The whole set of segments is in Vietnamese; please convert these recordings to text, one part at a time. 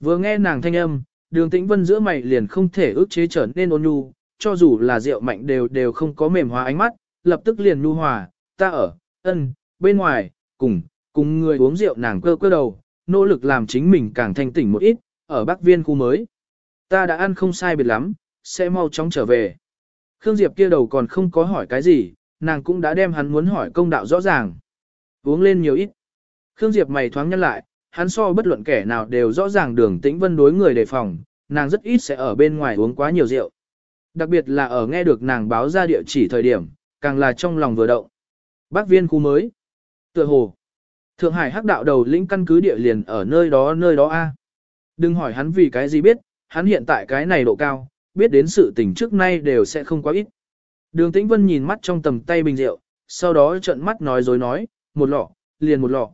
Vừa nghe nàng thanh âm, đường tĩnh vân giữa mày liền không thể ước chế trở nên ôn nhu, cho dù là rượu mạnh đều đều không có mềm hóa ánh mắt, lập tức liền nhu hòa, ta ở, ân, bên ngoài, cùng, cùng người uống rượu nàng cơ cơ đầu, nỗ lực làm chính mình càng thanh tỉnh một ít, ở Bắc Viên khu mới. Ta đã ăn không sai biệt lắm, sẽ mau chóng trở về. Khương Diệp kia đầu còn không có hỏi cái gì, nàng cũng đã đem hắn muốn hỏi công đạo rõ ràng. Uống lên nhiều ít. Khương Diệp mày thoáng nhăn lại, hắn so bất luận kẻ nào đều rõ ràng đường tĩnh vân đối người đề phòng, nàng rất ít sẽ ở bên ngoài uống quá nhiều rượu. Đặc biệt là ở nghe được nàng báo ra địa chỉ thời điểm, càng là trong lòng vừa động. Bác viên khu mới. Tựa hồ. Thượng Hải hắc đạo đầu lĩnh căn cứ địa liền ở nơi đó nơi đó a. Đừng hỏi hắn vì cái gì biết, hắn hiện tại cái này độ cao, biết đến sự tình trước nay đều sẽ không quá ít. Đường Tĩnh Vân nhìn mắt trong tầm tay bình rượu, sau đó trợn mắt nói dối nói, một lọ, liền một lọ.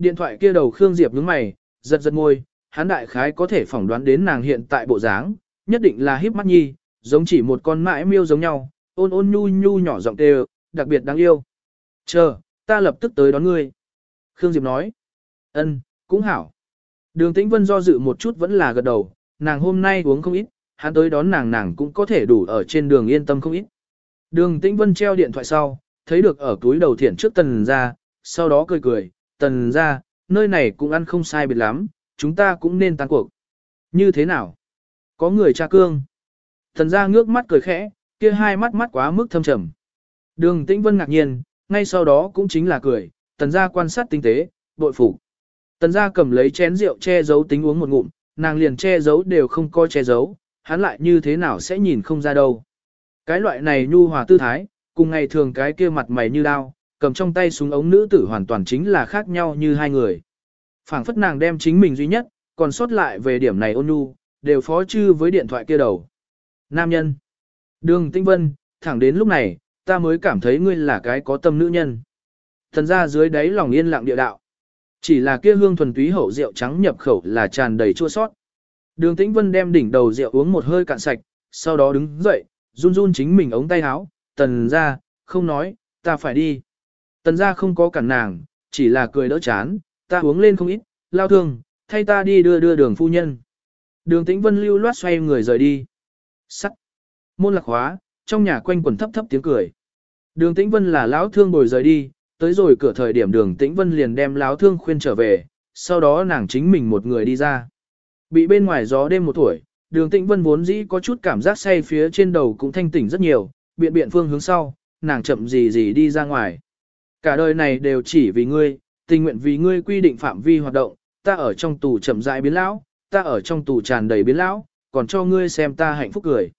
Điện thoại kia đầu Khương Diệp nhướng mày, giật giật môi, hắn đại khái có thể phỏng đoán đến nàng hiện tại bộ dáng, nhất định là híp mắt nhi, giống chỉ một con mãi miêu giống nhau, ôn ôn nhu nhu nhỏ giọng đều, đặc biệt đáng yêu. Chờ, ta lập tức tới đón ngươi. Khương Diệp nói, ân, cũng hảo. Đường Tĩnh Vân do dự một chút vẫn là gật đầu, nàng hôm nay uống không ít, hắn tới đón nàng nàng cũng có thể đủ ở trên đường yên tâm không ít. Đường Tĩnh Vân treo điện thoại sau, thấy được ở túi đầu thiện trước tần ra, sau đó cười cười, tần ra, nơi này cũng ăn không sai biệt lắm, chúng ta cũng nên tan cuộc. Như thế nào? Có người tra cương. Tần ra ngước mắt cười khẽ, kia hai mắt mắt quá mức thâm trầm. Đường Tĩnh Vân ngạc nhiên, ngay sau đó cũng chính là cười, tần ra quan sát tinh tế, bội phục. Tần ra cầm lấy chén rượu che giấu tính uống một ngụm, nàng liền che giấu đều không coi che giấu, hắn lại như thế nào sẽ nhìn không ra đâu. Cái loại này nhu hòa tư thái, cùng ngày thường cái kia mặt mày như đao, cầm trong tay súng ống nữ tử hoàn toàn chính là khác nhau như hai người. phảng phất nàng đem chính mình duy nhất, còn sót lại về điểm này ôn nhu, đều phó chư với điện thoại kia đầu. Nam nhân. Đường Tinh Vân, thẳng đến lúc này, ta mới cảm thấy ngươi là cái có tâm nữ nhân. Thần ra dưới đáy lòng yên lặng địa đạo. Chỉ là kia hương thuần túy hậu rượu trắng nhập khẩu là tràn đầy chua sót. Đường Tĩnh Vân đem đỉnh đầu rượu uống một hơi cạn sạch, sau đó đứng dậy, run run chính mình ống tay áo, tần ra, không nói, ta phải đi. Tần gia không có cản nàng, chỉ là cười đỡ chán, ta uống lên không ít, lao thương, thay ta đi đưa đưa đường phu nhân. Đường Tĩnh Vân lưu loát xoay người rời đi. Sắt. Môn lạc hóa, trong nhà quanh quần thấp thấp tiếng cười. Đường Tĩnh Vân là lão thương bồi rời đi, tới rồi cửa thời điểm đường Tĩnh Vân liền đem lão thương khuyên trở về, sau đó nàng chính mình một người đi ra. Bị bên ngoài gió đêm một tuổi, đường Tĩnh Vân vốn dĩ có chút cảm giác say phía trên đầu cũng thanh tỉnh rất nhiều, biện biện phương hướng sau, nàng chậm gì gì đi ra ngoài. Cả đời này đều chỉ vì ngươi, tình nguyện vì ngươi quy định phạm vi hoạt động, ta ở trong tù chậm rãi biến lão, ta ở trong tù tràn đầy biến lão, còn cho ngươi xem ta hạnh phúc cười.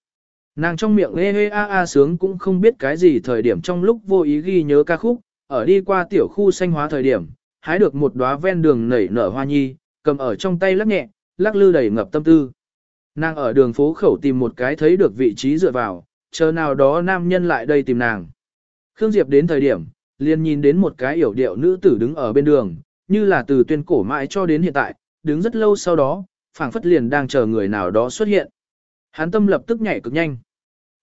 Nàng trong miệng ê ê a a sướng cũng không biết cái gì thời điểm trong lúc vô ý ghi nhớ ca khúc, ở đi qua tiểu khu xanh hóa thời điểm, hái được một đóa ven đường nảy nở hoa nhi, cầm ở trong tay lắc nhẹ, lắc lư đầy ngập tâm tư. Nàng ở đường phố khẩu tìm một cái thấy được vị trí dựa vào, chờ nào đó nam nhân lại đây tìm nàng. Khương Diệp đến thời điểm, liền nhìn đến một cái yểu điệu nữ tử đứng ở bên đường, như là từ tuyên cổ mãi cho đến hiện tại, đứng rất lâu sau đó, phảng phất liền đang chờ người nào đó xuất hiện. Hắn tâm lập tức nhảy cực nhanh.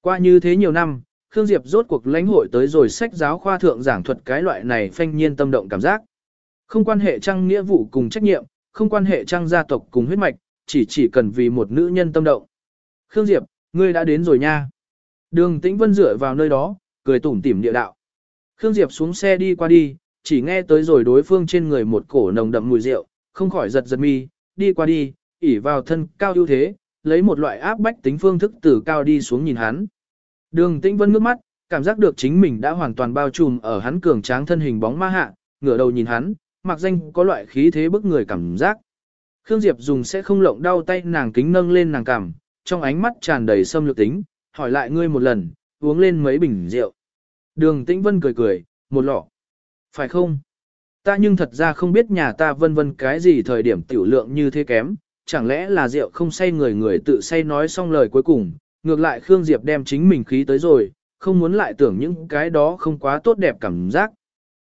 Qua như thế nhiều năm, Khương Diệp rốt cuộc lãnh hội tới rồi sách giáo khoa thượng giảng thuật cái loại này phanh nhiên tâm động cảm giác. Không quan hệ trang nghĩa vụ cùng trách nhiệm, không quan hệ trang gia tộc cùng huyết mạch, chỉ chỉ cần vì một nữ nhân tâm động. Khương Diệp, ngươi đã đến rồi nha. Đường Tĩnh Vân dựa vào nơi đó, cười tủm tỉm địa đạo. Khương Diệp xuống xe đi qua đi, chỉ nghe tới rồi đối phương trên người một cổ nồng đậm mùi rượu, không khỏi giật giật mi, đi qua đi, ỉ vào thân cao ưu thế, lấy một loại áp bách tính phương thức từ cao đi xuống nhìn hắn. Đường Tĩnh Vân ngước mắt, cảm giác được chính mình đã hoàn toàn bao trùm ở hắn cường tráng thân hình bóng ma hạ, ngửa đầu nhìn hắn, mặc danh có loại khí thế bức người cảm giác. Khương Diệp dùng sẽ không lộng đau tay nàng kính nâng lên nàng cằm, trong ánh mắt tràn đầy xâm lược tính, hỏi lại ngươi một lần, uống lên mấy bình rượu. Đường Tĩnh Vân cười cười, một lọ. Phải không? Ta nhưng thật ra không biết nhà ta vân vân cái gì thời điểm tiểu lượng như thế kém, chẳng lẽ là rượu không say người người tự say nói xong lời cuối cùng, ngược lại Khương Diệp đem chính mình khí tới rồi, không muốn lại tưởng những cái đó không quá tốt đẹp cảm giác.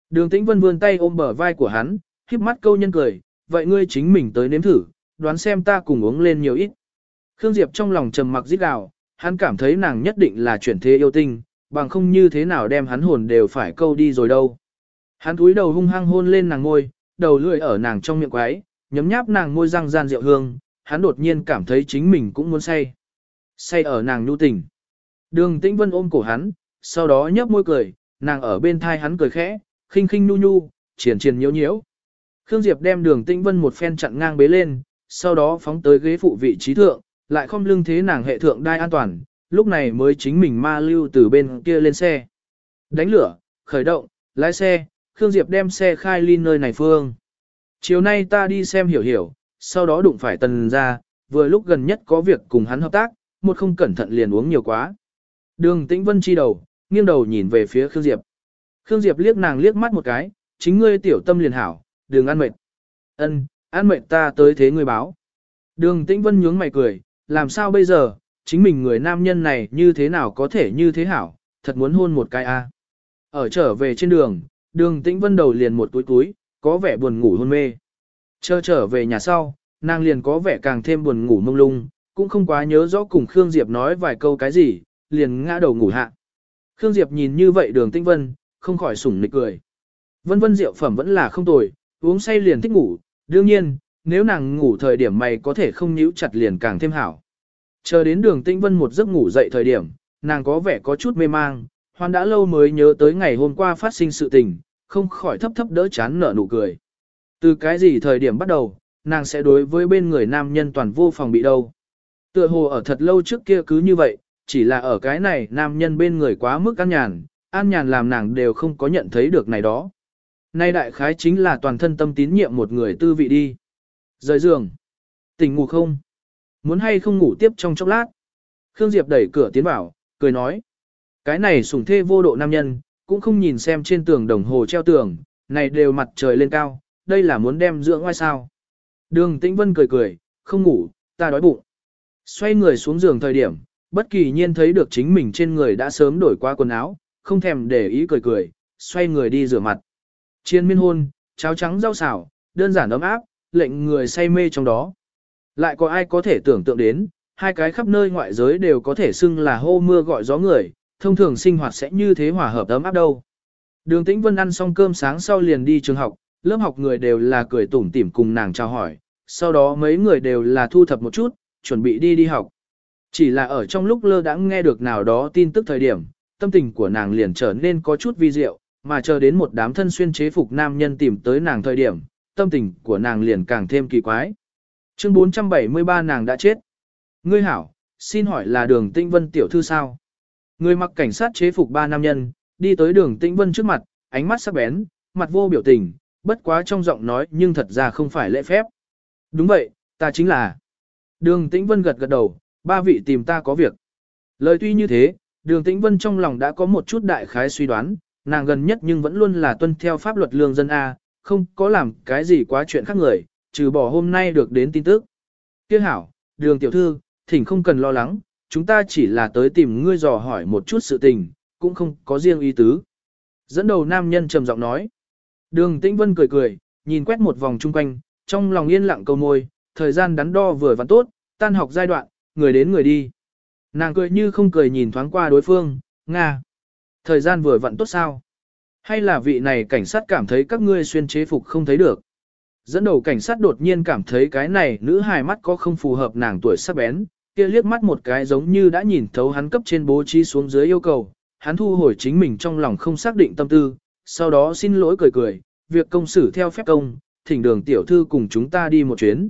Đường Tĩnh Vân vươn tay ôm bờ vai của hắn, khiếp mắt câu nhân cười, vậy ngươi chính mình tới nếm thử, đoán xem ta cùng uống lên nhiều ít. Khương Diệp trong lòng trầm mặc rít gào, hắn cảm thấy nàng nhất định là chuyển thế yêu tinh, bằng không như thế nào đem hắn hồn đều phải câu đi rồi đâu. Hắn túi đầu hung hăng hôn lên nàng ngôi, đầu lưỡi ở nàng trong miệng quái, nhấm nháp nàng môi răng gian rượu hương, hắn đột nhiên cảm thấy chính mình cũng muốn say. Say ở nàng nhu tình. Đường Tĩnh Vân ôm cổ hắn, sau đó nhấp môi cười, nàng ở bên thai hắn cười khẽ, khinh khinh nu nu, triển triển nhiễu nhiễu. Khương Diệp đem đường Tĩnh Vân một phen chặn ngang bế lên, sau đó phóng tới ghế phụ vị trí thượng, lại không lưng thế nàng hệ thượng đai an toàn, lúc này mới chính mình ma lưu từ bên kia lên xe. Đánh lửa, khởi động, lái xe, Khương Diệp đem xe khai ly nơi này phương. Chiều nay ta đi xem hiểu hiểu, sau đó đụng phải tần ra, vừa lúc gần nhất có việc cùng hắn hợp tác, một không cẩn thận liền uống nhiều quá. Đường Tĩnh Vân chi đầu, nghiêng đầu nhìn về phía Khương Diệp. Khương Diệp liếc nàng liếc mắt một cái, chính ngươi tiểu tâm liền hảo, đừng ăn mệt. Ân, ăn mệt ta tới thế ngươi báo. Đường Tĩnh Vân nhướng mày cười, làm sao bây giờ, chính mình người nam nhân này như thế nào có thể như thế hảo, thật muốn hôn một cái a. Ở trở về trên đường, đường Tĩnh Vân đầu liền một túi túi, có vẻ buồn ngủ hôn mê. Chờ trở về nhà sau, nàng liền có vẻ càng thêm buồn ngủ mông lung, cũng không quá nhớ rõ cùng Khương Diệp nói vài câu cái gì, liền ngã đầu ngủ hạ. Khương Diệp nhìn như vậy đường Tĩnh Vân, không khỏi sủng nịch cười. Vân vân rượu phẩm vẫn là không tồi, uống say liền thích ngủ, đương nhiên, nếu nàng ngủ thời điểm mày có thể không nhíu chặt liền càng thêm hảo. Chờ đến đường Tĩnh Vân một giấc ngủ dậy thời điểm, nàng có vẻ có chút mê mang, hoan đã lâu mới nhớ tới ngày hôm qua phát sinh sự tình, không khỏi thấp thấp đỡ chán nở nụ cười. Từ cái gì thời điểm bắt đầu, nàng sẽ đối với bên người nam nhân toàn vô phòng bị đâu. Tựa hồ ở thật lâu trước kia cứ như vậy, chỉ là ở cái này nam nhân bên người quá mức an nhàn, an nhàn làm nàng đều không có nhận thấy được này đó. Nay đại khái chính là toàn thân tâm tín nhiệm một người tư vị đi. Rời giường. Tỉnh ngủ không? Muốn hay không ngủ tiếp trong chốc lát? Khương Diệp đẩy cửa tiến vào, cười nói. Cái này sủng thê vô độ nam nhân, cũng không nhìn xem trên tường đồng hồ treo tường, này đều mặt trời lên cao, đây là muốn đem dưỡng ngoài sao. Đường Tĩnh Vân cười cười, không ngủ, ta đói bụng. Xoay người xuống giường thời điểm, bất kỳ nhiên thấy được chính mình trên người đã sớm đổi qua quần áo, không thèm để ý cười cười, xoay người đi rửa mặt. Chiên miên hôn, cháo trắng rau xào, đơn giản ấm áp, lệnh người say mê trong đó. Lại có ai có thể tưởng tượng đến, hai cái khắp nơi ngoại giới đều có thể xưng là hô mưa gọi gió người, thông thường sinh hoạt sẽ như thế hòa hợp ấm áp đâu. Đường Tĩnh Vân ăn xong cơm sáng sau liền đi trường học, lớp học người đều là cười tủm tỉm cùng nàng chào hỏi, sau đó mấy người đều là thu thập một chút, chuẩn bị đi đi học. Chỉ là ở trong lúc lơ đãng nghe được nào đó tin tức thời điểm, tâm tình của nàng liền trở nên có chút vi diệu, mà chờ đến một đám thân xuyên chế phục nam nhân tìm tới nàng thời điểm, tâm tình của nàng liền càng thêm kỳ quái. Chương 473 nàng đã chết. Ngươi hảo, xin hỏi là đường Tinh Vân tiểu thư sao? Người mặc cảnh sát chế phục ba nam nhân, đi tới đường Tinh Vân trước mặt, ánh mắt sắc bén, mặt vô biểu tình, bất quá trong giọng nói nhưng thật ra không phải lễ phép. Đúng vậy, ta chính là. Đường Tĩnh Vân gật gật đầu, ba vị tìm ta có việc. Lời tuy như thế, đường Tĩnh Vân trong lòng đã có một chút đại khái suy đoán, nàng gần nhất nhưng vẫn luôn là tuân theo pháp luật lương dân A, không có làm cái gì quá chuyện khác người, trừ bỏ hôm nay được đến tin tức. Tiếc hảo, đường tiểu thư, thỉnh không cần lo lắng, chúng ta chỉ là tới tìm ngươi dò hỏi một chút sự tình, cũng không có riêng ý tứ. Dẫn đầu nam nhân trầm giọng nói. Đường Tĩnh Vân cười cười, nhìn quét một vòng chung quanh, trong lòng yên lặng câu môi, thời gian đắn đo vừa vặn tốt, tan học giai đoạn, người đến người đi. Nàng cười như không cười nhìn thoáng qua đối phương, Nga. Thời gian vừa vặn tốt sao? Hay là vị này cảnh sát cảm thấy các ngươi xuyên chế phục không thấy được? Dẫn đầu cảnh sát đột nhiên cảm thấy cái này nữ hài mắt có không phù hợp nàng tuổi sắc bén, kia liếc mắt một cái giống như đã nhìn thấu hắn cấp trên bố trí xuống dưới yêu cầu, hắn thu hồi chính mình trong lòng không xác định tâm tư, sau đó xin lỗi cười cười, việc công xử theo phép công, thỉnh đường tiểu thư cùng chúng ta đi một chuyến.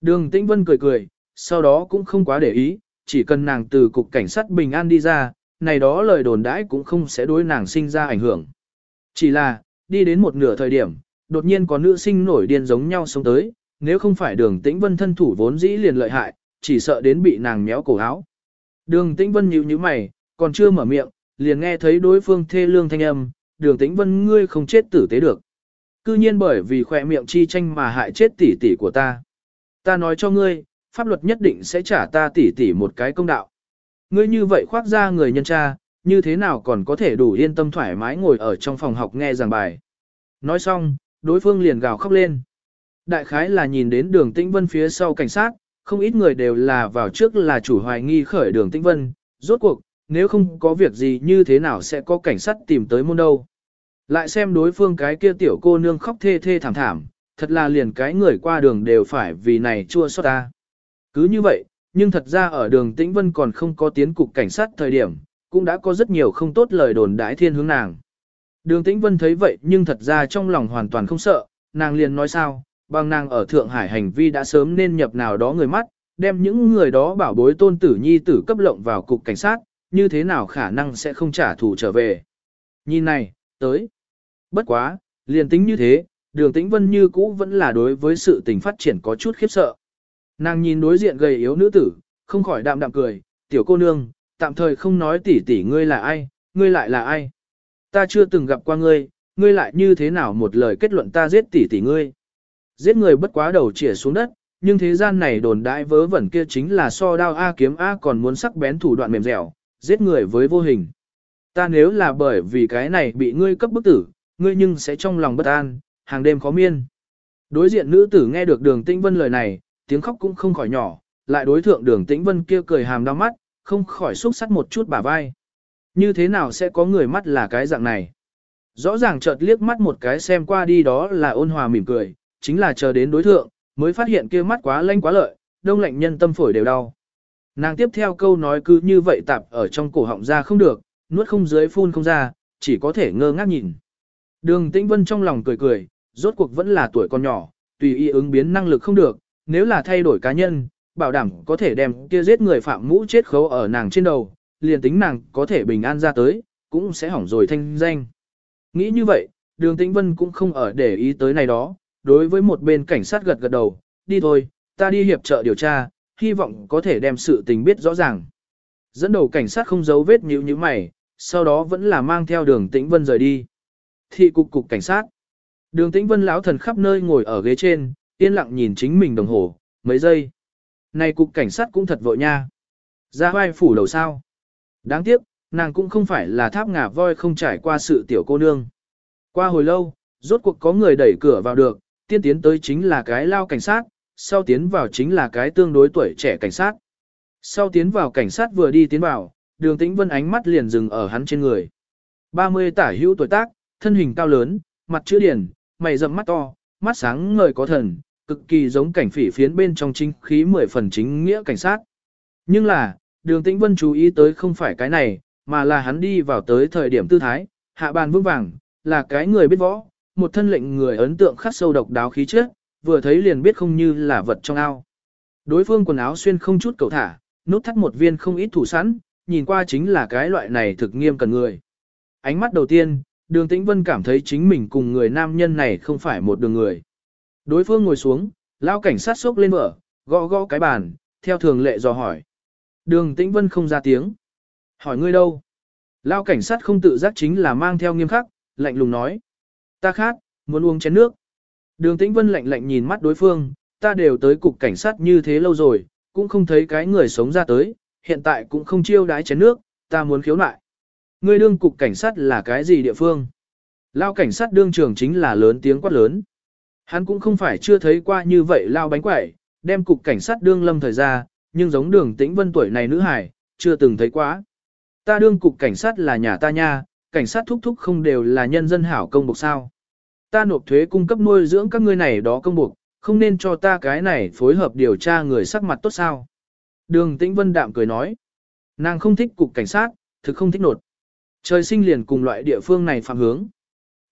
Đường Tĩnh Vân cười cười, sau đó cũng không quá để ý, chỉ cần nàng từ cục cảnh sát bình an đi ra, này đó lời đồn đãi cũng không sẽ đối nàng sinh ra ảnh hưởng. Chỉ là, đi đến một nửa thời điểm, đột nhiên có nữ sinh nổi điên giống nhau sống tới, nếu không phải đường Tĩnh Vân thân thủ vốn dĩ liền lợi hại, chỉ sợ đến bị nàng méo cổ áo. Đường Tĩnh Vân nhíu nhíu mày, còn chưa mở miệng, liền nghe thấy đối phương thê lương thanh âm, đường Tĩnh Vân ngươi không chết tử tế được. Cư nhiên bởi vì khỏe miệng chi tranh mà hại chết tỷ tỷ của ta. Ta nói cho ngươi, pháp luật nhất định sẽ trả ta tỷ tỷ một cái công đạo. Ngươi như vậy khoác ra người nhân cha, như thế nào còn có thể đủ yên tâm thoải mái ngồi ở trong phòng học nghe giảng bài. Nói xong, đối phương liền gào khóc lên. Đại khái là nhìn đến đường tĩnh vân phía sau cảnh sát, không ít người đều là vào trước là chủ hoài nghi khởi đường tĩnh vân, rốt cuộc, nếu không có việc gì như thế nào sẽ có cảnh sát tìm tới môn đâu. Lại xem đối phương cái kia tiểu cô nương khóc thê thê thảm thảm, thật là liền cái người qua đường đều phải vì này chua xót ta. Cứ như vậy, nhưng thật ra ở đường Tĩnh Vân còn không có tiến cục cảnh sát thời điểm, cũng đã có rất nhiều không tốt lời đồn đãi thiên hướng nàng. Đường Tĩnh Vân thấy vậy nhưng thật ra trong lòng hoàn toàn không sợ, nàng liền nói sao, bằng nàng ở Thượng Hải hành vi đã sớm nên nhập nào đó người mắt, đem những người đó bảo bối tôn tử nhi tử cấp lộng vào cục cảnh sát, như thế nào khả năng sẽ không trả thù trở về. Nhìn này, tới. Bất quá, liền tính như thế, đường tĩnh vân như cũ vẫn là đối với sự tình phát triển có chút khiếp sợ. Nàng nhìn đối diện gầy yếu nữ tử, không khỏi đạm đạm cười, tiểu cô nương, tạm thời không nói tỉ tỉ ngươi là ai, ngươi lại là ai. Ta chưa từng gặp qua ngươi, ngươi lại như thế nào một lời kết luận ta giết tỷ tỷ ngươi. Giết người bất quá đầu chĩa xuống đất, nhưng thế gian này đồn đại vớ vẩn kia chính là so đao A kiếm A còn muốn sắc bén thủ đoạn mềm dẻo, giết người với vô hình. Ta nếu là bởi vì cái này bị ngươi cấp bức tử, ngươi nhưng sẽ trong lòng bất an, hàng đêm khó miên. Đối diện nữ tử nghe được đường tĩnh vân lời này, tiếng khóc cũng không khỏi nhỏ, lại đối thượng đường tĩnh vân kia cười hàm đau mắt, không khỏi xúc sắt một chút bả vai. Như thế nào sẽ có người mắt là cái dạng này? Rõ ràng chợt liếc mắt một cái xem qua đi đó là ôn hòa mỉm cười, chính là chờ đến đối thượng, mới phát hiện kia mắt quá lanh quá lợi, đông lạnh nhân tâm phổi đều đau. Nàng tiếp theo câu nói cứ như vậy tạp ở trong cổ họng ra không được, nuốt không dưới phun không ra, chỉ có thể ngơ ngác nhìn. Đường Tĩnh Vân trong lòng cười cười, rốt cuộc vẫn là tuổi con nhỏ, tùy ý ứng biến năng lực không được, nếu là thay đổi cá nhân, bảo đảm có thể đem kia giết người phạm mũ chết khấu ở nàng trên đầu, liền tính nàng có thể bình an ra tới, cũng sẽ hỏng rồi thanh danh. Nghĩ như vậy, đường Tĩnh Vân cũng không ở để ý tới này đó, đối với một bên cảnh sát gật gật đầu, đi thôi, ta đi hiệp trợ điều tra, hy vọng có thể đem sự tình biết rõ ràng. Dẫn đầu cảnh sát không giấu vết nhíu như mày, sau đó vẫn là mang theo đường Tĩnh Vân rời đi. Thị cục cục cảnh sát. Đường Tĩnh Vân lão thần khắp nơi ngồi ở ghế trên, yên lặng nhìn chính mình đồng hồ, mấy giây. Này cục cảnh sát cũng thật vội nha. Ra vai phủ đầu sao. Đáng tiếc, nàng cũng không phải là tháp ngà voi không trải qua sự tiểu cô nương. Qua hồi lâu, rốt cuộc có người đẩy cửa vào được, tiên tiến tới chính là cái lao cảnh sát, sau tiến vào chính là cái tương đối tuổi trẻ cảnh sát. Sau tiến vào cảnh sát vừa đi tiến vào, đường tĩnh vân ánh mắt liền dừng ở hắn trên người. 30 tả hữu tuổi tác, thân hình cao lớn, mặt chữ điển, mày rậm mắt to, mắt sáng ngời có thần, cực kỳ giống cảnh phỉ phiến bên trong chính khí mười phần chính nghĩa cảnh sát. Nhưng là, đường tĩnh vân chú ý tới không phải cái này, mà là hắn đi vào tới thời điểm tư thái, hạ bàn vững vàng, là cái người biết võ, một thân lệnh người ấn tượng khắc sâu độc đáo khí chất, vừa thấy liền biết không như là vật trong ao. Đối phương quần áo xuyên không chút cầu thả, nút thắt một viên không ít thủ sẵn, nhìn qua chính là cái loại này thực nghiêm cần người. Ánh mắt đầu tiên, đường tĩnh vân cảm thấy chính mình cùng người nam nhân này không phải một đường người. Đối phương ngồi xuống, lao cảnh sát sốc lên vở, gõ gõ cái bàn, theo thường lệ dò hỏi. Đường tĩnh vân không ra tiếng. Hỏi ngươi đâu? Lao cảnh sát không tự giác chính là mang theo nghiêm khắc, lạnh lùng nói. Ta khát, muốn uống chén nước. Đường Tĩnh Vân lạnh lạnh nhìn mắt đối phương, ta đều tới cục cảnh sát như thế lâu rồi, cũng không thấy cái người sống ra tới, hiện tại cũng không chiêu đái chén nước, ta muốn khiếu nại. Ngươi đương cục cảnh sát là cái gì địa phương? Lao cảnh sát đương trường chính là lớn tiếng quát lớn. Hắn cũng không phải chưa thấy qua như vậy lao bánh quẩy, đem cục cảnh sát đương lâm thời ra, nhưng giống đường tĩnh vân tuổi này nữ hải, chưa từng thấy quá. Ta đương cục cảnh sát là nhà ta nha, cảnh sát thúc thúc không đều là nhân dân hảo công buộc sao. Ta nộp thuế cung cấp nuôi dưỡng các ngươi này đó công buộc, không nên cho ta cái này phối hợp điều tra người sắc mặt tốt sao. Đường Tĩnh Vân đạm cười nói. Nàng không thích cục cảnh sát, thực không thích nột. Trời sinh liền cùng loại địa phương này phạm hướng.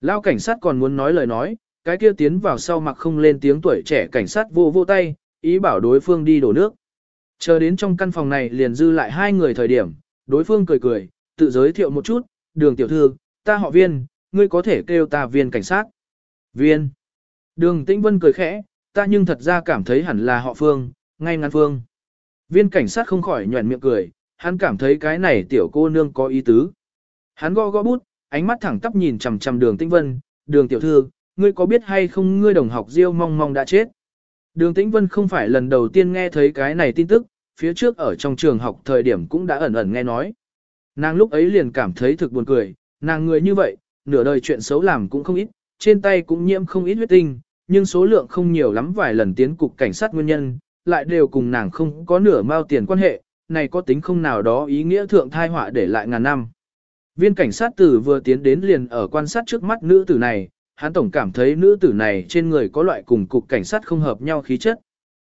Lao cảnh sát còn muốn nói lời nói, cái kia tiến vào sau mặc không lên tiếng tuổi trẻ cảnh sát vô vô tay, ý bảo đối phương đi đổ nước. Chờ đến trong căn phòng này liền dư lại hai người thời điểm, đối phương cười cười, tự giới thiệu một chút, đường tiểu thư, ta họ viên, ngươi có thể kêu ta viên cảnh sát. Viên. Đường Tĩnh Vân cười khẽ, ta nhưng thật ra cảm thấy hẳn là họ Phương, ngay ngắn Phương. Viên cảnh sát không khỏi nhuẩn miệng cười, hắn cảm thấy cái này tiểu cô nương có ý tứ. Hắn gõ gõ bút, ánh mắt thẳng tắp nhìn chằm chằm đường Tĩnh Vân, đường tiểu thư, ngươi có biết hay không ngươi đồng học Diêu mong mong đã chết. Đường Tĩnh Vân không phải lần đầu tiên nghe thấy cái này tin tức, phía trước ở trong trường học thời điểm cũng đã ẩn ẩn nghe nói. Nàng lúc ấy liền cảm thấy thực buồn cười, nàng người như vậy, nửa đời chuyện xấu làm cũng không ít, trên tay cũng nhiễm không ít huyết tinh, nhưng số lượng không nhiều lắm vài lần tiến cục cảnh sát nguyên nhân, lại đều cùng nàng không có nửa mao tiền quan hệ, này có tính không nào đó ý nghĩa thượng thai họa để lại ngàn năm. Viên cảnh sát tử vừa tiến đến liền ở quan sát trước mắt nữ tử này, hắn tổng cảm thấy nữ tử này trên người có loại cùng cục cảnh sát không hợp nhau khí chất.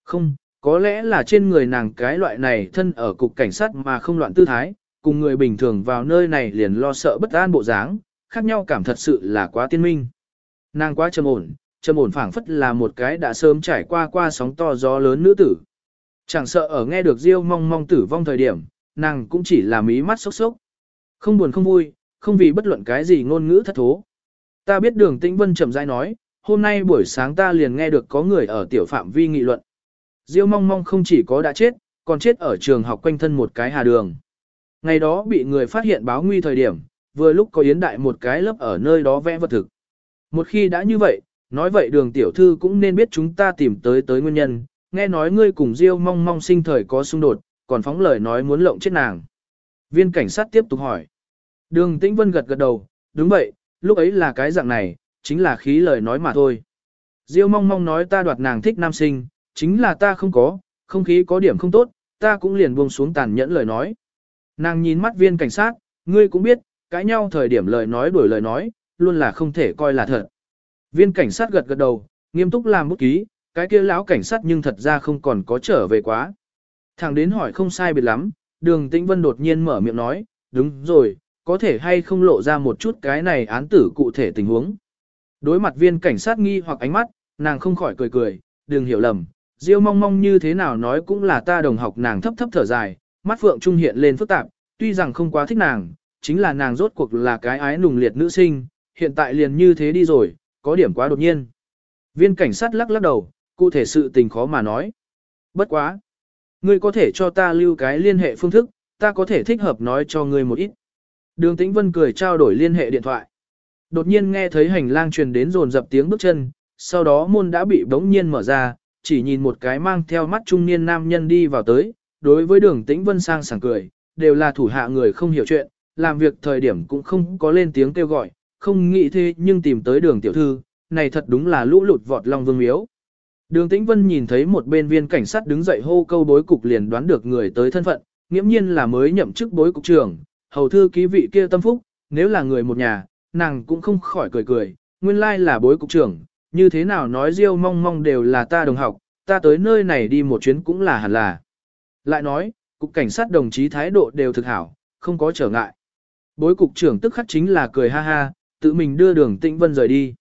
Không, có lẽ là trên người nàng cái loại này thân ở cục cảnh sát mà không loạn tư thái, cùng người bình thường vào nơi này liền lo sợ bất an bộ dáng, khác nhau cảm thật sự là quá tiên minh. Nàng quá trầm ổn, trầm ổn phảng phất là một cái đã sớm trải qua qua sóng to gió lớn nữ tử. Chẳng sợ ở nghe được Diêu mong mong tử vong thời điểm, nàng cũng chỉ là mí mắt sốc sốc. Không buồn không vui, không vì bất luận cái gì ngôn ngữ thất thố. Ta biết đường tĩnh vân chậm rãi nói, hôm nay buổi sáng ta liền nghe được có người ở tiểu phạm vi nghị luận. Diêu mong mong không chỉ có đã chết, còn chết ở trường học quanh thân một cái hà đường. Ngày đó bị người phát hiện báo nguy thời điểm, vừa lúc có yến đại một cái lớp ở nơi đó vẽ vật thực. Một khi đã như vậy, nói vậy đường tiểu thư cũng nên biết chúng ta tìm tới tới nguyên nhân, nghe nói ngươi cùng Diêu mong mong sinh thời có xung đột, còn phóng lời nói muốn lộng chết nàng. Viên cảnh sát tiếp tục hỏi. Đường Tĩnh Vân gật gật đầu, đúng vậy, lúc ấy là cái dạng này, chính là khí lời nói mà thôi. Diêu mong mong nói ta đoạt nàng thích nam sinh, chính là ta không có, không khí có điểm không tốt, ta cũng liền buông xuống tàn nhẫn lời nói. Nàng nhìn mắt viên cảnh sát, ngươi cũng biết, cãi nhau thời điểm lời nói đuổi lời nói, luôn là không thể coi là thật. Viên cảnh sát gật gật đầu, nghiêm túc làm bút ký, cái kia lão cảnh sát nhưng thật ra không còn có trở về quá. Thằng đến hỏi không sai biệt lắm, đường tĩnh vân đột nhiên mở miệng nói, đúng rồi, có thể hay không lộ ra một chút cái này án tử cụ thể tình huống. Đối mặt viên cảnh sát nghi hoặc ánh mắt, nàng không khỏi cười cười, đừng hiểu lầm, Diêu mong mong như thế nào nói cũng là ta đồng học nàng thấp thấp thở dài, mắt phượng trung hiện lên phức tạp, tuy rằng không quá thích nàng, chính là nàng rốt cuộc là cái ái nùng liệt nữ sinh, hiện tại liền như thế đi rồi, có điểm quá đột nhiên. Viên cảnh sát lắc lắc đầu, cụ thể sự tình khó mà nói. Bất quá. Ngươi có thể cho ta lưu cái liên hệ phương thức, ta có thể thích hợp nói cho ngươi một ít. Đường Tĩnh Vân cười trao đổi liên hệ điện thoại. Đột nhiên nghe thấy hành lang truyền đến rồn dập tiếng bước chân, sau đó môn đã bị bỗng nhiên mở ra, chỉ nhìn một cái mang theo mắt trung niên nam nhân đi vào tới, đối với đường Tĩnh Vân sang sảng cười, đều là thủ hạ người không hiểu chuyện, làm việc thời điểm cũng không có lên tiếng kêu gọi, không nghĩ thế nhưng tìm tới đường tiểu thư, này thật đúng là lũ lụt vọt long vương miếu. Đường Tĩnh Vân nhìn thấy một bên viên cảnh sát đứng dậy hô câu bối cục liền đoán được người tới thân phận, nghiễm nhiên là mới nhậm chức bối cục trưởng, hầu thư ký vị kia tâm phúc, nếu là người một nhà, nàng cũng không khỏi cười cười, nguyên lai là bối cục trưởng, như thế nào nói riêu mong mong đều là ta đồng học, ta tới nơi này đi một chuyến cũng là hẳn là. Lại nói, cục cảnh sát đồng chí thái độ đều thực hảo, không có trở ngại. Bối cục trưởng tức khắc chính là cười ha ha, tự mình đưa đường Tĩnh Vân rời đi.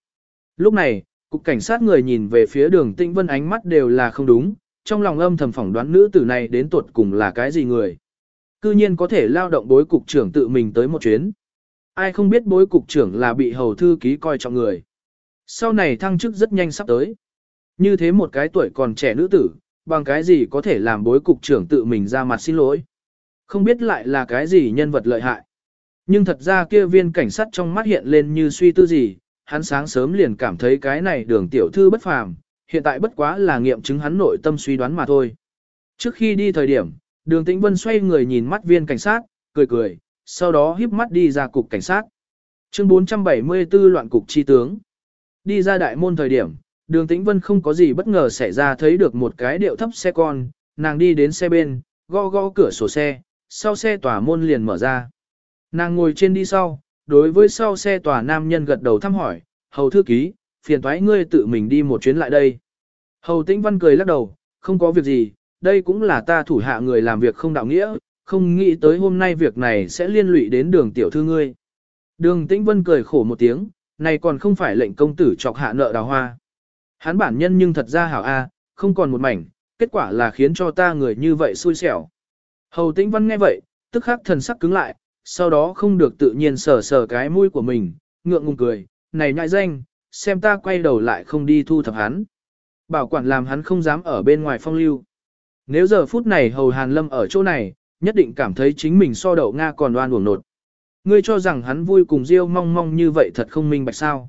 Lúc này, cục cảnh sát người nhìn về phía đường Tĩnh Vân ánh mắt đều là không đúng, trong lòng âm thầm phỏng đoán nữ tử này đến tuột cùng là cái gì người. Cư nhiên có thể lao động bối cục trưởng tự mình tới một chuyến. Ai không biết bối cục trưởng là bị hầu thư ký coi trọng người. Sau này thăng chức rất nhanh sắp tới. Như thế một cái tuổi còn trẻ nữ tử, bằng cái gì có thể làm bối cục trưởng tự mình ra mặt xin lỗi. Không biết lại là cái gì nhân vật lợi hại. Nhưng thật ra kia viên cảnh sát trong mắt hiện lên như suy tư gì, hắn sáng sớm liền cảm thấy cái này đường tiểu thư bất phàm, hiện tại bất quá là nghiệm chứng hắn nội tâm suy đoán mà thôi. Trước khi đi thời điểm, đường tĩnh vân xoay người nhìn mắt viên cảnh sát, cười cười, sau đó híp mắt đi ra cục cảnh sát. Chương 474 loạn cục chi tướng. Đi ra đại môn thời điểm, đường tĩnh vân không có gì bất ngờ xảy ra thấy được một cái điệu thấp xe con, nàng đi đến xe bên, gõ gõ cửa sổ xe, sau xe tỏa môn liền mở ra. Nàng ngồi trên đi sau, đối với sau xe tòa nam nhân gật đầu thăm hỏi, hầu thư ký, phiền thoái ngươi tự mình đi một chuyến lại đây. Hầu tĩnh văn cười lắc đầu, không có việc gì, đây cũng là ta thủ hạ người làm việc không đạo nghĩa, không nghĩ tới hôm nay việc này sẽ liên lụy đến đường tiểu thư ngươi. Đường tĩnh vân cười khổ một tiếng, này còn không phải lệnh công tử chọc hạ nợ đào hoa. Hắn bản nhân nhưng thật ra hảo A, không còn một mảnh, kết quả là khiến cho ta người như vậy xui xẻo. Hầu tĩnh văn nghe vậy, tức khắc thần sắc cứng lại, sau đó không được tự nhiên sờ sờ cái mũi của mình, ngượng ngùng cười, này nhại danh, xem ta quay đầu lại không đi thu thập hắn. Bảo quản làm hắn không dám ở bên ngoài phong lưu. Nếu giờ phút này hầu hàn lâm ở chỗ này, nhất định cảm thấy chính mình so đậu Nga còn đoan uổng nột. Ngươi cho rằng hắn vui cùng Diêu mong mong như vậy thật không minh bạch sao.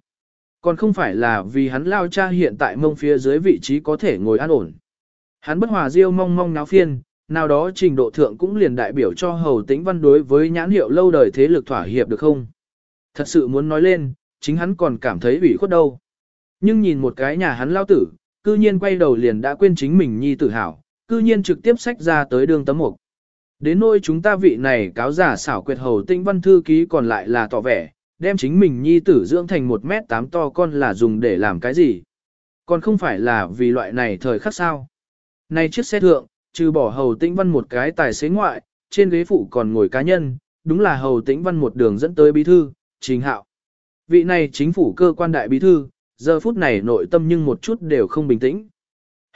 Còn không phải là vì hắn lao cha hiện tại mông phía dưới vị trí có thể ngồi an ổn. Hắn bất hòa Diêu mong mong náo phiên, nào đó trình độ thượng cũng liền đại biểu cho hầu tĩnh văn đối với nhãn hiệu lâu đời thế lực thỏa hiệp được không? Thật sự muốn nói lên, chính hắn còn cảm thấy ủy khuất đâu. Nhưng nhìn một cái nhà hắn lao tử, cư nhiên quay đầu liền đã quên chính mình nhi tử hảo, cư nhiên trực tiếp sách ra tới đường tấm mục. Đến nôi chúng ta vị này cáo giả xảo quyệt hầu tinh văn thư ký còn lại là tỏ vẻ, đem chính mình nhi tử dưỡng thành một mét tám to con là dùng để làm cái gì? Còn không phải là vì loại này thời khắc sao? Này chiếc xe thượng, trừ bỏ hầu tĩnh văn một cái tài xế ngoại, trên ghế phụ còn ngồi cá nhân, đúng là hầu tĩnh văn một đường dẫn tới bí thư, trình hạo. Vị này chính phủ cơ quan đại bí thư, giờ phút này nội tâm nhưng một chút đều không bình tĩnh.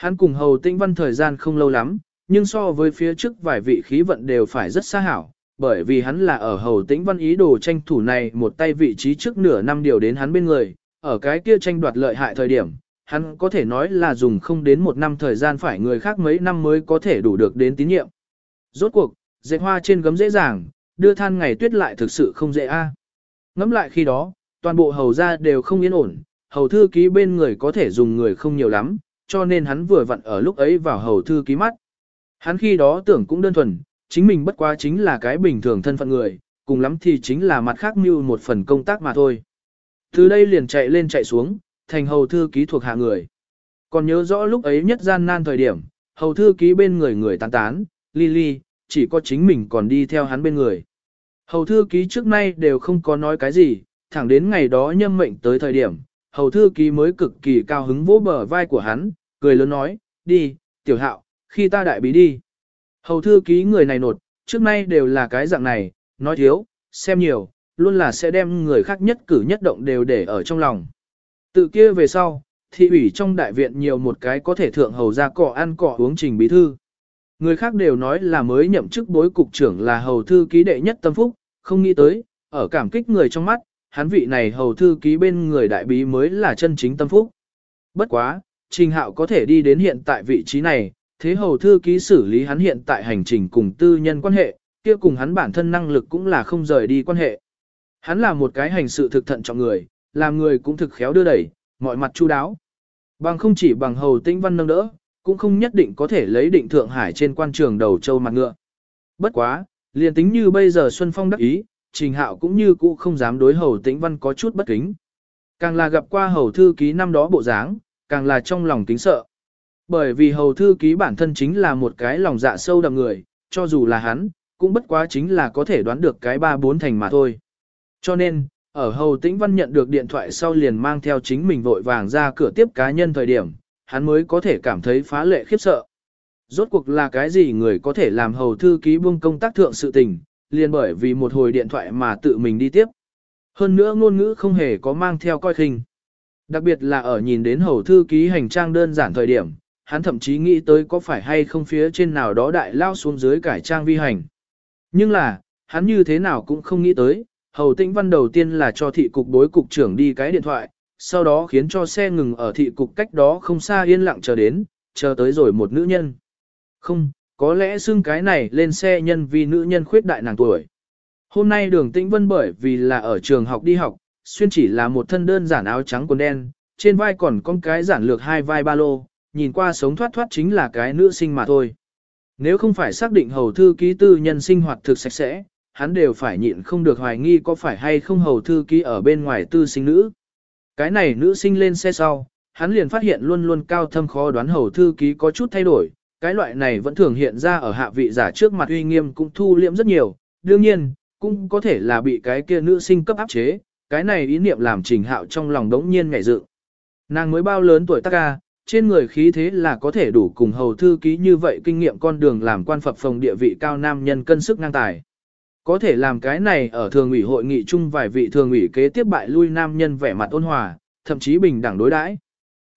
Hắn cùng hầu tĩnh văn thời gian không lâu lắm, nhưng so với phía trước vài vị khí vận đều phải rất xa hảo, bởi vì hắn là ở hầu tĩnh văn ý đồ tranh thủ này một tay vị trí trước nửa năm điều đến hắn bên người, ở cái kia tranh đoạt lợi hại thời điểm, hắn có thể nói là dùng không đến một năm thời gian phải người khác mấy năm mới có thể đủ được đến tín nhiệm. Rốt cuộc, dệt hoa trên gấm dễ dàng, đưa than ngày tuyết lại thực sự không dễ a. À. Ngắm lại khi đó, toàn bộ hầu gia đều không yên ổn, hầu thư ký bên người có thể dùng người không nhiều lắm, cho nên hắn vừa vặn ở lúc ấy vào hầu thư ký mắt. Hắn khi đó tưởng cũng đơn thuần, chính mình bất quá chính là cái bình thường thân phận người, cùng lắm thì chính là mặt khác mưu một phần công tác mà thôi. Từ đây liền chạy lên chạy xuống, thành hầu thư ký thuộc hạ người. Còn nhớ rõ lúc ấy nhất gian nan thời điểm, hầu thư ký bên người người tán tán, ly ly, chỉ có chính mình còn đi theo hắn bên người. Hầu thư ký trước nay đều không có nói cái gì, thẳng đến ngày đó nhâm mệnh tới thời điểm, hầu thư ký mới cực kỳ cao hứng vỗ bờ vai của hắn, cười lớn nói, đi, tiểu hạo, khi ta đại bí đi. Hầu thư ký người này nột, trước nay đều là cái dạng này, nói thiếu, xem nhiều, luôn là sẽ đem người khác nhất cử nhất động đều để ở trong lòng. Tự kia về sau, thị ủy trong đại viện nhiều một cái có thể thượng hầu ra cỏ ăn cỏ uống trình bí thư. Người khác đều nói là mới nhậm chức bối cục trưởng là hầu thư ký đệ nhất tâm phúc, không nghĩ tới, ở cảm kích người trong mắt, hắn vị này hầu thư ký bên người đại bí mới là chân chính tâm phúc. Bất quá, Trình Hạo có thể đi đến hiện tại vị trí này, thế hầu thư ký xử lý hắn hiện tại hành trình cùng tư nhân quan hệ, kia cùng hắn bản thân năng lực cũng là không rời đi quan hệ. Hắn là một cái hành sự thực thận trọng người, làm người cũng thực khéo đưa đẩy, mọi mặt chu đáo. Bằng không chỉ bằng hầu tĩnh văn nâng đỡ, cũng không nhất định có thể lấy định Thượng Hải trên quan trường đầu châu mặt ngựa. Bất quá, liền tính như bây giờ Xuân Phong đắc ý, Trình Hạo cũng như cũ không dám đối hầu tĩnh văn có chút bất kính. Càng là gặp qua hầu thư ký năm đó bộ dáng, càng là trong lòng kính sợ. Bởi vì hầu thư ký bản thân chính là một cái lòng dạ sâu đậm người, cho dù là hắn, cũng bất quá chính là có thể đoán được cái ba bốn thành mà thôi. Cho nên, ở hầu tĩnh văn nhận được điện thoại sau liền mang theo chính mình vội vàng ra cửa tiếp cá nhân thời điểm, hắn mới có thể cảm thấy phá lệ khiếp sợ. Rốt cuộc là cái gì người có thể làm hầu thư ký buông công tác thượng sự tình, liền bởi vì một hồi điện thoại mà tự mình đi tiếp. Hơn nữa ngôn ngữ không hề có mang theo coi khinh. Đặc biệt là ở nhìn đến hầu thư ký hành trang đơn giản thời điểm, hắn thậm chí nghĩ tới có phải hay không phía trên nào đó đại lao xuống dưới cải trang vi hành. Nhưng là, hắn như thế nào cũng không nghĩ tới, hầu tĩnh văn đầu tiên là cho thị cục đối cục trưởng đi cái điện thoại, sau đó khiến cho xe ngừng ở thị cục cách đó không xa yên lặng chờ đến, chờ tới rồi một nữ nhân. Không, có lẽ xưng cái này lên xe nhân vì nữ nhân khuyết đại nàng tuổi. Hôm nay đường tĩnh vân bởi vì là ở trường học đi học, xuyên chỉ là một thân đơn giản áo trắng quần đen, trên vai còn có cái giản lược hai vai ba lô, nhìn qua sống thoát thoát chính là cái nữ sinh mà thôi. Nếu không phải xác định hầu thư ký tư nhân sinh hoạt thực sạch sẽ, hắn đều phải nhịn không được hoài nghi có phải hay không hầu thư ký ở bên ngoài tư sinh nữ. Cái này nữ sinh lên xe sau, hắn liền phát hiện luôn luôn cao thâm khó đoán hầu thư ký có chút thay đổi, cái loại này vẫn thường hiện ra ở hạ vị giả trước mặt uy nghiêm cũng thu liễm rất nhiều, đương nhiên, cũng có thể là bị cái kia nữ sinh cấp áp chế, cái này ý niệm làm trình hạo trong lòng đống nhiên ngảy dự. Nàng mới bao lớn tuổi tác ca, trên người khí thế là có thể đủ cùng hầu thư ký như vậy kinh nghiệm con đường làm quan phập phòng địa vị cao nam nhân cân sức ngang tài. Có thể làm cái này ở thường ủy hội nghị chung vài vị thường ủy kế tiếp bại lui nam nhân vẻ mặt ôn hòa, thậm chí bình đẳng đối đãi.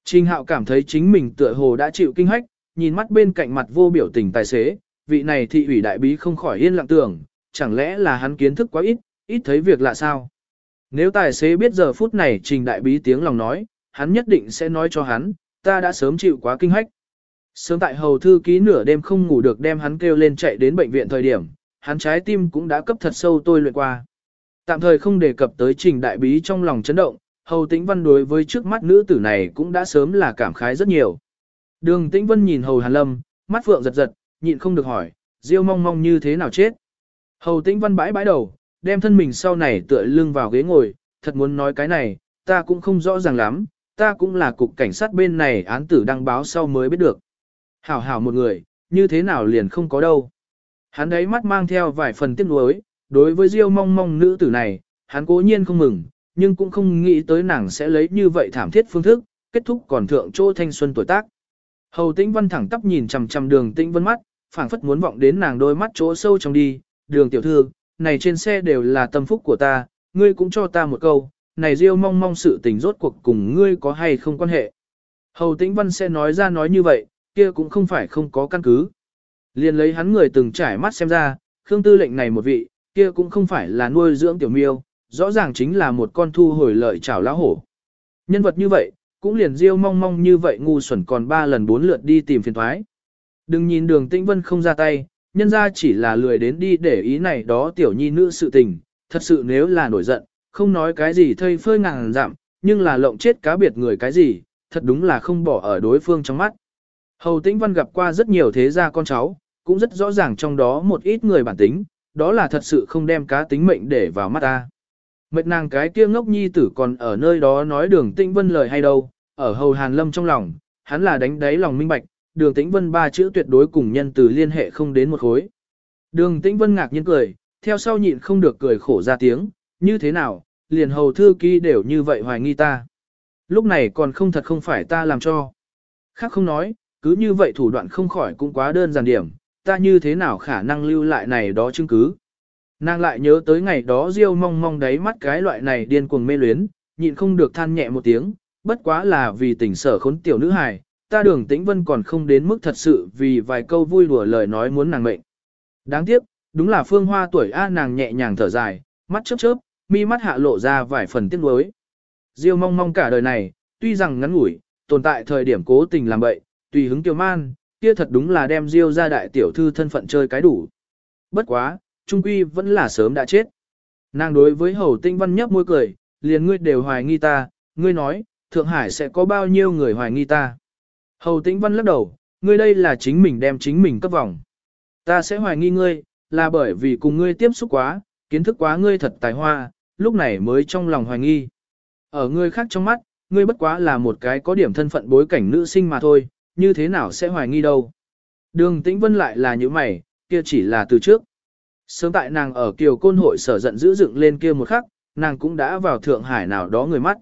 Trình hạo cảm thấy chính mình tựa hồ đã chịu kinh hách, nhìn mắt bên cạnh mặt vô biểu tình tài xế, vị này thị ủy đại bí không khỏi yên lặng tưởng, chẳng lẽ là hắn kiến thức quá ít, ít thấy việc lạ sao? Nếu tài xế biết giờ phút này trình đại bí tiếng lòng nói, hắn nhất định sẽ nói cho hắn, ta đã sớm chịu quá kinh hách. Sớm tại hầu thư ký nửa đêm không ngủ được đem hắn kêu lên chạy đến bệnh viện thời điểm, hắn trái tim cũng đã cấp thật sâu tôi luyện qua. Tạm thời không đề cập tới trình đại bí trong lòng chấn động, hầu tĩnh văn đối với trước mắt nữ tử này cũng đã sớm là cảm khái rất nhiều. Đường tĩnh vân nhìn hầu hàn lâm, mắt phượng giật giật, nhịn không được hỏi, diêu mong mong như thế nào chết. Hầu tĩnh văn bãi bãi đầu, đem thân mình sau này tựa lưng vào ghế ngồi, thật muốn nói cái này, ta cũng không rõ ràng lắm, ta cũng là cục cảnh sát bên này án tử đăng báo sau mới biết được. Hảo hảo một người, như thế nào liền không có đâu. Hắn đấy mắt mang theo vài phần tiếc nuối, đối với Diêu mong mong nữ tử này, hắn cố nhiên không mừng, nhưng cũng không nghĩ tới nàng sẽ lấy như vậy thảm thiết phương thức, kết thúc còn thượng chỗ thanh xuân tuổi tác. Hầu Tĩnh văn thẳng tắp nhìn chằm chằm Đường Tĩnh Vân mắt, phảng phất muốn vọng đến nàng đôi mắt chỗ sâu trong đi, "Đường tiểu thư, này trên xe đều là tâm phúc của ta, ngươi cũng cho ta một câu, này Diêu mong mong sự tình rốt cuộc cùng ngươi có hay không quan hệ?" Hầu Tĩnh Vân sẽ nói ra nói như vậy, kia cũng không phải không có căn cứ. liền lấy hắn người từng trải mắt xem ra, Khương Tư lệnh này một vị, kia cũng không phải là nuôi dưỡng tiểu miêu, rõ ràng chính là một con thu hồi lợi chảo lá hổ. Nhân vật như vậy, cũng liền Diêu mong mong như vậy ngu xuẩn còn ba lần bốn lượt đi tìm phiền thoái. Đừng nhìn đường tĩnh vân không ra tay, nhân ra chỉ là lười đến đi để ý này đó tiểu nhi nữ sự tình, thật sự nếu là nổi giận, không nói cái gì thây phơi ngàn giảm nhưng là lộng chết cá biệt người cái gì, thật đúng là không bỏ ở đối phương trong mắt. Hầu tĩnh văn gặp qua rất nhiều thế gia con cháu, cũng rất rõ ràng trong đó một ít người bản tính, đó là thật sự không đem cá tính mệnh để vào mắt ta. Mệt nàng cái kia ngốc nhi tử còn ở nơi đó nói đường tĩnh vân lời hay đâu, ở hầu hàn lâm trong lòng, hắn là đánh đáy lòng minh bạch, đường tĩnh vân ba chữ tuyệt đối cùng nhân từ liên hệ không đến một khối. Đường tĩnh vân ngạc nhiên cười, theo sau nhịn không được cười khổ ra tiếng, như thế nào, liền hầu thư ký đều như vậy hoài nghi ta. Lúc này còn không thật không phải ta làm cho. Khác không nói, cứ như vậy thủ đoạn không khỏi cũng quá đơn giản điểm, ta như thế nào khả năng lưu lại này đó chứng cứ. Nàng lại nhớ tới ngày đó Diêu mong mong đáy mắt cái loại này điên cuồng mê luyến, nhịn không được than nhẹ một tiếng, bất quá là vì tình sở khốn tiểu nữ hài, ta đường tĩnh vân còn không đến mức thật sự vì vài câu vui đùa lời nói muốn nàng mệnh. Đáng tiếc, đúng là phương hoa tuổi A nàng nhẹ nhàng thở dài, mắt chớp chớp, mi mắt hạ lộ ra vài phần tiếc nuối. Diêu mong mong cả đời này, tuy rằng ngắn ngủi, tồn tại thời điểm cố tình làm bậy, tùy hứng kiều man, kia thật đúng là đem Diêu ra đại tiểu thư thân phận chơi cái đủ. Bất quá, trung quy vẫn là sớm đã chết. Nàng đối với hầu tinh văn nhấp môi cười, liền ngươi đều hoài nghi ta, ngươi nói, Thượng Hải sẽ có bao nhiêu người hoài nghi ta. Hầu Tĩnh văn lắc đầu, ngươi đây là chính mình đem chính mình cấp vòng. Ta sẽ hoài nghi ngươi, là bởi vì cùng ngươi tiếp xúc quá, kiến thức quá ngươi thật tài hoa, lúc này mới trong lòng hoài nghi. Ở ngươi khác trong mắt, ngươi bất quá là một cái có điểm thân phận bối cảnh nữ sinh mà thôi, như thế nào sẽ hoài nghi đâu. Đường tĩnh vân lại là như mày, kia chỉ là từ trước. Sớm tại nàng ở kiều côn hội sở giận dữ dựng lên kia một khắc, nàng cũng đã vào Thượng Hải nào đó người mắt.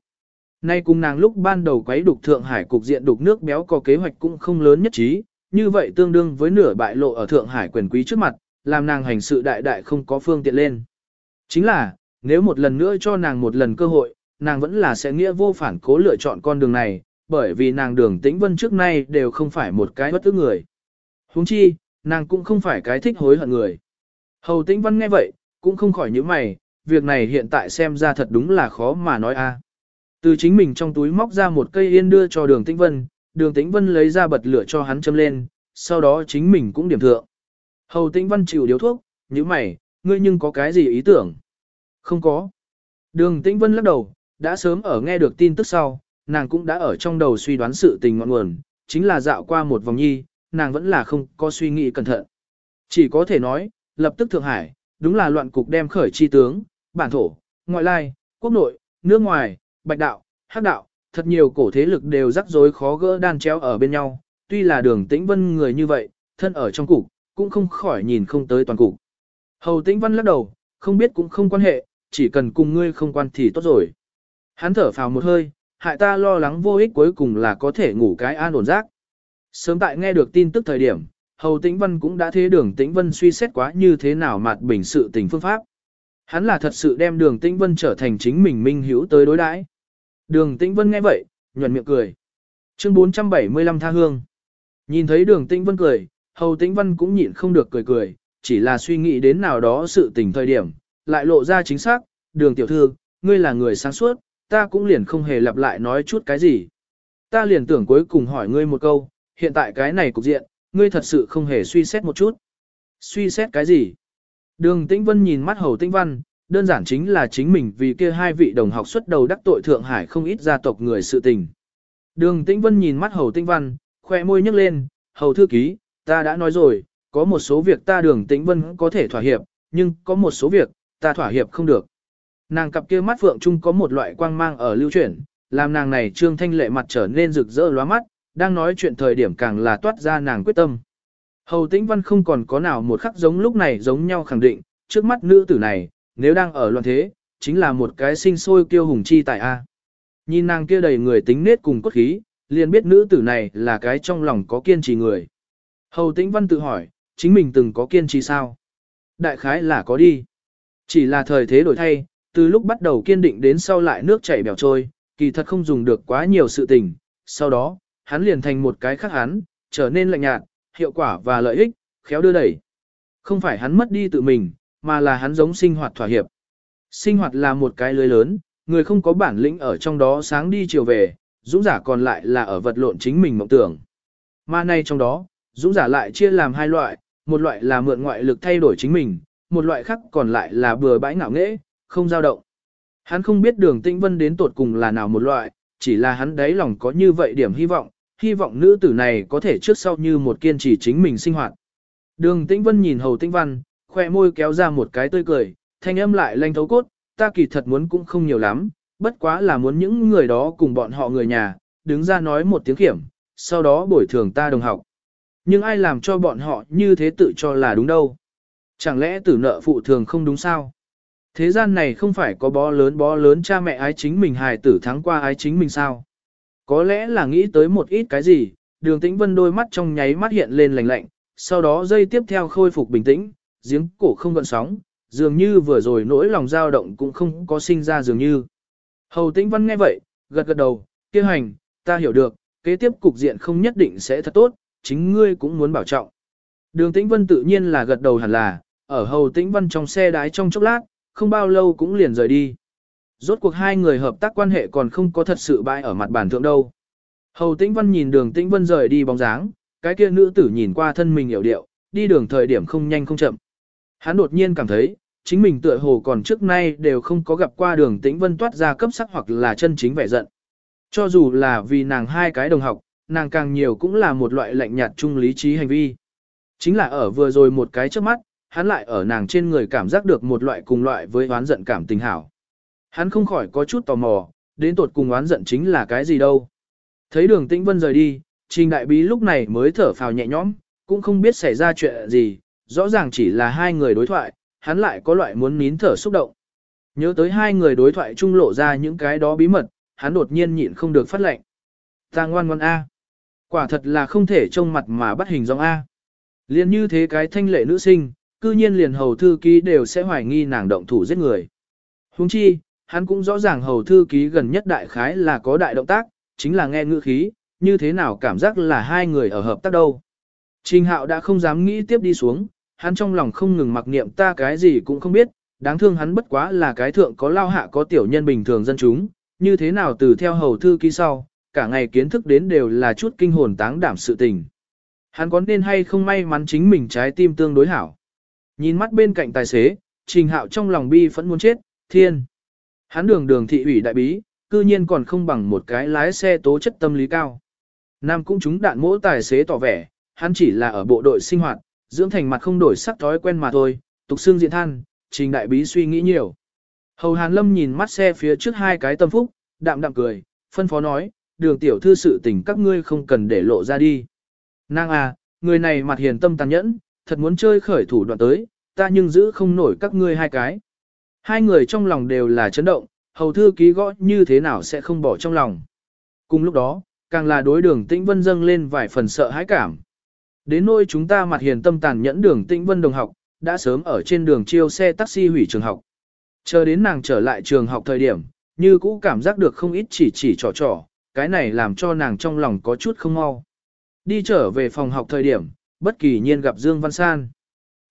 Nay cùng nàng lúc ban đầu quấy đục Thượng Hải cục diện đục nước béo có kế hoạch cũng không lớn nhất trí, như vậy tương đương với nửa bại lộ ở Thượng Hải quyền quý trước mặt, làm nàng hành sự đại đại không có phương tiện lên. Chính là, nếu một lần nữa cho nàng một lần cơ hội, nàng vẫn là sẽ nghĩa vô phản cố lựa chọn con đường này, bởi vì nàng đường tĩnh vân trước nay đều không phải một cái bất tức người. huống chi, nàng cũng không phải cái thích hối hận người. Hầu tĩnh vân nghe vậy, cũng không khỏi những mày, việc này hiện tại xem ra thật đúng là khó mà nói a. Từ chính mình trong túi móc ra một cây yên đưa cho đường tĩnh vân, đường tĩnh vân lấy ra bật lửa cho hắn châm lên, sau đó chính mình cũng điểm thượng. Hầu tĩnh vân chịu điếu thuốc, như mày, ngươi nhưng có cái gì ý tưởng? Không có. Đường tĩnh vân lắc đầu, đã sớm ở nghe được tin tức sau, nàng cũng đã ở trong đầu suy đoán sự tình ngọn nguồn, chính là dạo qua một vòng nhi, nàng vẫn là không có suy nghĩ cẩn thận. Chỉ có thể nói, lập tức Thượng Hải, đúng là loạn cục đem khởi chi tướng, bản thổ, ngoại lai, quốc nội, nước ngoài, bạch đạo, hắc đạo, thật nhiều cổ thế lực đều rắc rối khó gỡ đan chéo ở bên nhau, tuy là đường tĩnh vân người như vậy, thân ở trong cục, cũng không khỏi nhìn không tới toàn cục. Hầu tĩnh văn lắc đầu, không biết cũng không quan hệ, chỉ cần cùng ngươi không quan thì tốt rồi. Hắn thở phào một hơi, hại ta lo lắng vô ích cuối cùng là có thể ngủ cái an ổn giấc. Sớm tại nghe được tin tức thời điểm, Hầu Tĩnh Vân cũng đã thế đường Tĩnh Vân suy xét quá như thế nào mặt bình sự tình phương pháp. Hắn là thật sự đem đường Tĩnh Vân trở thành chính mình minh hữu tới đối đãi. Đường Tĩnh Vân nghe vậy, nhuận miệng cười. Chương 475 tha hương. Nhìn thấy đường Tĩnh Vân cười, Hầu Tĩnh Vân cũng nhịn không được cười cười, chỉ là suy nghĩ đến nào đó sự tình thời điểm, lại lộ ra chính xác, đường tiểu thư, ngươi là người sáng suốt, ta cũng liền không hề lặp lại nói chút cái gì. Ta liền tưởng cuối cùng hỏi ngươi một câu, hiện tại cái này cục diện, ngươi thật sự không hề suy xét một chút. Suy xét cái gì? Đường Tĩnh Vân nhìn mắt Hầu Tĩnh Văn, đơn giản chính là chính mình vì kia hai vị đồng học xuất đầu đắc tội Thượng Hải không ít gia tộc người sự tình. Đường Tĩnh Vân nhìn mắt Hầu Tĩnh Văn, khoe môi nhếch lên, Hầu thư ký, ta đã nói rồi, có một số việc ta đường Tĩnh Vân có thể thỏa hiệp, nhưng có một số việc, ta thỏa hiệp không được. Nàng cặp kia mắt phượng chung có một loại quang mang ở lưu chuyển, làm nàng này trương thanh lệ mặt trở nên rực rỡ lóa mắt, đang nói chuyện thời điểm càng là toát ra nàng quyết tâm. Hầu tĩnh văn không còn có nào một khắc giống lúc này giống nhau khẳng định, trước mắt nữ tử này, nếu đang ở loạn thế, chính là một cái sinh sôi kiêu hùng chi tại A. Nhìn nàng kia đầy người tính nết cùng cốt khí, liền biết nữ tử này là cái trong lòng có kiên trì người. Hầu Tĩnh Văn tự hỏi, chính mình từng có kiên trì sao? Đại khái là có đi. Chỉ là thời thế đổi thay, từ lúc bắt đầu kiên định đến sau lại nước chảy bèo trôi, kỳ thật không dùng được quá nhiều sự tình. Sau đó, hắn liền thành một cái khác hắn, trở nên lạnh nhạt, hiệu quả và lợi ích, khéo đưa đẩy. Không phải hắn mất đi tự mình, mà là hắn giống sinh hoạt thỏa hiệp. Sinh hoạt là một cái lưới lớn, người không có bản lĩnh ở trong đó sáng đi chiều về, dũng giả còn lại là ở vật lộn chính mình mộng tưởng. Mà nay trong đó, dũng giả lại chia làm hai loại, một loại là mượn ngoại lực thay đổi chính mình, một loại khác còn lại là bừa bãi ngạo nghễ, không dao động. Hắn không biết đường tĩnh vân đến tột cùng là nào một loại, chỉ là hắn đáy lòng có như vậy điểm hy vọng, hy vọng nữ tử này có thể trước sau như một kiên trì chính mình sinh hoạt. Đường tĩnh vân nhìn hầu tĩnh văn, khoe môi kéo ra một cái tươi cười, thanh âm lại lanh thấu cốt, ta kỳ thật muốn cũng không nhiều lắm, bất quá là muốn những người đó cùng bọn họ người nhà, đứng ra nói một tiếng kiểm, sau đó bồi thường ta đồng học. Nhưng ai làm cho bọn họ như thế tự cho là đúng đâu? Chẳng lẽ tử nợ phụ thường không đúng sao? Thế gian này không phải có bó lớn bó lớn cha mẹ ái chính mình hài tử thắng qua ái chính mình sao? Có lẽ là nghĩ tới một ít cái gì, đường tĩnh vân đôi mắt trong nháy mắt hiện lên lạnh lạnh, sau đó dây tiếp theo khôi phục bình tĩnh, giếng cổ không gợn sóng, dường như vừa rồi nỗi lòng dao động cũng không có sinh ra dường như. Hầu tĩnh văn nghe vậy, gật gật đầu, kia hành, ta hiểu được, kế tiếp cục diện không nhất định sẽ thật tốt, chính ngươi cũng muốn bảo trọng. Đường tĩnh vân tự nhiên là gật đầu hẳn là, ở hầu tĩnh văn trong xe đái trong chốc lát, không bao lâu cũng liền rời đi. Rốt cuộc hai người hợp tác quan hệ còn không có thật sự bại ở mặt bản thượng đâu. Hầu tĩnh văn nhìn đường tĩnh vân rời đi bóng dáng, cái kia nữ tử nhìn qua thân mình hiểu điệu, đi đường thời điểm không nhanh không chậm. Hắn đột nhiên cảm thấy, chính mình tựa hồ còn trước nay đều không có gặp qua đường tĩnh vân toát ra cấp sắc hoặc là chân chính vẻ giận. Cho dù là vì nàng hai cái đồng học, nàng càng nhiều cũng là một loại lạnh nhạt chung lý trí hành vi. Chính là ở vừa rồi một cái trước mắt, hắn lại ở nàng trên người cảm giác được một loại cùng loại với oán giận cảm tình hảo. Hắn không khỏi có chút tò mò, đến tột cùng oán giận chính là cái gì đâu. Thấy đường tĩnh vân rời đi, trình đại bí lúc này mới thở phào nhẹ nhõm, cũng không biết xảy ra chuyện gì, rõ ràng chỉ là hai người đối thoại, hắn lại có loại muốn nín thở xúc động. Nhớ tới hai người đối thoại trung lộ ra những cái đó bí mật, hắn đột nhiên nhịn không được phát lệnh. Ta ngoan ngoan A. Quả thật là không thể trông mặt mà bắt hình dong A. Liên như thế cái thanh lệ nữ sinh, cư nhiên liền hầu thư ký đều sẽ hoài nghi nàng động thủ giết người. Huống chi, hắn cũng rõ ràng hầu thư ký gần nhất đại khái là có đại động tác, chính là nghe ngữ khí, như thế nào cảm giác là hai người ở hợp tác đâu. Trình hạo đã không dám nghĩ tiếp đi xuống, hắn trong lòng không ngừng mặc niệm ta cái gì cũng không biết, đáng thương hắn bất quá là cái thượng có lao hạ có tiểu nhân bình thường dân chúng, như thế nào từ theo hầu thư ký sau, cả ngày kiến thức đến đều là chút kinh hồn táng đảm sự tình. Hắn có nên hay không may mắn chính mình trái tim tương đối hảo. Nhìn mắt bên cạnh tài xế, trình hạo trong lòng bi phẫn muốn chết, thiên. Hắn đường đường thị ủy đại bí, cư nhiên còn không bằng một cái lái xe tố chất tâm lý cao. Nam cũng chúng đạn mỗi tài xế tỏ vẻ, hắn chỉ là ở bộ đội sinh hoạt, dưỡng thành mặt không đổi sắc thói quen mà thôi, tục xương diện than, trình đại bí suy nghĩ nhiều. Hầu Hàn Lâm nhìn mắt xe phía trước hai cái tâm phúc, đạm đạm cười, phân phó nói, đường tiểu thư sự tình các ngươi không cần để lộ ra đi. Nàng à, người này mặt hiền tâm tàn nhẫn, thật muốn chơi khởi thủ đoạn tới, ta nhưng giữ không nổi các ngươi hai cái. Hai người trong lòng đều là chấn động, hầu thư ký gõ như thế nào sẽ không bỏ trong lòng. Cùng lúc đó, càng là đối đường tĩnh vân dâng lên vài phần sợ hãi cảm. Đến nôi chúng ta mặt hiền tâm tàn nhẫn đường tĩnh vân đồng học, đã sớm ở trên đường chiêu xe taxi hủy trường học. Chờ đến nàng trở lại trường học thời điểm, như cũ cảm giác được không ít chỉ chỉ trò trò, cái này làm cho nàng trong lòng có chút không mau. Đi trở về phòng học thời điểm, bất kỳ nhiên gặp Dương Văn San.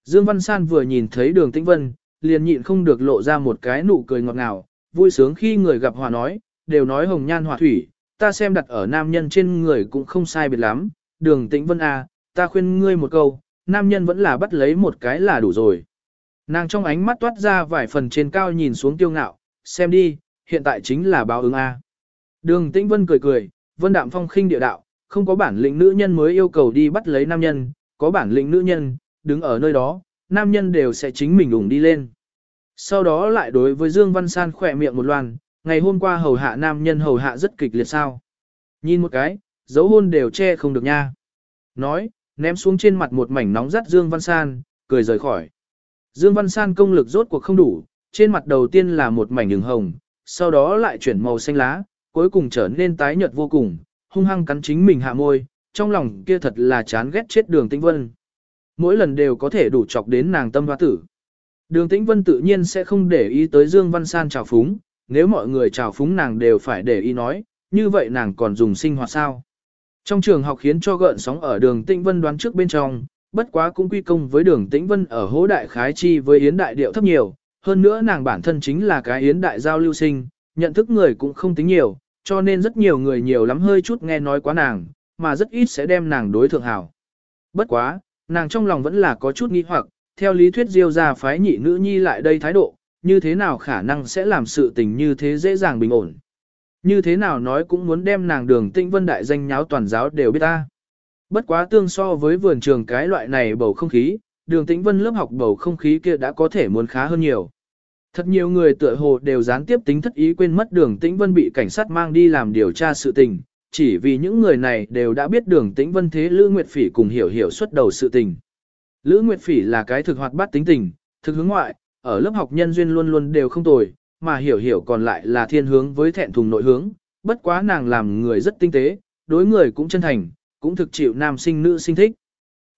Dương Văn San vừa nhìn thấy đường tĩnh vân, liền nhịn không được lộ ra một cái nụ cười ngọt ngào, vui sướng khi người gặp hòa nói, đều nói hồng nhan hòa thủy, ta xem đặt ở nam nhân trên người cũng không sai biệt lắm, đường tĩnh vân à, ta khuyên ngươi một câu, nam nhân vẫn là bắt lấy một cái là đủ rồi. Nàng trong ánh mắt toát ra vài phần trên cao nhìn xuống tiêu ngạo, xem đi, hiện tại chính là báo ứng A. Đường Tĩnh Vân cười cười, Vân Đạm Phong khinh địa đạo, không có bản lĩnh nữ nhân mới yêu cầu đi bắt lấy nam nhân, có bản lĩnh nữ nhân, đứng ở nơi đó, nam nhân đều sẽ chính mình ủng đi lên. Sau đó lại đối với Dương Văn San khỏe miệng một loàn, ngày hôm qua hầu hạ nam nhân hầu hạ rất kịch liệt sao. Nhìn một cái, dấu hôn đều che không được nha. Nói, ném xuống trên mặt một mảnh nóng rát Dương Văn San, cười rời khỏi. Dương Văn San công lực rốt cuộc không đủ, trên mặt đầu tiên là một mảnh đường hồng, sau đó lại chuyển màu xanh lá, cuối cùng trở nên tái nhợt vô cùng, hung hăng cắn chính mình hạ môi, trong lòng kia thật là chán ghét chết đường tĩnh vân. Mỗi lần đều có thể đủ chọc đến nàng tâm hoa tử. Đường tĩnh vân tự nhiên sẽ không để ý tới Dương Văn San trào phúng, nếu mọi người trào phúng nàng đều phải để ý nói, như vậy nàng còn dùng sinh hoạt sao. Trong trường học khiến cho gợn sóng ở đường tĩnh vân đoán trước bên trong, bất quá cũng quy công với đường tĩnh vân ở hố đại khái chi với yến đại điệu thấp nhiều, hơn nữa nàng bản thân chính là cái yến đại giao lưu sinh, nhận thức người cũng không tính nhiều, cho nên rất nhiều người nhiều lắm hơi chút nghe nói quá nàng, mà rất ít sẽ đem nàng đối thượng hảo. Bất quá, nàng trong lòng vẫn là có chút nghi hoặc, theo lý thuyết diêu ra phái nhị nữ nhi lại đây thái độ, như thế nào khả năng sẽ làm sự tình như thế dễ dàng bình ổn. Như thế nào nói cũng muốn đem nàng đường Tĩnh vân đại danh nháo toàn giáo đều biết ta. Bất quá tương so với vườn trường cái loại này bầu không khí, đường tĩnh vân lớp học bầu không khí kia đã có thể muốn khá hơn nhiều. Thật nhiều người tựa hồ đều gián tiếp tính thất ý quên mất đường tĩnh vân bị cảnh sát mang đi làm điều tra sự tình, chỉ vì những người này đều đã biết đường tĩnh vân thế Lữ Nguyệt Phỉ cùng hiểu hiểu xuất đầu sự tình. Lữ Nguyệt Phỉ là cái thực hoạt bát tính tình, thực hướng ngoại, ở lớp học nhân duyên luôn luôn đều không tồi, mà hiểu hiểu còn lại là thiên hướng với thẹn thùng nội hướng, bất quá nàng làm người rất tinh tế, đối người cũng chân thành, cũng thực chịu nam sinh nữ sinh thích.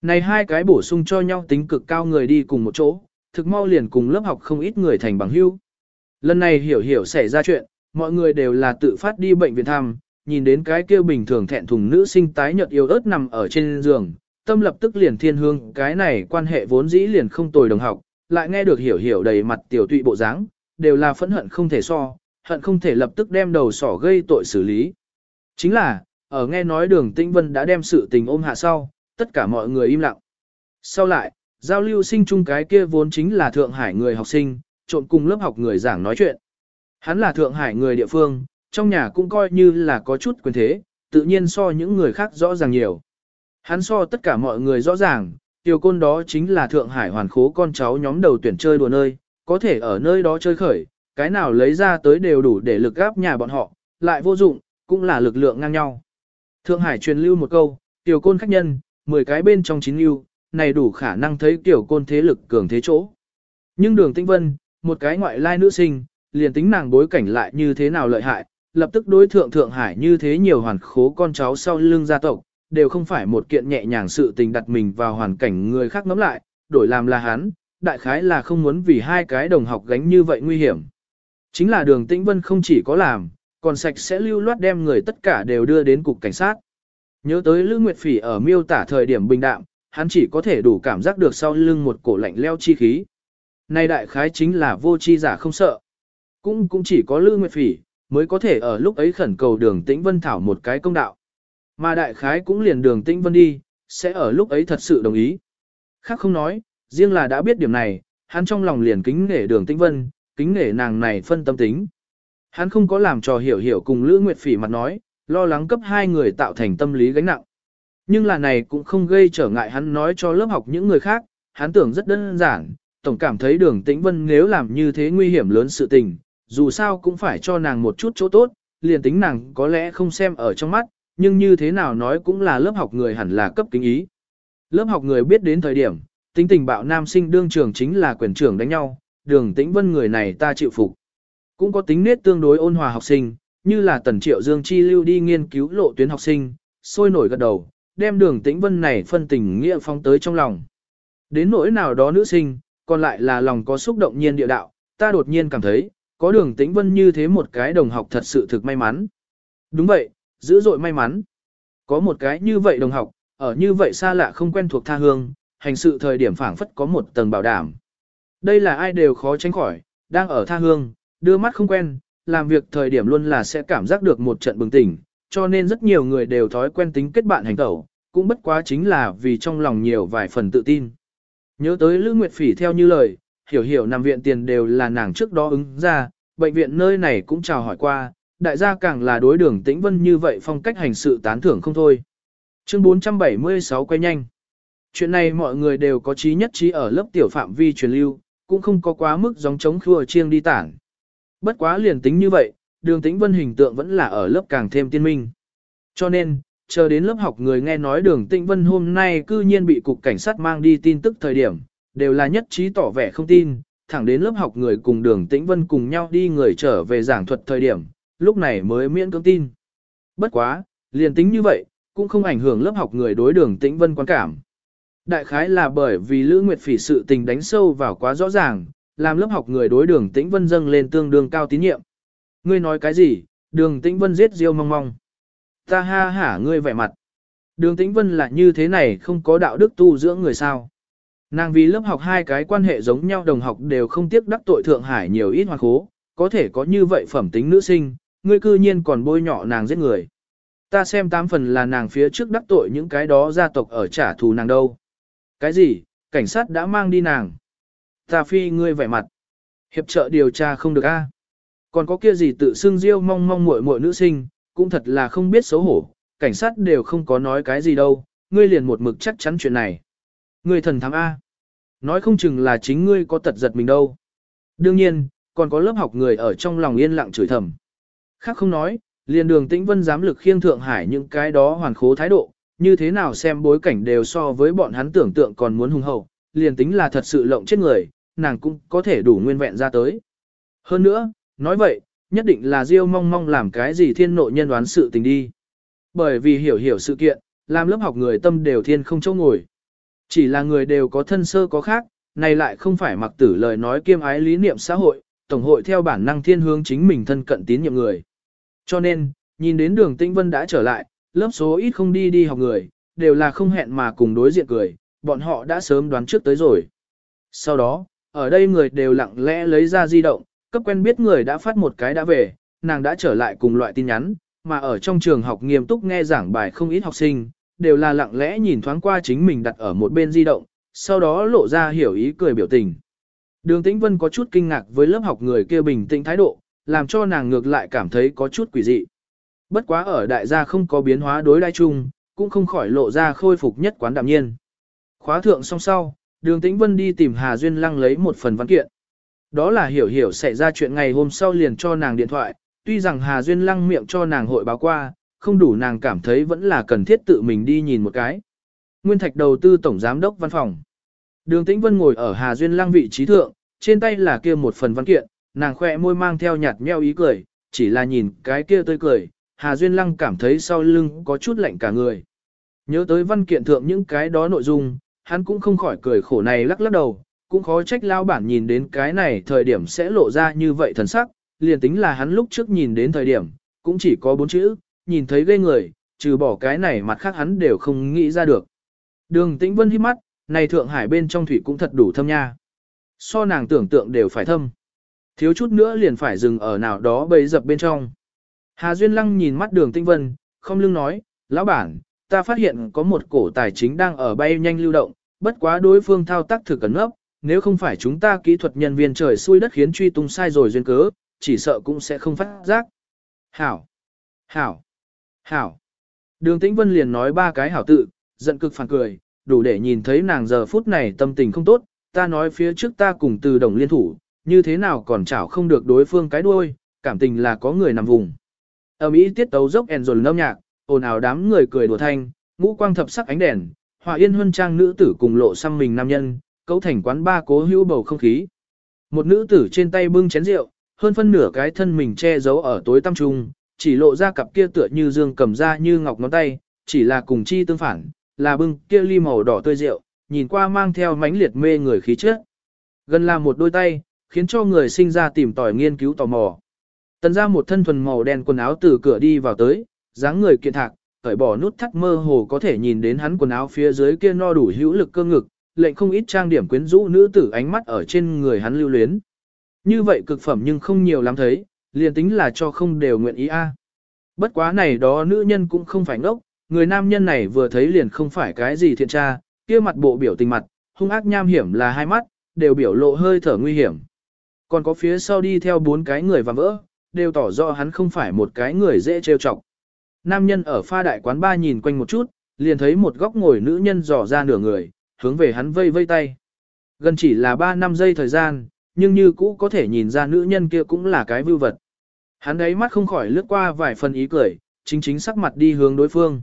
Này hai cái bổ sung cho nhau tính cực cao người đi cùng một chỗ, thực mau liền cùng lớp học không ít người thành bằng hữu. Lần này hiểu hiểu xảy ra chuyện, mọi người đều là tự phát đi bệnh viện thăm, nhìn đến cái kia bình thường thẹn thùng nữ sinh tái nhợt yếu ớt nằm ở trên giường, tâm lập tức liền thiên hương, cái này quan hệ vốn dĩ liền không tồi đồng học, lại nghe được hiểu hiểu đầy mặt tiểu tụy bộ dáng, đều là phẫn hận không thể so, hận không thể lập tức đem đầu sỏ gây tội xử lý. Chính là, ở nghe nói đường tĩnh vân đã đem sự tình ôm hạ sau, tất cả mọi người im lặng. Sau lại, giao lưu sinh chung cái kia vốn chính là Thượng Hải người học sinh, trộn cùng lớp học người giảng nói chuyện. Hắn là Thượng Hải người địa phương, trong nhà cũng coi như là có chút quyền thế, tự nhiên so những người khác rõ ràng nhiều. Hắn so tất cả mọi người rõ ràng, tiểu côn đó chính là Thượng Hải hoàn khố con cháu nhóm đầu tuyển chơi đùa nơi, có thể ở nơi đó chơi khởi, cái nào lấy ra tới đều đủ để lực gáp nhà bọn họ, lại vô dụng, cũng là lực lượng ngang nhau. Thượng Hải truyền lưu một câu, tiểu côn khách nhân, 10 cái bên trong chín lưu, này đủ khả năng thấy tiểu côn thế lực cường thế chỗ. Nhưng đường tinh vân, một cái ngoại lai nữ sinh, liền tính nàng bối cảnh lại như thế nào lợi hại, lập tức đối thượng Thượng Hải như thế nhiều hoàn khố con cháu sau lưng gia tộc, đều không phải một kiện nhẹ nhàng sự tình đặt mình vào hoàn cảnh người khác ngắm lại, đổi làm là hắn, đại khái là không muốn vì hai cái đồng học gánh như vậy nguy hiểm. Chính là đường tĩnh vân không chỉ có làm, còn sạch sẽ lưu loát đem người tất cả đều đưa đến cục cảnh sát. Nhớ tới Lữ Nguyệt Phỉ ở miêu tả thời điểm bình đạm, hắn chỉ có thể đủ cảm giác được sau lưng một cổ lạnh leo chi khí. Này đại khái chính là vô chi giả không sợ. Cũng cũng chỉ có Lữ Nguyệt Phỉ, mới có thể ở lúc ấy khẩn cầu đường tĩnh vân thảo một cái công đạo. Mà đại khái cũng liền đường tĩnh vân đi, sẽ ở lúc ấy thật sự đồng ý. Khác không nói, riêng là đã biết điểm này, hắn trong lòng liền kính nể đường tĩnh vân, kính nể nàng này phân tâm tính. Hắn không có làm trò hiểu hiểu cùng Lữ Nguyệt Phỉ mặt nói, lo lắng cấp hai người tạo thành tâm lý gánh nặng. Nhưng là này cũng không gây trở ngại hắn nói cho lớp học những người khác, hắn tưởng rất đơn giản, tổng cảm thấy đường tĩnh vân nếu làm như thế nguy hiểm lớn sự tình, dù sao cũng phải cho nàng một chút chỗ tốt, liền tính nàng có lẽ không xem ở trong mắt, nhưng như thế nào nói cũng là lớp học người hẳn là cấp kính ý. Lớp học người biết đến thời điểm, tính tình bạo nam sinh đương trường chính là quyền trưởng đánh nhau, đường tĩnh vân người này ta chịu phục. Cũng có tính nết tương đối ôn hòa học sinh, như là tần triệu dương chi lưu đi nghiên cứu lộ tuyến học sinh, sôi nổi gật đầu, đem đường tĩnh vân này phân tình nghĩa phong tới trong lòng. Đến nỗi nào đó nữ sinh, còn lại là lòng có xúc động nhiên địa đạo, ta đột nhiên cảm thấy, có đường tĩnh vân như thế một cái đồng học thật sự thực may mắn. Đúng vậy, dữ dội may mắn. Có một cái như vậy đồng học, ở như vậy xa lạ không quen thuộc tha hương, hành sự thời điểm phảng phất có một tầng bảo đảm. Đây là ai đều khó tránh khỏi, đang ở tha hương, đưa mắt không quen, làm việc thời điểm luôn là sẽ cảm giác được một trận bừng tỉnh, cho nên rất nhiều người đều thói quen tính kết bạn hành tẩu, cũng bất quá chính là vì trong lòng nhiều vài phần tự tin. Nhớ tới Lữ Nguyệt Phỉ theo như lời, hiểu hiểu nằm viện tiền đều là nàng trước đó ứng ra, bệnh viện nơi này cũng chào hỏi qua, đại gia càng là đối đường tĩnh vân như vậy phong cách hành sự tán thưởng không thôi. Chương 476 quay nhanh. Chuyện này mọi người đều có trí nhất trí ở lớp tiểu phạm vi truyền lưu, cũng không có quá mức giống chống khua chiêng đi tản. Bất quá liền tính như vậy, đường tĩnh vân hình tượng vẫn là ở lớp càng thêm tiên minh. Cho nên, chờ đến lớp học người nghe nói đường tĩnh vân hôm nay cư nhiên bị cục cảnh sát mang đi tin tức thời điểm, đều là nhất trí tỏ vẻ không tin, thẳng đến lớp học người cùng đường tĩnh vân cùng nhau đi người trở về giảng thuật thời điểm, lúc này mới miễn cưỡng tin. Bất quá, Liền tính như vậy, cũng không ảnh hưởng lớp học người đối đường tĩnh vân quan cảm. Đại khái là bởi vì Lữ Nguyệt Phỉ sự tình đánh sâu vào quá rõ ràng, làm lớp học người đối đường tĩnh vân dâng lên tương đương cao tín nhiệm. Ngươi nói cái gì, đường tĩnh vân giết diêu mong mong. Ta ha hả ngươi vẻ mặt. Đường tĩnh vân là như thế này không có đạo đức tu dưỡng người sao. Nàng vì lớp học hai cái quan hệ giống nhau đồng học đều không tiếc đắc tội Thượng Hải nhiều ít hoặc khố, có thể có như vậy phẩm tính nữ sinh, ngươi cư nhiên còn bôi nhọ nàng giết người. Ta xem tám phần là nàng phía trước đắc tội những cái đó gia tộc ở trả thù nàng đâu. Cái gì, cảnh sát đã mang đi nàng. Ta phi ngươi vẻ mặt. Hiệp trợ điều tra không được a. Còn có kia gì tự xưng diêu mong mong muội muội nữ sinh, cũng thật là không biết xấu hổ, cảnh sát đều không có nói cái gì đâu, ngươi liền một mực chắc chắn chuyện này. Ngươi thần thắng A. Nói không chừng là chính ngươi có tật giật mình đâu. Đương nhiên, còn có lớp học người ở trong lòng yên lặng chửi thầm. Khác không nói, liền đường tĩnh vân dám lực khiêng Thượng Hải những cái đó hoàn khố thái độ, như thế nào xem bối cảnh đều so với bọn hắn tưởng tượng còn muốn hùng hậu, liền tính là thật sự lộng chết người, nàng cũng có thể đủ nguyên vẹn ra tới. Hơn nữa, nói vậy, nhất định là Diêu mong mong làm cái gì thiên nội nhân đoán sự tình đi. Bởi vì hiểu hiểu sự kiện, làm lớp học người tâm đều thiên không chỗ ngồi. Chỉ là người đều có thân sơ có khác, này lại không phải mặc tử lời nói kiêm ái lý niệm xã hội, tổng hội theo bản năng thiên hướng chính mình thân cận tín nhiệm người. Cho nên, nhìn đến đường tĩnh vân đã trở lại, lớp số ít không đi đi học người, đều là không hẹn mà cùng đối diện cười, bọn họ đã sớm đoán trước tới rồi. Sau đó, ở đây người đều lặng lẽ lấy ra di động, cấp quen biết người đã phát một cái đã về, nàng đã trở lại cùng loại tin nhắn, mà ở trong trường học nghiêm túc nghe giảng bài không ít học sinh, đều là lặng lẽ nhìn thoáng qua chính mình đặt ở một bên di động, sau đó lộ ra hiểu ý cười biểu tình. Đường Tĩnh Vân có chút kinh ngạc với lớp học người kia bình tĩnh thái độ, làm cho nàng ngược lại cảm thấy có chút quỷ dị. Bất quá ở đại gia không có biến hóa đối đai chung, cũng không khỏi lộ ra khôi phục nhất quán đạm nhiên. Khóa thượng xong sau, đường Tĩnh Vân đi tìm Hà Duyên Lăng lấy một phần văn kiện. Đó là hiểu hiểu xảy ra chuyện ngày hôm sau liền cho nàng điện thoại, tuy rằng Hà Duyên Lăng miệng cho nàng hội báo qua, không đủ nàng cảm thấy vẫn là cần thiết tự mình đi nhìn một cái. Nguyên Thạch đầu tư tổng giám đốc văn phòng. Đường Tĩnh Vân ngồi ở Hà Duyên Lăng vị trí thượng, trên tay là kia một phần văn kiện, nàng khoe môi mang theo nhạt meo ý cười, chỉ là nhìn cái kia tươi cười, Hà Duyên Lăng cảm thấy sau lưng có chút lạnh cả người. Nhớ tới văn kiện thượng những cái đó nội dung, hắn cũng không khỏi cười khổ này lắc lắc đầu, cũng khó trách lao bản nhìn đến cái này thời điểm sẽ lộ ra như vậy thần sắc, liền tính là hắn lúc trước nhìn đến thời điểm, cũng chỉ có bốn chữ, nhìn thấy ghê người, trừ bỏ cái này mặt khác hắn đều không nghĩ ra được. Đường Tĩnh Vân hít mắt, này Thượng Hải bên trong thủy cũng thật đủ thâm nha. So nàng tưởng tượng đều phải thâm. Thiếu chút nữa liền phải dừng ở nào đó bấy dập bên trong. Hà Duyên Lăng nhìn mắt đường Tinh Vân, không lưng nói, lão bản, ta phát hiện có một cổ tài chính đang ở bay nhanh lưu động, bất quá đối phương thao tác thực cẩn ngốc, nếu không phải chúng ta kỹ thuật nhân viên trời xui đất khiến truy tung sai rồi duyên cớ, chỉ sợ cũng sẽ không phát giác. Hảo! Hảo! Hảo! Đường Tĩnh Vân liền nói ba cái hảo tự, giận cực phản cười, đủ để nhìn thấy nàng giờ phút này tâm tình không tốt, ta nói phía trước ta cùng từ đồng liên thủ, như thế nào còn chảo không được đối phương cái đuôi, cảm tình là có người nằm vùng. Ở Mỹ tiết tấu dốc ẻn rồn lâm nhạc, ồn ào đám người cười đùa thanh, ngũ quang thập sắc ánh đèn, hòa yên huân trang nữ tử cùng lộ xăm mình nam nhân, cấu thành quán ba cố hữu bầu không khí. Một nữ tử trên tay bưng chén rượu, hơn phân nửa cái thân mình che giấu ở tối tăm trung, chỉ lộ ra cặp kia tựa như dương cầm ra như ngọc ngón tay, chỉ là cùng chi tương phản, là bưng kia ly màu đỏ tươi rượu, nhìn qua mang theo mãnh liệt mê người khí chất. Gần là một đôi tay, khiến cho người sinh ra tìm tòi nghiên cứu tò mò. Tần ra một thân thuần màu đen quần áo từ cửa đi vào tới, dáng người kiện thạc, cởi bỏ nút thắt mơ hồ có thể nhìn đến hắn quần áo phía dưới kia no đủ hữu lực cơ ngực, lệnh không ít trang điểm quyến rũ nữ tử ánh mắt ở trên người hắn lưu luyến. Như vậy cực phẩm nhưng không nhiều lắm thấy, liền tính là cho không đều nguyện ý a. Bất quá này đó nữ nhân cũng không phải ngốc, người nam nhân này vừa thấy liền không phải cái gì thiện tra, kia mặt bộ biểu tình mặt, hung ác nham hiểm là hai mắt, đều biểu lộ hơi thở nguy hiểm. Còn có phía sau đi theo bốn cái người và vỡ, đều tỏ rõ hắn không phải một cái người dễ trêu chọc. Nam nhân ở pha đại quán ba nhìn quanh một chút, liền thấy một góc ngồi nữ nhân dò ra nửa người, hướng về hắn vây vây tay. Gần chỉ là 3 năm giây thời gian, nhưng như cũ có thể nhìn ra nữ nhân kia cũng là cái vưu vật. Hắn đấy mắt không khỏi lướt qua vài phần ý cười, chính chính sắc mặt đi hướng đối phương.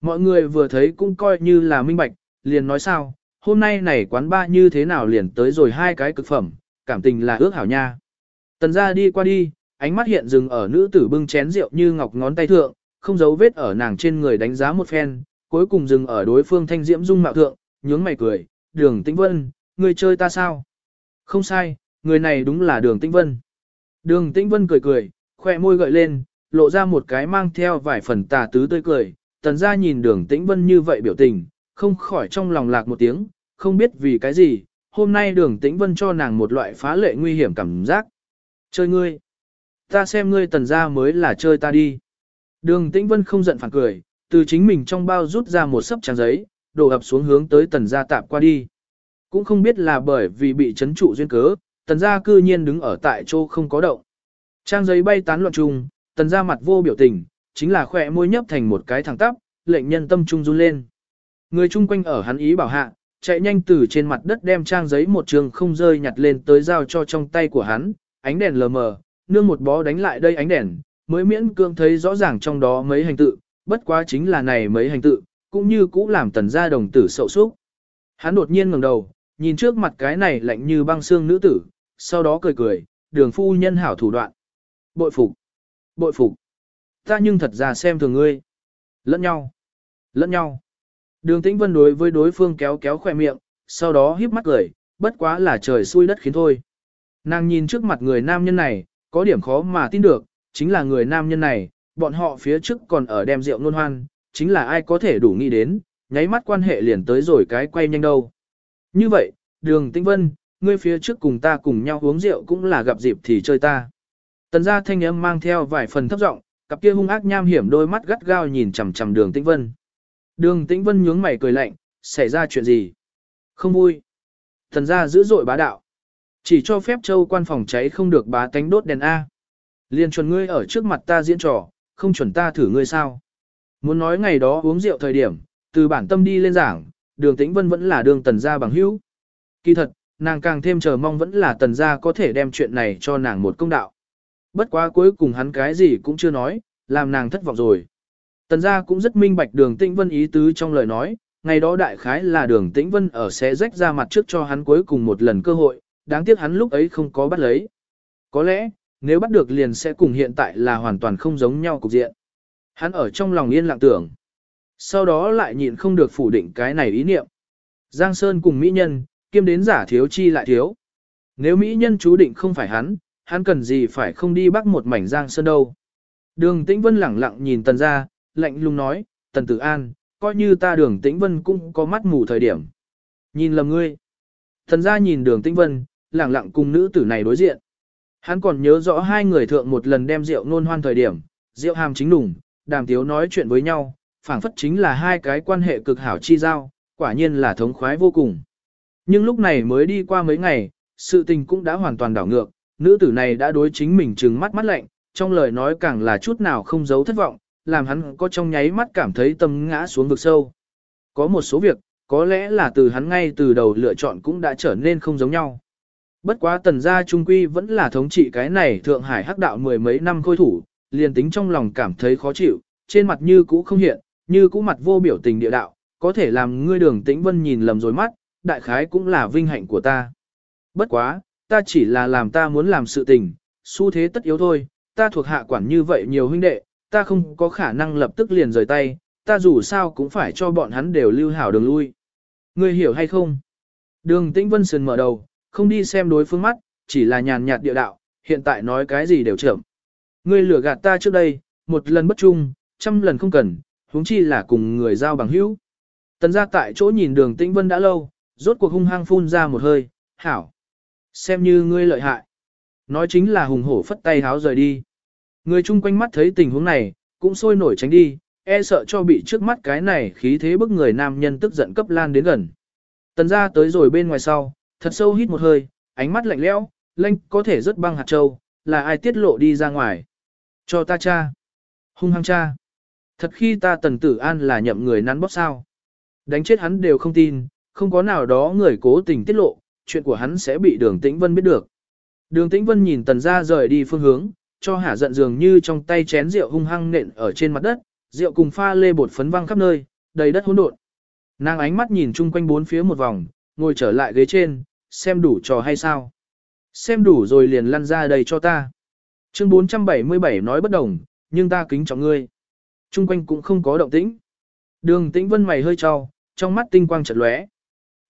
Mọi người vừa thấy cũng coi như là minh bạch, liền nói sao, hôm nay này quán ba như thế nào liền tới rồi hai cái cực phẩm, cảm tình là ước hảo nha. Tần ra đi qua đi, ánh mắt hiện dừng ở nữ tử bưng chén rượu như ngọc ngón tay thượng, không giấu vết ở nàng trên người đánh giá một phen, cuối cùng dừng ở đối phương thanh diễm dung mạo thượng, nhướng mày cười, đường tĩnh vân, người chơi ta sao? Không sai, người này đúng là đường tĩnh vân. Đường tĩnh vân cười cười, khoe môi gợi lên, lộ ra một cái mang theo vài phần tà tứ tươi cười, tần ra nhìn đường tĩnh vân như vậy biểu tình, không khỏi trong lòng lạc một tiếng, không biết vì cái gì, hôm nay đường tĩnh vân cho nàng một loại phá lệ nguy hiểm cảm giác. Chơi ngươi. Ta xem ngươi tần ra mới là chơi ta đi. Đường tĩnh vân không giận phản cười, từ chính mình trong bao rút ra một sấp trang giấy, đổ ập xuống hướng tới tần gia tạp qua đi. Cũng không biết là bởi vì bị chấn trụ duyên cớ, tần gia cư nhiên đứng ở tại chỗ không có động. Trang giấy bay tán loạn trùng, tần gia mặt vô biểu tình, chính là khỏe môi nhấp thành một cái thẳng tắp, lệnh nhân tâm trung run lên. Người chung quanh ở hắn ý bảo hạ, chạy nhanh từ trên mặt đất đem trang giấy một trường không rơi nhặt lên tới giao cho trong tay của hắn, ánh đèn lờ mờ, nương một bó đánh lại đây ánh đèn, mới miễn cương thấy rõ ràng trong đó mấy hành tự, bất quá chính là này mấy hành tự, cũng như cũ làm tần gia đồng tử sậu súc. Hắn đột nhiên ngẩng đầu, nhìn trước mặt cái này lạnh như băng xương nữ tử, sau đó cười cười, đường phu nhân hảo thủ đoạn. Bội phục, bội phục. Ta nhưng thật ra xem thường ngươi. Lẫn nhau, lẫn nhau. Đường tĩnh vân đối với đối phương kéo kéo khoe miệng, sau đó híp mắt cười, bất quá là trời xui đất khiến thôi. Nàng nhìn trước mặt người nam nhân này, có điểm khó mà tin được, chính là người nam nhân này, bọn họ phía trước còn ở đem rượu nôn hoan, chính là ai có thể đủ nghĩ đến, nháy mắt quan hệ liền tới rồi cái quay nhanh đâu. Như vậy, đường tĩnh vân, ngươi phía trước cùng ta cùng nhau uống rượu cũng là gặp dịp thì chơi ta. Tần gia thanh âm mang theo vài phần thấp giọng, cặp kia hung ác nham hiểm đôi mắt gắt gao nhìn chằm chằm đường tĩnh vân. Đường tĩnh vân nhướng mày cười lạnh, xảy ra chuyện gì? Không vui. Tần gia dữ dội bá đạo. Chỉ cho phép châu quan phòng cháy không được bá tánh đốt đèn A. Liên chuẩn ngươi ở trước mặt ta diễn trò, không chuẩn ta thử ngươi sao. Muốn nói ngày đó uống rượu thời điểm, từ bản tâm đi lên giảng, đường tĩnh vân vẫn là đường tần gia bằng hữu. Kỳ thật, nàng càng thêm chờ mong vẫn là tần gia có thể đem chuyện này cho nàng một công đạo. Bất quá cuối cùng hắn cái gì cũng chưa nói, làm nàng thất vọng rồi. Tần gia cũng rất minh bạch đường tĩnh vân ý tứ trong lời nói, ngày đó đại khái là đường tĩnh vân ở sẽ rách ra mặt trước cho hắn cuối cùng một lần cơ hội, đáng tiếc hắn lúc ấy không có bắt lấy. Có lẽ, nếu bắt được liền sẽ cùng hiện tại là hoàn toàn không giống nhau cục diện. Hắn ở trong lòng yên lặng tưởng. Sau đó lại nhịn không được phủ định cái này ý niệm. Giang Sơn cùng Mỹ Nhân, kiêm đến giả thiếu chi lại thiếu. Nếu Mỹ Nhân chú định không phải hắn, hắn cần gì phải không đi bắt một mảnh Giang Sơn đâu. Đường Tĩnh Vân lẳng lặng nhìn Tần ra, lạnh lùng nói, Tần Tử An, coi như ta đường Tĩnh Vân cũng có mắt mù thời điểm. Nhìn lầm ngươi. Tần ra nhìn đường Tĩnh Vân, lẳng lặng cùng nữ tử này đối diện. Hắn còn nhớ rõ hai người thượng một lần đem rượu nôn hoan thời điểm, rượu hàm chính đủng, đàm tiếu nói chuyện với nhau, phảng phất chính là hai cái quan hệ cực hảo chi giao, quả nhiên là thống khoái vô cùng. Nhưng lúc này mới đi qua mấy ngày, sự tình cũng đã hoàn toàn đảo ngược, nữ tử này đã đối chính mình trừng mắt mắt lạnh, trong lời nói càng là chút nào không giấu thất vọng, làm hắn có trong nháy mắt cảm thấy tâm ngã xuống vực sâu. Có một số việc, có lẽ là từ hắn ngay từ đầu lựa chọn cũng đã trở nên không giống nhau. Bất quá tần gia trung quy vẫn là thống trị cái này Thượng Hải hắc đạo mười mấy năm khôi thủ, liền tính trong lòng cảm thấy khó chịu, trên mặt như cũ không hiện, như cũ mặt vô biểu tình địa đạo, có thể làm ngươi đường tĩnh vân nhìn lầm rồi mắt, đại khái cũng là vinh hạnh của ta. Bất quá, ta chỉ là làm ta muốn làm sự tình, xu thế tất yếu thôi, ta thuộc hạ quản như vậy nhiều huynh đệ, ta không có khả năng lập tức liền rời tay, ta dù sao cũng phải cho bọn hắn đều lưu hảo đường lui. Ngươi hiểu hay không? Đường tĩnh vân sườn mở đầu, không đi xem đối phương mắt, chỉ là nhàn nhạt địa đạo, hiện tại nói cái gì đều chậm. Ngươi lừa gạt ta trước đây, một lần bất trung, trăm lần không cần, huống chi là cùng người giao bằng hữu. Tần gia tại chỗ nhìn đường tĩnh vân đã lâu, rốt cuộc hung hăng phun ra một hơi, hảo. Xem như ngươi lợi hại. Nói chính là hùng hổ phất tay háo rời đi. Người chung quanh mắt thấy tình huống này, cũng sôi nổi tránh đi, e sợ cho bị trước mắt cái này khí thế bức người nam nhân tức giận cấp lan đến gần. Tần gia tới rồi bên ngoài sau, thật sâu hít một hơi, ánh mắt lạnh lẽo, lanh có thể rất băng hạt châu, là ai tiết lộ đi ra ngoài. Cho ta cha. Hung hăng cha. Thật khi ta tần tử an là nhậm người nắn bóp sao. Đánh chết hắn đều không tin, không có nào đó người cố tình tiết lộ, chuyện của hắn sẽ bị đường tĩnh vân biết được. Đường tĩnh vân nhìn tần ra rời đi phương hướng, cho hả giận dường như trong tay chén rượu hung hăng nện ở trên mặt đất, rượu cùng pha lê bột phấn văng khắp nơi, đầy đất hỗn độn. Nàng ánh mắt nhìn chung quanh bốn phía một vòng, ngồi trở lại ghế trên, xem đủ trò hay sao. Xem đủ rồi liền lăn ra đây cho ta. Chương 477 nói bất đồng, nhưng ta kính trọng ngươi. Trung quanh cũng không có động tĩnh. Đường tĩnh vân mày hơi cho, trong mắt tinh quang chợt lóe.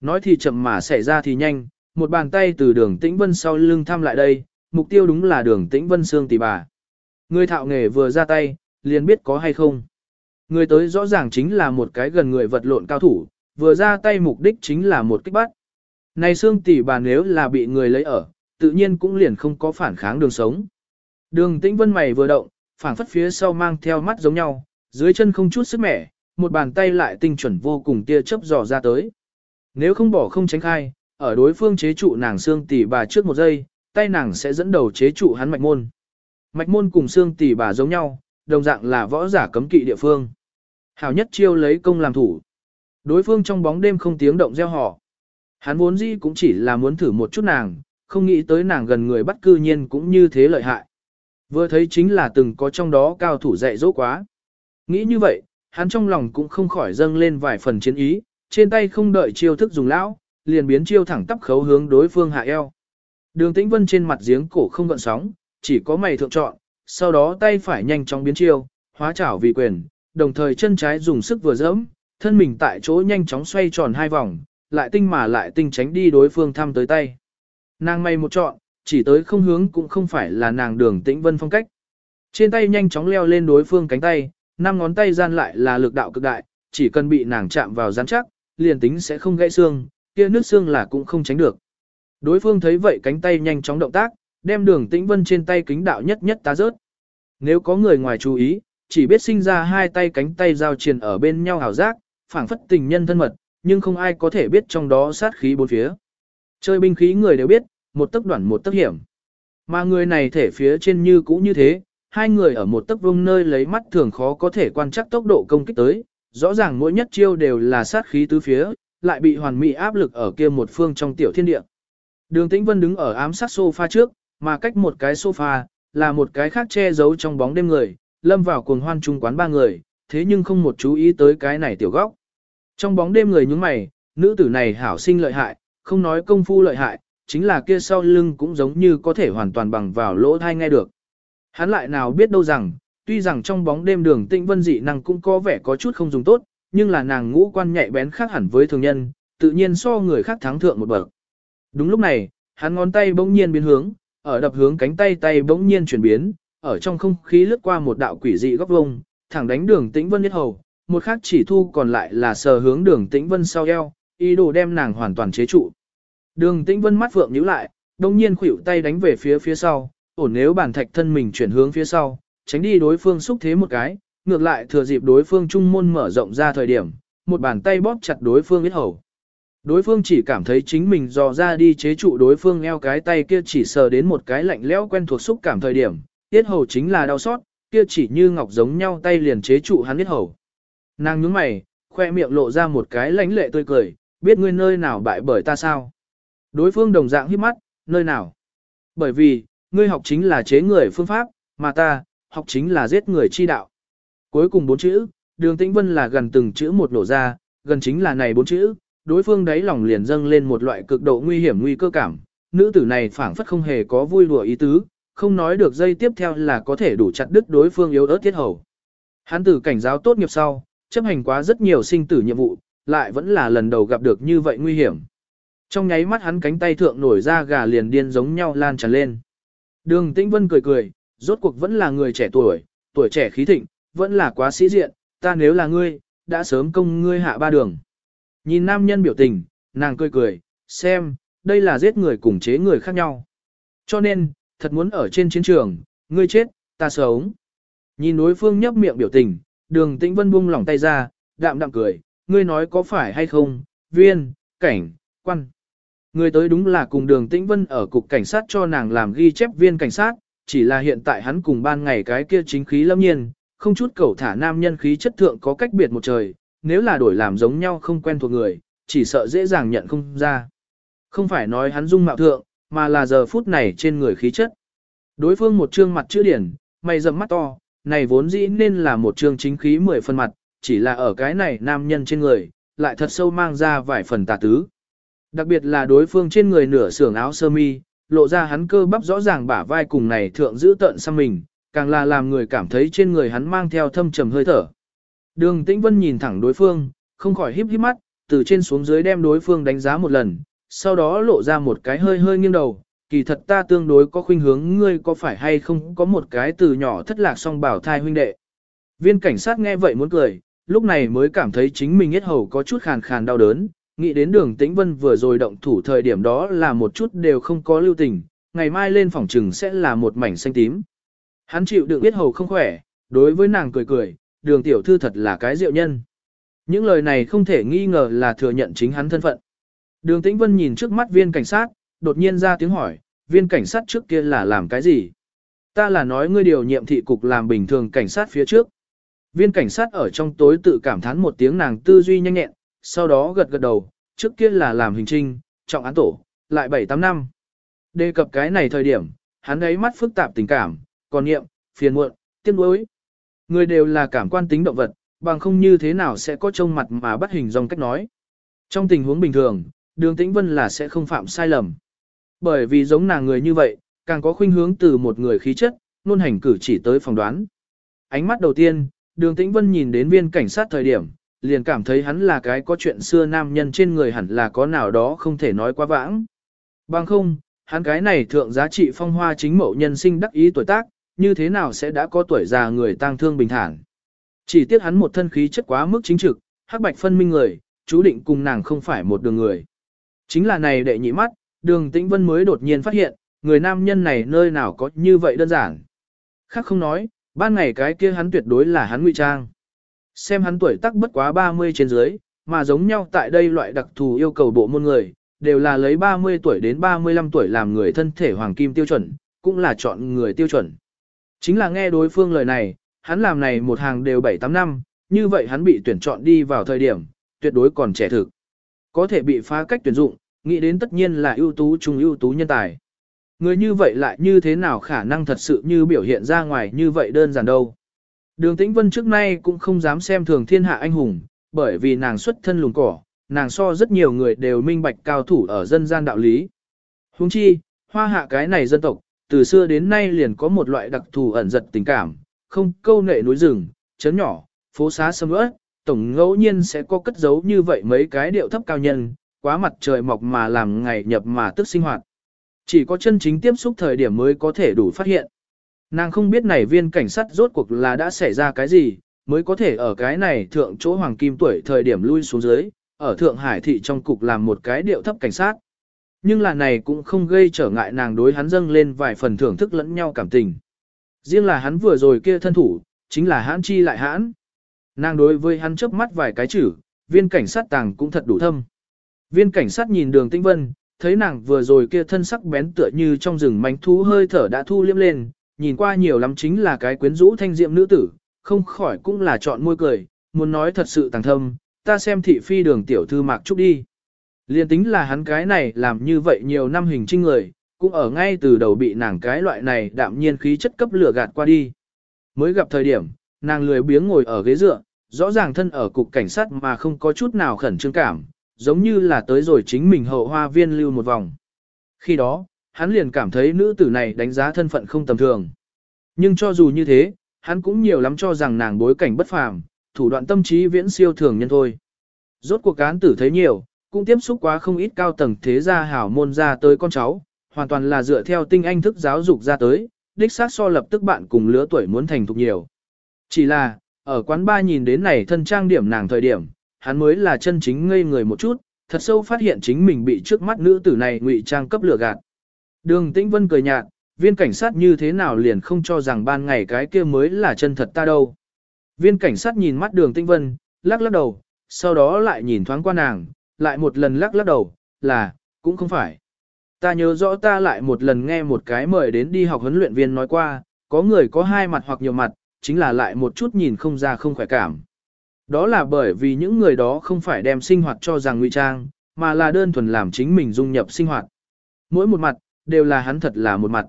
Nói thì chậm mà xảy ra thì nhanh, một bàn tay từ đường tĩnh vân sau lưng thăm lại đây, mục tiêu đúng là đường tĩnh vân xương tỷ bà. Người thạo nghề vừa ra tay, liền biết có hay không. Người tới rõ ràng chính là một cái gần người vật lộn cao thủ, vừa ra tay mục đích chính là một kích bắt. Này xương tỷ bà nếu là bị người lấy ở, tự nhiên cũng liền không có phản kháng đường sống. Đường tĩnh vân mày vừa động, phản phất phía sau mang theo mắt giống nhau, dưới chân không chút sức mẻ, một bàn tay lại tinh chuẩn vô cùng tia chớp dò ra tới. Nếu không bỏ không tránh khai, ở đối phương chế trụ nàng xương tỷ bà trước một giây, tay nàng sẽ dẫn đầu chế trụ hắn mạch môn. Mạch môn cùng xương tỷ bà giống nhau, đồng dạng là võ giả cấm kỵ địa phương. Hảo nhất chiêu lấy công làm thủ. Đối phương trong bóng đêm không tiếng động gieo họ. Hắn vốn dĩ cũng chỉ là muốn thử một chút nàng, không nghĩ tới nàng gần người bắt cư nhiên cũng như thế lợi hại. Vừa thấy chính là từng có trong đó cao thủ dạy dỗ quá. Nghĩ như vậy, hắn trong lòng cũng không khỏi dâng lên vài phần chiến ý, trên tay không đợi chiêu thức dùng lão, liền biến chiêu thẳng tắp khấu hướng đối phương hạ eo. Đường Tĩnh Vân trên mặt giếng cổ không gợn sóng, chỉ có mày thượng chọn, sau đó tay phải nhanh chóng biến chiêu, hóa chảo vì quyền, đồng thời chân trái dùng sức vừa dẫm, thân mình tại chỗ nhanh chóng xoay tròn hai vòng, lại tinh mà lại tinh tránh đi đối phương thăm tới tay. Nàng may một chọn, chỉ tới không hướng cũng không phải là nàng đường tĩnh vân phong cách. Trên tay nhanh chóng leo lên đối phương cánh tay, năm ngón tay gian lại là lực đạo cực đại, chỉ cần bị nàng chạm vào rắn chắc, liền tính sẽ không gãy xương, kia nước xương là cũng không tránh được. Đối phương thấy vậy cánh tay nhanh chóng động tác, đem đường tĩnh vân trên tay kính đạo nhất nhất tá rớt. Nếu có người ngoài chú ý, chỉ biết sinh ra hai tay cánh tay giao triền ở bên nhau hảo giác, phảng phất tình nhân thân mật, nhưng không ai có thể biết trong đó sát khí bốn phía. Chơi binh khí người đều biết, một tấc đoạn một tấc hiểm. Mà người này thể phía trên như cũ như thế, hai người ở một tấc vông nơi lấy mắt thường khó có thể quan trắc tốc độ công kích tới, rõ ràng mỗi nhất chiêu đều là sát khí tứ phía, lại bị hoàn mỹ áp lực ở kia một phương trong tiểu thiên địa. Đường Tĩnh Vân đứng ở ám sát sofa trước, mà cách một cái sofa, là một cái khác che giấu trong bóng đêm người, lâm vào cuồng hoan trung quán ba người, thế nhưng không một chú ý tới cái này tiểu góc. Trong bóng đêm người nhúng mày, nữ tử này hảo sinh lợi hại, không nói công phu lợi hại, chính là kia sau lưng cũng giống như có thể hoàn toàn bằng vào lỗ thai nghe được. Hắn lại nào biết đâu rằng, tuy rằng trong bóng đêm đường tĩnh vân dị năng cũng có vẻ có chút không dùng tốt, nhưng là nàng ngũ quan nhạy bén khác hẳn với thường nhân, tự nhiên so người khác thắng thượng một bậc. Đúng lúc này, hắn ngón tay bỗng nhiên biến hướng, ở đập hướng cánh tay tay bỗng nhiên chuyển biến, ở trong không khí lướt qua một đạo quỷ dị góc vông, thẳng đánh đường tĩnh vân nhất hầu, một khác chỉ thu còn lại là sờ hướng đường tĩnh vân sau eo, ý đồ đem nàng hoàn toàn chế trụ. Đường tĩnh vân mắt phượng nhíu lại, đồng nhiên khuỷu tay đánh về phía phía sau, ổn nếu bản thạch thân mình chuyển hướng phía sau, tránh đi đối phương xúc thế một cái, ngược lại thừa dịp đối phương trung môn mở rộng ra thời điểm, một bàn tay bóp chặt đối phương biết hầu. Đối phương chỉ cảm thấy chính mình dò ra đi chế trụ đối phương eo cái tay kia chỉ sờ đến một cái lạnh lẽo quen thuộc xúc cảm thời điểm, tiết hầu chính là đau xót, kia chỉ như ngọc giống nhau tay liền chế trụ hắn biết hầu. Nàng nhướng mày, khoe miệng lộ ra một cái lánh lệ tươi cười, biết ngươi nơi nào bại bởi ta sao? Đối phương đồng dạng hít mắt, nơi nào? Bởi vì, ngươi học chính là chế người phương pháp, mà ta, học chính là giết người chi đạo. Cuối cùng bốn chữ, đường tĩnh vân là gần từng chữ một nổ ra, gần chính là này bốn chữ, đối phương đáy lòng liền dâng lên một loại cực độ nguy hiểm nguy cơ cảm. Nữ tử này phảng phất không hề có vui đùa ý tứ, không nói được dây tiếp theo là có thể đủ chặt đứt đối phương yếu ớt thiết hầu. Hắn tử cảnh giáo tốt nghiệp sau, chấp hành quá rất nhiều sinh tử nhiệm vụ, lại vẫn là lần đầu gặp được như vậy nguy hiểm. Trong nháy mắt hắn cánh tay thượng nổi ra gà liền điên giống nhau lan tràn lên. Đường Tĩnh Vân cười cười, rốt cuộc vẫn là người trẻ tuổi, tuổi trẻ khí thịnh, vẫn là quá sĩ diện, ta nếu là ngươi, đã sớm công ngươi hạ ba đường. Nhìn nam nhân biểu tình, nàng cười cười, xem, đây là giết người cùng chế người khác nhau. Cho nên, thật muốn ở trên chiến trường, ngươi chết, ta sống. Nhìn đối phương nhấp miệng biểu tình, đường tĩnh vân buông lỏng tay ra, đạm đạm cười, ngươi nói có phải hay không, viên, cảnh, quan. Người tới đúng là cùng đường tĩnh vân ở cục cảnh sát cho nàng làm ghi chép viên cảnh sát, chỉ là hiện tại hắn cùng ban ngày cái kia chính khí lâm nhiên, không chút cầu thả nam nhân khí chất thượng có cách biệt một trời, nếu là đổi làm giống nhau không quen thuộc người, chỉ sợ dễ dàng nhận không ra. Không phải nói hắn dung mạo thượng, mà là giờ phút này trên người khí chất. Đối phương một trương mặt chữ điển, mày rậm mắt to, này vốn dĩ nên là một trương chính khí mười phần mặt, chỉ là ở cái này nam nhân trên người, lại thật sâu mang ra vài phần tà tứ. Đặc biệt là đối phương trên người nửa sưởng áo sơ mi, lộ ra hắn cơ bắp rõ ràng bả vai cùng này thượng giữ tận sang mình, càng là làm người cảm thấy trên người hắn mang theo thâm trầm hơi thở. Đường Tĩnh Vân nhìn thẳng đối phương, không khỏi híp híp mắt, từ trên xuống dưới đem đối phương đánh giá một lần, sau đó lộ ra một cái hơi hơi nghiêng đầu, kỳ thật ta tương đối có khuynh hướng ngươi có phải hay không có một cái từ nhỏ thất lạc song bảo thai huynh đệ. Viên cảnh sát nghe vậy muốn cười, lúc này mới cảm thấy chính mình hết hầu có chút khàn khàn đau đớn, nghĩ đến đường tĩnh vân vừa rồi động thủ thời điểm đó là một chút đều không có lưu tình, ngày mai lên phòng trừng sẽ là một mảnh xanh tím. Hắn chịu đựng biết hầu không khỏe, đối với nàng cười cười, đường tiểu thư thật là cái diệu nhân. Những lời này không thể nghi ngờ là thừa nhận chính hắn thân phận. Đường tĩnh vân nhìn trước mắt viên cảnh sát, đột nhiên ra tiếng hỏi, viên cảnh sát trước kia là làm cái gì? Ta là nói ngươi điều nhiệm thị cục làm bình thường cảnh sát phía trước. Viên cảnh sát ở trong tối tự cảm thán một tiếng nàng tư duy nhanh nhẹn, sau đó gật gật đầu, trước kia là làm hình trinh, trọng án tổ, lại 7-8 năm. Đề cập cái này thời điểm, hắn ấy mắt phức tạp tình cảm, còn nghiệm, phiền muộn, tiếc nuối. Người đều là cảm quan tính động vật, bằng không như thế nào sẽ có trông mặt mà bắt hình dòng cách nói. Trong tình huống bình thường, đường tĩnh vân là sẽ không phạm sai lầm. Bởi vì giống nàng người như vậy, càng có khuynh hướng từ một người khí chất, luôn hành cử chỉ tới phỏng đoán. Ánh mắt đầu tiên, đường tĩnh vân nhìn đến viên cảnh sát thời điểm, liền cảm thấy hắn là cái có chuyện xưa nam nhân trên người hẳn là có nào đó không thể nói quá vãng. Bằng không, hắn cái này thượng giá trị phong hoa chính mẫu nhân sinh đắc ý tuổi tác, như thế nào sẽ đã có tuổi già người tang thương bình thản. Chỉ tiếc hắn một thân khí chất quá mức chính trực, hắc bạch phân minh người, chú định cùng nàng không phải một đường người. Chính là này đệ nhị mắt, đường tĩnh vân mới đột nhiên phát hiện, người nam nhân này nơi nào có như vậy đơn giản. Khác không nói, ban ngày cái kia hắn tuyệt đối là hắn ngụy trang. Xem hắn tuổi tác bất quá 30 trên dưới, mà giống nhau tại đây loại đặc thù yêu cầu bộ môn người, đều là lấy 30 tuổi đến 35 tuổi làm người thân thể hoàng kim tiêu chuẩn, cũng là chọn người tiêu chuẩn. Chính là nghe đối phương lời này, hắn làm này một hàng đều 7-8 năm, như vậy hắn bị tuyển chọn đi vào thời điểm, tuyệt đối còn trẻ thực. Có thể bị phá cách tuyển dụng, nghĩ đến tất nhiên là ưu tú trung ưu tú nhân tài. Người như vậy lại như thế nào khả năng thật sự như biểu hiện ra ngoài như vậy đơn giản đâu. Đường Tĩnh Vân trước nay cũng không dám xem thường thiên hạ anh hùng, bởi vì nàng xuất thân lùn cỏ, nàng so rất nhiều người đều minh bạch cao thủ ở dân gian đạo lý. Huống chi, hoa hạ cái này dân tộc, từ xưa đến nay liền có một loại đặc thù ẩn giật tình cảm, không câu nệ núi rừng, chấn nhỏ, phố xá sâm ớt, tổng ngẫu nhiên sẽ có cất giấu như vậy mấy cái điệu thấp cao nhân, quá mặt trời mọc mà làm ngày nhập mà tức sinh hoạt. Chỉ có chân chính tiếp xúc thời điểm mới có thể đủ phát hiện. Nàng không biết này viên cảnh sát rốt cuộc là đã xảy ra cái gì, mới có thể ở cái này thượng chỗ hoàng kim tuổi thời điểm lui xuống dưới, ở Thượng Hải thị trong cục làm một cái điệu thấp cảnh sát. Nhưng là này cũng không gây trở ngại nàng đối hắn dâng lên vài phần thưởng thức lẫn nhau cảm tình. Riêng là hắn vừa rồi kia thân thủ, chính là hãn chi lại hãn. Nàng đối với hắn chớp mắt vài cái chữ, viên cảnh sát tàng cũng thật đủ thâm. Viên cảnh sát nhìn đường tinh vân, thấy nàng vừa rồi kia thân sắc bén tựa như trong rừng mánh thú hơi thở đã thu liếm lên, nhìn qua nhiều lắm chính là cái quyến rũ thanh diệm nữ tử, không khỏi cũng là chọn môi cười, muốn nói thật sự tàng thâm, ta xem thị phi đường tiểu thư mạc trúc đi. Liên tính là hắn cái này làm như vậy nhiều năm hình trinh người, cũng ở ngay từ đầu bị nàng cái loại này đạm nhiên khí chất cấp lửa gạt qua đi. Mới gặp thời điểm, nàng lười biếng ngồi ở ghế dựa, rõ ràng thân ở cục cảnh sát mà không có chút nào khẩn trương cảm, giống như là tới rồi chính mình hậu hoa viên lưu một vòng. Khi đó, hắn liền cảm thấy nữ tử này đánh giá thân phận không tầm thường. Nhưng cho dù như thế, hắn cũng nhiều lắm cho rằng nàng bối cảnh bất phàm, thủ đoạn tâm trí viễn siêu thường nhân thôi. Rốt cuộc cán tử thấy nhiều, cũng tiếp xúc quá không ít cao tầng thế gia hảo môn ra tới con cháu, hoàn toàn là dựa theo tinh anh thức giáo dục ra tới, đích xác so lập tức bạn cùng lứa tuổi muốn thành thục nhiều. Chỉ là, ở quán ba nhìn đến này thân trang điểm nàng thời điểm, hắn mới là chân chính ngây người một chút, thật sâu phát hiện chính mình bị trước mắt nữ tử này ngụy trang cấp lửa gạt. Đường Tĩnh Vân cười nhạt, viên cảnh sát như thế nào liền không cho rằng ban ngày cái kia mới là chân thật ta đâu. Viên cảnh sát nhìn mắt đường Tĩnh Vân, lắc lắc đầu, sau đó lại nhìn thoáng qua nàng, lại một lần lắc lắc đầu, là, cũng không phải. Ta nhớ rõ ta lại một lần nghe một cái mời đến đi học huấn luyện viên nói qua, có người có hai mặt hoặc nhiều mặt, chính là lại một chút nhìn không ra không khỏe cảm. Đó là bởi vì những người đó không phải đem sinh hoạt cho rằng ngụy trang, mà là đơn thuần làm chính mình dung nhập sinh hoạt. Mỗi một mặt, đều là hắn thật là một mặt.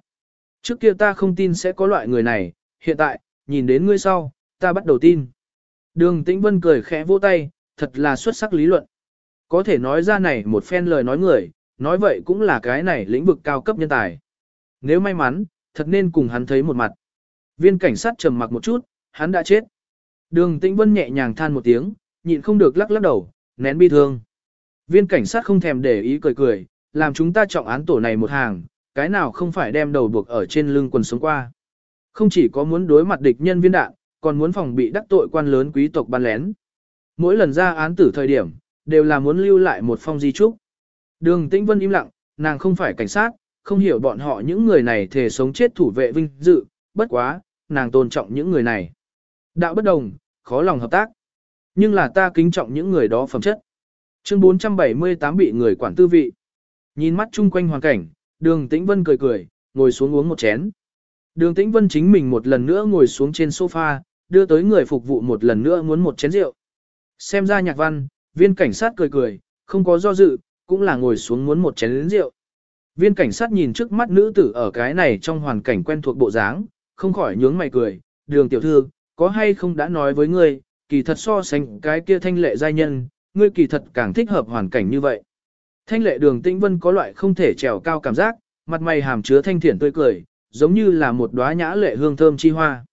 Trước kia ta không tin sẽ có loại người này, hiện tại, nhìn đến ngươi sau, ta bắt đầu tin. Đường Tĩnh Vân cười khẽ vỗ tay, thật là xuất sắc lý luận. Có thể nói ra này một phen lời nói người, nói vậy cũng là cái này lĩnh vực cao cấp nhân tài. Nếu may mắn, thật nên cùng hắn thấy một mặt. Viên cảnh sát trầm mặc một chút, hắn đã chết. Đường Tĩnh Vân nhẹ nhàng than một tiếng, nhịn không được lắc lắc đầu, nén bi thương. Viên cảnh sát không thèm để ý cười cười, làm chúng ta trọng án tổ này một hàng, cái nào không phải đem đầu buộc ở trên lưng quần sống qua. Không chỉ có muốn đối mặt địch nhân viên đạn, còn muốn phòng bị đắc tội quan lớn quý tộc ban lén. Mỗi lần ra án tử thời điểm, đều là muốn lưu lại một phong di trúc. Đường Tĩnh Vân im lặng, nàng không phải cảnh sát, không hiểu bọn họ những người này thể sống chết thủ vệ vinh dự, bất quá, nàng tôn trọng những người này. Đạo bất đồng, khó lòng hợp tác. Nhưng là ta kính trọng những người đó phẩm chất. Chương 478 bị người quản tư vị. Nhìn mắt chung quanh hoàn cảnh, đường Tĩnh Vân cười cười, ngồi xuống uống một chén. Đường Tĩnh Vân chính mình một lần nữa ngồi xuống trên sofa, đưa tới người phục vụ một lần nữa muốn một chén rượu. Xem ra nhạc văn, viên cảnh sát cười cười, không có do dự, cũng là ngồi xuống muốn một chén rượu. Viên cảnh sát nhìn trước mắt nữ tử ở cái này trong hoàn cảnh quen thuộc bộ dáng, không khỏi nhướng mày cười, đường tiểu thư, có hay không đã nói với ngươi, kỳ thật so sánh cái kia thanh lệ giai nhân, ngươi kỳ thật càng thích hợp hoàn cảnh như vậy. Thanh lệ đường tĩnh vân có loại không thể trèo cao cảm giác, mặt mày hàm chứa thanh thiện tươi cười, giống như là một đóa nhã lệ hương thơm chi hoa.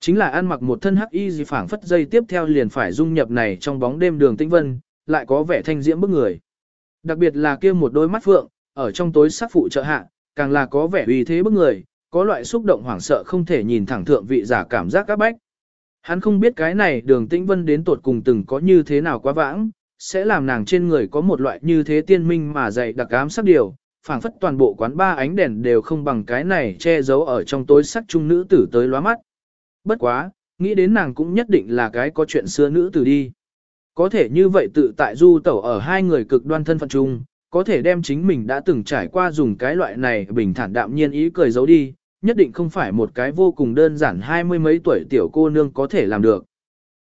Chính là ăn mặc một thân hắc y gì phảng phất dây tiếp theo liền phải dung nhập này trong bóng đêm đường tĩnh vân, lại có vẻ thanh diễm bức người. Đặc biệt là kia một đôi mắt phượng, ở trong tối sắc phụ trợ hạ, càng là có vẻ uy thế bức người, có loại xúc động hoảng sợ không thể nhìn thẳng thượng vị giả cảm giác các bách. Hắn không biết cái này đường tĩnh vân đến tột cùng từng có như thế nào quá vãng, sẽ làm nàng trên người có một loại như thế tiên minh mà dày đặc ám sắc điều, phảng phất toàn bộ quán ba ánh đèn đều không bằng cái này che giấu ở trong tối sắc trung nữ tử tới lóa mắt. Bất quá, nghĩ đến nàng cũng nhất định là cái có chuyện xưa nữ tử đi. Có thể như vậy tự tại du tẩu ở hai người cực đoan thân phận chung, có thể đem chính mình đã từng trải qua dùng cái loại này bình thản đạm nhiên ý cười giấu đi, nhất định không phải một cái vô cùng đơn giản hai mươi mấy tuổi tiểu cô nương có thể làm được.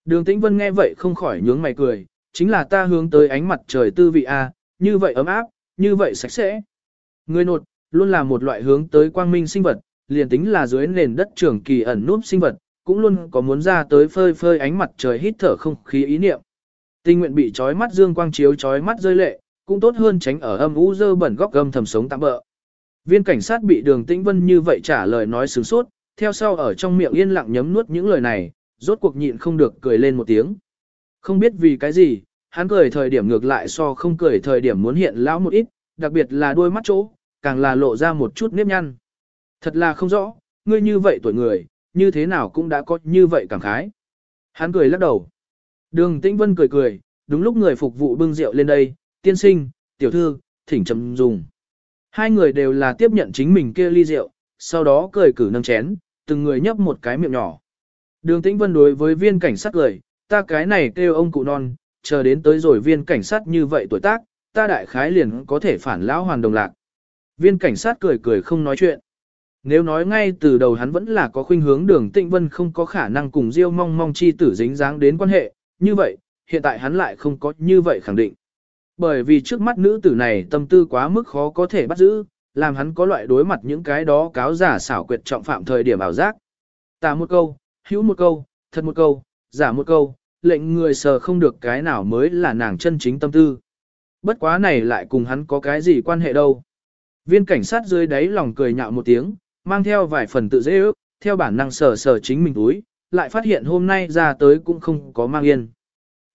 Đường Tĩnh Vân nghe vậy không khỏi nhướng mày cười, chính là ta hướng tới ánh mặt trời tư vị A, như vậy ấm áp, như vậy sạch sẽ. Người nột, luôn là một loại hướng tới quang minh sinh vật, liền tính là dưới nền đất trường kỳ ẩn núp sinh vật, cũng luôn có muốn ra tới phơi phơi ánh mặt trời hít thở không khí ý niệm. Tình nguyện bị trói mắt dương quang chiếu trói mắt rơi lệ, cũng tốt hơn tránh ở âm u dơ bẩn góc gầm thầm sống tạm bỡ. Viên cảnh sát bị đường tĩnh vân như vậy trả lời nói sướng sốt, theo sau ở trong miệng yên lặng nhấm nuốt những lời này, rốt cuộc nhịn không được cười lên một tiếng. Không biết vì cái gì, hắn cười thời điểm ngược lại so không cười thời điểm muốn hiện lão một ít, đặc biệt là đôi mắt chỗ, càng là lộ ra một chút nếp nhăn. Thật là không rõ, ngươi như vậy tuổi người, như thế nào cũng đã có như vậy cảm khái. Hắn cười lắc đầu. Đường Tĩnh Vân cười cười, đúng lúc người phục vụ bưng rượu lên đây, tiên sinh, tiểu thư, thỉnh chấm dùng. Hai người đều là tiếp nhận chính mình kia ly rượu, sau đó cười cử nâng chén, từng người nhấp một cái miệng nhỏ. Đường Tĩnh Vân đối với viên cảnh sát cười, ta cái này kêu ông cụ non, chờ đến tới rồi viên cảnh sát như vậy tuổi tác, ta đại khái liền có thể phản lão hoàn đồng lạc. Viên cảnh sát cười cười không nói chuyện. Nếu nói ngay từ đầu hắn vẫn là có khuynh hướng đường Tĩnh vân không có khả năng cùng Diêu mong mong chi tử dính dáng đến quan hệ, như vậy, hiện tại hắn lại không có như vậy khẳng định. Bởi vì trước mắt nữ tử này tâm tư quá mức khó có thể bắt giữ, làm hắn có loại đối mặt những cái đó cáo giả xảo quyệt trọng phạm thời điểm ảo giác. Tà một câu, hữu một câu, thật một câu, giả một câu, lệnh người sờ không được cái nào mới là nàng chân chính tâm tư. Bất quá này lại cùng hắn có cái gì quan hệ đâu. Viên cảnh sát dưới đáy lòng cười nhạo một tiếng, mang theo vài phần tự dễ ước, theo bản năng sờ sờ chính mình túi, lại phát hiện hôm nay ra tới cũng không có mang yên.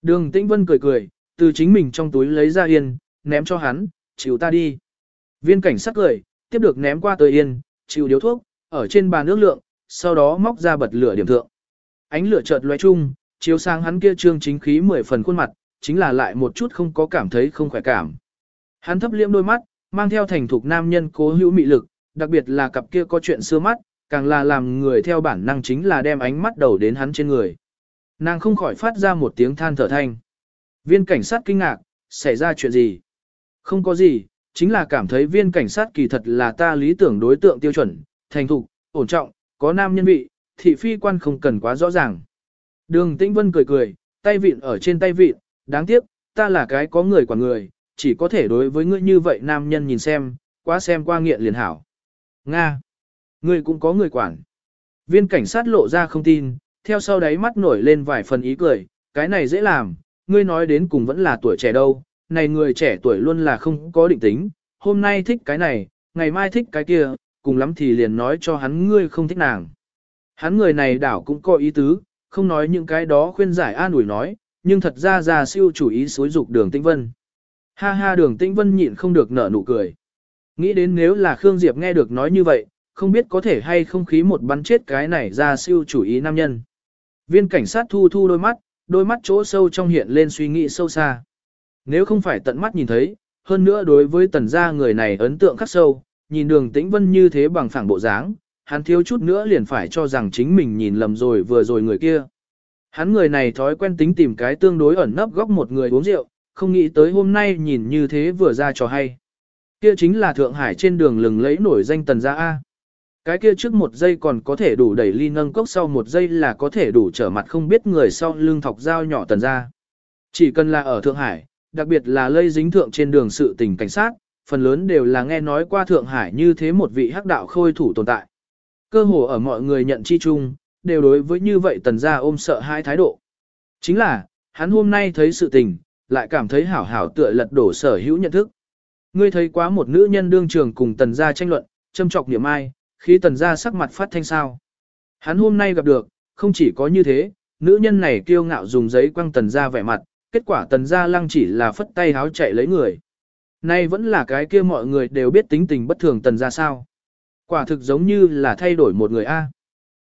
Đường Tĩnh Vân cười cười, từ chính mình trong túi lấy ra yên, ném cho hắn, chịu ta đi. Viên cảnh sát cười, tiếp được ném qua tới yên, chịu điếu thuốc, ở trên bàn nước lượng, sau đó móc ra bật lửa điểm thượng. Ánh lửa chợt lóe chung, chiếu sang hắn kia trương chính khí mười phần khuôn mặt, chính là lại một chút không có cảm thấy không khỏe cảm. Hắn thấp liễm đôi mắt, mang theo thành thục nam nhân cố hữu mị lực, đặc biệt là cặp kia có chuyện xưa mắt, càng là làm người theo bản năng chính là đem ánh mắt đầu đến hắn trên người. Nàng không khỏi phát ra một tiếng than thở thanh. Viên cảnh sát kinh ngạc, xảy ra chuyện gì? Không có gì, chính là cảm thấy viên cảnh sát kỳ thật là ta lý tưởng đối tượng tiêu chuẩn, thành thục, ổn trọng, có nam nhân vị, thị phi quan không cần quá rõ ràng. Đường Tĩnh Vân cười cười, tay vịn ở trên tay vịn, đáng tiếc, ta là cái có người quản người, chỉ có thể đối với ngươi như vậy nam nhân nhìn xem, quá xem qua nghiện liền hảo. Nga! Ngươi cũng có người quản. Viên cảnh sát lộ ra không tin, theo sau đáy mắt nổi lên vài phần ý cười, cái này dễ làm, ngươi nói đến cùng vẫn là tuổi trẻ đâu, này người trẻ tuổi luôn là không có định tính, hôm nay thích cái này, ngày mai thích cái kia, cùng lắm thì liền nói cho hắn ngươi không thích nàng. Hắn người này đảo cũng có ý tứ, không nói những cái đó khuyên giải an ủi nói, nhưng thật ra ra siêu chủ ý xối dục đường tĩnh vân. Ha ha đường tĩnh vân nhịn không được nở nụ cười. Nghĩ đến nếu là Khương Diệp nghe được nói như vậy, không biết có thể hay không khí một bắn chết cái này ra siêu chủ ý nam nhân. Viên cảnh sát thu thu đôi mắt, đôi mắt chỗ sâu trong hiện lên suy nghĩ sâu xa. Nếu không phải tận mắt nhìn thấy, hơn nữa đối với tần gia người này ấn tượng khắc sâu, nhìn đường tĩnh vân như thế bằng phẳng bộ dáng, hắn thiếu chút nữa liền phải cho rằng chính mình nhìn lầm rồi vừa rồi người kia. Hắn người này thói quen tính tìm cái tương đối ẩn nấp góc một người uống rượu, không nghĩ tới hôm nay nhìn như thế vừa ra trò hay. Kia chính là Thượng Hải trên đường lừng lẫy nổi danh tần gia A. Cái kia trước một giây còn có thể đủ đẩy ly nâng cốc sau một giây là có thể đủ trở mặt không biết người sau lưng thọc dao nhỏ tần gia. Chỉ cần là ở Thượng Hải, đặc biệt là lây dính thượng trên đường sự tình cảnh sát, phần lớn đều là nghe nói qua Thượng Hải như thế một vị hắc đạo khôi thủ tồn tại. Cơ hồ ở mọi người nhận chi chung, đều đối với như vậy tần gia ôm sợ hai thái độ. Chính là, hắn hôm nay thấy sự tình, lại cảm thấy hảo hảo tựa lật đổ sở hữu nhận thức. Ngươi thấy quá một nữ nhân đương trường cùng tần gia tranh luận, châm trọc niệm ai, khi tần gia sắc mặt phát thanh sao. Hắn hôm nay gặp được, không chỉ có như thế, nữ nhân này kiêu ngạo dùng giấy quăng tần gia vẻ mặt, kết quả tần gia lăng chỉ là phất tay háo chạy lấy người. Nay vẫn là cái kia mọi người đều biết tính tình bất thường tần gia sao. Quả thực giống như là thay đổi một người A.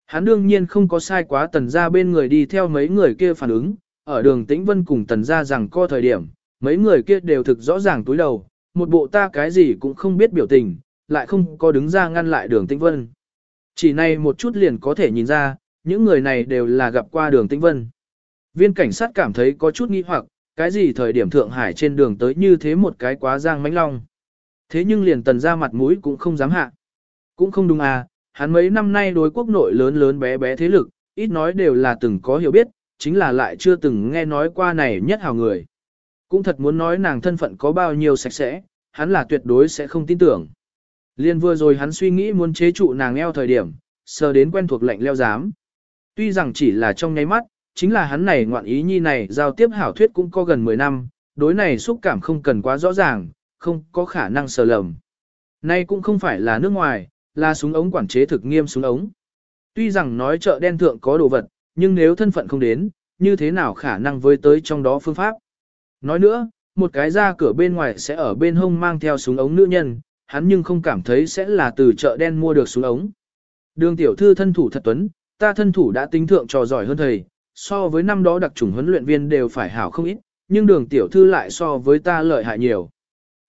Hắn đương nhiên không có sai quá tần gia bên người đi theo mấy người kia phản ứng, ở đường tĩnh vân cùng tần gia rằng co thời điểm, mấy người kia đều thực rõ ràng túi đầu, một bộ ta cái gì cũng không biết biểu tình, lại không có đứng ra ngăn lại đường tĩnh vân. Chỉ này một chút liền có thể nhìn ra, những người này đều là gặp qua đường tĩnh vân. Viên cảnh sát cảm thấy có chút nghi hoặc, cái gì thời điểm Thượng Hải trên đường tới như thế một cái quá giang mánh long. Thế nhưng liền tần ra mặt mũi cũng không dám hạ. Cũng không đúng à, hắn mấy năm nay đối quốc nội lớn lớn bé bé thế lực, ít nói đều là từng có hiểu biết, chính là lại chưa từng nghe nói qua này nhất hào người. Cũng thật muốn nói nàng thân phận có bao nhiêu sạch sẽ, hắn là tuyệt đối sẽ không tin tưởng. Liên vừa rồi hắn suy nghĩ muốn chế trụ nàng eo thời điểm, sờ đến quen thuộc lệnh leo dám. Tuy rằng chỉ là trong nháy mắt, chính là hắn này ngoạn ý nhi này giao tiếp hảo thuyết cũng có gần 10 năm, đối này xúc cảm không cần quá rõ ràng, không có khả năng sờ lầm. Nay cũng không phải là nước ngoài, là súng ống quản chế thực nghiêm súng ống. Tuy rằng nói chợ đen thượng có đồ vật, nhưng nếu thân phận không đến, như thế nào khả năng với tới trong đó phương pháp. Nói nữa, một cái ra cửa bên ngoài sẽ ở bên hông mang theo súng ống nữ nhân, hắn nhưng không cảm thấy sẽ là từ chợ đen mua được súng ống. Đường tiểu thư thân thủ thật tuấn, ta thân thủ đã tính thượng trò giỏi hơn thầy, so với năm đó đặc trùng huấn luyện viên đều phải hảo không ít, nhưng đường tiểu thư lại so với ta lợi hại nhiều.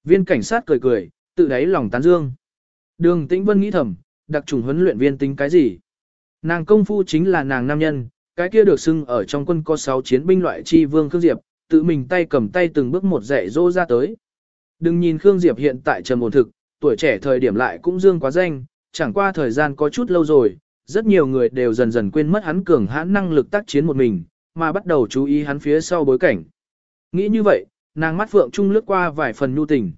Viên cảnh sát cười cười, tự đáy lòng tán dương. Đường tĩnh vân nghĩ thầm, đặc trùng huấn luyện viên tính cái gì? Nàng công phu chính là nàng nam nhân, cái kia được xưng ở trong quân có 6 chiến binh loại chi vương Khương Diệp, tự mình tay cầm tay từng bước một dạy dỗ ra tới. Đừng nhìn Khương Diệp hiện tại trầm ổn thực, tuổi trẻ thời điểm lại cũng dương quá danh, chẳng qua thời gian có chút lâu rồi, rất nhiều người đều dần dần quên mất hắn cường hãn năng lực tác chiến một mình, mà bắt đầu chú ý hắn phía sau bối cảnh. Nghĩ như vậy, nàng mắt phượng trung lướt qua vài phần nhu tình.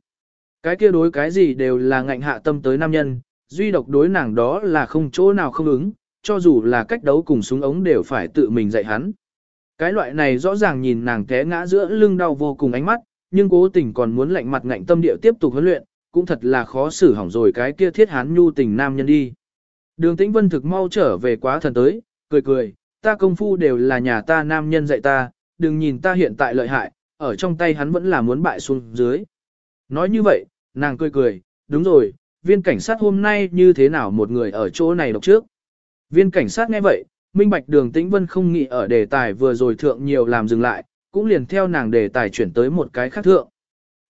Cái kia đối cái gì đều là ngạnh hạ tâm tới nam nhân, duy độc đối nàng đó là không chỗ nào không ứng, cho dù là cách đấu cùng súng ống đều phải tự mình dạy hắn. Cái loại này rõ ràng nhìn nàng té ngã giữa lưng đau vô cùng ánh mắt, nhưng cố tình còn muốn lạnh mặt ngạnh tâm địa tiếp tục huấn luyện, cũng thật là khó xử hỏng rồi cái kia thiết hán nhu tình nam nhân đi. Đường tĩnh vân thực mau trở về quá thần tới, cười cười, ta công phu đều là nhà ta nam nhân dạy ta, đừng nhìn ta hiện tại lợi hại, ở trong tay hắn vẫn là muốn bại xuống dưới. Nói như vậy, nàng cười cười, đúng rồi, viên cảnh sát hôm nay như thế nào một người ở chỗ này đọc trước. Viên cảnh sát nghe vậy, minh bạch đường tĩnh vân không nghĩ ở đề tài vừa rồi thượng nhiều làm dừng lại, cũng liền theo nàng đề tài chuyển tới một cái khác thượng.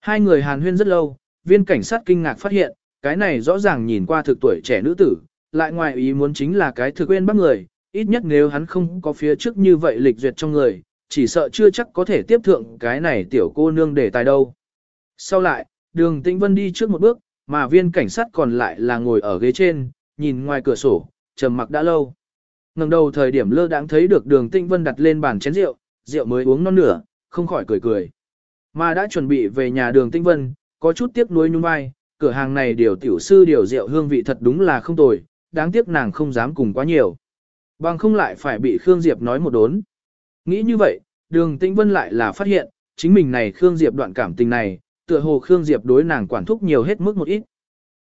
Hai người hàn huyên rất lâu, viên cảnh sát kinh ngạc phát hiện, cái này rõ ràng nhìn qua thực tuổi trẻ nữ tử, lại ngoài ý muốn chính là cái thực quên bắt người, ít nhất nếu hắn không có phía trước như vậy lịch duyệt trong người, chỉ sợ chưa chắc có thể tiếp thượng cái này tiểu cô nương để tài đâu. Sau lại, đường tĩnh vân đi trước một bước, mà viên cảnh sát còn lại là ngồi ở ghế trên, nhìn ngoài cửa sổ, trầm mặc đã lâu. ngẩng đầu thời điểm lơ đãng thấy được đường tĩnh vân đặt lên bàn chén rượu, rượu mới uống non nửa, không khỏi cười cười. Mà đã chuẩn bị về nhà đường tĩnh vân, có chút tiếc nuối nhún vai, cửa hàng này điều tiểu sư điều rượu hương vị thật đúng là không tồi, đáng tiếc nàng không dám cùng quá nhiều. Bằng không lại phải bị Khương Diệp nói một đốn. Nghĩ như vậy, đường tĩnh vân lại là phát hiện, chính mình này Khương Diệp đoạn cảm tình này, tựa hồ Khương Diệp đối nàng quản thúc nhiều hết mức một ít.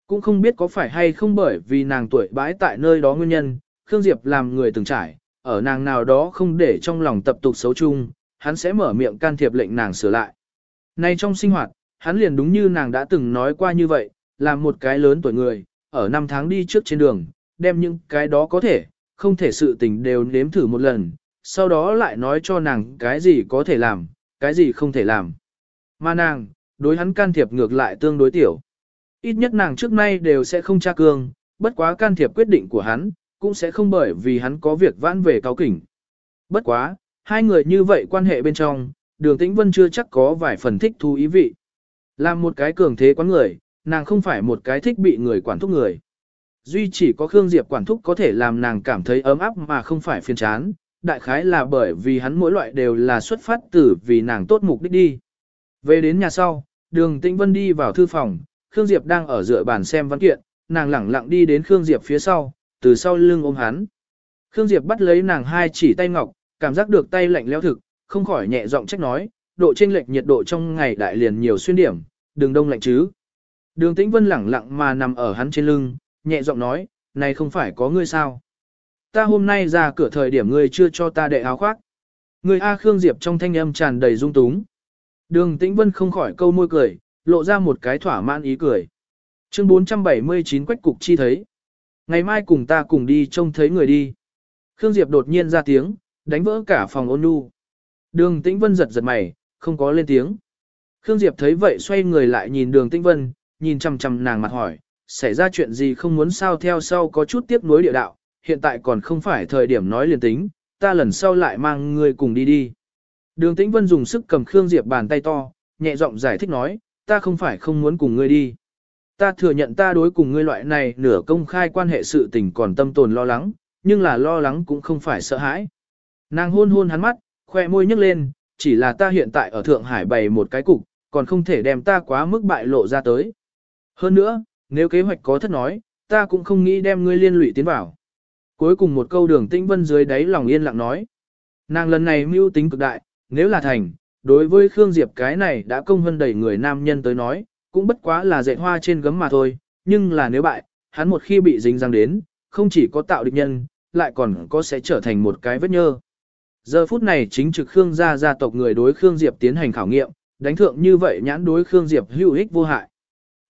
Cũng không biết có phải hay không bởi vì nàng tuổi bãi tại nơi đó nguyên nhân, Khương Diệp làm người từng trải, ở nàng nào đó không để trong lòng tập tục xấu chung, hắn sẽ mở miệng can thiệp lệnh nàng sửa lại. Nay trong sinh hoạt, hắn liền đúng như nàng đã từng nói qua như vậy, làm một cái lớn tuổi người, ở năm tháng đi trước trên đường, đem những cái đó có thể, không thể sự tình đều nếm thử một lần, sau đó lại nói cho nàng cái gì có thể làm, cái gì không thể làm. Mà nàng, đối hắn can thiệp ngược lại tương đối tiểu. Ít nhất nàng trước nay đều sẽ không tra cương, bất quá can thiệp quyết định của hắn, cũng sẽ không bởi vì hắn có việc vãn về cáo kỉnh. Bất quá, hai người như vậy quan hệ bên trong, đường tĩnh vân chưa chắc có vài phần thích thú ý vị. Làm một cái cường thế quán người, nàng không phải một cái thích bị người quản thúc người. Duy chỉ có Khương Diệp quản thúc có thể làm nàng cảm thấy ấm áp mà không phải phiền chán, đại khái là bởi vì hắn mỗi loại đều là xuất phát từ vì nàng tốt mục đích đi. Về đến nhà sau, đường tĩnh vân đi vào thư phòng, Khương Diệp đang ở dựa bàn xem văn kiện, nàng lẳng lặng đi đến Khương Diệp phía sau, từ sau lưng ôm hắn. Khương Diệp bắt lấy nàng hai chỉ tay ngọc, cảm giác được tay lạnh leo thực, không khỏi nhẹ giọng trách nói, độ chênh lệch nhiệt độ trong ngày đại liền nhiều xuyên điểm, đường đông lạnh chứ. Đường Tĩnh Vân lẳng lặng mà nằm ở hắn trên lưng, nhẹ giọng nói, này không phải có ngươi sao. Ta hôm nay ra cửa thời điểm ngươi chưa cho ta đệ áo khoác. Người A Khương Diệp trong thanh âm tràn đầy dung túng. Đường Tĩnh Vân không khỏi câu môi cười, lộ ra một cái thỏa mãn ý cười. Chương 479 Quách Cục Chi thấy. Ngày mai cùng ta cùng đi trông thấy người đi. Khương Diệp đột nhiên ra tiếng, đánh vỡ cả phòng ôn nhu. Đường Tĩnh Vân giật giật mày, không có lên tiếng. Khương Diệp thấy vậy xoay người lại nhìn đường Tinh Vân, nhìn chằm chằm nàng mặt hỏi, xảy ra chuyện gì không muốn sao theo sau có chút tiếp nối địa đạo, hiện tại còn không phải thời điểm nói liền tính, ta lần sau lại mang người cùng đi đi. Đường Tĩnh Vân dùng sức cầm Khương Diệp bàn tay to, nhẹ giọng giải thích nói, ta không phải không muốn cùng ngươi đi. Ta thừa nhận ta đối cùng ngươi loại này nửa công khai quan hệ sự tình còn tâm tồn lo lắng, nhưng là lo lắng cũng không phải sợ hãi. Nàng hôn hôn hắn mắt, khoe môi nhếch lên, chỉ là ta hiện tại ở Thượng Hải bày một cái cục, còn không thể đem ta quá mức bại lộ ra tới. Hơn nữa, nếu kế hoạch có thất nói, ta cũng không nghĩ đem ngươi liên lụy tiến vào. Cuối cùng một câu đường tĩnh vân dưới đáy lòng yên lặng nói. Nàng lần này mưu tính cực đại, nếu là thành, đối với Khương Diệp cái này đã công hơn đầy người nam nhân tới nói, cũng bất quá là dạy hoa trên gấm mà thôi, nhưng là nếu bại, hắn một khi bị dính răng đến, không chỉ có tạo địch nhân, lại còn có sẽ trở thành một cái vết nhơ. Giờ phút này chính trực Khương gia gia tộc người đối Khương Diệp tiến hành khảo nghiệm, đánh thượng như vậy nhãn đối Khương Diệp hữu ích vô hại.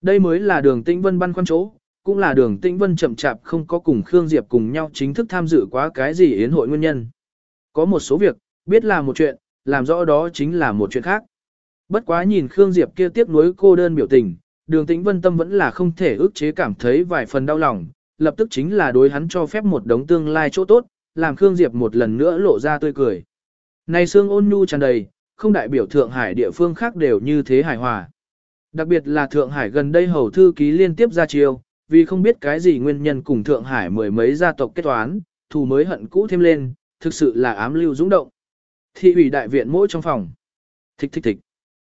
Đây mới là đường tĩnh vân băn khoăn chỗ, cũng là đường tĩnh vân chậm chạp không có cùng Khương Diệp cùng nhau chính thức tham dự quá cái gì yến hội nguyên nhân. Có một số việc, biết là một chuyện, làm rõ đó chính là một chuyện khác. Bất quá nhìn Khương Diệp kia tiếc nuối cô đơn biểu tình, đường tĩnh vân tâm vẫn là không thể ức chế cảm thấy vài phần đau lòng, lập tức chính là đối hắn cho phép một đống tương lai chỗ tốt, làm Khương Diệp một lần nữa lộ ra tươi cười. Này xương ôn nhu tràn đầy, không đại biểu Thượng Hải địa phương khác đều như thế hài hòa. Đặc biệt là Thượng Hải gần đây hầu thư ký liên tiếp ra chiêu, vì không biết cái gì nguyên nhân cùng Thượng Hải mười mấy gia tộc kết toán, thù mới hận cũ thêm lên, thực sự là ám lưu dũng động. Thị ủy đại viện mỗi trong phòng. Thích thích thích.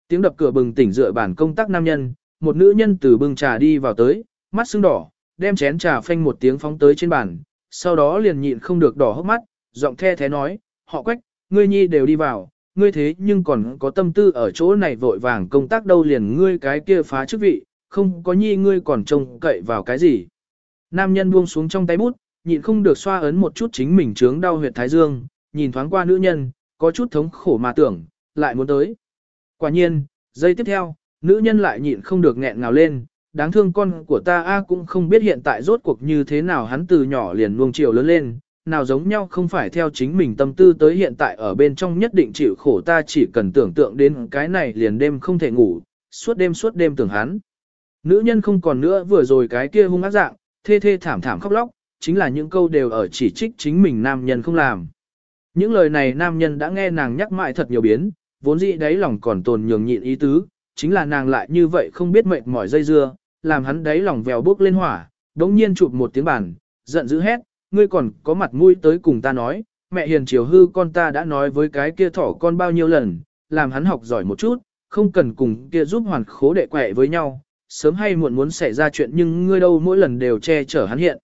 Tiếng đập cửa bừng tỉnh dựa bản công tác nam nhân, một nữ nhân từ bưng trà đi vào tới, mắt sưng đỏ, đem chén trà phanh một tiếng phóng tới trên bàn, sau đó liền nhịn không được đỏ hốc mắt, giọng the thế nói, họ quách, ngươi nhi đều đi vào, ngươi thế nhưng còn có tâm tư ở chỗ này vội vàng công tác đâu liền ngươi cái kia phá chức vị, không có nhi ngươi còn trông cậy vào cái gì. Nam nhân buông xuống trong tay bút, nhịn không được xoa ấn một chút chính mình trướng đau huyệt thái dương, nhìn thoáng qua nữ nhân, có chút thống khổ mà tưởng, lại muốn tới. Quả nhiên, giây tiếp theo, nữ nhân lại nhịn không được nghẹn ngào lên, đáng thương con của ta a cũng không biết hiện tại rốt cuộc như thế nào hắn từ nhỏ liền nuông chiều lớn lên, nào giống nhau không phải theo chính mình tâm tư tới hiện tại ở bên trong nhất định chịu khổ ta chỉ cần tưởng tượng đến cái này liền đêm không thể ngủ, suốt đêm suốt đêm tưởng hắn. Nữ nhân không còn nữa vừa rồi cái kia hung ác dạng, thê thê thảm thảm khóc lóc, chính là những câu đều ở chỉ trích chính mình nam nhân không làm. Những lời này nam nhân đã nghe nàng nhắc mãi thật nhiều biến, vốn dĩ đáy lòng còn tồn nhường nhịn ý tứ, chính là nàng lại như vậy không biết mệt mỏi dây dưa, làm hắn đáy lòng vèo bước lên hỏa, đống nhiên chụp một tiếng bàn, giận dữ hét, ngươi còn có mặt mũi tới cùng ta nói, mẹ hiền chiều hư con ta đã nói với cái kia thỏ con bao nhiêu lần, làm hắn học giỏi một chút, không cần cùng kia giúp hoàn khố đệ quẹ với nhau, sớm hay muộn muốn xảy ra chuyện nhưng ngươi đâu mỗi lần đều che chở hắn hiện.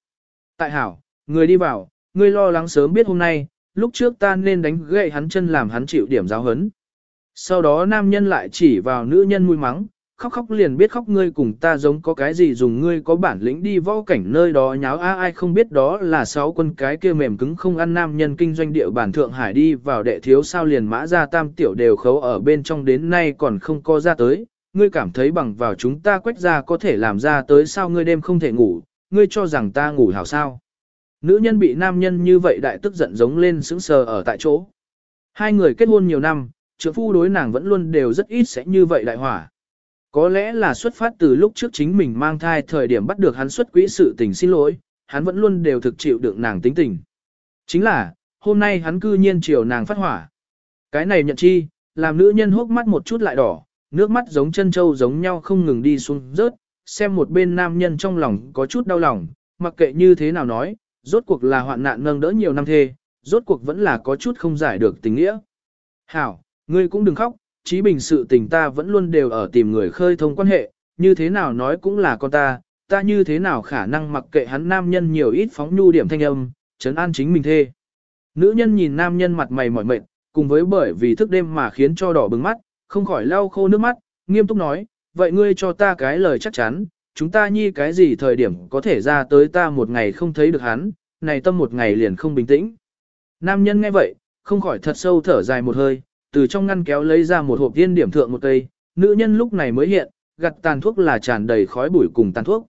Tại hảo, ngươi đi vào, ngươi lo lắng sớm biết hôm nay, lúc trước ta nên đánh gậy hắn chân làm hắn chịu điểm giáo hấn. Sau đó nam nhân lại chỉ vào nữ nhân mũi mắng, khóc khóc liền biết khóc ngươi cùng ta giống có cái gì dùng ngươi có bản lĩnh đi võ cảnh nơi đó nháo a ai không biết đó là sáu quân cái kia mềm cứng không ăn nam nhân kinh doanh địa bản thượng hải đi vào đệ thiếu sao liền mã ra tam tiểu đều khấu ở bên trong đến nay còn không có ra tới, ngươi cảm thấy bằng vào chúng ta quách ra có thể làm ra tới sao ngươi đêm không thể ngủ, ngươi cho rằng ta ngủ hảo sao. Nữ nhân bị nam nhân như vậy đại tức giận giống lên sững sờ ở tại chỗ. Hai người kết hôn nhiều năm, trưởng phu đối nàng vẫn luôn đều rất ít sẽ như vậy đại hỏa. Có lẽ là xuất phát từ lúc trước chính mình mang thai thời điểm bắt được hắn xuất quỹ sự tình xin lỗi, hắn vẫn luôn đều thực chịu đựng nàng tính tình. Chính là, hôm nay hắn cư nhiên chiều nàng phát hỏa. Cái này nhận chi, làm nữ nhân hốc mắt một chút lại đỏ, nước mắt giống chân trâu giống nhau không ngừng đi xuống rớt, xem một bên nam nhân trong lòng có chút đau lòng, mặc kệ như thế nào nói, rốt cuộc là hoạn nạn nâng đỡ nhiều năm thê, rốt cuộc vẫn là có chút không giải được tình nghĩa. Hảo, ngươi cũng đừng khóc, chí bình sự tình ta vẫn luôn đều ở tìm người khơi thông quan hệ, như thế nào nói cũng là con ta, ta như thế nào khả năng mặc kệ hắn nam nhân nhiều ít phóng nhu điểm thanh âm, chấn an chính mình thê. Nữ nhân nhìn nam nhân mặt mày mỏi mệt, cùng với bởi vì thức đêm mà khiến cho đỏ bừng mắt, không khỏi lau khô nước mắt, nghiêm túc nói, vậy ngươi cho ta cái lời chắc chắn, chúng ta nhi cái gì thời điểm có thể ra tới ta một ngày không thấy được hắn, này tâm một ngày liền không bình tĩnh. Nam nhân nghe vậy, không khỏi thật sâu thở dài một hơi, từ trong ngăn kéo lấy ra một hộp tiên điểm thượng một cây, nữ nhân lúc này mới hiện, gặt tàn thuốc là tràn đầy khói bụi cùng tàn thuốc.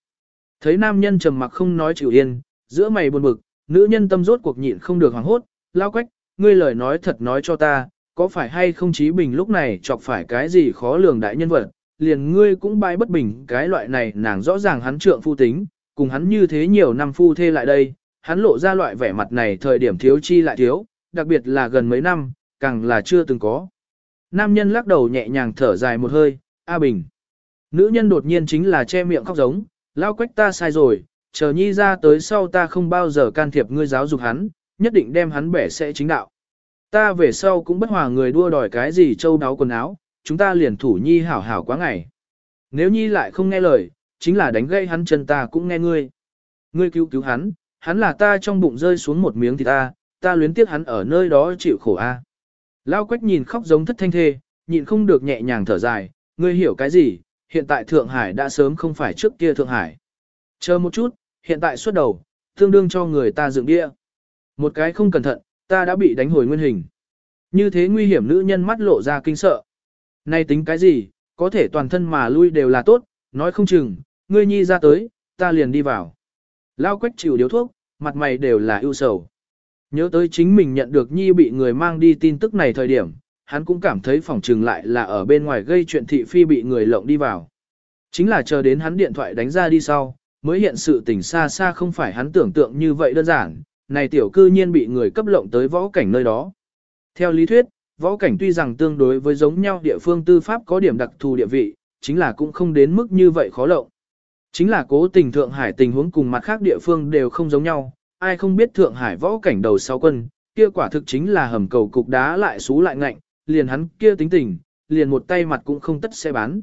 Thấy nam nhân trầm mặc không nói chịu yên, giữa mày buồn bực, nữ nhân tâm rốt cuộc nhịn không được hoảng hốt, lao quách, ngươi lời nói thật nói cho ta, có phải hay không chí bình lúc này chọc phải cái gì khó lường đại nhân vật, liền ngươi cũng bãi bất bình cái loại này nàng rõ ràng hắn trượng phu tính, cùng hắn như thế nhiều năm phu thê lại đây, hắn lộ ra loại vẻ mặt này thời điểm thiếu chi lại thiếu, đặc biệt là gần mấy năm, càng là chưa từng có. Nam nhân lắc đầu nhẹ nhàng thở dài một hơi, A Bình. Nữ nhân đột nhiên chính là che miệng khóc giống, lao quách ta sai rồi, chờ nhi ra tới sau ta không bao giờ can thiệp ngươi giáo dục hắn, nhất định đem hắn bẻ sẽ chính đạo. Ta về sau cũng bất hòa người đua đòi cái gì châu đáo quần áo, chúng ta liền thủ nhi hảo hảo quá ngày. Nếu nhi lại không nghe lời, chính là đánh gây hắn chân ta cũng nghe ngươi. Ngươi cứu cứu hắn, hắn là ta trong bụng rơi xuống một miếng thịt ta, ta luyến tiếc hắn ở nơi đó chịu khổ a. Lao quách nhìn khóc giống thất thanh thê, nhịn không được nhẹ nhàng thở dài, ngươi hiểu cái gì, hiện tại Thượng Hải đã sớm không phải trước kia Thượng Hải. Chờ một chút, hiện tại xuất đầu, tương đương cho người ta dựng địa. Một cái không cẩn thận, ta đã bị đánh hồi nguyên hình. Như thế nguy hiểm nữ nhân mắt lộ ra kinh sợ. Nay tính cái gì, có thể toàn thân mà lui đều là tốt, nói không chừng, ngươi nhi ra tới, ta liền đi vào. Lao quách chịu điếu thuốc, mặt mày đều là ưu sầu. Nhớ tới chính mình nhận được nhi bị người mang đi tin tức này thời điểm, hắn cũng cảm thấy phòng trừng lại là ở bên ngoài gây chuyện thị phi bị người lộng đi vào. Chính là chờ đến hắn điện thoại đánh ra đi sau, mới hiện sự tình xa xa không phải hắn tưởng tượng như vậy đơn giản, này tiểu cư nhiên bị người cấp lộng tới võ cảnh nơi đó. Theo lý thuyết, võ cảnh tuy rằng tương đối với giống nhau địa phương tư pháp có điểm đặc thù địa vị, chính là cũng không đến mức như vậy khó lộng. Chính là cố tình Thượng Hải tình huống cùng mặt khác địa phương đều không giống nhau, ai không biết Thượng Hải võ cảnh đầu sau quân, kia quả thực chính là hầm cầu cục đá lại xú lại ngạnh, liền hắn kia tính tình, liền một tay mặt cũng không tất sẽ bán.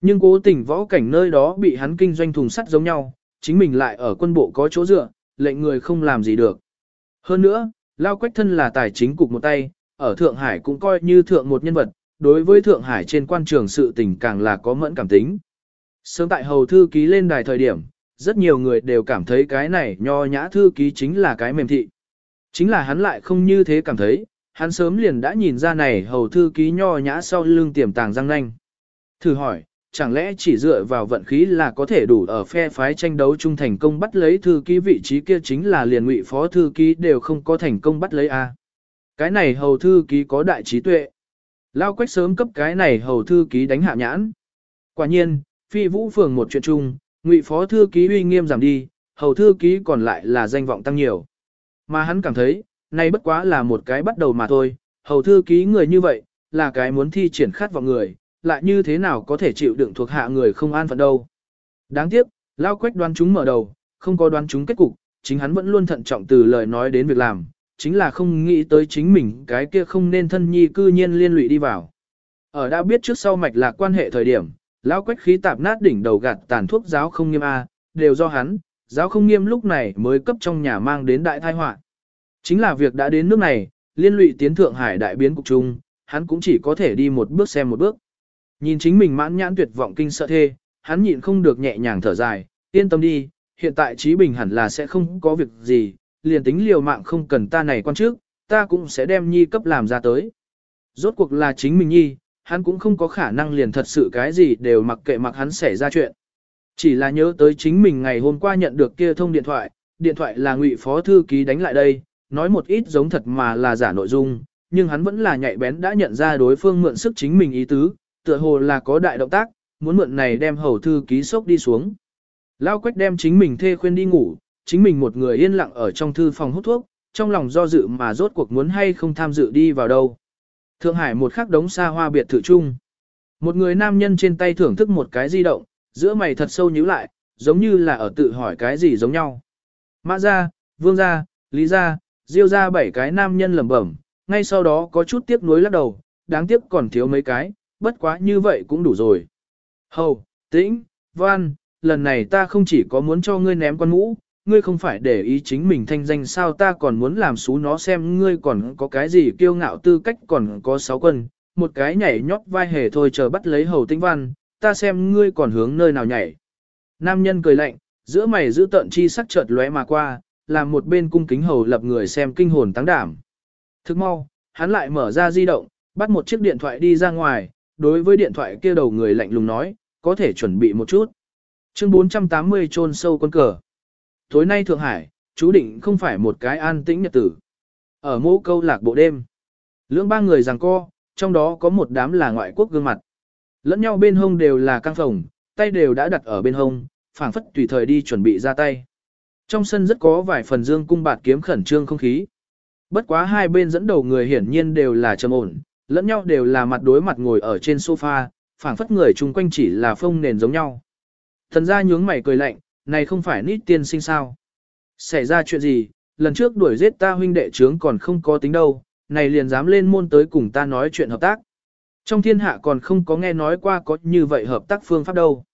Nhưng cố tình võ cảnh nơi đó bị hắn kinh doanh thùng sắt giống nhau, chính mình lại ở quân bộ có chỗ dựa, lệnh người không làm gì được. Hơn nữa, Lao Quách thân là tài chính cục một tay, ở Thượng Hải cũng coi như thượng một nhân vật, đối với Thượng Hải trên quan trường sự tình càng là có mẫn cảm tính. Sớm tại hầu thư ký lên đài thời điểm, rất nhiều người đều cảm thấy cái này nho nhã thư ký chính là cái mềm thị. Chính là hắn lại không như thế cảm thấy, hắn sớm liền đã nhìn ra này hầu thư ký nho nhã sau lưng tiềm tàng răng nanh. Thử hỏi, chẳng lẽ chỉ dựa vào vận khí là có thể đủ ở phe phái tranh đấu chung thành công bắt lấy thư ký vị trí kia chính là liền ngụy phó thư ký đều không có thành công bắt lấy a. Cái này hầu thư ký có đại trí tuệ. Lao quách sớm cấp cái này hầu thư ký đánh hạ nhãn. Quả nhiên, phi vũ phường một chuyện chung, ngụy phó thư ký uy nghiêm giảm đi, hầu thư ký còn lại là danh vọng tăng nhiều. Mà hắn cảm thấy, nay bất quá là một cái bắt đầu mà thôi, hầu thư ký người như vậy, là cái muốn thi triển khát vọng người, lại như thế nào có thể chịu đựng thuộc hạ người không an phận đâu. Đáng tiếc, Lao Quách đoán chúng mở đầu, không có đoán chúng kết cục, chính hắn vẫn luôn thận trọng từ lời nói đến việc làm, chính là không nghĩ tới chính mình cái kia không nên thân nhi cư nhiên liên lụy đi vào. Ở đã biết trước sau mạch là quan hệ thời điểm, lão Quách khí tạp nát đỉnh đầu gạt tàn thuốc giáo không nghiêm A, đều do hắn, giáo không nghiêm lúc này mới cấp trong nhà mang đến đại tai họa. Chính là việc đã đến nước này, liên lụy tiến Thượng Hải đại biến cục trung, hắn cũng chỉ có thể đi một bước xem một bước. Nhìn chính mình mãn nhãn tuyệt vọng kinh sợ thê, hắn nhịn không được nhẹ nhàng thở dài, yên tâm đi, hiện tại Trí Bình hẳn là sẽ không có việc gì, liền tính liều mạng không cần ta này quan trước, ta cũng sẽ đem nhi cấp làm ra tới. Rốt cuộc là chính mình nhi, hắn cũng không có khả năng liền thật sự cái gì đều mặc kệ mặc hắn xảy ra chuyện. Chỉ là nhớ tới chính mình ngày hôm qua nhận được kia thông điện thoại, điện thoại là ngụy phó thư ký đánh lại đây, nói một ít giống thật mà là giả nội dung, nhưng hắn vẫn là nhạy bén đã nhận ra đối phương mượn sức chính mình ý tứ, tựa hồ là có đại động tác, muốn mượn này đem hầu thư ký sốc đi xuống. Lao quách đem chính mình thê khuyên đi ngủ, chính mình một người yên lặng ở trong thư phòng hút thuốc, trong lòng do dự mà rốt cuộc muốn hay không tham dự đi vào đâu. Thượng Hải một khắc đống xa hoa biệt thự chung. Một người nam nhân trên tay thưởng thức một cái di động, giữa mày thật sâu nhíu lại, giống như là ở tự hỏi cái gì giống nhau. Mã ra, vương ra, lý ra, diêu ra bảy cái nam nhân lẩm bẩm, ngay sau đó có chút tiếc nuối lắc đầu, đáng tiếc còn thiếu mấy cái, bất quá như vậy cũng đủ rồi. Hầu, tĩnh, văn, lần này ta không chỉ có muốn cho ngươi ném con mũ, ngươi không phải để ý chính mình thanh danh sao ta còn muốn làm xú nó xem ngươi còn có cái gì kiêu ngạo tư cách còn có sáu quân, một cái nhảy nhót vai hề thôi chờ bắt lấy hầu tinh văn, ta xem ngươi còn hướng nơi nào nhảy. Nam nhân cười lạnh, giữa mày giữ tận chi sắc chợt lóe mà qua, làm một bên cung kính hầu lập người xem kinh hồn tăng đảm. Thức mau, hắn lại mở ra di động, bắt một chiếc điện thoại đi ra ngoài, đối với điện thoại kia đầu người lạnh lùng nói, có thể chuẩn bị một chút. Chương 480 chôn sâu con cờ. Tối nay Thượng Hải, chú định không phải một cái an tĩnh nhật tử. Ở mô câu lạc bộ đêm, lưỡng ba người giằng co, trong đó có một đám là ngoại quốc gương mặt. Lẫn nhau bên hông đều là căng phồng tay đều đã đặt ở bên hông, phảng phất tùy thời đi chuẩn bị ra tay. Trong sân rất có vài phần dương cung bạt kiếm khẩn trương không khí. Bất quá hai bên dẫn đầu người hiển nhiên đều là trầm ổn, lẫn nhau đều là mặt đối mặt ngồi ở trên sofa, phảng phất người chung quanh chỉ là phông nền giống nhau. Thần gia nhướng mày cười lạnh, này không phải nít tiên sinh sao. Xảy ra chuyện gì, lần trước đuổi giết ta huynh đệ trướng còn không có tính đâu, này liền dám lên môn tới cùng ta nói chuyện hợp tác. Trong thiên hạ còn không có nghe nói qua có như vậy hợp tác phương pháp đâu.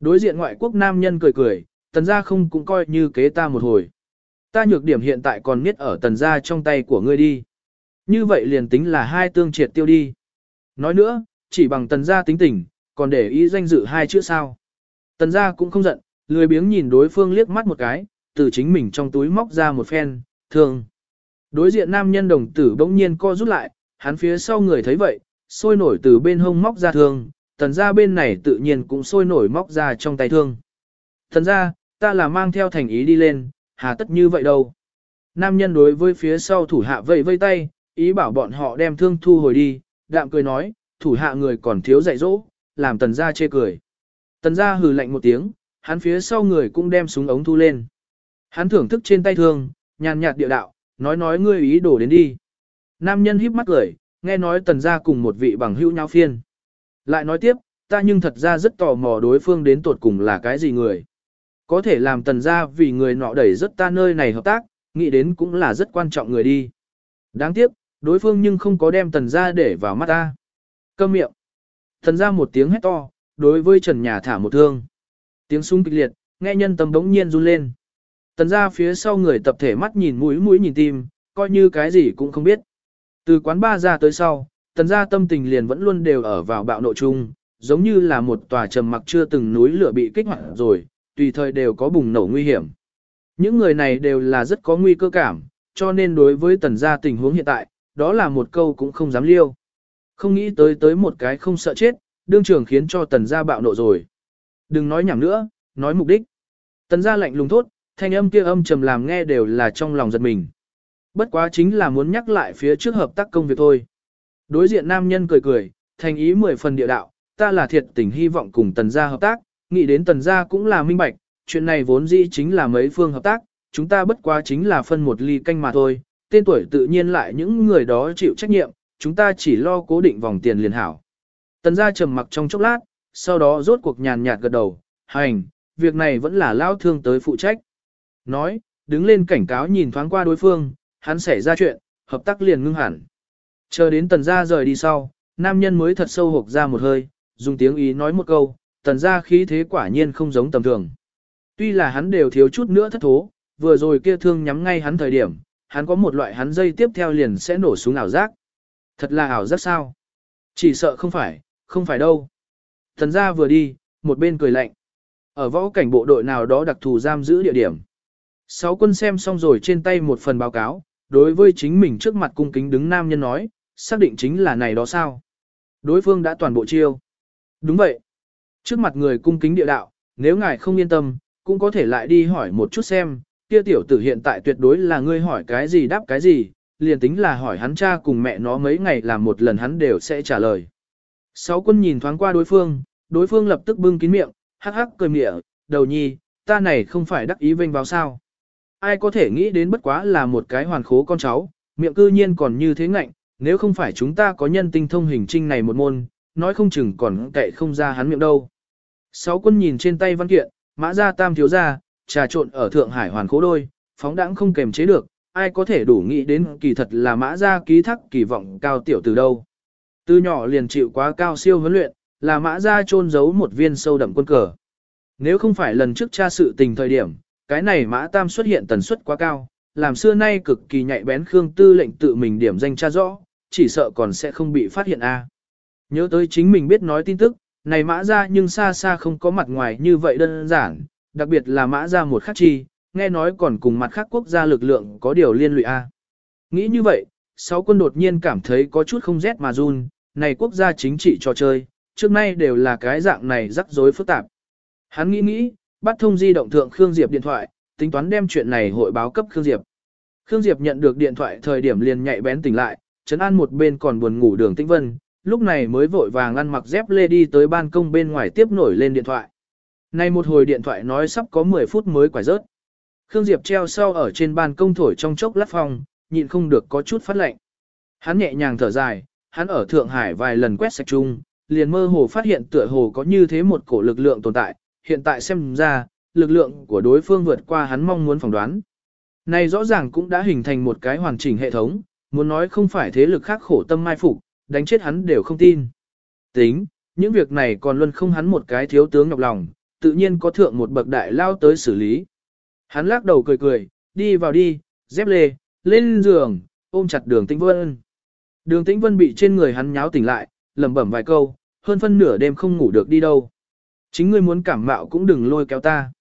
Đối diện ngoại quốc nam nhân cười cười, tần gia không cũng coi như kế ta một hồi. Ta nhược điểm hiện tại còn miết ở tần gia trong tay của ngươi đi. Như vậy liền tính là hai tương triệt tiêu đi. Nói nữa, chỉ bằng tần gia tính tình, còn để ý danh dự hai chữ sao. Tần gia cũng không giận, lười biếng nhìn đối phương liếc mắt một cái, từ chính mình trong túi móc ra một phen, thường. Đối diện nam nhân đồng tử bỗng nhiên co rút lại, hắn phía sau người thấy vậy, sôi nổi từ bên hông móc ra thương, tần gia bên này tự nhiên cũng sôi nổi móc ra trong tay thương. Tần gia, ta là mang theo thành ý đi lên, hà tất như vậy đâu. Nam nhân đối với phía sau thủ hạ vây vây tay, ý bảo bọn họ đem thương thu hồi đi, đạm cười nói, thủ hạ người còn thiếu dạy dỗ, làm tần gia chê cười. Tần gia hừ lạnh một tiếng, hắn phía sau người cũng đem súng ống thu lên. Hắn thưởng thức trên tay thương, nhàn nhạt địa đạo, nói nói ngươi ý đồ đến đi. Nam nhân híp mắt cười, nghe nói tần gia cùng một vị bằng hữu nhau phiên. Lại nói tiếp, ta nhưng thật ra rất tò mò đối phương đến tuột cùng là cái gì người. Có thể làm tần gia vì người nọ đẩy rất ta nơi này hợp tác, nghĩ đến cũng là rất quan trọng người đi. Đáng tiếc, đối phương nhưng không có đem tần gia để vào mắt ta. Câm miệng. Tần gia một tiếng hét to, đối với trần nhà thả một thương. Tiếng súng kịch liệt, nghe nhân tâm đống nhiên run lên. Tần gia phía sau người tập thể mắt nhìn mũi mũi nhìn tim, coi như cái gì cũng không biết. Từ quán ba ra tới sau, tần gia tâm tình liền vẫn luôn đều ở vào bạo nộ chung, giống như là một tòa trầm mặc chưa từng núi lửa bị kích hoạt rồi, tùy thời đều có bùng nổ nguy hiểm. Những người này đều là rất có nguy cơ cảm, cho nên đối với tần gia tình huống hiện tại, đó là một câu cũng không dám liêu. Không nghĩ tới tới một cái không sợ chết, đương trường khiến cho tần gia bạo nộ rồi. Đừng nói nhảm nữa, nói mục đích. Tần gia lạnh lùng thốt, thanh âm kia âm trầm làm nghe đều là trong lòng giật mình. Bất quá chính là muốn nhắc lại phía trước hợp tác công việc thôi. Đối diện nam nhân cười cười, thành ý mười phần địa đạo, ta là thiệt tình hy vọng cùng tần gia hợp tác, nghĩ đến tần gia cũng là minh bạch, chuyện này vốn dĩ chính là mấy phương hợp tác, chúng ta bất quá chính là phân một ly canh mà thôi, tên tuổi tự nhiên lại những người đó chịu trách nhiệm, chúng ta chỉ lo cố định vòng tiền liền hảo. Tần gia trầm mặc trong chốc lát, sau đó rốt cuộc nhàn nhạt gật đầu, hành, việc này vẫn là lao thương tới phụ trách. Nói, đứng lên cảnh cáo nhìn thoáng qua đối phương, hắn xảy ra chuyện, hợp tác liền ngưng hẳn. Chờ đến tần gia rời đi sau, nam nhân mới thật sâu hộp ra một hơi, dùng tiếng ý nói một câu, tần gia khí thế quả nhiên không giống tầm thường. Tuy là hắn đều thiếu chút nữa thất thố, vừa rồi kia thương nhắm ngay hắn thời điểm, hắn có một loại hắn dây tiếp theo liền sẽ nổ xuống ảo giác. Thật là ảo giác sao? Chỉ sợ không phải, không phải đâu thần gia vừa đi, một bên cười lạnh. Ở võ cảnh bộ đội nào đó đặc thù giam giữ địa điểm. Sáu quân xem xong rồi trên tay một phần báo cáo, đối với chính mình trước mặt cung kính đứng nam nhân nói, xác định chính là này đó sao. Đối phương đã toàn bộ chiêu. Đúng vậy. Trước mặt người cung kính địa đạo, nếu ngài không yên tâm, cũng có thể lại đi hỏi một chút xem, kia tiểu tử hiện tại tuyệt đối là ngươi hỏi cái gì đáp cái gì, liền tính là hỏi hắn cha cùng mẹ nó mấy ngày làm một lần hắn đều sẽ trả lời. Sáu quân nhìn thoáng qua đối phương, đối phương lập tức bưng kín miệng, hắc hắc cười mỉa, đầu nhi, ta này không phải đắc ý vênh vào sao. Ai có thể nghĩ đến bất quá là một cái hoàn khố con cháu, miệng cư nhiên còn như thế ngạnh, nếu không phải chúng ta có nhân tinh thông hình trinh này một môn, nói không chừng còn kệ không ra hắn miệng đâu. Sáu quân nhìn trên tay văn kiện, mã ra tam thiếu ra, trà trộn ở Thượng Hải hoàn khố đôi, phóng đãng không kềm chế được, ai có thể đủ nghĩ đến kỳ thật là mã ra ký thác kỳ vọng cao tiểu từ đâu. Từ nhỏ liền chịu quá cao siêu huấn luyện, là mã ra trôn giấu một viên sâu đậm quân cờ. Nếu không phải lần trước tra sự tình thời điểm, cái này mã tam xuất hiện tần suất quá cao, làm xưa nay cực kỳ nhạy bén Khương Tư lệnh tự mình điểm danh tra rõ, chỉ sợ còn sẽ không bị phát hiện a. Nhớ tới chính mình biết nói tin tức, này mã ra nhưng xa xa không có mặt ngoài như vậy đơn giản, đặc biệt là mã ra một khắc chi, nghe nói còn cùng mặt khác quốc gia lực lượng có điều liên lụy a. Nghĩ như vậy, sáu quân đột nhiên cảm thấy có chút không rét mà run, này quốc gia chính trị trò chơi, trước nay đều là cái dạng này rắc rối phức tạp. Hắn nghĩ nghĩ, bắt thông di động thượng Khương Diệp điện thoại, tính toán đem chuyện này hội báo cấp Khương Diệp. Khương Diệp nhận được điện thoại thời điểm liền nhạy bén tỉnh lại, chấn an một bên còn buồn ngủ đường tĩnh vân, lúc này mới vội vàng ăn mặc dép lê đi tới ban công bên ngoài tiếp nổi lên điện thoại. Này một hồi điện thoại nói sắp có 10 phút mới quải rớt. Khương Diệp treo sau ở trên ban công thổi trong chốc lát phòng, nhịn không được có chút phát lạnh. Hắn nhẹ nhàng thở dài, hắn ở Thượng Hải vài lần quét sạch chung, liền mơ hồ phát hiện tựa hồ có như thế một cổ lực lượng tồn tại, hiện tại xem ra, lực lượng của đối phương vượt qua hắn mong muốn phỏng đoán. Này rõ ràng cũng đã hình thành một cái hoàn chỉnh hệ thống, muốn nói không phải thế lực khác khổ tâm mai phục, đánh chết hắn đều không tin. Tính, những việc này còn luôn không hắn một cái thiếu tướng nhọc lòng, tự nhiên có thượng một bậc đại lao tới xử lý. Hắn lắc đầu cười cười, đi vào đi, dép lê, lên giường, ôm chặt đường tĩnh vân. Đường tĩnh vân bị trên người hắn nháo tỉnh lại, lẩm bẩm vài câu, hơn phân nửa đêm không ngủ được đi đâu. Chính ngươi muốn cảm mạo cũng đừng lôi kéo ta.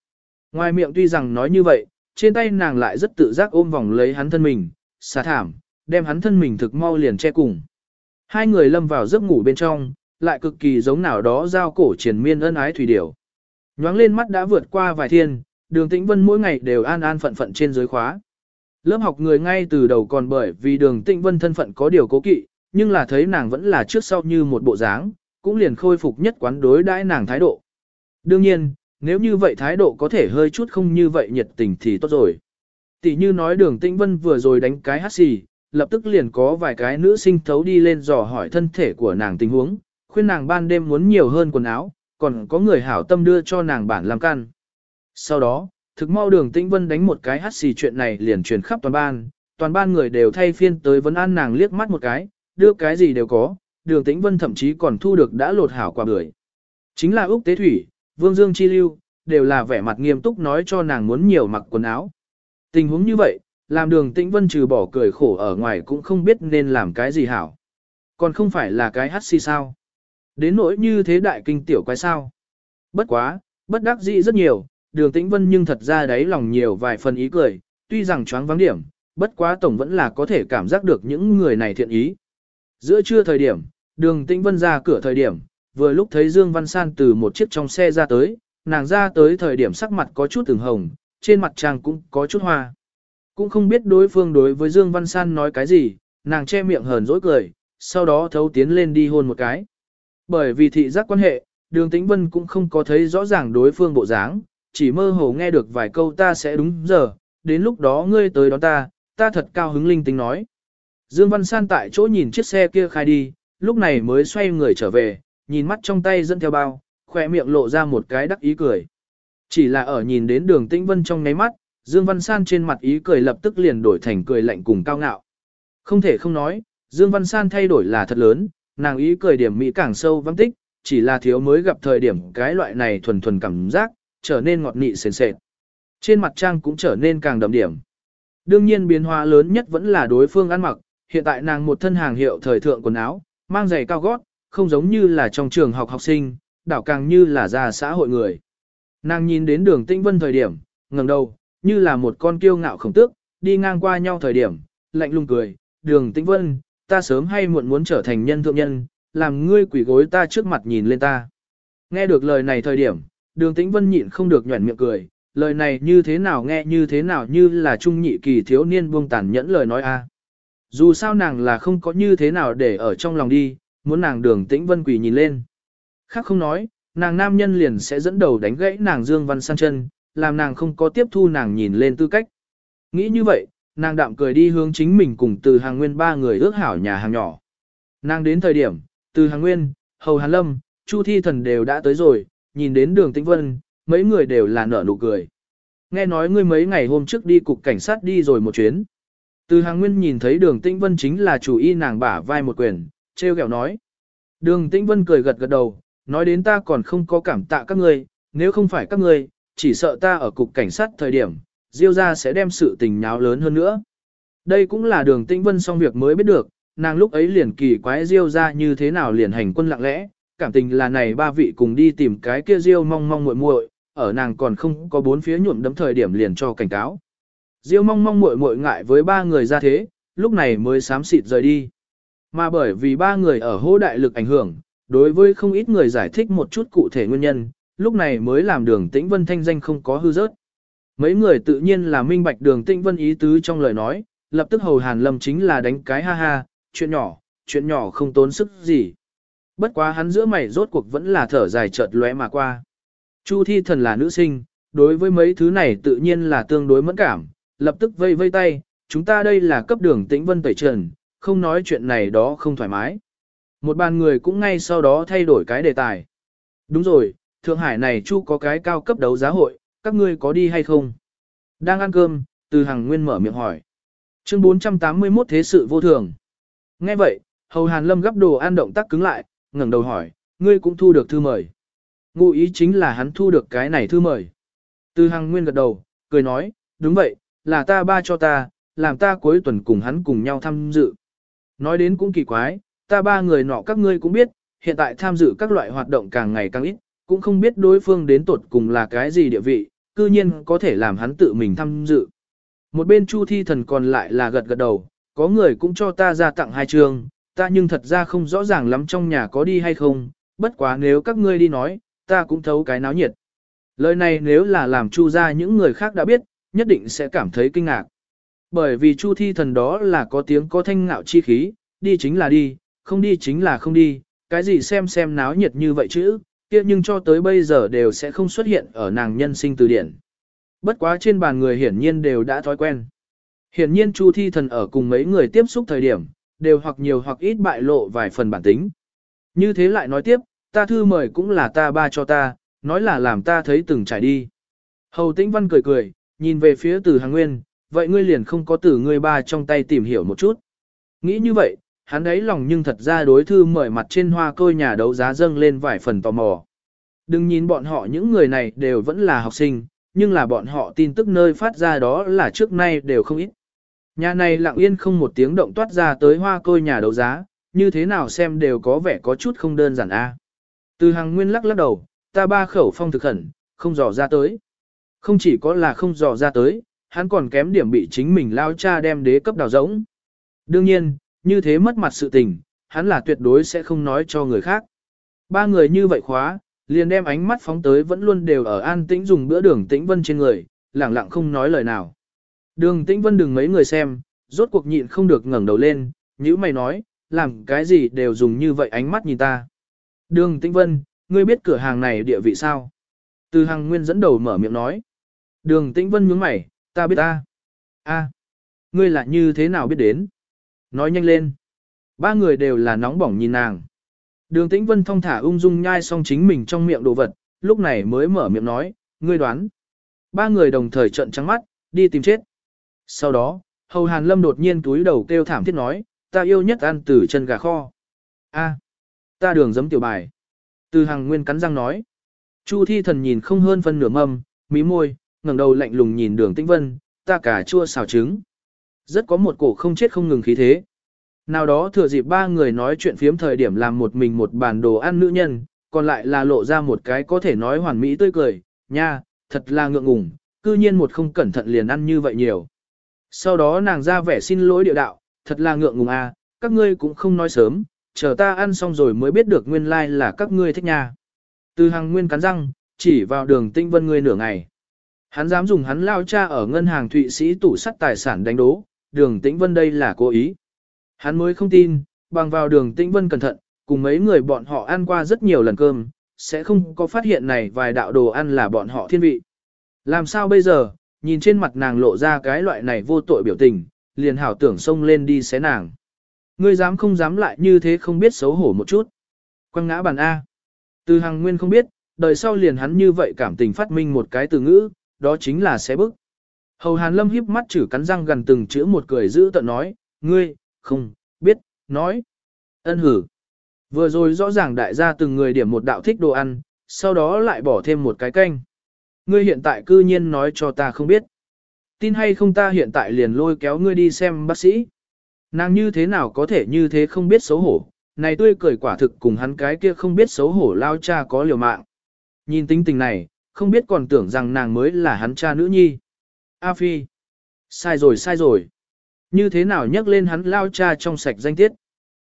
Ngoài miệng tuy rằng nói như vậy, trên tay nàng lại rất tự giác ôm vòng lấy hắn thân mình, xả thảm, đem hắn thân mình thực mau liền che cùng. Hai người lâm vào giấc ngủ bên trong, lại cực kỳ giống nào đó giao cổ triển miên ân ái thủy điểu. Nhoáng lên mắt đã vượt qua vài thiên, đường tĩnh vân mỗi ngày đều an an phận phận trên giới khóa. Lớp học người ngay từ đầu còn bởi vì đường tĩnh vân thân phận có điều cố kỵ, nhưng là thấy nàng vẫn là trước sau như một bộ dáng, cũng liền khôi phục nhất quán đối đãi nàng thái độ. Đương nhiên, nếu như vậy thái độ có thể hơi chút không như vậy nhiệt tình thì tốt rồi. Tỷ như nói đường tĩnh vân vừa rồi đánh cái hát xì, lập tức liền có vài cái nữ sinh thấu đi lên dò hỏi thân thể của nàng tình huống, khuyên nàng ban đêm muốn nhiều hơn quần áo, còn có người hảo tâm đưa cho nàng bản làm căn. Sau đó, thực mau đường tĩnh vân đánh một cái hát xì chuyện này liền truyền khắp toàn ban, toàn ban người đều thay phiên tới vấn an nàng liếc mắt một cái, đưa cái gì đều có, đường tĩnh vân thậm chí còn thu được đã lột hảo quả bưởi. Chính là Úc Tế Thủy, Vương Dương Chi Lưu, đều là vẻ mặt nghiêm túc nói cho nàng muốn nhiều mặc quần áo. Tình huống như vậy, làm đường tĩnh vân trừ bỏ cười khổ ở ngoài cũng không biết nên làm cái gì hảo. Còn không phải là cái hát si sao. Đến nỗi như thế đại kinh tiểu quái sao. Bất quá, bất đắc dĩ rất nhiều, đường tĩnh vân nhưng thật ra đáy lòng nhiều vài phần ý cười, tuy rằng choáng vắng điểm, bất quá tổng vẫn là có thể cảm giác được những người này thiện ý. Giữa trưa thời điểm, đường tĩnh vân ra cửa thời điểm, vừa lúc thấy Dương Văn San từ một chiếc trong xe ra tới, nàng ra tới thời điểm sắc mặt có chút từng hồng, trên mặt chàng cũng có chút hoa. Cũng không biết đối phương đối với Dương Văn San nói cái gì, nàng che miệng hờn dỗi cười, sau đó thấu tiến lên đi hôn một cái. Bởi vì thị giác quan hệ, đường tĩnh vân cũng không có thấy rõ ràng đối phương bộ dáng, chỉ mơ hồ nghe được vài câu ta sẽ đúng giờ, đến lúc đó ngươi tới đón ta, ta thật cao hứng linh tính nói. Dương Văn San tại chỗ nhìn chiếc xe kia khai đi, lúc này mới xoay người trở về, nhìn mắt trong tay dẫn theo bao, khỏe miệng lộ ra một cái đắc ý cười. Chỉ là ở nhìn đến đường tĩnh vân trong ngáy mắt, Dương Văn San trên mặt ý cười lập tức liền đổi thành cười lạnh cùng cao ngạo. Không thể không nói, Dương Văn San thay đổi là thật lớn, nàng ý cười điểm mỹ càng sâu vắng tích, chỉ là thiếu mới gặp thời điểm cái loại này thuần thuần cảm giác, trở nên ngọt nị sền sệt. Trên mặt trang cũng trở nên càng đậm điểm. Đương nhiên biến hóa lớn nhất vẫn là đối phương ăn mặc, hiện tại nàng một thân hàng hiệu thời thượng quần áo, mang giày cao gót, không giống như là trong trường học học sinh, đảo càng như là ra xã hội người. Nàng nhìn đến đường tĩnh vân thời điểm, ngẩng đầu, như là một con kiêu ngạo khổng tước, đi ngang qua nhau thời điểm, lạnh lùng cười, đường tĩnh vân, ta sớm hay muộn muốn trở thành nhân thượng nhân, làm ngươi quỷ gối ta trước mặt nhìn lên ta. Nghe được lời này thời điểm, đường tĩnh vân nhịn không được nhuẩn miệng cười, lời này như thế nào nghe như thế nào như là trung nhị kỳ thiếu niên buông tàn nhẫn lời nói a. Dù sao nàng là không có như thế nào để ở trong lòng đi, muốn nàng đường tĩnh vân quỷ nhìn lên. Khác không nói, nàng nam nhân liền sẽ dẫn đầu đánh gãy nàng Dương Văn San chân, làm nàng không có tiếp thu nàng nhìn lên tư cách. Nghĩ như vậy, nàng đạm cười đi hướng chính mình cùng từ hàng nguyên ba người ước hảo nhà hàng nhỏ. Nàng đến thời điểm, từ hàng nguyên, hầu hàn lâm, chu thi thần đều đã tới rồi, nhìn đến đường tĩnh vân, mấy người đều là nở nụ cười. Nghe nói ngươi mấy ngày hôm trước đi cục cảnh sát đi rồi một chuyến. Từ hàng nguyên nhìn thấy đường tĩnh vân chính là chủ y nàng bả vai một quyền, treo kẹo nói. Đường tĩnh vân cười gật gật đầu, nói đến ta còn không có cảm tạ các ngươi, nếu không phải các ngươi, chỉ sợ ta ở cục cảnh sát thời điểm, Diêu ra sẽ đem sự tình nháo lớn hơn nữa. Đây cũng là đường tĩnh vân xong việc mới biết được, nàng lúc ấy liền kỳ quái Diêu ra như thế nào liền hành quân lặng lẽ, cảm tình là này ba vị cùng đi tìm cái kia Diêu mong mong muội muội, ở nàng còn không có bốn phía nhuộm đấm thời điểm liền cho cảnh cáo. Diêu mong mong muội muội ngại với ba người ra thế, lúc này mới sám xịt rời đi. Mà bởi vì ba người ở hô đại lực ảnh hưởng, đối với không ít người giải thích một chút cụ thể nguyên nhân, lúc này mới làm đường tĩnh vân thanh danh không có hư rớt. Mấy người tự nhiên là minh bạch đường tĩnh vân ý tứ trong lời nói, lập tức hầu hàn lâm chính là đánh cái ha ha, chuyện nhỏ, chuyện nhỏ không tốn sức gì. Bất quá hắn giữa mày rốt cuộc vẫn là thở dài chợt lóe mà qua. Chu thi thần là nữ sinh, đối với mấy thứ này tự nhiên là tương đối mẫn cảm, lập tức vây vây tay, chúng ta đây là cấp đường tĩnh vân tẩy trần, không nói chuyện này đó không thoải mái. Một bàn người cũng ngay sau đó thay đổi cái đề tài. Đúng rồi, Thượng Hải này chu có cái cao cấp đấu giá hội, các ngươi có đi hay không? Đang ăn cơm, từ hàng nguyên mở miệng hỏi. Chương 481 Thế sự vô thường. Nghe vậy, Hầu Hàn Lâm gấp đồ ăn động tác cứng lại, ngẩng đầu hỏi, ngươi cũng thu được thư mời. Ngụ ý chính là hắn thu được cái này thư mời. Từ hàng nguyên gật đầu, cười nói, đúng vậy, là ta ba cho ta, làm ta cuối tuần cùng hắn cùng nhau tham dự. Nói đến cũng kỳ quái, ta ba người nọ các ngươi cũng biết, hiện tại tham dự các loại hoạt động càng ngày càng ít, cũng không biết đối phương đến tột cùng là cái gì địa vị, cư nhiên có thể làm hắn tự mình tham dự. Một bên Chu Thi Thần còn lại là gật gật đầu, có người cũng cho ta ra tặng hai trường, ta nhưng thật ra không rõ ràng lắm trong nhà có đi hay không, bất quá nếu các ngươi đi nói, ta cũng thấu cái náo nhiệt. Lời này nếu là làm Chu ra những người khác đã biết, nhất định sẽ cảm thấy kinh ngạc. Bởi vì Chu Thi Thần đó là có tiếng có thanh ngạo chi khí, đi chính là đi, không đi chính là không đi, cái gì xem xem náo nhiệt như vậy chứ, kia nhưng cho tới bây giờ đều sẽ không xuất hiện ở nàng nhân sinh từ điển. Bất quá trên bàn người hiển nhiên đều đã thói quen. Hiển nhiên Chu Thi Thần ở cùng mấy người tiếp xúc thời điểm, đều hoặc nhiều hoặc ít bại lộ vài phần bản tính. Như thế lại nói tiếp, ta thư mời cũng là ta ba cho ta, nói là làm ta thấy từng trải đi. Hầu Tĩnh Văn cười cười, nhìn về phía từ hàng nguyên, vậy ngươi liền không có từ ngươi ba trong tay tìm hiểu một chút. Nghĩ như vậy, hắn ấy lòng nhưng thật ra đối thư mời mặt trên hoa côi nhà đấu giá dâng lên vài phần tò mò. Đừng nhìn bọn họ những người này đều vẫn là học sinh, nhưng là bọn họ tin tức nơi phát ra đó là trước nay đều không ít. Nhà này lặng yên không một tiếng động toát ra tới hoa côi nhà đấu giá, như thế nào xem đều có vẻ có chút không đơn giản a. Từ hàng nguyên lắc lắc đầu, ta ba khẩu phong thực khẩn, không dò ra tới. Không chỉ có là không dò ra tới, hắn còn kém điểm bị chính mình lao cha đem đế cấp đào rỗng. Đương nhiên, như thế mất mặt sự tình, hắn là tuyệt đối sẽ không nói cho người khác. Ba người như vậy khóa, liền đem ánh mắt phóng tới vẫn luôn đều ở an tĩnh dùng bữa đường tĩnh vân trên người, lẳng lặng không nói lời nào. Đường tĩnh vân đừng mấy người xem, rốt cuộc nhịn không được ngẩng đầu lên, nhữ mày nói, làm cái gì đều dùng như vậy ánh mắt nhìn ta. Đường tĩnh vân, ngươi biết cửa hàng này địa vị sao? Từ hàng nguyên dẫn đầu mở miệng nói. Đường tĩnh vân nhướng mày, ta biết ta. a ngươi là như thế nào biết đến? Nói nhanh lên. Ba người đều là nóng bỏng nhìn nàng. Đường Tĩnh Vân thong thả ung dung nhai xong chính mình trong miệng đồ vật, lúc này mới mở miệng nói, ngươi đoán. Ba người đồng thời trợn trắng mắt, đi tìm chết. Sau đó, Hầu Hàn Lâm đột nhiên túi đầu kêu thảm thiết nói, ta yêu nhất ăn từ chân gà kho. A, ta đường giấm tiểu bài. Từ hàng nguyên cắn răng nói. Chu thi thần nhìn không hơn phân nửa mâm, mí môi, ngẩng đầu lạnh lùng nhìn đường tĩnh vân, ta cả chua xào trứng. Rất có một cổ không chết không ngừng khí thế. Nào đó thừa dịp ba người nói chuyện phiếm thời điểm làm một mình một bàn đồ ăn nữ nhân, còn lại là lộ ra một cái có thể nói hoàn mỹ tươi cười, nha, thật là ngượng ngùng, cư nhiên một không cẩn thận liền ăn như vậy nhiều. Sau đó nàng ra vẻ xin lỗi địa đạo, thật là ngượng ngùng à, các ngươi cũng không nói sớm, chờ ta ăn xong rồi mới biết được nguyên lai like là các ngươi thích nha. Từ hàng nguyên cắn răng, chỉ vào đường tinh vân ngươi nửa ngày. Hắn dám dùng hắn lao cha ở ngân hàng Thụy Sĩ tủ sắt tài sản đánh đố, đường tĩnh vân đây là cố ý. Hắn mới không tin, bằng vào đường tĩnh vân cẩn thận, cùng mấy người bọn họ ăn qua rất nhiều lần cơm, sẽ không có phát hiện này vài đạo đồ ăn là bọn họ thiên vị. Làm sao bây giờ, nhìn trên mặt nàng lộ ra cái loại này vô tội biểu tình, liền hảo tưởng xông lên đi xé nàng. Ngươi dám không dám lại như thế không biết xấu hổ một chút. Quăng ngã bàn A. Từ hàng nguyên không biết, đời sau liền hắn như vậy cảm tình phát minh một cái từ ngữ, đó chính là xé bức. Hầu hàn lâm híp mắt chử cắn răng gần từng chữ một cười giữ tận nói, ngươi, không, biết, nói. Ân hử. Vừa rồi rõ ràng đại gia từng người điểm một đạo thích đồ ăn, sau đó lại bỏ thêm một cái canh. Ngươi hiện tại cư nhiên nói cho ta không biết. Tin hay không ta hiện tại liền lôi kéo ngươi đi xem bác sĩ. Nàng như thế nào có thể như thế không biết xấu hổ, này tươi cười quả thực cùng hắn cái kia không biết xấu hổ lao cha có liều mạng. Nhìn tính tình này, không biết còn tưởng rằng nàng mới là hắn cha nữ nhi. A Phi. Sai rồi sai rồi. Như thế nào nhắc lên hắn lao cha trong sạch danh tiết.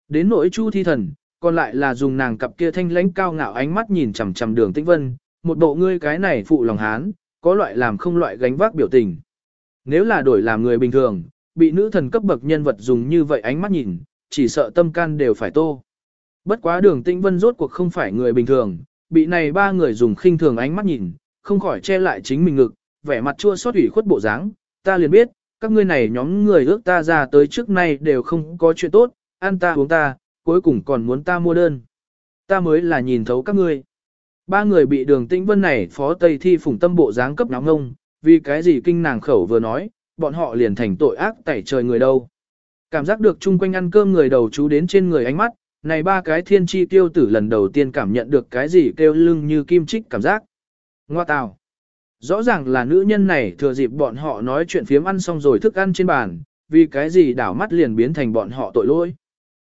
Đến nỗi chu thi thần, còn lại là dùng nàng cặp kia thanh lãnh cao ngạo ánh mắt nhìn chằm chằm đường tĩnh vân, một bộ ngươi cái này phụ lòng hán, có loại làm không loại gánh vác biểu tình. Nếu là đổi làm người bình thường, bị nữ thần cấp bậc nhân vật dùng như vậy ánh mắt nhìn, chỉ sợ tâm can đều phải tô. Bất quá đường tĩnh vân rốt cuộc không phải người bình thường, bị này ba người dùng khinh thường ánh mắt nhìn, không khỏi che lại chính mình ngực, vẻ mặt chua xót ủy khuất bộ dáng, ta liền biết, các ngươi này nhóm người ước ta ra tới trước nay đều không có chuyện tốt, ăn ta uống ta, cuối cùng còn muốn ta mua đơn. Ta mới là nhìn thấu các ngươi. Ba người bị đường tĩnh vân này phó tây thi phủng tâm bộ dáng cấp nóng ngông, vì cái gì kinh nàng khẩu vừa nói, bọn họ liền thành tội ác tẩy trời người đâu. Cảm giác được chung quanh ăn cơm người đầu chú đến trên người ánh mắt, này ba cái thiên chi tiêu tử lần đầu tiên cảm nhận được cái gì kêu lưng như kim chích cảm giác. Ngoa tào. Rõ ràng là nữ nhân này thừa dịp bọn họ nói chuyện phiếm ăn xong rồi thức ăn trên bàn, vì cái gì đảo mắt liền biến thành bọn họ tội lỗi.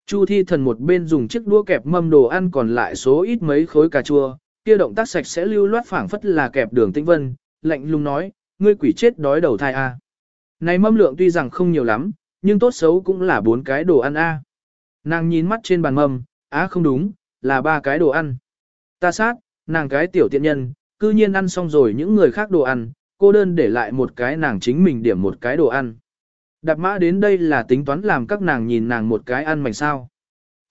Chu thi thần một bên dùng chiếc đũa kẹp mâm đồ ăn còn lại số ít mấy khối cà chua, kia động tác sạch sẽ lưu loát phảng phất là kẹp đường tĩnh vân, lạnh lùng nói, ngươi quỷ chết đói đầu thai a. Này mâm lượng tuy rằng không nhiều lắm, nhưng tốt xấu cũng là bốn cái đồ ăn a. Nàng nhìn mắt trên bàn mâm, á không đúng, là ba cái đồ ăn. Ta sát, nàng cái tiểu tiện nhân, cư nhiên ăn xong rồi những người khác đồ ăn, cô đơn để lại một cái nàng chính mình điểm một cái đồ ăn. Đạp mã đến đây là tính toán làm các nàng nhìn nàng một cái ăn mảnh sao.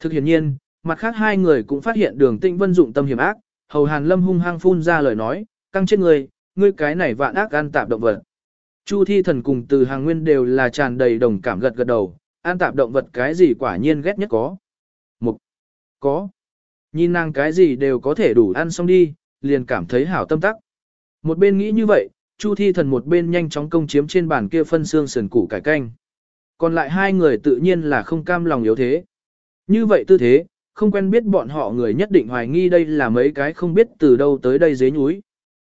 Thực hiện nhiên, mặt khác hai người cũng phát hiện đường tinh vân dụng tâm hiểm ác, hầu hàn lâm hung hăng phun ra lời nói, căng chết người, ngươi cái này vạn ác ăn tạp động vật. Chu thi thần cùng từ hàng nguyên đều là tràn đầy đồng cảm gật gật đầu, ăn tạp động vật cái gì quả nhiên ghét nhất có. Mục. Có. Nhìn nàng cái gì đều có thể đủ ăn xong đi, liền cảm thấy hảo tâm tắc. Một bên nghĩ như vậy, Chu thi thần một bên nhanh chóng công chiếm trên bàn kia phân xương sườn củ cải canh. Còn lại hai người tự nhiên là không cam lòng yếu thế. Như vậy tư thế, không quen biết bọn họ người nhất định hoài nghi đây là mấy cái không biết từ đâu tới đây dế núi.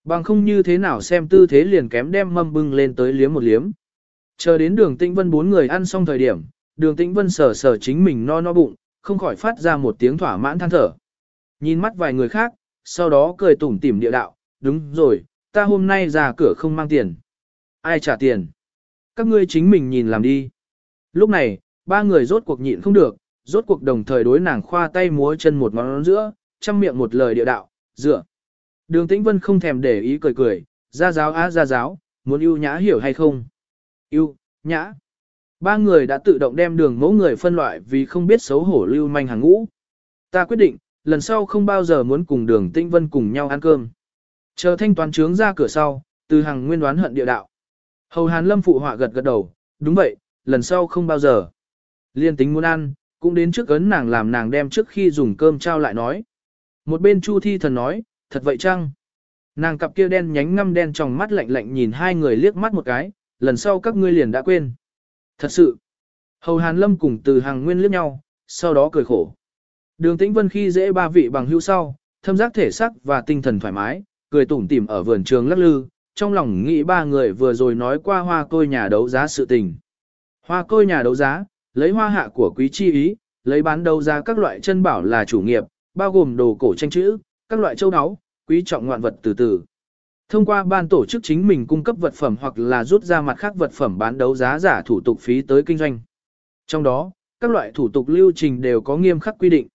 Bằng không như thế nào xem tư thế liền kém đem mâm bưng lên tới liếm một liếm. Chờ đến đường tĩnh vân bốn người ăn xong thời điểm, đường tĩnh vân sờ sờ chính mình no no bụng, không khỏi phát ra một tiếng thỏa mãn than thở. Nhìn mắt vài người khác, sau đó cười tủm tỉm địa đạo, đúng rồi, ta hôm nay ra cửa không mang tiền. Ai trả tiền? Các ngươi chính mình nhìn làm đi. Lúc này, ba người rốt cuộc nhịn không được, rốt cuộc đồng thời đối nàng khoa tay múa chân một ngón giữa, chăm miệng một lời địa đạo, dựa. Đường Tĩnh Vân không thèm để ý cười cười, ra giáo á ra giáo, muốn yêu nhã hiểu hay không? Yêu, nhã. Ba người đã tự động đem đường mẫu người phân loại vì không biết xấu hổ lưu manh hàng ngũ. Ta quyết định, lần sau không bao giờ muốn cùng đường Tĩnh Vân cùng nhau ăn cơm. Chờ thanh toán trướng ra cửa sau, từ hàng nguyên đoán hận địa đạo. Hầu Hàn Lâm phụ họa gật gật đầu, đúng vậy, lần sau không bao giờ. Liên tính muốn ăn, cũng đến trước ấn nàng làm nàng đem trước khi dùng cơm trao lại nói. Một bên Chu Thi Thần nói, thật vậy chăng? Nàng cặp kia đen nhánh ngăm đen trong mắt lạnh lạnh nhìn hai người liếc mắt một cái, lần sau các ngươi liền đã quên. Thật sự. Hầu Hàn Lâm cùng từ hàng nguyên liếc nhau, sau đó cười khổ. Đường Tĩnh Vân khi dễ ba vị bằng hữu sau, thâm giác thể sắc và tinh thần thoải mái, cười tủm tỉm ở vườn trường lắc lư, trong lòng nghĩ ba người vừa rồi nói qua hoa côi nhà đấu giá sự tình. Hoa côi nhà đấu giá, lấy hoa hạ của quý chi ý, lấy bán đấu giá các loại chân bảo là chủ nghiệp, bao gồm đồ cổ tranh chữ, các loại châu áo, quý trọng ngoạn vật từ từ. Thông qua ban tổ chức chính mình cung cấp vật phẩm hoặc là rút ra mặt khác vật phẩm bán đấu giá giả thủ tục phí tới kinh doanh. Trong đó, các loại thủ tục lưu trình đều có nghiêm khắc quy định.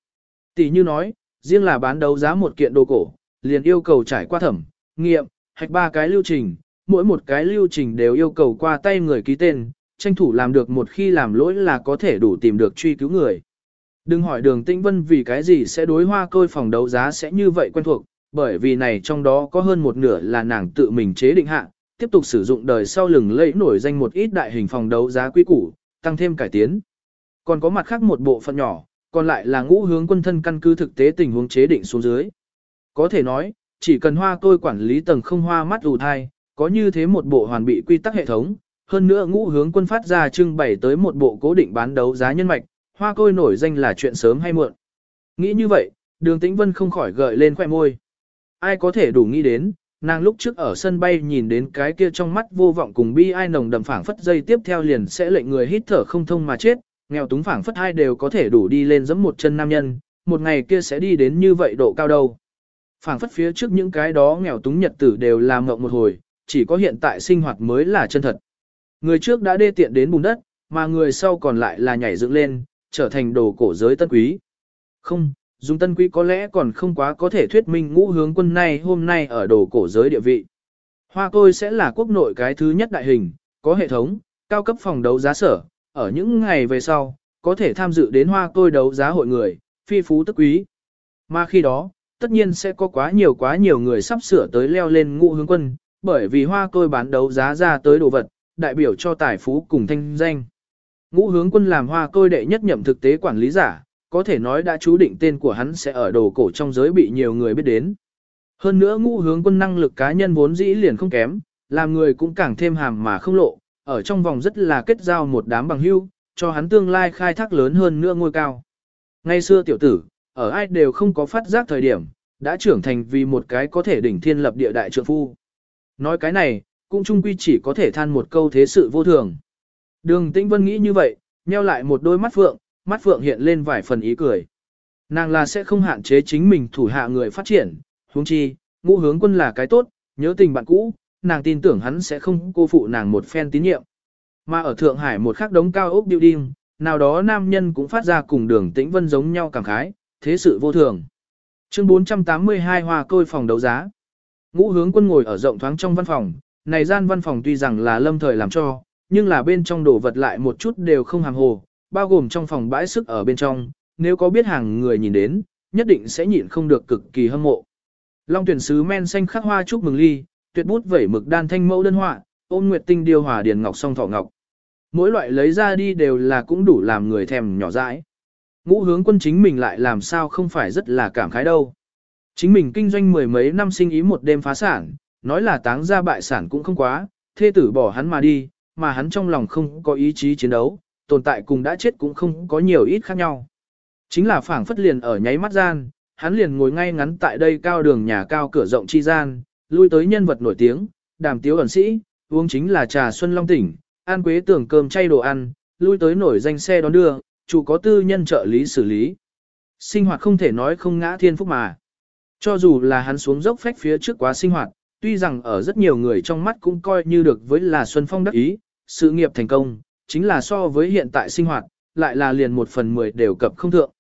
Tỷ như nói, riêng là bán đấu giá một kiện đồ cổ, liền yêu cầu trải qua thẩm, nghiệm, hạch ba cái lưu trình, mỗi một cái lưu trình đều yêu cầu qua tay người ký tên, tranh thủ làm được một khi làm lỗi là có thể đủ tìm được truy cứu người. Đừng hỏi đường tĩnh vân vì cái gì sẽ đối hoa côi phòng đấu giá sẽ như vậy quen thuộc, bởi vì này trong đó có hơn một nửa là nàng tự mình chế định hạ, tiếp tục sử dụng đời sau lừng lẫy nổi danh một ít đại hình phòng đấu giá quý củ, tăng thêm cải tiến. Còn có mặt khác một bộ phận nhỏ, còn lại là ngũ hướng quân thân căn cứ thực tế tình huống chế định xuống dưới. Có thể nói, chỉ cần hoa tôi quản lý tầng không hoa mắt ù thai, có như thế một bộ hoàn bị quy tắc hệ thống, hơn nữa ngũ hướng quân phát ra trưng bày tới một bộ cố định bán đấu giá nhân mạch, hoa côi nổi danh là chuyện sớm hay muộn. Nghĩ như vậy, đường tĩnh vân không khỏi gợi lên khoẻ môi. Ai có thể đủ nghĩ đến, nàng lúc trước ở sân bay nhìn đến cái kia trong mắt vô vọng cùng bi ai nồng đầm phảng phất dây tiếp theo liền sẽ lệnh người hít thở không thông mà chết, nghèo túng phảng phất hai đều có thể đủ đi lên giẫm một chân nam nhân, một ngày kia sẽ đi đến như vậy độ cao đâu. Phảng phất phía trước những cái đó nghèo túng nhật tử đều làm ngộng một hồi, chỉ có hiện tại sinh hoạt mới là chân thật. Người trước đã đê tiện đến bùn đất, mà người sau còn lại là nhảy dựng lên, trở thành đồ cổ giới tân quý. Không, dùng tân quý có lẽ còn không quá có thể thuyết minh ngũ hướng quân này hôm nay ở đồ cổ giới địa vị. Hoa côi sẽ là quốc nội cái thứ nhất đại hình, có hệ thống, cao cấp phòng đấu giá sở, ở những ngày về sau, có thể tham dự đến hoa côi đấu giá hội người, phi phú tức quý. Mà khi đó, tất nhiên sẽ có quá nhiều quá nhiều người sắp sửa tới leo lên ngũ hướng quân, bởi vì hoa côi bán đấu giá ra tới đồ vật, đại biểu cho tài phú cùng thanh danh. Ngũ hướng quân làm hoa côi đệ nhất nhậm thực tế quản lý giả, có thể nói đã chú định tên của hắn sẽ ở đồ cổ trong giới bị nhiều người biết đến. Hơn nữa ngũ hướng quân năng lực cá nhân vốn dĩ liền không kém, làm người cũng càng thêm hàm mà không lộ, ở trong vòng rất là kết giao một đám bằng hữu, cho hắn tương lai khai thác lớn hơn nữa ngôi cao. Ngay xưa tiểu tử, ở ai đều không có phát giác thời điểm, đã trưởng thành vì một cái có thể đỉnh thiên lập địa đại trượng phu. Nói cái này, cũng chung quy chỉ có thể than một câu thế sự vô thường. Đường Tĩnh Vân nghĩ như vậy, nheo lại một đôi mắt phượng, mắt phượng hiện lên vài phần ý cười. Nàng là sẽ không hạn chế chính mình thủ hạ người phát triển, huống chi, ngũ hướng quân là cái tốt, nhớ tình bạn cũ, nàng tin tưởng hắn sẽ không cô phụ nàng một phen tín nhiệm. Mà ở Thượng Hải một khắc đống cao ốc building, nào đó nam nhân cũng phát ra cùng đường tĩnh vân giống nhau cảm khái, thế sự vô thường. Chương 482 hoa côi phòng đấu giá. Ngũ hướng quân ngồi ở rộng thoáng trong văn phòng, này gian văn phòng tuy rằng là lâm thời làm cho, nhưng là bên trong đồ vật lại một chút đều không hàng hồ, bao gồm trong phòng bãi sức ở bên trong, nếu có biết hàng người nhìn đến, nhất định sẽ nhịn không được cực kỳ hâm mộ. Long tuyển sứ men xanh khắc hoa chúc mừng ly, tuyệt bút vẩy mực đan thanh mẫu đơn họa, ôn nguyệt tinh điều hòa điền ngọc song thọ ngọc. Mỗi loại lấy ra đi đều là cũng đủ làm người thèm nhỏ dãi. Ngũ hướng quân chính mình lại làm sao không phải rất là cảm khái đâu. Chính mình kinh doanh mười mấy năm sinh ý một đêm phá sản, nói là táng ra bại sản cũng không quá, thê tử bỏ hắn mà đi, mà hắn trong lòng không có ý chí chiến đấu, tồn tại cùng đã chết cũng không có nhiều ít khác nhau. Chính là phảng phất liền ở nháy mắt gian, hắn liền ngồi ngay ngắn tại đây cao đường nhà cao cửa rộng chi gian, lui tới nhân vật nổi tiếng, đàm tiếu ẩn sĩ, uống chính là trà xuân long tỉnh, ăn quế tưởng cơm chay đồ ăn, lui tới nổi danh xe đón đưa, chủ có tư nhân trợ lý xử lý. Sinh hoạt không thể nói không ngã thiên phúc mà. Cho dù là hắn xuống dốc phách phía trước quá sinh hoạt, tuy rằng ở rất nhiều người trong mắt cũng coi như được với là Xuân Phong đắc ý, sự nghiệp thành công, chính là so với hiện tại sinh hoạt, lại là liền một phần mười đều cập không thượng.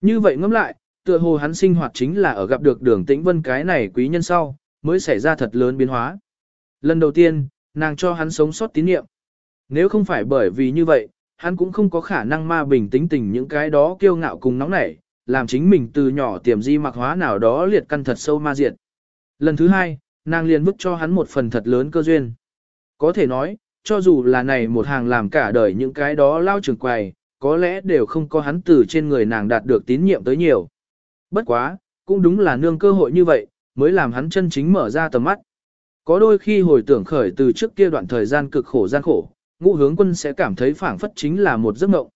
Như vậy ngẫm lại, tựa hồ hắn sinh hoạt chính là ở gặp được đường tĩnh vân cái này quý nhân sau, mới xảy ra thật lớn biến hóa. Lần đầu tiên, nàng cho hắn sống sót tín niệm. Nếu không phải bởi vì như vậy, hắn cũng không có khả năng ma bình tĩnh tình những cái đó kiêu ngạo cùng nóng nảy, làm chính mình từ nhỏ tiềm di mặc hóa nào đó liệt căn thật sâu ma diệt. Lần thứ hai, nàng liền vứt cho hắn một phần thật lớn cơ duyên. Có thể nói, cho dù là này một hàng làm cả đời những cái đó lao trường quầy, có lẽ đều không có hắn từ trên người nàng đạt được tín nhiệm tới nhiều. Bất quá, cũng đúng là nương cơ hội như vậy, mới làm hắn chân chính mở ra tầm mắt. Có đôi khi hồi tưởng khởi từ trước kia đoạn thời gian cực khổ gian khổ, ngũ hướng quân sẽ cảm thấy phảng phất chính là một giấc mộng.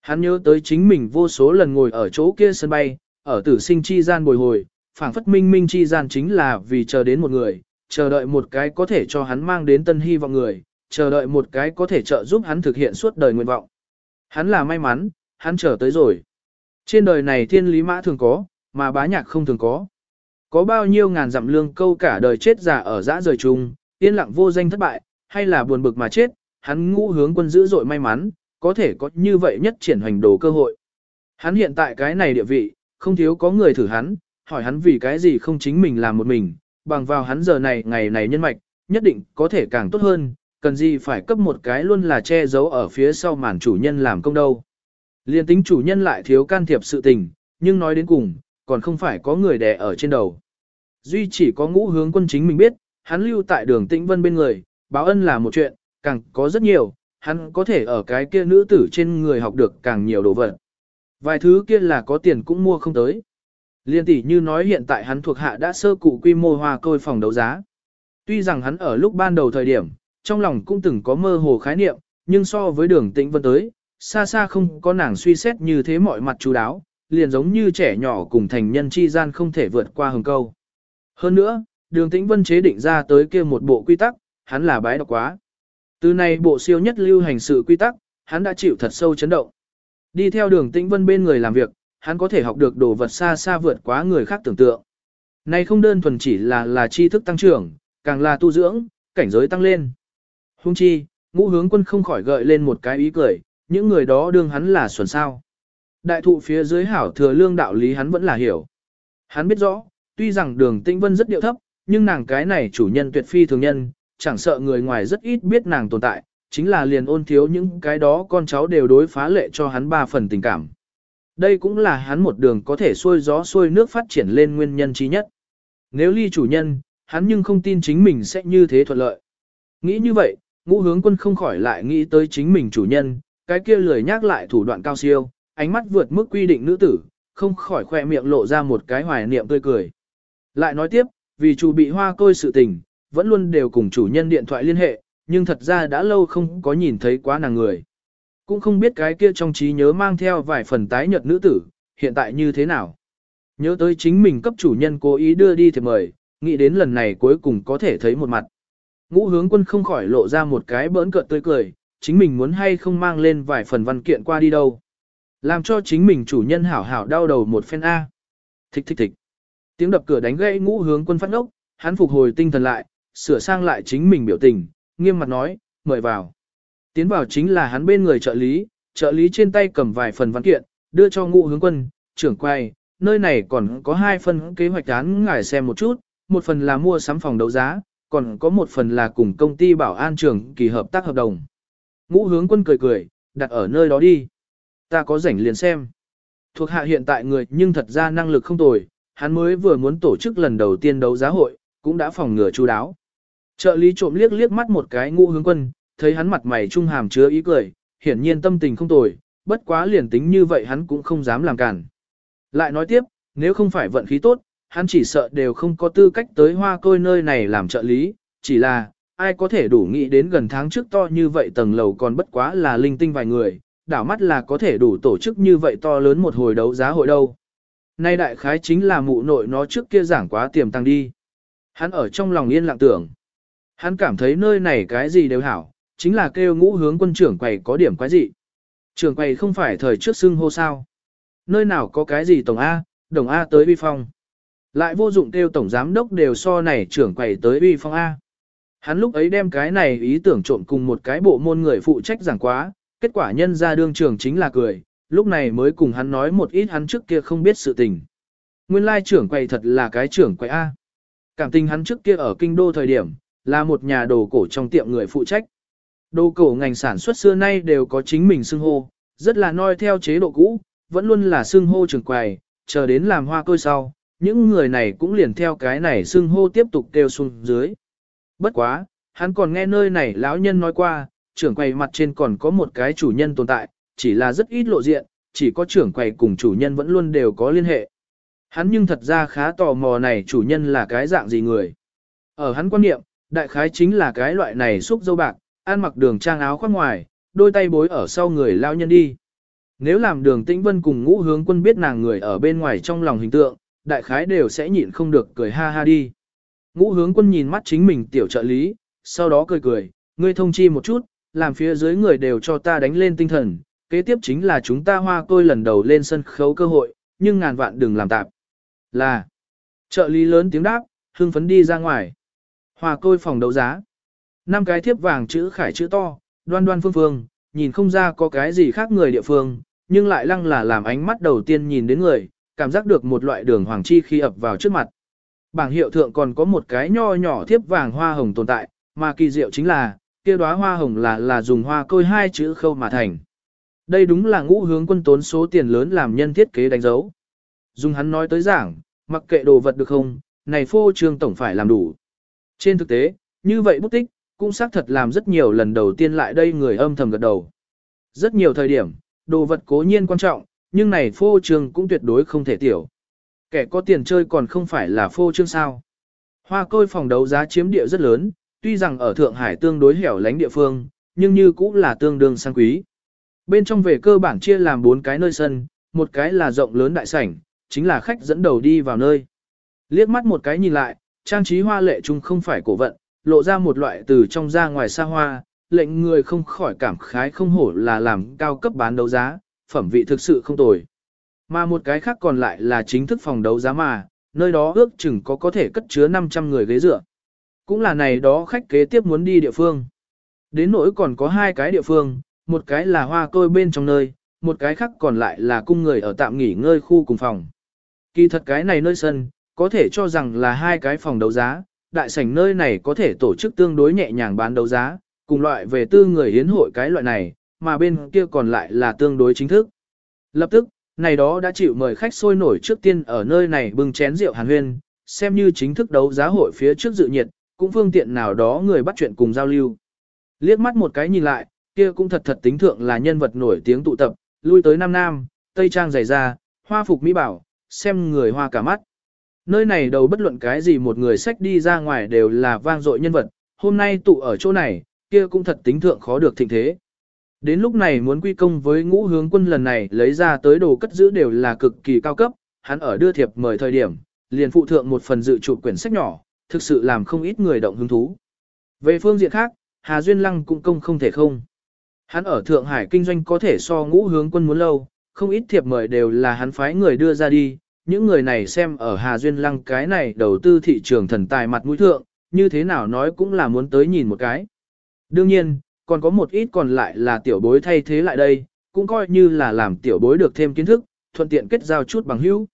Hắn nhớ tới chính mình vô số lần ngồi ở chỗ kia sân bay, ở tử sinh chi gian bồi hồi, phảng phất minh minh chi gian chính là vì chờ đến một người, chờ đợi một cái có thể cho hắn mang đến tân hy vọng người, chờ đợi một cái có thể trợ giúp hắn thực hiện suốt đời nguyện vọng. Hắn là may mắn, hắn chờ tới rồi. Trên đời này thiên lý mã thường có, mà bá nhạc không thường có. Có bao nhiêu ngàn dặm lương câu cả đời chết già ở dã rời chung, yên lặng vô danh thất bại, hay là buồn bực mà chết, hắn ngũ hướng quân dữ dội may mắn, có thể có như vậy nhất triển hoành đồ cơ hội. Hắn hiện tại cái này địa vị, không thiếu có người thử hắn, hỏi hắn vì cái gì không chính mình làm một mình, bằng vào hắn giờ này ngày này nhân mạch, nhất định có thể càng tốt hơn, cần gì phải cấp một cái luôn là che giấu ở phía sau màn chủ nhân làm công đâu. Liên tính chủ nhân lại thiếu can thiệp sự tình, nhưng nói đến cùng, còn không phải có người đè ở trên đầu. Duy chỉ có ngũ hướng quân chính mình biết, hắn lưu tại đường tĩnh vân bên người, báo ân là một chuyện, càng có rất nhiều, hắn có thể ở cái kia nữ tử trên người học được càng nhiều đồ vật. Vài thứ kia là có tiền cũng mua không tới. Liên tỷ như nói hiện tại hắn thuộc hạ đã sơ cụ quy mô hoa côi phòng đấu giá. Tuy rằng hắn ở lúc ban đầu thời điểm, trong lòng cũng từng có mơ hồ khái niệm, nhưng so với đường tĩnh vân tới, xa xa không có nàng suy xét như thế mọi mặt chú đáo, liền giống như trẻ nhỏ cùng thành nhân chi gian không thể vượt qua hừng câu. Hơn nữa, đường tĩnh vân chế định ra tới kia một bộ quy tắc, hắn là bái độc quá. Từ này bộ siêu nhất lưu hành sự quy tắc, hắn đã chịu thật sâu chấn động. Đi theo đường tĩnh vân bên người làm việc, hắn có thể học được đồ vật xa xa vượt quá người khác tưởng tượng. Này không đơn thuần chỉ là là tri thức tăng trưởng, càng là tu dưỡng, cảnh giới tăng lên. Hung chi, ngũ hướng quân không khỏi gợi lên một cái ý cười, những người đó đương hắn là xuẩn sao. Đại thụ phía dưới hảo thừa lương đạo lý hắn vẫn là hiểu. Hắn biết rõ, tuy rằng đường tĩnh vân rất điệu thấp, nhưng nàng cái này chủ nhân tuyệt phi thường nhân, chẳng sợ người ngoài rất ít biết nàng tồn tại, chính là liền ôn thiếu những cái đó con cháu đều đối phá lệ cho hắn ba phần tình cảm. Đây cũng là hắn một đường có thể xuôi gió xuôi nước phát triển lên nguyên nhân trí nhất. Nếu ly chủ nhân, hắn nhưng không tin chính mình sẽ như thế thuận lợi. Nghĩ như vậy, ngũ hướng quân không khỏi lại nghĩ tới chính mình chủ nhân, cái kia lười nhắc lại thủ đoạn cao siêu, ánh mắt vượt mức quy định nữ tử, không khỏi khoe miệng lộ ra một cái hoài niệm tươi cười. Lại nói tiếp, vì chủ bị hoa côi sự tình, vẫn luôn đều cùng chủ nhân điện thoại liên hệ, nhưng thật ra đã lâu không có nhìn thấy quá nàng người. Cũng không biết cái kia trong trí nhớ mang theo vài phần tái nhật nữ tử, hiện tại như thế nào. Nhớ tới chính mình cấp chủ nhân cố ý đưa đi thì mời, nghĩ đến lần này cuối cùng có thể thấy một mặt. Ngũ hướng quân không khỏi lộ ra một cái bỡn cợt tươi cười, chính mình muốn hay không mang lên vài phần văn kiện qua đi đâu. Làm cho chính mình chủ nhân hảo hảo đau đầu một phen A. Thích thích thích. Tiếng đập cửa đánh gãy ngũ hướng quân phát ngốc, hắn phục hồi tinh thần lại, sửa sang lại chính mình biểu tình, nghiêm mặt nói, mời vào. Tiến vào chính là hắn bên người trợ lý, trợ lý trên tay cầm vài phần văn kiện, đưa cho ngũ hướng quân, trưởng quay, nơi này còn có hai phần kế hoạch án ngài xem một chút, một phần là mua sắm phòng đấu giá, còn có một phần là cùng công ty bảo an trưởng kỳ hợp tác hợp đồng. Ngũ hướng quân cười cười, đặt ở nơi đó đi. Ta có rảnh liền xem. Thuộc hạ hiện tại người nhưng thật ra năng lực không tồi, hắn mới vừa muốn tổ chức lần đầu tiên đấu giá hội, cũng đã phòng ngừa chú đáo. Trợ lý trộm liếc liếc mắt một cái ngũ hướng quân, thấy hắn mặt mày trung hàm chứa ý cười, hiển nhiên tâm tình không tồi, bất quá liền tính như vậy hắn cũng không dám làm cản. Lại nói tiếp, nếu không phải vận khí tốt, hắn chỉ sợ đều không có tư cách tới hoa côi nơi này làm trợ lý, chỉ là, ai có thể đủ nghĩ đến gần tháng trước to như vậy tầng lầu còn bất quá là linh tinh vài người, đảo mắt là có thể đủ tổ chức như vậy to lớn một hồi đấu giá hội đâu. Nay đại khái chính là mụ nội nó trước kia giảng quá tiềm tăng đi. Hắn ở trong lòng yên lặng tưởng. Hắn cảm thấy nơi này cái gì đều hảo, chính là kêu ngũ hướng quân trưởng quầy có điểm quái gì. Trưởng quầy không phải thời trước xưng hô sao. Nơi nào có cái gì tổng A, đồng A tới vi phong. Lại vô dụng kêu tổng giám đốc đều so này trưởng quầy tới uy phong A. Hắn lúc ấy đem cái này ý tưởng trộn cùng một cái bộ môn người phụ trách giảng quá, kết quả nhân ra đương trường chính là cười, lúc này mới cùng hắn nói một ít hắn trước kia không biết sự tình. Nguyên lai trưởng quầy thật là cái trưởng quầy A. Cảm tình hắn trước kia ở kinh đô thời điểm, là một nhà đồ cổ trong tiệm người phụ trách. Đồ cổ ngành sản xuất xưa nay đều có chính mình xưng hô, rất là noi theo chế độ cũ, vẫn luôn là xưng hô trưởng quầy, chờ đến làm hoa côi sau, những người này cũng liền theo cái này xưng hô tiếp tục kêu xuống dưới. Bất quá, hắn còn nghe nơi này lão nhân nói qua, trưởng quầy mặt trên còn có một cái chủ nhân tồn tại, chỉ là rất ít lộ diện, chỉ có trưởng quầy cùng chủ nhân vẫn luôn đều có liên hệ. Hắn nhưng thật ra khá tò mò này chủ nhân là cái dạng gì người. Ở hắn quan niệm, đại khái chính là cái loại này xúc dâu bạc, ăn mặc đường trang áo khoác ngoài, đôi tay bối ở sau người lao nhân đi. Nếu làm đường tĩnh vân cùng ngũ hướng quân biết nàng người ở bên ngoài trong lòng hình tượng, đại khái đều sẽ nhịn không được cười ha ha đi. Ngũ hướng quân nhìn mắt chính mình tiểu trợ lý, sau đó cười cười, ngươi thông chi một chút, làm phía dưới người đều cho ta đánh lên tinh thần, kế tiếp chính là chúng ta hoa côi lần đầu lên sân khấu cơ hội, nhưng ngàn vạn đừng làm tạp. Là, Trợ lý lớn tiếng đáp, hưng phấn đi ra ngoài. Hoa côi phòng đấu giá. năm cái thiếp vàng chữ khải chữ to, đoan đoan phương phương, nhìn không ra có cái gì khác người địa phương, nhưng lại lăng là làm ánh mắt đầu tiên nhìn đến người, cảm giác được một loại đường hoàng chi khi ập vào trước mặt. Bảng hiệu thượng còn có một cái nho nhỏ thiếp vàng hoa hồng tồn tại, mà kỳ diệu chính là, kia đóa hoa hồng là là dùng hoa côi hai chữ khâu mà thành. Đây đúng là ngũ hướng quân tốn số tiền lớn làm nhân thiết kế đánh dấu. Dùng hắn nói tới giảng, mặc kệ đồ vật được không, này phô trương tổng phải làm đủ. Trên thực tế, như vậy bút tích, cũng xác thật làm rất nhiều lần đầu tiên lại đây người âm thầm gật đầu. Rất nhiều thời điểm, đồ vật cố nhiên quan trọng, nhưng này phô trương cũng tuyệt đối không thể tiểu. Kẻ có tiền chơi còn không phải là phô trương sao. Hoa côi phòng đấu giá chiếm địa rất lớn, tuy rằng ở Thượng Hải tương đối hẻo lánh địa phương, nhưng như cũng là tương đương sang quý. Bên trong về cơ bản chia làm bốn cái nơi sân, một cái là rộng lớn đại sảnh, chính là khách dẫn đầu đi vào nơi. Liếc mắt một cái nhìn lại, trang trí hoa lệ chung không phải cổ vận, lộ ra một loại từ trong ra ngoài xa hoa, lệnh người không khỏi cảm khái không hổ là làm cao cấp bán đấu giá, phẩm vị thực sự không tồi. Mà một cái khác còn lại là chính thức phòng đấu giá mà, nơi đó ước chừng có có thể cất chứa 500 người ghế dựa. Cũng là này đó khách kế tiếp muốn đi địa phương. Đến nỗi còn có hai cái địa phương, một cái là hoa côi bên trong nơi, một cái khác còn lại là cung người ở tạm nghỉ ngơi khu cùng phòng. Kỳ thật cái này nơi sân, có thể cho rằng là hai cái phòng đấu giá, đại sảnh nơi này có thể tổ chức tương đối nhẹ nhàng bán đấu giá, cùng loại về tư người hiến hội cái loại này, mà bên kia còn lại là tương đối chính thức. Lập tức, này đó đã chịu mời khách sôi nổi trước tiên ở nơi này bưng chén rượu hàn huyên, xem như chính thức đấu giá hội phía trước dự nhiệt, cũng phương tiện nào đó người bắt chuyện cùng giao lưu. Liếc mắt một cái nhìn lại, kia cũng thật thật tính thượng là nhân vật nổi tiếng tụ tập, lui tới Nam Nam, Tây Trang dày ra, hoa phục mỹ bảo, xem người hoa cả mắt. Nơi này đầu bất luận cái gì một người sách đi ra ngoài đều là vang dội nhân vật, hôm nay tụ ở chỗ này, kia cũng thật tính thượng khó được thịnh thế. Đến lúc này muốn quy công với ngũ hướng quân lần này lấy ra tới đồ cất giữ đều là cực kỳ cao cấp, hắn ở đưa thiệp mời thời điểm, liền phụ thượng một phần dự chụp quyển sách nhỏ, thực sự làm không ít người động hứng thú. Về phương diện khác, Hà Duyên Lăng cũng công không thể không. Hắn ở Thượng Hải kinh doanh có thể so ngũ hướng quân muốn lâu, không ít thiệp mời đều là hắn phái người đưa ra đi, những người này xem ở Hà Duyên Lăng cái này đầu tư thị trường thần tài mặt mũi thượng, như thế nào nói cũng là muốn tới nhìn một cái. Đương nhiên, còn có một ít còn lại là tiểu bối thay thế lại đây, cũng coi như là làm tiểu bối được thêm kiến thức, thuận tiện kết giao chút bằng hữu.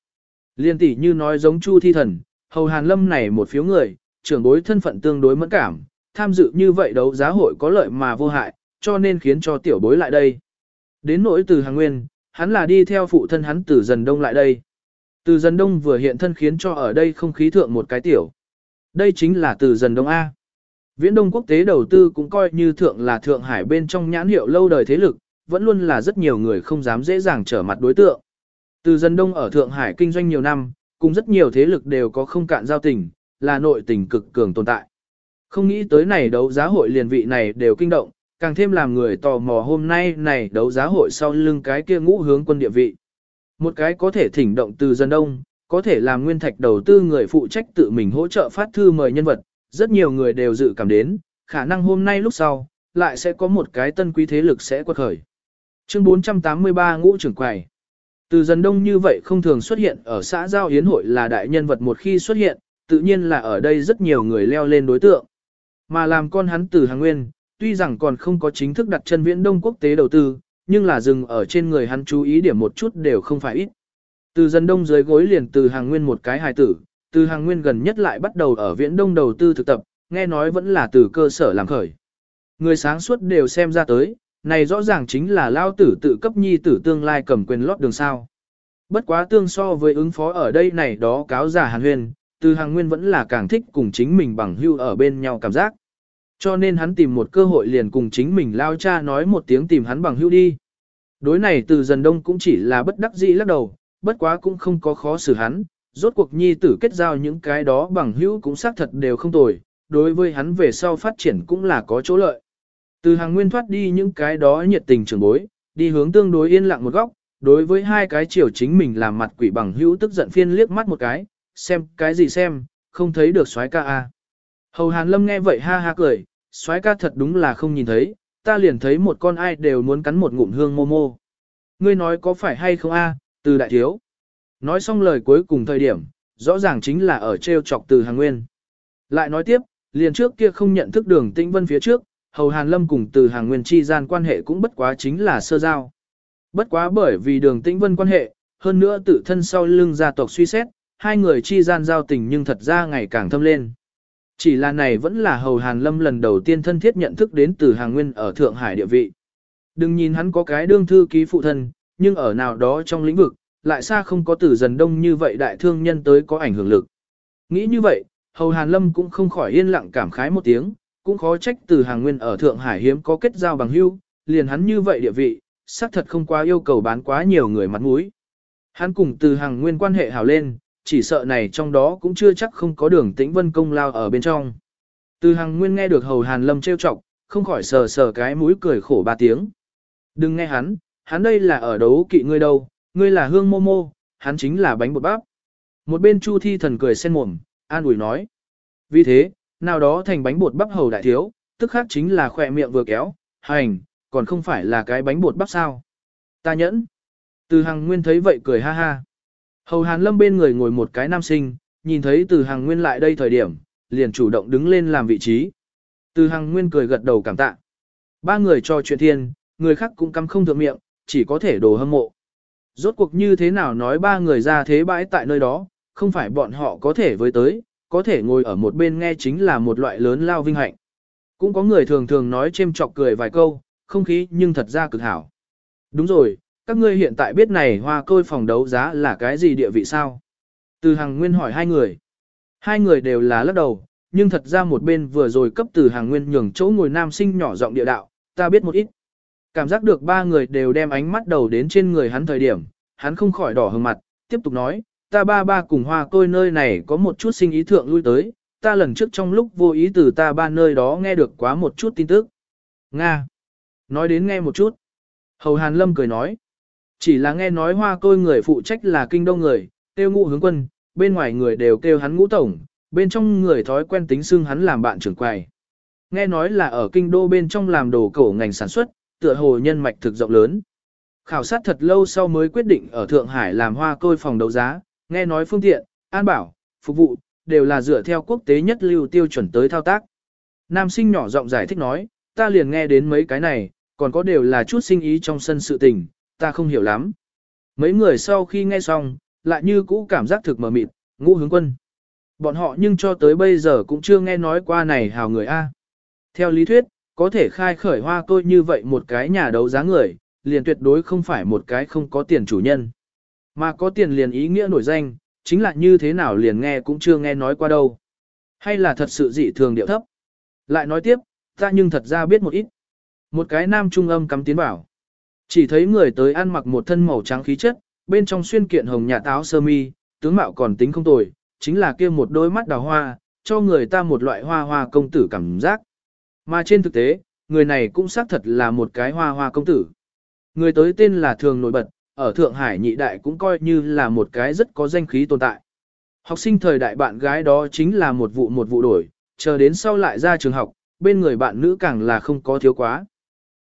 Liên tỷ như nói giống Chu Thi Thần, Hầu Hàn Lâm này một phiếu người, trưởng bối thân phận tương đối mẫn cảm, tham dự như vậy đấu giá hội có lợi mà vô hại, cho nên khiến cho tiểu bối lại đây. Đến nỗi từ hàng nguyên, hắn là đi theo phụ thân hắn từ dần đông lại đây. Từ dần đông vừa hiện thân khiến cho ở đây không khí thượng một cái tiểu. Đây chính là từ dần đông A. Viễn Đông quốc tế đầu tư cũng coi như thượng là Thượng Hải bên trong nhãn hiệu lâu đời thế lực, vẫn luôn là rất nhiều người không dám dễ dàng trở mặt đối tượng. Từ dân Đông ở Thượng Hải kinh doanh nhiều năm, cùng rất nhiều thế lực đều có không cạn giao tình, là nội tình cực cường tồn tại. Không nghĩ tới này đấu giá hội liền vị này đều kinh động, càng thêm làm người tò mò hôm nay này đấu giá hội sau lưng cái kia ngũ hướng quân địa vị. Một cái có thể thỉnh động từ dân đông, có thể làm nguyên thạch đầu tư người phụ trách tự mình hỗ trợ phát thư mời nhân vật, rất nhiều người đều dự cảm đến, khả năng hôm nay lúc sau, lại sẽ có một cái tân quý thế lực sẽ quật khởi. Chương 483 ngũ trưởng quầy. Từ dần đông như vậy không thường xuất hiện ở xã Giao Yến hội là đại nhân vật một khi xuất hiện, tự nhiên là ở đây rất nhiều người leo lên đối tượng. Mà làm con hắn từ hàng nguyên, tuy rằng còn không có chính thức đặt chân viễn đông quốc tế đầu tư, nhưng là dừng ở trên người hắn chú ý điểm một chút đều không phải ít. Từ dân đông dưới gối liền từ hàng nguyên một cái hài tử, từ hàng nguyên gần nhất lại bắt đầu ở viễn đông đầu tư thực tập, nghe nói vẫn là từ cơ sở làm khởi. Người sáng suốt đều xem ra tới, này rõ ràng chính là lao tử tự cấp nhi tử tương lai cầm quyền lót đường sao. Bất quá tương so với ứng phó ở đây này đó cáo giả hàn huyền, từ hàng nguyên vẫn là càng thích cùng chính mình bằng hưu ở bên nhau cảm giác. Cho nên hắn tìm một cơ hội liền cùng chính mình lao cha nói một tiếng tìm hắn bằng hưu đi. Đối này từ dần đông cũng chỉ là bất đắc dĩ lắc đầu, bất quá cũng không có khó xử hắn, rốt cuộc nhi tử kết giao những cái đó bằng hữu cũng xác thật đều không tồi, đối với hắn về sau phát triển cũng là có chỗ lợi. Từ hàng nguyên thoát đi những cái đó nhiệt tình trưởng bối, đi hướng tương đối yên lặng một góc, đối với hai cái chiều chính mình làm mặt quỷ bằng hữu tức giận phiên liếc mắt một cái, xem cái gì xem, không thấy được soái ca a. Hầu Hàn Lâm nghe vậy ha ha cười, soái ca thật đúng là không nhìn thấy, ta liền thấy một con ai đều muốn cắn một ngụm hương mô mô. Ngươi nói có phải hay không a, từ đại thiếu. Nói xong lời cuối cùng thời điểm, rõ ràng chính là ở treo chọc từ hàng nguyên. Lại nói tiếp, liền trước kia không nhận thức đường tĩnh vân phía trước, hầu hàn lâm cùng từ hàng nguyên chi gian quan hệ cũng bất quá chính là sơ giao. Bất quá bởi vì đường tĩnh vân quan hệ, hơn nữa tự thân sau lưng gia tộc suy xét, hai người chi gian giao tình nhưng thật ra ngày càng thâm lên. Chỉ là này vẫn là hầu hàn lâm lần đầu tiên thân thiết nhận thức đến từ hàng nguyên ở Thượng Hải địa vị. Đừng nhìn hắn có cái đương thư ký phụ thân, nhưng ở nào đó trong lĩnh vực, lại xa không có từ dần đông như vậy đại thương nhân tới có ảnh hưởng lực. Nghĩ như vậy, hầu hàn lâm cũng không khỏi yên lặng cảm khái một tiếng, cũng khó trách từ hàng nguyên ở Thượng Hải hiếm có kết giao bằng hữu, liền hắn như vậy địa vị, xác thật không quá yêu cầu bán quá nhiều người mặt mũi. Hắn cùng từ hàng nguyên quan hệ hảo lên, chỉ sợ này trong đó cũng chưa chắc không có đường tĩnh vân công lao ở bên trong. Từ hàng nguyên nghe được hầu hàn lâm trêu chọc, không khỏi sờ sờ cái mũi cười khổ ba tiếng. Đừng nghe hắn, hắn đây là ở đấu kỵ ngươi đâu, ngươi là hương mô mô, hắn chính là bánh bột bắp. Một bên chu thi thần cười sen mồm, an ủi nói. Vì thế, nào đó thành bánh bột bắp hầu đại thiếu, tức khác chính là khỏe miệng vừa kéo, hành, còn không phải là cái bánh bột bắp sao. Ta nhẫn. Từ hàng nguyên thấy vậy cười ha ha. Hầu hàn lâm bên người ngồi một cái nam sinh, nhìn thấy từ hàng nguyên lại đây thời điểm, liền chủ động đứng lên làm vị trí. Từ hàng nguyên cười gật đầu cảm tạ. Ba người cho chuyện thiên, người khác cũng cắm không thượng miệng, chỉ có thể đồ hâm mộ. Rốt cuộc như thế nào nói ba người ra thế bãi tại nơi đó, không phải bọn họ có thể với tới, có thể ngồi ở một bên nghe chính là một loại lớn lao vinh hạnh. Cũng có người thường thường nói chêm chọc cười vài câu, không khí nhưng thật ra cực hảo. Đúng rồi, các ngươi hiện tại biết này hoa côi phòng đấu giá là cái gì địa vị sao? Từ hàng nguyên hỏi hai người. Hai người đều là lắc đầu, nhưng thật ra một bên vừa rồi cấp từ hàng nguyên nhường chỗ ngồi nam sinh nhỏ giọng địa đạo, ta biết một ít. Cảm giác được ba người đều đem ánh mắt đầu đến trên người hắn thời điểm, hắn không khỏi đỏ hừng mặt, tiếp tục nói, ta ba ba cùng hoa côi nơi này có một chút sinh ý thượng lui tới, ta lần trước trong lúc vô ý từ ta ba nơi đó nghe được quá một chút tin tức. Nga. Nói đến nghe một chút. Hầu Hàn Lâm cười nói. Chỉ là nghe nói hoa côi người phụ trách là kinh đông người, tiêu ngũ hướng quân, bên ngoài người đều kêu hắn ngũ tổng, bên trong người thói quen tính xưng hắn làm bạn trưởng quầy. Nghe nói là ở kinh đô bên trong làm đồ cổ ngành sản xuất, tựa hồ nhân mạch thực rộng lớn. Khảo sát thật lâu sau mới quyết định ở Thượng Hải làm hoa côi phòng đấu giá, nghe nói phương tiện, an bảo, phục vụ, đều là dựa theo quốc tế nhất lưu tiêu chuẩn tới thao tác. Nam sinh nhỏ giọng giải thích nói, ta liền nghe đến mấy cái này, còn có đều là chút sinh ý trong sân sự tình, ta không hiểu lắm. Mấy người sau khi nghe xong, lại như cũ cảm giác thực mờ mịt, ngũ hướng quân. Bọn họ nhưng cho tới bây giờ cũng chưa nghe nói qua này hào người A. Theo lý thuyết, có thể khai khởi hoa tôi như vậy một cái nhà đấu giá người, liền tuyệt đối không phải một cái không có tiền chủ nhân. Mà có tiền liền ý nghĩa nổi danh, chính là như thế nào liền nghe cũng chưa nghe nói qua đâu. Hay là thật sự dị thường điệu thấp. Lại nói tiếp, ta nhưng thật ra biết một ít. Một cái nam trung âm cắm tiến bảo. Chỉ thấy người tới ăn mặc một thân màu trắng khí chất, bên trong xuyên kiện hồng nhà táo sơ mi, tướng mạo còn tính không tồi, chính là kia một đôi mắt đào hoa, cho người ta một loại hoa hoa công tử cảm giác. Mà trên thực tế, người này cũng xác thật là một cái hoa hoa công tử. Người tới tên là Thường Nổi Bật, ở Thượng Hải nhị đại cũng coi như là một cái rất có danh khí tồn tại. Học sinh thời đại bạn gái đó chính là một vụ một vụ đổi, chờ đến sau lại ra trường học, bên người bạn nữ càng là không có thiếu quá.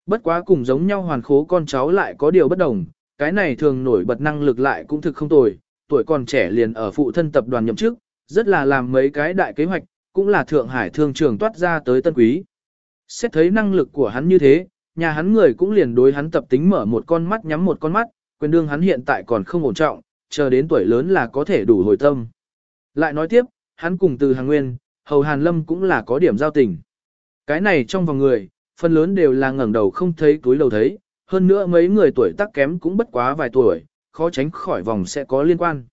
Bất quá cùng giống nhau hoàn khố con cháu lại có điều bất đồng, cái này thường nổi bật năng lực lại cũng thực không tồi, tuổi còn trẻ liền ở phụ thân tập đoàn nhậm chức, rất là làm mấy cái đại kế hoạch, cũng là Thượng Hải thương trường toát ra tới tân quý. Xét thấy năng lực của hắn như thế, nhà hắn người cũng liền đối hắn tập tính mở một con mắt nhắm một con mắt, quyền đương hắn hiện tại còn không ổn trọng, chờ đến tuổi lớn là có thể đủ hồi tâm. Lại nói tiếp, hắn cùng từ hàng nguyên, hầu hàn lâm cũng là có điểm giao tình. Cái này trong vòng người, phần lớn đều là ngẩng đầu không thấy túi đầu thấy, hơn nữa mấy người tuổi tác kém cũng bất quá vài tuổi, khó tránh khỏi vòng sẽ có liên quan.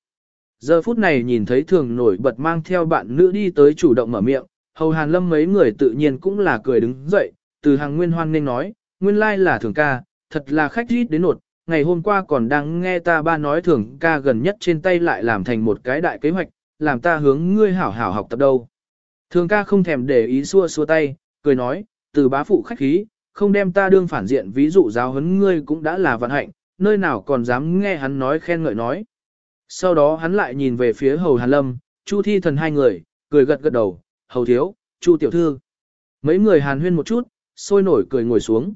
Giờ phút này nhìn thấy thường nổi bật mang theo bạn nữ đi tới chủ động mở miệng, hầu hàn lâm mấy người tự nhiên cũng là cười đứng dậy, từ hàng nguyên hoan nên nói, nguyên lai là thường ca, thật là khách rít đến nột, ngày hôm qua còn đang nghe ta ba nói thường ca gần nhất trên tay lại làm thành một cái đại kế hoạch, làm ta hướng ngươi hảo hảo học tập đâu. Thường ca không thèm để ý xua xua tay, cười nói, từ bá phụ khách khí, không đem ta đương phản diện ví dụ giáo huấn ngươi cũng đã là vận hạnh, nơi nào còn dám nghe hắn nói khen ngợi nói. Sau đó hắn lại nhìn về phía hầu hàn lâm, chu thi thần hai người, cười gật gật đầu, hầu thiếu, chu tiểu thư. Mấy người hàn huyên một chút, sôi nổi cười ngồi xuống.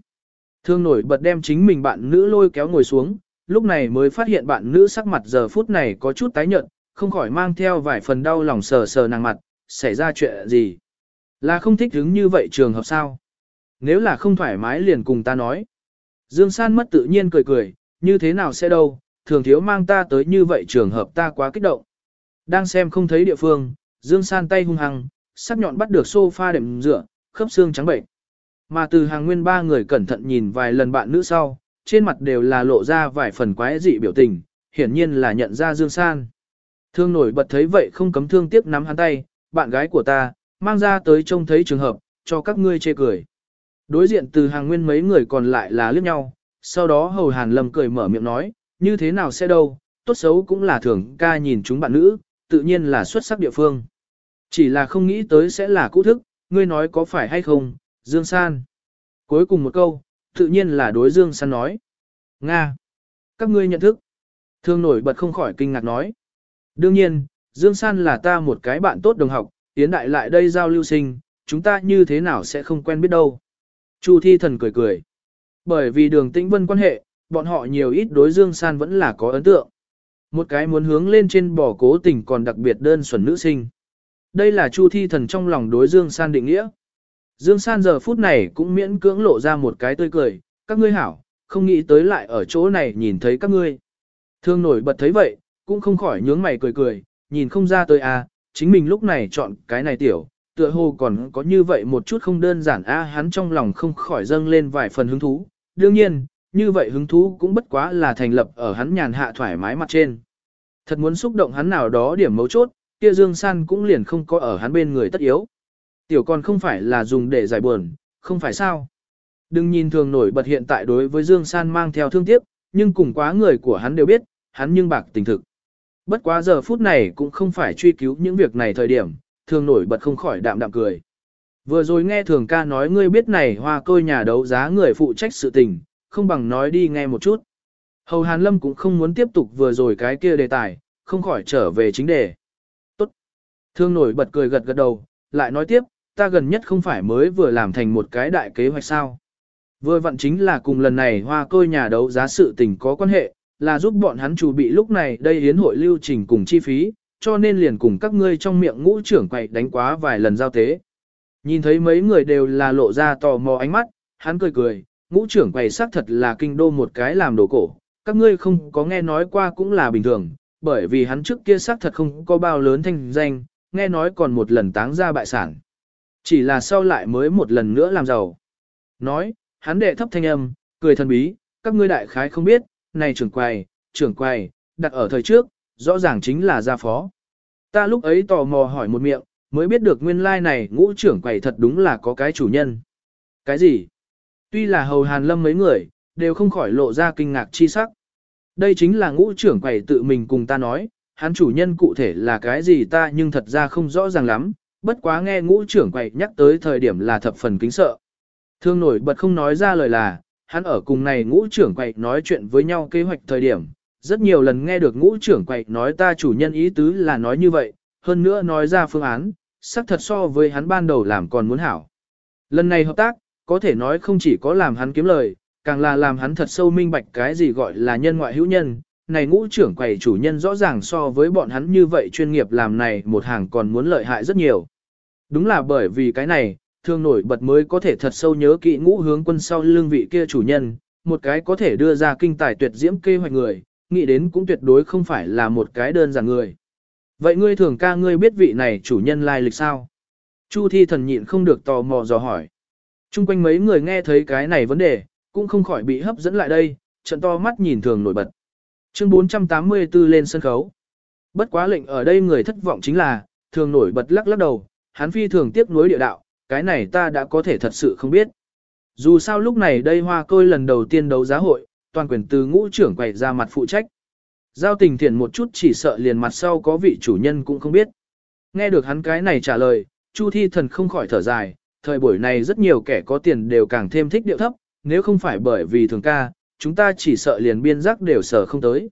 Thương nổi bật đem chính mình bạn nữ lôi kéo ngồi xuống, lúc này mới phát hiện bạn nữ sắc mặt giờ phút này có chút tái nhợt, không khỏi mang theo vài phần đau lòng sờ sờ nàng mặt, xảy ra chuyện gì. Là không thích hứng như vậy trường hợp sao? Nếu là không thoải mái liền cùng ta nói. Dương San mất tự nhiên cười cười, như thế nào sẽ đâu, thường thiếu mang ta tới như vậy trường hợp ta quá kích động. Đang xem không thấy địa phương, Dương San tay hung hăng, sắc nhọn bắt được sofa đệm dựa, khớp xương trắng bệnh. Mà từ hàng nguyên ba người cẩn thận nhìn vài lần bạn nữ sau, trên mặt đều là lộ ra vài phần quái dị biểu tình, hiển nhiên là nhận ra Dương San. Thương nổi bật thấy vậy không cấm thương tiếc nắm hắn tay, bạn gái của ta, mang ra tới trông thấy trường hợp, cho các ngươi chê cười. Đối diện từ hàng nguyên mấy người còn lại là liếc nhau, sau đó hầu hàn lâm cười mở miệng nói, như thế nào sẽ đâu, tốt xấu cũng là thường ca nhìn chúng bạn nữ, tự nhiên là xuất sắc địa phương. Chỉ là không nghĩ tới sẽ là cũ thức, ngươi nói có phải hay không, Dương San. Cuối cùng một câu, tự nhiên là đối Dương San nói. Nga. Các ngươi nhận thức. Thương nổi bật không khỏi kinh ngạc nói. Đương nhiên, Dương San là ta một cái bạn tốt đồng học, tiến đại lại đây giao lưu sinh, chúng ta như thế nào sẽ không quen biết đâu. Chu Thi Thần cười cười. Bởi vì đường tĩnh vân quan hệ, bọn họ nhiều ít đối Dương San vẫn là có ấn tượng. Một cái muốn hướng lên trên bỏ cố tình còn đặc biệt đơn xuẩn nữ sinh. Đây là Chu Thi Thần trong lòng đối Dương San định nghĩa. Dương San giờ phút này cũng miễn cưỡng lộ ra một cái tươi cười, các ngươi hảo, không nghĩ tới lại ở chỗ này nhìn thấy các ngươi. Thương nổi bật thấy vậy, cũng không khỏi nhướng mày cười cười, nhìn không ra tới à, chính mình lúc này chọn cái này tiểu, tựa hồ còn có như vậy một chút không đơn giản a hắn trong lòng không khỏi dâng lên vài phần hứng thú. Đương nhiên, như vậy hứng thú cũng bất quá là thành lập ở hắn nhàn hạ thoải mái mặt trên. Thật muốn xúc động hắn nào đó điểm mấu chốt, kia Dương San cũng liền không có ở hắn bên người tất yếu. Tiểu con không phải là dùng để giải buồn, không phải sao. Đừng nhìn thường nổi bật hiện tại đối với Dương San mang theo thương tiếc, nhưng cùng quá người của hắn đều biết, hắn nhưng bạc tình thực. Bất quá giờ phút này cũng không phải truy cứu những việc này thời điểm, thường nổi bật không khỏi đạm đạm cười. Vừa rồi nghe thường ca nói ngươi biết này hoa côi nhà đấu giá người phụ trách sự tình, không bằng nói đi nghe một chút. Hầu Hàn Lâm cũng không muốn tiếp tục vừa rồi cái kia đề tài, không khỏi trở về chính đề. Thương nổi bật cười gật gật đầu, lại nói tiếp, ta gần nhất không phải mới vừa làm thành một cái đại kế hoạch sao. Vừa vặn chính là cùng lần này hoa côi nhà đấu giá sự tình có quan hệ, là giúp bọn hắn chuẩn bị lúc này đây hiến hội lưu trình cùng chi phí, cho nên liền cùng các ngươi trong miệng ngũ trưởng quậy đánh quá vài lần giao tế. Nhìn thấy mấy người đều là lộ ra tò mò ánh mắt, hắn cười cười, ngũ trưởng quầy xác thật là kinh đô một cái làm đồ cổ, các ngươi không có nghe nói qua cũng là bình thường, bởi vì hắn trước kia xác thật không có bao lớn thanh danh, nghe nói còn một lần táng ra bại sản. Chỉ là sau lại mới một lần nữa làm giàu. Nói, hắn đệ thấp thanh âm, cười thần bí, các ngươi đại khái không biết, này trưởng quầy, trưởng quầy, đặt ở thời trước, rõ ràng chính là gia phó. Ta lúc ấy tò mò hỏi một miệng, mới biết được nguyên lai like này ngũ trưởng quầy thật đúng là có cái chủ nhân. Cái gì? Tuy là hầu hàn lâm mấy người, đều không khỏi lộ ra kinh ngạc chi sắc. Đây chính là ngũ trưởng quầy tự mình cùng ta nói, hắn chủ nhân cụ thể là cái gì ta nhưng thật ra không rõ ràng lắm, bất quá nghe ngũ trưởng quậy nhắc tới thời điểm là thập phần kính sợ. Thương nổi bật không nói ra lời là, hắn ở cùng này ngũ trưởng quậy nói chuyện với nhau kế hoạch thời điểm, rất nhiều lần nghe được ngũ trưởng quậy nói ta chủ nhân ý tứ là nói như vậy, hơn nữa nói ra phương án, xác thật so với hắn ban đầu làm còn muốn hảo. Lần này hợp tác, có thể nói không chỉ có làm hắn kiếm lời, càng là làm hắn thật sâu minh bạch cái gì gọi là nhân ngoại hữu nhân. Này ngũ trưởng quầy chủ nhân rõ ràng so với bọn hắn như vậy chuyên nghiệp làm này một hàng còn muốn lợi hại rất nhiều. Đúng là bởi vì cái này, thương nổi bật mới có thể thật sâu nhớ kỹ ngũ hướng quân sau lương vị kia chủ nhân, một cái có thể đưa ra kinh tài tuyệt diễm kế hoạch người, nghĩ đến cũng tuyệt đối không phải là một cái đơn giản người. Vậy ngươi thường ca ngươi biết vị này chủ nhân lai lịch sao? Chu thi thần nhịn không được tò mò dò hỏi. Trung quanh mấy người nghe thấy cái này vấn đề, cũng không khỏi bị hấp dẫn lại đây, trận to mắt nhìn thường nổi bật. Chương 484 lên sân khấu. Bất quá lệnh ở đây người thất vọng chính là, thường nổi bật lắc lắc đầu, hắn phi thường tiếc nuối địa đạo, cái này ta đã có thể thật sự không biết. Dù sao lúc này đây hoa côi lần đầu tiên đấu giá hội, toàn quyền từ ngũ trưởng quầy ra mặt phụ trách. Giao tình thiện một chút chỉ sợ liền mặt sau có vị chủ nhân cũng không biết. Nghe được hắn cái này trả lời, Chu Thi Thần không khỏi thở dài, thời buổi này rất nhiều kẻ có tiền đều càng thêm thích điệu thấp, nếu không phải bởi vì thường ca, chúng ta chỉ sợ liền biên giác đều sở không tới.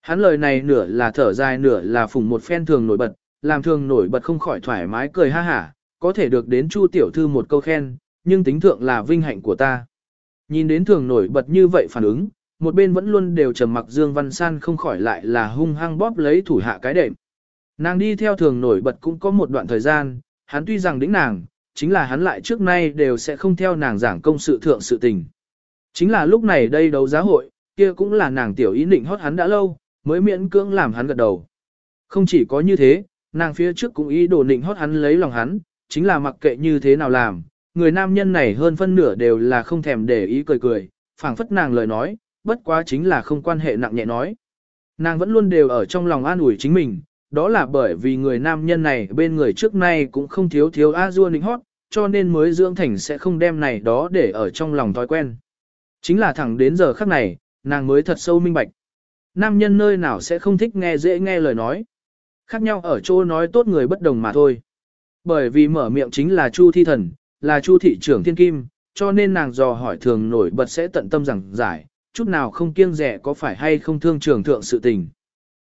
Hắn lời này nửa là thở dài nửa là phùng một phen thường nổi bật, làm thường nổi bật không khỏi thoải mái cười ha hả, có thể được đến Chu tiểu thư một câu khen, nhưng tính thượng là vinh hạnh của ta. Nhìn đến thường nổi bật như vậy phản ứng, một bên vẫn luôn đều trầm mặc Dương Văn San không khỏi lại là hung hăng bóp lấy thủ hạ cái đệm. Nàng đi theo thường nổi bật cũng có một đoạn thời gian, hắn tuy rằng đĩnh nàng, chính là hắn lại trước nay đều sẽ không theo nàng giảng công sự thượng sự tình. Chính là lúc này đây đấu giá hội, kia cũng là nàng tiểu ý định hót hắn đã lâu, mới miễn cưỡng làm hắn gật đầu. Không chỉ có như thế, nàng phía trước cũng ý đồ định hót hắn lấy lòng hắn, chính là mặc kệ như thế nào làm, người nam nhân này hơn phân nửa đều là không thèm để ý cười cười, phảng phất nàng lời nói, bất quá chính là không quan hệ nặng nhẹ nói. Nàng vẫn luôn đều ở trong lòng an ủi chính mình, đó là bởi vì người nam nhân này bên người trước nay cũng không thiếu thiếu a dua nịnh hót, cho nên mới dưỡng thành sẽ không đem này đó để ở trong lòng thói quen. Chính là thẳng đến giờ khắc này, nàng mới thật sâu minh bạch. Nam nhân nơi nào sẽ không thích nghe dễ nghe lời nói. Khác nhau ở chỗ nói tốt người bất đồng mà thôi. Bởi vì mở miệng chính là Chu Thi Thần, là Chu Thị trưởng Thiên Kim, cho nên nàng dò hỏi thường nổi bật sẽ tận tâm rằng giải, chút nào không kiêng rẻ có phải hay không thương trưởng thượng sự tình.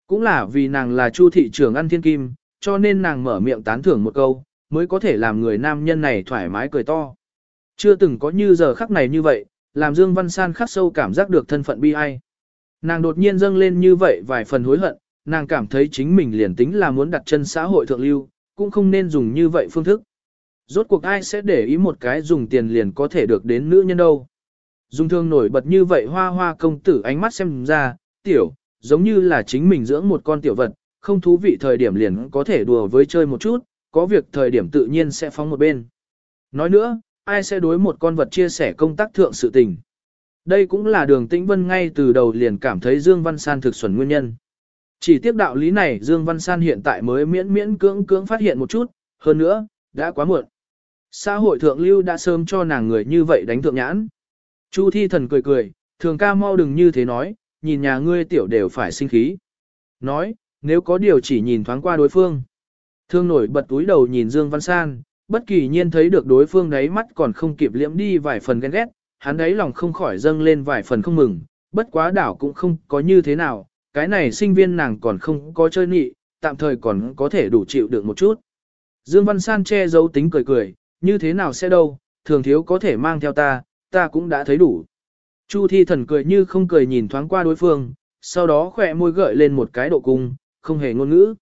Cũng là vì nàng là Chu Thị trưởng ăn Thiên Kim, cho nên nàng mở miệng tán thưởng một câu, mới có thể làm người nam nhân này thoải mái cười to. Chưa từng có như giờ khắc này như vậy, làm Dương Văn San khắc sâu cảm giác được thân phận bi ai. Nàng đột nhiên dâng lên như vậy vài phần hối hận, nàng cảm thấy chính mình liền tính là muốn đặt chân xã hội thượng lưu, cũng không nên dùng như vậy phương thức. Rốt cuộc ai sẽ để ý một cái dùng tiền liền có thể được đến nữ nhân đâu. Dung thương nổi bật như vậy hoa hoa công tử ánh mắt xem ra, tiểu, giống như là chính mình dưỡng một con tiểu vật, không thú vị thời điểm liền có thể đùa với chơi một chút, có việc thời điểm tự nhiên sẽ phóng một bên. Nói nữa, ai sẽ đối một con vật chia sẻ công tác thượng sự tình. Đây cũng là đường tĩnh vân ngay từ đầu liền cảm thấy Dương Văn San thực xuẩn nguyên nhân. Chỉ tiếc đạo lý này Dương Văn San hiện tại mới miễn miễn cưỡng cưỡng phát hiện một chút, hơn nữa, đã quá muộn. Xã hội thượng lưu đã sớm cho nàng người như vậy đánh thượng nhãn. Chu thi thần cười cười, thường ca mau đừng như thế nói, nhìn nhà ngươi tiểu đều phải sinh khí. Nói, nếu có điều chỉ nhìn thoáng qua đối phương. Thương nổi bật túi đầu nhìn Dương Văn San, bất kỳ nhiên thấy được đối phương đáy mắt còn không kịp liễm đi vài phần ghen ghét, hắn đấy lòng không khỏi dâng lên vài phần không mừng, bất quá đảo cũng không có như thế nào, cái này sinh viên nàng còn không có chơi nhị, tạm thời còn có thể đủ chịu được một chút. Dương Văn San che giấu tính cười cười, như thế nào sẽ đâu, thường thiếu có thể mang theo ta, ta cũng đã thấy đủ. Chu thi thần cười như không cười nhìn thoáng qua đối phương, sau đó khỏe môi gợi lên một cái độ cung, không hề ngôn ngữ.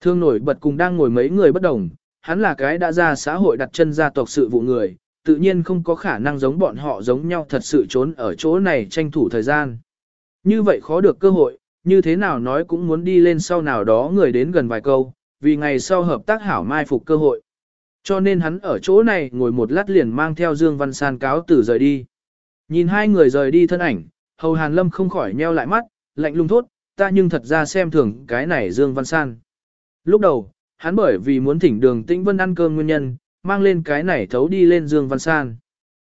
Thương nổi bật cùng đang ngồi mấy người bất đồng, hắn là cái đã ra xã hội đặt chân gia tộc sự vụ người, tự nhiên không có khả năng giống bọn họ giống nhau thật sự trốn ở chỗ này tranh thủ thời gian. Như vậy khó được cơ hội, như thế nào nói cũng muốn đi lên sau nào đó người đến gần vài câu, vì ngày sau hợp tác hảo mai phục cơ hội. Cho nên hắn ở chỗ này ngồi một lát liền mang theo Dương Văn San cáo tử rời đi. Nhìn hai người rời đi thân ảnh, Hầu Hàn Lâm không khỏi nheo lại mắt, lạnh lùng thốt, ta nhưng thật ra xem thường cái này Dương Văn San. Lúc đầu, hắn bởi vì muốn thỉnh đường tĩnh vân ăn cơm nguyên nhân, mang lên cái này thấu đi lên Dương Văn San.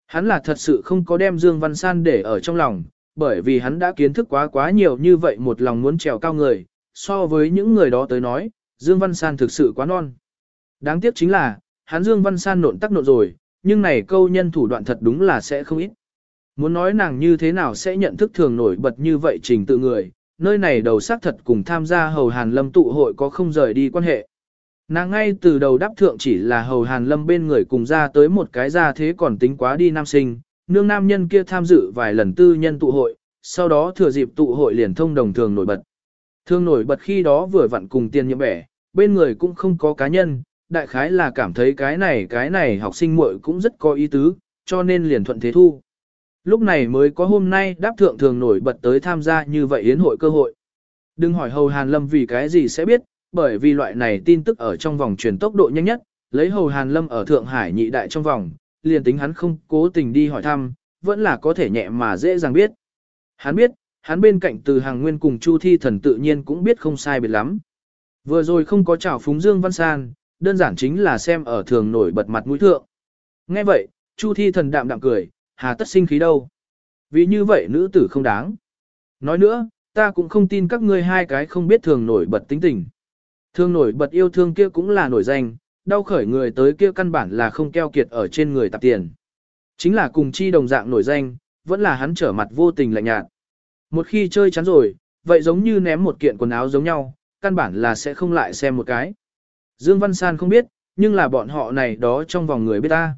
Hắn là thật sự không có đem Dương Văn San để ở trong lòng, bởi vì hắn đã kiến thức quá quá nhiều như vậy một lòng muốn trèo cao người, so với những người đó tới nói, Dương Văn San thực sự quá non. Đáng tiếc chính là, hắn Dương Văn San nộn tắc nộn rồi, nhưng này câu nhân thủ đoạn thật đúng là sẽ không ít. Muốn nói nàng như thế nào sẽ nhận thức thường nổi bật như vậy trình tự người, nơi này đầu xác thật cùng tham gia hầu hàn lâm tụ hội có không rời đi quan hệ. Nàng ngay từ đầu đáp thượng chỉ là hầu hàn lâm bên người cùng ra tới một cái ra thế còn tính quá đi nam sinh, nương nam nhân kia tham dự vài lần tư nhân tụ hội, sau đó thừa dịp tụ hội liền thông đồng thường nổi bật. Thường nổi bật khi đó vừa vặn cùng tiền nhiệm bẻ, bên người cũng không có cá nhân, đại khái là cảm thấy cái này cái này học sinh muội cũng rất có ý tứ, cho nên liền thuận thế thu. Lúc này mới có hôm nay đáp thượng thường nổi bật tới tham gia như vậy yến hội cơ hội. Đừng hỏi hầu hàn lâm vì cái gì sẽ biết, bởi vì loại này tin tức ở trong vòng truyền tốc độ nhanh nhất, lấy hầu hàn lâm ở Thượng Hải nhị đại trong vòng, liền tính hắn không cố tình đi hỏi thăm, vẫn là có thể nhẹ mà dễ dàng biết. Hắn biết, hắn bên cạnh từ hàng nguyên cùng Chu Thi thần tự nhiên cũng biết không sai biệt lắm. Vừa rồi không có chào phúng Dương Văn San, đơn giản chính là xem ở thường nổi bật mặt mũi thượng. Nghe vậy, Chu Thi thần đạm đạm cười, hà tất sinh khí đâu. Vì như vậy nữ tử không đáng. Nói nữa, ta cũng không tin các ngươi hai cái không biết thường nổi bật tính tình thương nổi bật yêu thương kia cũng là nổi danh, đau khởi người tới kia căn bản là không keo kiệt ở trên người tạp tiền. Chính là cùng chi đồng dạng nổi danh, vẫn là hắn trở mặt vô tình lạnh nhạt. Một khi chơi chán rồi, vậy giống như ném một kiện quần áo giống nhau, căn bản là sẽ không lại xem một cái. Dương Văn San không biết, nhưng là bọn họ này đó trong vòng người biết ta.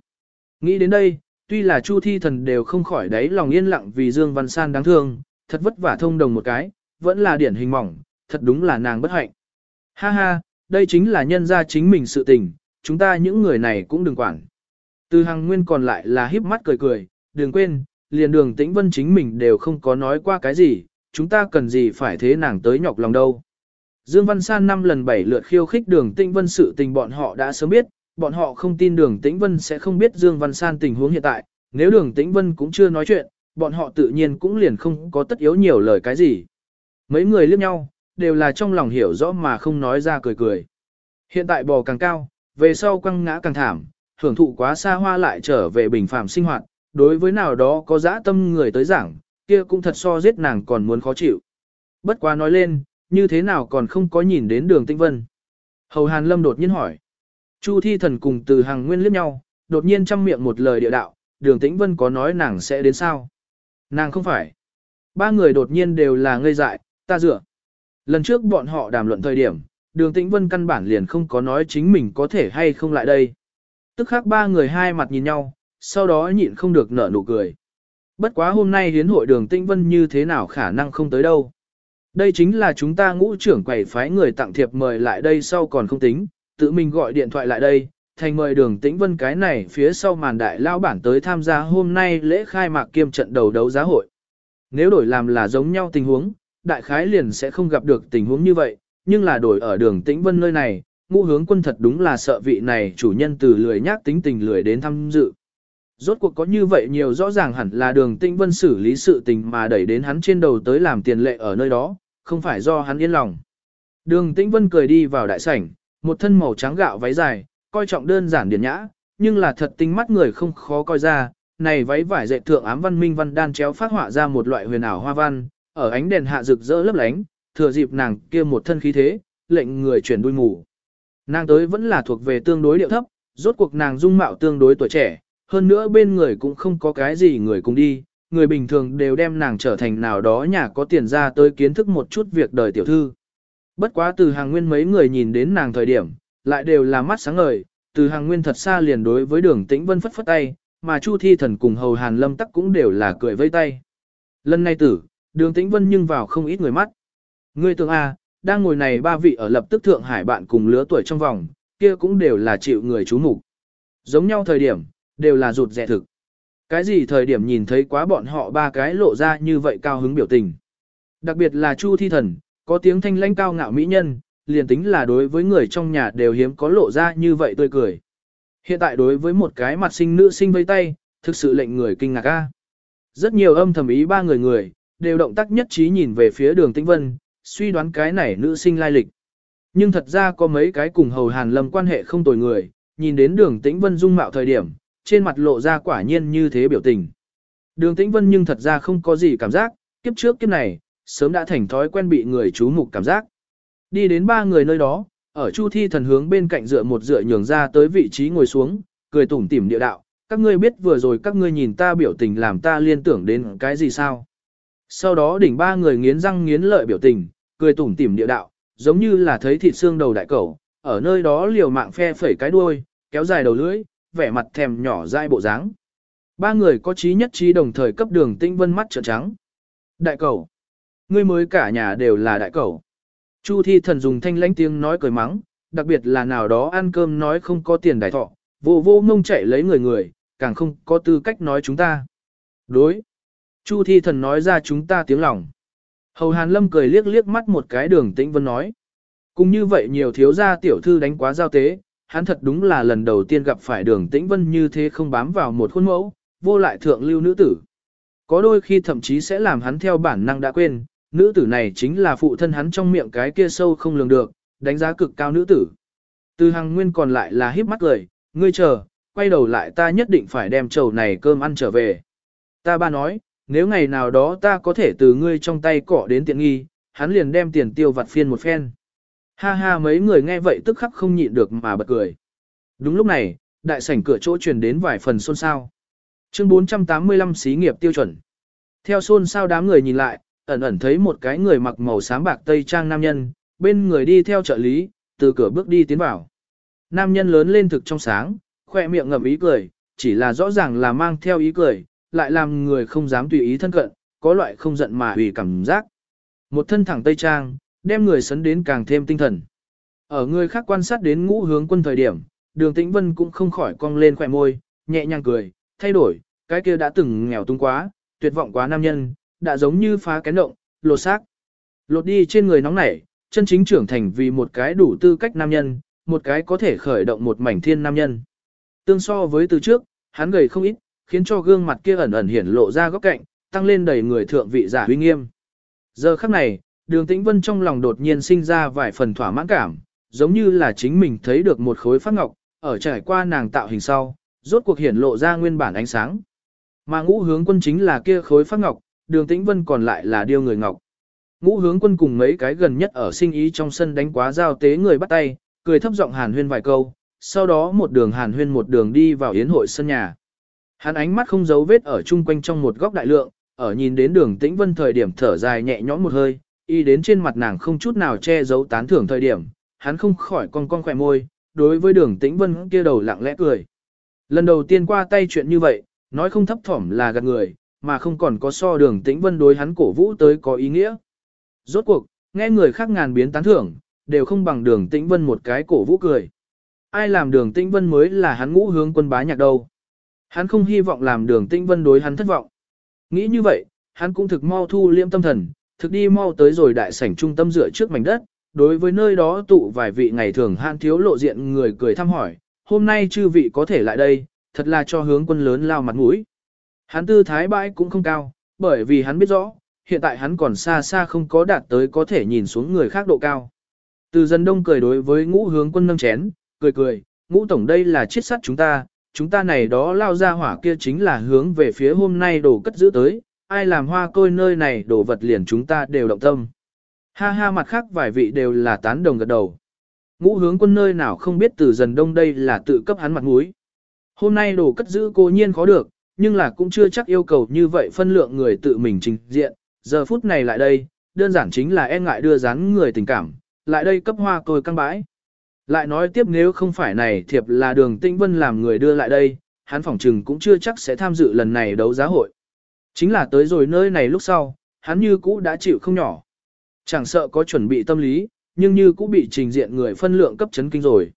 Nghĩ đến đây, tuy là Chu Thi Thần đều không khỏi đáy lòng yên lặng vì Dương Văn San đáng thương, thật vất vả thông đồng một cái, vẫn là điển hình mỏng, thật đúng là nàng bất hạnh. Ha ha, đây chính là nhân ra chính mình sự tình, chúng ta những người này cũng đừng quản. Từ hàng nguyên còn lại là híp mắt cười cười, đừng quên, liền đường tĩnh vân chính mình đều không có nói qua cái gì, chúng ta cần gì phải thế nàng tới nhọc lòng đâu. Dương Văn San năm lần bảy lượt khiêu khích đường tĩnh vân sự tình bọn họ đã sớm biết, bọn họ không tin đường tĩnh vân sẽ không biết Dương Văn San tình huống hiện tại, nếu đường tĩnh vân cũng chưa nói chuyện, bọn họ tự nhiên cũng liền không có tất yếu nhiều lời cái gì. Mấy người liếc nhau, đều là trong lòng hiểu rõ mà không nói ra cười cười. Hiện tại bò càng cao, về sau quăng ngã càng thảm, hưởng thụ quá xa hoa lại trở về bình phàm sinh hoạt, đối với nào đó có dã tâm người tới giảng, kia cũng thật so giết nàng còn muốn khó chịu. Bất quá nói lên, như thế nào còn không có nhìn đến đường tinh vân. Hầu Hàn Lâm đột nhiên hỏi. Chu thi thần cùng từ hàng nguyên liếc nhau, đột nhiên chăm miệng một lời địa đạo, đường tĩnh vân có nói nàng sẽ đến sao? Nàng không phải. Ba người đột nhiên đều là ngây dại, ta dựa. Lần trước bọn họ đàm luận thời điểm, đường tĩnh vân căn bản liền không có nói chính mình có thể hay không lại đây. Tức khác ba người hai mặt nhìn nhau, sau đó nhịn không được nở nụ cười. Bất quá hôm nay hiến hội đường tĩnh vân như thế nào khả năng không tới đâu. Đây chính là chúng ta ngũ trưởng quầy phái người tặng thiệp mời lại đây sau còn không tính, tự mình gọi điện thoại lại đây, thành mời đường tĩnh vân cái này phía sau màn đại lao bản tới tham gia hôm nay lễ khai mạc kiêm trận đầu đấu giá hội. Nếu đổi làm là giống nhau tình huống, đại khái liền sẽ không gặp được tình huống như vậy, nhưng là đổi ở đường tĩnh vân nơi này, ngũ hướng quân thật đúng là sợ vị này chủ nhân từ lười nhác tính tình lười đến tham dự. Rốt cuộc có như vậy nhiều rõ ràng hẳn là đường tĩnh vân xử lý sự tình mà đẩy đến hắn trên đầu tới làm tiền lệ ở nơi đó, không phải do hắn yên lòng. Đường tĩnh vân cười đi vào đại sảnh, một thân màu trắng gạo váy dài, coi trọng đơn giản điển nhã, nhưng là thật tinh mắt người không khó coi ra, này váy vải dệt thượng ám văn minh văn đan chéo phát họa ra một loại huyền ảo hoa văn, ở ánh đèn hạ rực rỡ lấp lánh, thừa dịp nàng kia một thân khí thế, lệnh người chuyển đuôi mù. Nàng tới vẫn là thuộc về tương đối điệu thấp, rốt cuộc nàng dung mạo tương đối tuổi trẻ, hơn nữa bên người cũng không có cái gì người cùng đi, người bình thường đều đem nàng trở thành nào đó nhà có tiền ra tới kiến thức một chút việc đời tiểu thư. Bất quá từ hàng nguyên mấy người nhìn đến nàng thời điểm, lại đều là mắt sáng ngời, từ hàng nguyên thật xa liền đối với đường tĩnh vân phất phất tay, mà Chu Thi Thần cùng Hầu Hàn Lâm tắc cũng đều là cười vây tay. Lần này tử, đường tĩnh vân nhưng vào không ít người mắt. Ngươi tưởng A, đang ngồi này ba vị ở lập tức Thượng Hải bạn cùng lứa tuổi trong vòng, kia cũng đều là chịu người chú mục Giống nhau thời điểm, đều là rụt rẻ thực. Cái gì thời điểm nhìn thấy quá bọn họ ba cái lộ ra như vậy cao hứng biểu tình. Đặc biệt là Chu Thi Thần, có tiếng thanh lãnh cao ngạo mỹ nhân, liền tính là đối với người trong nhà đều hiếm có lộ ra như vậy tươi cười. Hiện tại đối với một cái mặt sinh nữ sinh vây tay, thực sự lệnh người kinh ngạc a. Rất nhiều âm thầm ý ba người người, đều động tác nhất trí nhìn về phía đường tĩnh vân, suy đoán cái này nữ sinh lai lịch. Nhưng thật ra có mấy cái cùng hầu hàn lâm quan hệ không tồi người, nhìn đến đường tĩnh vân dung mạo thời điểm, trên mặt lộ ra quả nhiên như thế biểu tình. Đường tĩnh vân nhưng thật ra không có gì cảm giác, kiếp trước kiếp này, sớm đã thành thói quen bị người chú mục cảm giác. Đi đến ba người nơi đó, ở Chu Thi thần hướng bên cạnh dựa một dựa nhường ra tới vị trí ngồi xuống, cười tủm tỉm địa đạo, các ngươi biết vừa rồi các ngươi nhìn ta biểu tình làm ta liên tưởng đến cái gì sao? Sau đó đỉnh ba người nghiến răng nghiến lợi biểu tình, cười tủm tỉm địa đạo, giống như là thấy thịt xương đầu đại cẩu, ở nơi đó liều mạng phe phẩy cái đuôi, kéo dài đầu lưỡi, vẻ mặt thèm nhỏ dai bộ dáng. Ba người có trí nhất trí đồng thời cấp đường tinh vân mắt trợn trắng. Đại cẩu, ngươi mới cả nhà đều là đại cẩu. Chu thi thần dùng thanh lãnh tiếng nói cười mắng, đặc biệt là nào đó ăn cơm nói không có tiền đại thọ, vô vô ngông chạy lấy người người, càng không có tư cách nói chúng ta. Đối. Chu thi thần nói ra chúng ta tiếng lòng. Hầu Hàn Lâm cười liếc liếc mắt một cái đường tĩnh vân nói. Cũng như vậy nhiều thiếu gia tiểu thư đánh quá giao tế, hắn thật đúng là lần đầu tiên gặp phải đường tĩnh vân như thế không bám vào một khuôn mẫu, vô lại thượng lưu nữ tử. Có đôi khi thậm chí sẽ làm hắn theo bản năng đã quên, nữ tử này chính là phụ thân hắn trong miệng cái kia sâu không lường được, đánh giá cực cao nữ tử. Từ hàng nguyên còn lại là híp mắt cười, ngươi chờ, quay đầu lại ta nhất định phải đem chầu này cơm ăn trở về. Ta ba nói, nếu ngày nào đó ta có thể từ ngươi trong tay cỏ đến tiện nghi, hắn liền đem tiền tiêu vặt phiên một phen. Ha ha mấy người nghe vậy tức khắc không nhịn được mà bật cười. Đúng lúc này, đại sảnh cửa chỗ truyền đến vài phần xôn xao. Chương 485 xí nghiệp tiêu chuẩn. Theo xôn xao đám người nhìn lại, ẩn ẩn thấy một cái người mặc màu xám bạc tây trang nam nhân, bên người đi theo trợ lý, từ cửa bước đi tiến vào. Nam nhân lớn lên thực trong sáng, khoe miệng ngậm ý cười, chỉ là rõ ràng là mang theo ý cười, lại làm người không dám tùy ý thân cận, có loại không giận mà hủy cảm giác. Một thân thẳng tây trang, đem người sấn đến càng thêm tinh thần. Ở người khác quan sát đến ngũ hướng quân thời điểm, đường tĩnh vân cũng không khỏi cong lên khỏe môi, nhẹ nhàng cười, thay đổi, cái kia đã từng nghèo tung quá, tuyệt vọng quá nam nhân, đã giống như phá kén động, lột xác. Lột đi trên người nóng nảy, chân chính trưởng thành vì một cái đủ tư cách nam nhân, một cái có thể khởi động một mảnh thiên nam nhân. Tương so với từ trước, hắn gầy không ít, khiến cho gương mặt kia ẩn ẩn hiển lộ ra góc cạnh, tăng lên đầy người thượng vị giả uy nghiêm. Giờ khắc này, đường tĩnh vân trong lòng đột nhiên sinh ra vài phần thỏa mãn cảm, giống như là chính mình thấy được một khối phát ngọc, ở trải qua nàng tạo hình sau, rốt cuộc hiển lộ ra nguyên bản ánh sáng. Mà ngũ hướng quân chính là kia khối phát ngọc, đường tĩnh vân còn lại là điêu người ngọc. Ngũ hướng quân cùng mấy cái gần nhất ở sinh ý trong sân đánh quá giao tế người bắt tay, cười thấp giọng hàn huyên vài câu, sau đó một đường hàn huyên một đường đi vào yến hội sân nhà. Hắn ánh mắt không giấu vết ở chung quanh trong một góc đại lượng, ở nhìn đến đường tĩnh vân thời điểm thở dài nhẹ nhõm một hơi, y đến trên mặt nàng không chút nào che giấu tán thưởng thời điểm, hắn không khỏi cong cong khỏe môi, đối với đường tĩnh vân kia đầu lặng lẽ cười. Lần đầu tiên qua tay chuyện như vậy, nói không thấp thỏm là gạt người, mà không còn có so đường tĩnh vân đối hắn cổ vũ tới có ý nghĩa. Rốt cuộc, nghe người khác ngàn biến tán thưởng, đều không bằng đường tĩnh vân một cái cổ vũ cười. Ai làm đường tĩnh vân mới là hắn ngũ hướng quân bá nhạc đâu. Hắn không hy vọng làm đường tĩnh vân đối hắn thất vọng. Nghĩ như vậy, hắn cũng thực mau thu liêm tâm thần, thực đi mau tới rồi đại sảnh trung tâm dựa trước mảnh đất, đối với nơi đó tụ vài vị ngày thường han thiếu lộ diện người cười thăm hỏi, hôm nay chư vị có thể lại đây, thật là cho hướng quân lớn lao mặt mũi. Hắn tư thái bãi cũng không cao, bởi vì hắn biết rõ, hiện tại hắn còn xa xa không có đạt tới có thể nhìn xuống người khác độ cao. Từ dân đông cười đối với ngũ hướng quân nâng chén, cười cười, ngũ tổng đây là chiết sắt chúng ta, chúng ta này đó lao ra hỏa kia chính là hướng về phía hôm nay đổ cất giữ tới, ai làm hoa côi nơi này đổ vật liền chúng ta đều động tâm. Ha ha mặt khác vài vị đều là tán đồng gật đầu. Ngũ hướng quân nơi nào không biết từ dần đông đây là tự cấp hắn mặt mũi. Hôm nay đồ cất giữ cô nhiên khó được, nhưng là cũng chưa chắc yêu cầu như vậy phân lượng người tự mình trình diện. Giờ phút này lại đây, đơn giản chính là e ngại đưa dán người tình cảm, lại đây cấp hoa côi căng bãi. Lại nói tiếp nếu không phải này thiệp là đường tinh vân làm người đưa lại đây, hắn phỏng trừng cũng chưa chắc sẽ tham dự lần này đấu giá hội. Chính là tới rồi nơi này lúc sau, hắn như cũ đã chịu không nhỏ. Chẳng sợ có chuẩn bị tâm lý, nhưng như cũ bị trình diện người phân lượng cấp chấn kinh rồi.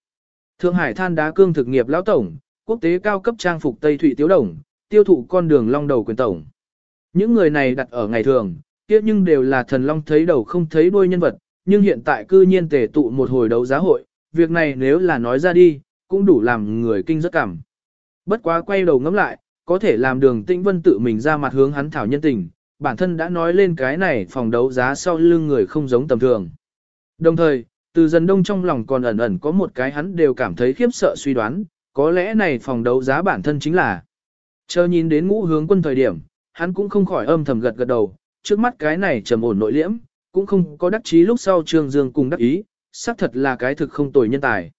Thượng Hải than đá cương thực nghiệp lão tổng, quốc tế cao cấp trang phục Tây Thụy Tiếu Đồng, tiêu thụ con đường long đầu quyền tổng. Những người này đặt ở ngày thường, kia nhưng đều là thần long thấy đầu không thấy đuôi nhân vật, nhưng hiện tại cư nhiên tề tụ một hồi đấu giá hội, việc này nếu là nói ra đi, cũng đủ làm người kinh rất cảm. Bất quá quay đầu ngắm lại, có thể làm đường tĩnh vân tự mình ra mặt hướng hắn thảo nhân tình, bản thân đã nói lên cái này phòng đấu giá sau lưng người không giống tầm thường. Đồng thời, từ dần đông trong lòng còn ẩn ẩn có một cái hắn đều cảm thấy khiếp sợ suy đoán, có lẽ này phòng đấu giá bản thân chính là. Chờ nhìn đến ngũ hướng quân thời điểm, hắn cũng không khỏi âm thầm gật gật đầu, trước mắt cái này trầm ổn nội liễm, cũng không có đắc chí lúc sau Trương Dương cùng đắc ý, xác thật là cái thực không tồi nhân tài.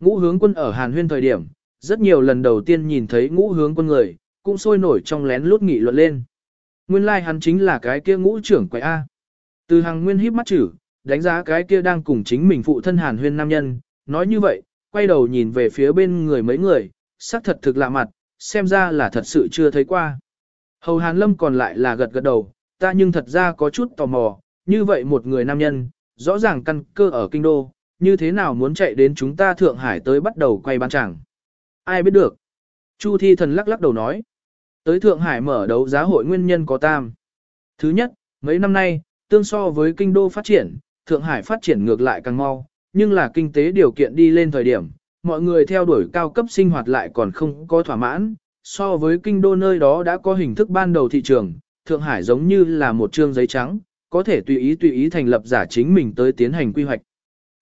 Ngũ hướng quân ở Hàn Huyên thời điểm, rất nhiều lần đầu tiên nhìn thấy ngũ hướng quân người, cũng sôi nổi trong lén lút nghị luận lên. Nguyên lai like hắn chính là cái kia ngũ trưởng quậy A. Từ hàng nguyên híp mắt chữ, đánh giá cái kia đang cùng chính mình phụ thân Hàn Huyên nam nhân, nói như vậy, quay đầu nhìn về phía bên người mấy người, xác thật thực lạ mặt, xem ra là thật sự chưa thấy qua. Hầu Hàn Lâm còn lại là gật gật đầu, ta nhưng thật ra có chút tò mò, như vậy một người nam nhân, rõ ràng căn cơ ở kinh đô, như thế nào muốn chạy đến chúng ta Thượng Hải tới bắt đầu quay bán chẳng. Ai biết được. Chu Thi Thần lắc lắc đầu nói. Tới Thượng Hải mở đấu giá hội nguyên nhân có tam. Thứ nhất, mấy năm nay, tương so với kinh đô phát triển, Thượng Hải phát triển ngược lại càng mau, nhưng là kinh tế điều kiện đi lên thời điểm, mọi người theo đuổi cao cấp sinh hoạt lại còn không có thỏa mãn, so với kinh đô nơi đó đã có hình thức ban đầu thị trường, Thượng Hải giống như là một trương giấy trắng, có thể tùy ý tùy ý thành lập giả chính mình tới tiến hành quy hoạch.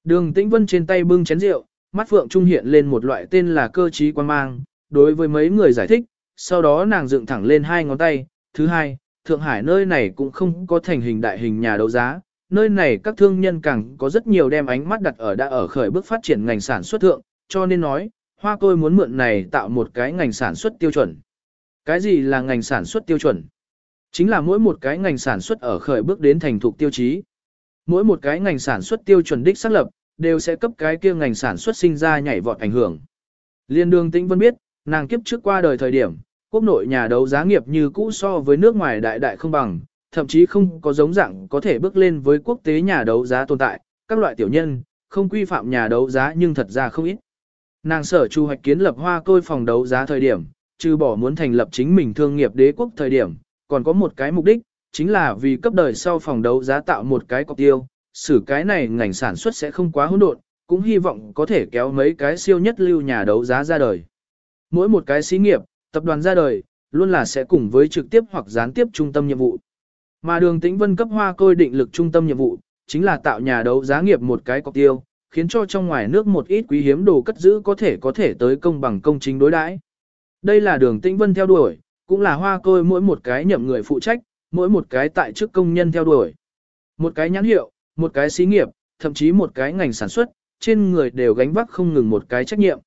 Đường Tĩnh Vân trên tay bưng chén rượu, mắt phượng trung hiện lên một loại tên là cơ trí quan mang, đối với mấy người giải thích, sau đó nàng dựng thẳng lên hai ngón tay, thứ hai, Thượng Hải nơi này cũng không có thành hình đại hình nhà đấu giá, nơi này các thương nhân càng có rất nhiều đem ánh mắt đặt ở đã ở khởi bước phát triển ngành sản xuất thượng, cho nên nói, hoa tôi muốn mượn này tạo một cái ngành sản xuất tiêu chuẩn. Cái gì là ngành sản xuất tiêu chuẩn? Chính là mỗi một cái ngành sản xuất ở khởi bước đến thành thục tiêu chí. Mỗi một cái ngành sản xuất tiêu chuẩn đích xác lập, đều sẽ cấp cái kia ngành sản xuất sinh ra nhảy vọt ảnh hưởng. Liên đường tĩnh vân biết, nàng kiếp trước qua đời thời điểm, quốc nội nhà đấu giá nghiệp như cũ so với nước ngoài đại đại không bằng, thậm chí không có giống dạng có thể bước lên với quốc tế nhà đấu giá tồn tại, các loại tiểu nhân, không quy phạm nhà đấu giá nhưng thật ra không ít. Nàng sở chu hoạch kiến lập hoa côi phòng đấu giá thời điểm, trừ bỏ muốn thành lập chính mình thương nghiệp đế quốc thời điểm, còn có một cái mục đích, chính là vì cấp đời sau phòng đấu giá tạo một cái cọc tiêu, xử cái này ngành sản xuất sẽ không quá hỗn độn, cũng hy vọng có thể kéo mấy cái siêu nhất lưu nhà đấu giá ra đời. Mỗi một cái xí nghiệp, tập đoàn ra đời, luôn là sẽ cùng với trực tiếp hoặc gián tiếp trung tâm nhiệm vụ. Mà đường tĩnh vân cấp hoa côi định lực trung tâm nhiệm vụ, chính là tạo nhà đấu giá nghiệp một cái cọc tiêu, khiến cho trong ngoài nước một ít quý hiếm đồ cất giữ có thể có thể tới công bằng công chính đối đãi. Đây là đường tĩnh vân theo đuổi, cũng là hoa côi mỗi một cái nhậm người phụ trách, mỗi một cái tại chức công nhân theo đuổi. Một cái nhãn hiệu, một cái xí nghiệp, thậm chí một cái ngành sản xuất, trên người đều gánh vác không ngừng một cái trách nhiệm.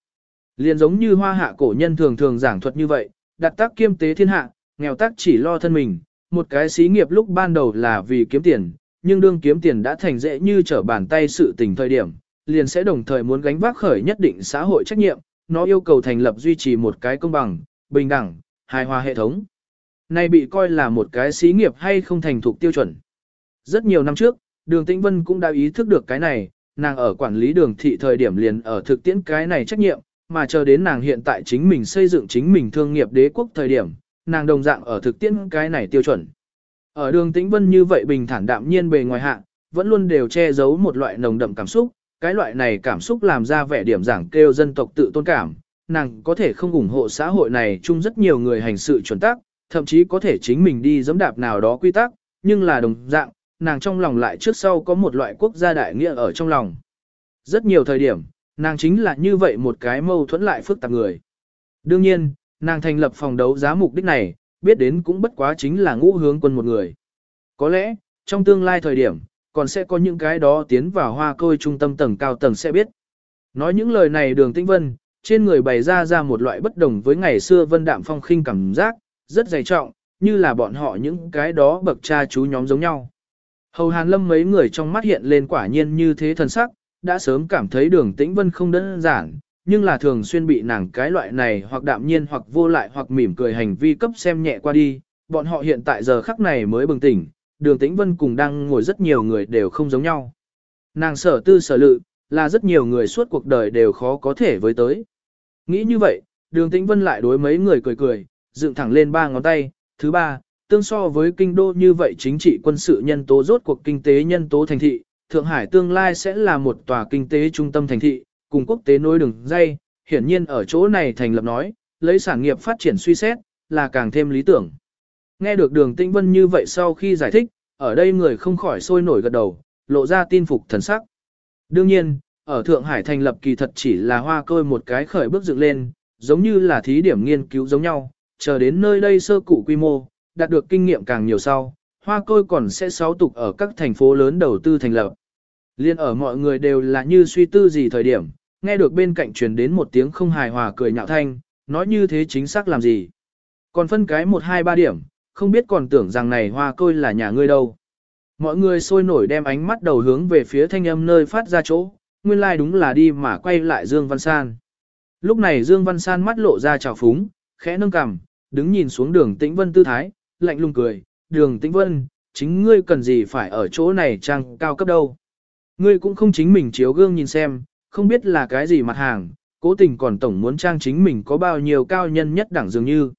Liền giống như hoa hạ cổ nhân thường thường giảng thuật như vậy, đặt tác kiêm tế thiên hạ, nghèo tác chỉ lo thân mình, một cái xí nghiệp lúc ban đầu là vì kiếm tiền, nhưng đương kiếm tiền đã thành dễ như trở bàn tay sự tình thời điểm, liền sẽ đồng thời muốn gánh vác khởi nhất định xã hội trách nhiệm, nó yêu cầu thành lập duy trì một cái công bằng, bình đẳng, hài hòa hệ thống. Này bị coi là một cái xí nghiệp hay không thành thục tiêu chuẩn. Rất nhiều năm trước, đường Tĩnh Vân cũng đã ý thức được cái này, nàng ở quản lý đường thị thời điểm liền ở thực tiễn cái này trách nhiệm, mà chờ đến nàng hiện tại chính mình xây dựng chính mình thương nghiệp đế quốc thời điểm, nàng đồng dạng ở thực tiễn cái này tiêu chuẩn. Ở đường Tĩnh Vân như vậy bình thản đạm nhiên bề ngoài hạ, vẫn luôn đều che giấu một loại nồng đậm cảm xúc, cái loại này cảm xúc làm ra vẻ điểm giảng kêu dân tộc tự tôn cảm, nàng có thể không ủng hộ xã hội này chung rất nhiều người hành sự chuẩn tắc, thậm chí có thể chính mình đi dẫm đạp nào đó quy tắc, nhưng là đồng dạng, nàng trong lòng lại trước sau có một loại quốc gia đại nghĩa ở trong lòng. Rất nhiều thời điểm, nàng chính là như vậy một cái mâu thuẫn lại phức tạp người. Đương nhiên, nàng thành lập phòng đấu giá mục đích này, biết đến cũng bất quá chính là ngũ hướng quân một người. Có lẽ, trong tương lai thời điểm, còn sẽ có những cái đó tiến vào hoa côi trung tâm tầng cao tầng sẽ biết. Nói những lời này đường tĩnh vân, trên người bày ra ra một loại bất đồng với ngày xưa vân đạm phong khinh cảm giác, rất dày trọng, như là bọn họ những cái đó bậc cha chú nhóm giống nhau. Hầu Hàn Lâm mấy người trong mắt hiện lên quả nhiên như thế thần sắc, đã sớm cảm thấy đường tĩnh vân không đơn giản, nhưng là thường xuyên bị nàng cái loại này hoặc đạm nhiên hoặc vô lại hoặc mỉm cười hành vi cấp xem nhẹ qua đi, bọn họ hiện tại giờ khắc này mới bừng tỉnh, đường tĩnh vân cùng đang ngồi rất nhiều người đều không giống nhau. Nàng sở tư sở lự, là rất nhiều người suốt cuộc đời đều khó có thể với tới. Nghĩ như vậy, đường tĩnh vân lại đối mấy người cười cười, dựng thẳng lên ba ngón tay, thứ ba, tương so với kinh đô như vậy chính trị quân sự nhân tố rốt cuộc kinh tế nhân tố thành thị, Thượng Hải tương lai sẽ là một tòa kinh tế trung tâm thành thị, cùng quốc tế nối đường dây, hiển nhiên ở chỗ này thành lập nói, lấy sản nghiệp phát triển suy xét, là càng thêm lý tưởng. Nghe được đường tĩnh vân như vậy sau khi giải thích, ở đây người không khỏi sôi nổi gật đầu, lộ ra tin phục thần sắc. Đương nhiên, ở Thượng Hải thành lập kỳ thật chỉ là hoa côi một cái khởi bước dựng lên, giống như là thí điểm nghiên cứu giống nhau, chờ đến nơi đây sơ cụ quy mô, đạt được kinh nghiệm càng nhiều sau, hoa côi còn sẽ sáu tục ở các thành phố lớn đầu tư thành lập. Liên ở mọi người đều là như suy tư gì thời điểm, nghe được bên cạnh truyền đến một tiếng không hài hòa cười nhạo thanh, nói như thế chính xác làm gì. Còn phân cái một hai ba điểm, không biết còn tưởng rằng này hoa côi là nhà ngươi đâu. Mọi người sôi nổi đem ánh mắt đầu hướng về phía thanh âm nơi phát ra chỗ, nguyên lai like đúng là đi mà quay lại Dương Văn San. Lúc này Dương Văn San mắt lộ ra trào phúng, khẽ nâng cằm, đứng nhìn xuống đường Tĩnh Vân tư thái, lạnh lùng cười, đường Tĩnh Vân, chính ngươi cần gì phải ở chỗ này trang cao cấp đâu. Ngươi cũng không chính mình chiếu gương nhìn xem, không biết là cái gì mặt hàng, cố tình còn tổng muốn trang chính mình có bao nhiêu cao nhân nhất đẳng dường như.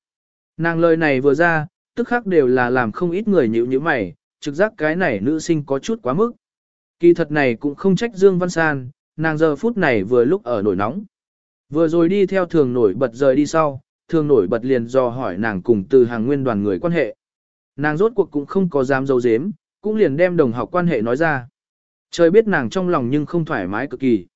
Nàng lời này vừa ra, tức khắc đều là làm không ít người nhịu như mày, trực giác cái này nữ sinh có chút quá mức. Kỳ thật này cũng không trách Dương Văn San, nàng giờ phút này vừa lúc ở nổi nóng. Vừa rồi đi theo thường nổi bật rời đi sau, thường nổi bật liền dò hỏi nàng cùng từ hàng nguyên đoàn người quan hệ. Nàng rốt cuộc cũng không có dám dấu dếm, cũng liền đem đồng học quan hệ nói ra. Trời biết nàng trong lòng nhưng không thoải mái cực kỳ.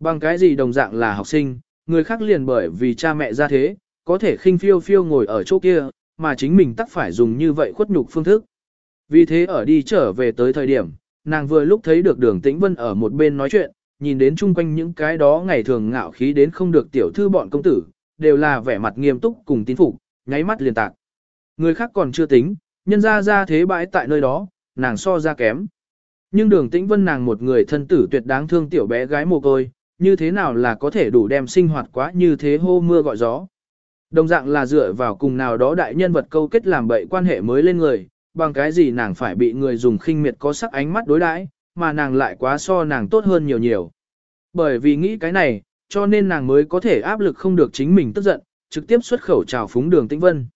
Bằng cái gì đồng dạng là học sinh, người khác liền bởi vì cha mẹ ra thế, có thể khinh phiêu phiêu ngồi ở chỗ kia, mà chính mình tắc phải dùng như vậy khuất nhục phương thức. Vì thế ở đi trở về tới thời điểm, nàng vừa lúc thấy được đường tĩnh vân ở một bên nói chuyện, nhìn đến chung quanh những cái đó ngày thường ngạo khí đến không được tiểu thư bọn công tử, đều là vẻ mặt nghiêm túc cùng tín phục, nháy mắt liền tạc. Người khác còn chưa tính, nhân ra ra thế bãi tại nơi đó, nàng so ra kém. Nhưng đường tĩnh vân nàng một người thân tử tuyệt đáng thương tiểu bé gái mồ côi, như thế nào là có thể đủ đem sinh hoạt quá như thế hô mưa gọi gió. Đồng dạng là dựa vào cùng nào đó đại nhân vật câu kết làm bậy quan hệ mới lên người, bằng cái gì nàng phải bị người dùng khinh miệt có sắc ánh mắt đối đãi, mà nàng lại quá so nàng tốt hơn nhiều nhiều. Bởi vì nghĩ cái này, cho nên nàng mới có thể áp lực không được chính mình tức giận, trực tiếp xuất khẩu chào phúng đường tĩnh vân.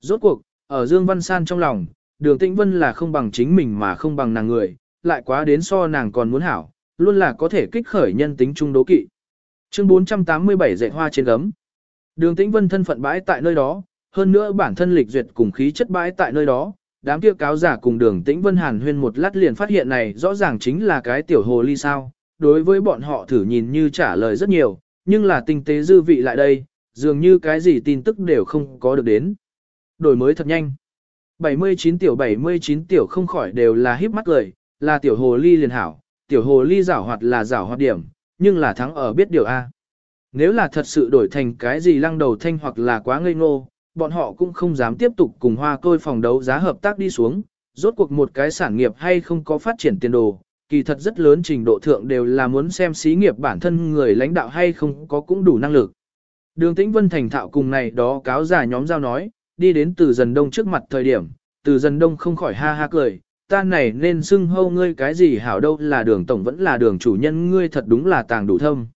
Rốt cuộc, ở Dương Văn San trong lòng, đường tĩnh vân là không bằng chính mình mà không bằng nàng người, lại quá đến so nàng còn muốn hảo, luôn là có thể kích khởi nhân tính trung đố kỵ. Chương 487 dạy hoa trên gấm. Đường tĩnh vân thân phận bãi tại nơi đó, hơn nữa bản thân lịch duyệt cùng khí chất bãi tại nơi đó, đám kia cáo giả cùng đường tĩnh vân hàn huyên một lát liền phát hiện này rõ ràng chính là cái tiểu hồ ly sao. Đối với bọn họ thử nhìn như trả lời rất nhiều, nhưng là tinh tế dư vị lại đây, dường như cái gì tin tức đều không có được đến. Đổi mới thật nhanh. 79 tiểu 79 tiểu không khỏi đều là híp mắt cười, là tiểu hồ ly liền hảo, tiểu hồ ly giảo hoạt là giảo hoạt điểm, nhưng là thắng ở biết điều A. Nếu là thật sự đổi thành cái gì lăng đầu thanh hoặc là quá ngây ngô, bọn họ cũng không dám tiếp tục cùng hoa côi phòng đấu giá hợp tác đi xuống, rốt cuộc một cái sản nghiệp hay không có phát triển tiền đồ, kỳ thật rất lớn trình độ thượng đều là muốn xem xí nghiệp bản thân người lãnh đạo hay không có cũng đủ năng lực. Đường Tĩnh Vân thành thạo cùng này đó cáo giả nhóm giao nói, đi đến từ dần đông trước mặt thời điểm, từ dần đông không khỏi ha ha cười, ta này nên xưng hâu ngươi cái gì hảo đâu là đường tổng vẫn là đường chủ nhân ngươi thật đúng là tàng đủ thâm.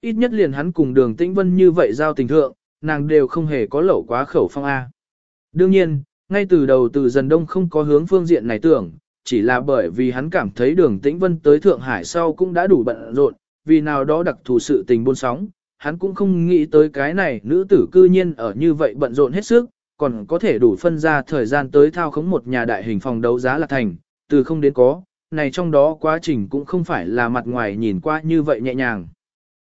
Ít nhất liền hắn cùng đường Tĩnh Vân như vậy giao tình thượng, nàng đều không hề có lẩu quá khẩu phong A. Đương nhiên, ngay từ đầu từ dần đông không có hướng phương diện này tưởng, chỉ là bởi vì hắn cảm thấy đường Tĩnh Vân tới Thượng Hải sau cũng đã đủ bận rộn, vì nào đó đặc thù sự tình buôn sóng, hắn cũng không nghĩ tới cái này nữ tử cư nhiên ở như vậy bận rộn hết sức, còn có thể đủ phân ra thời gian tới thao khống một nhà đại hình phòng đấu giá là thành, từ không đến có, này trong đó quá trình cũng không phải là mặt ngoài nhìn qua như vậy nhẹ nhàng.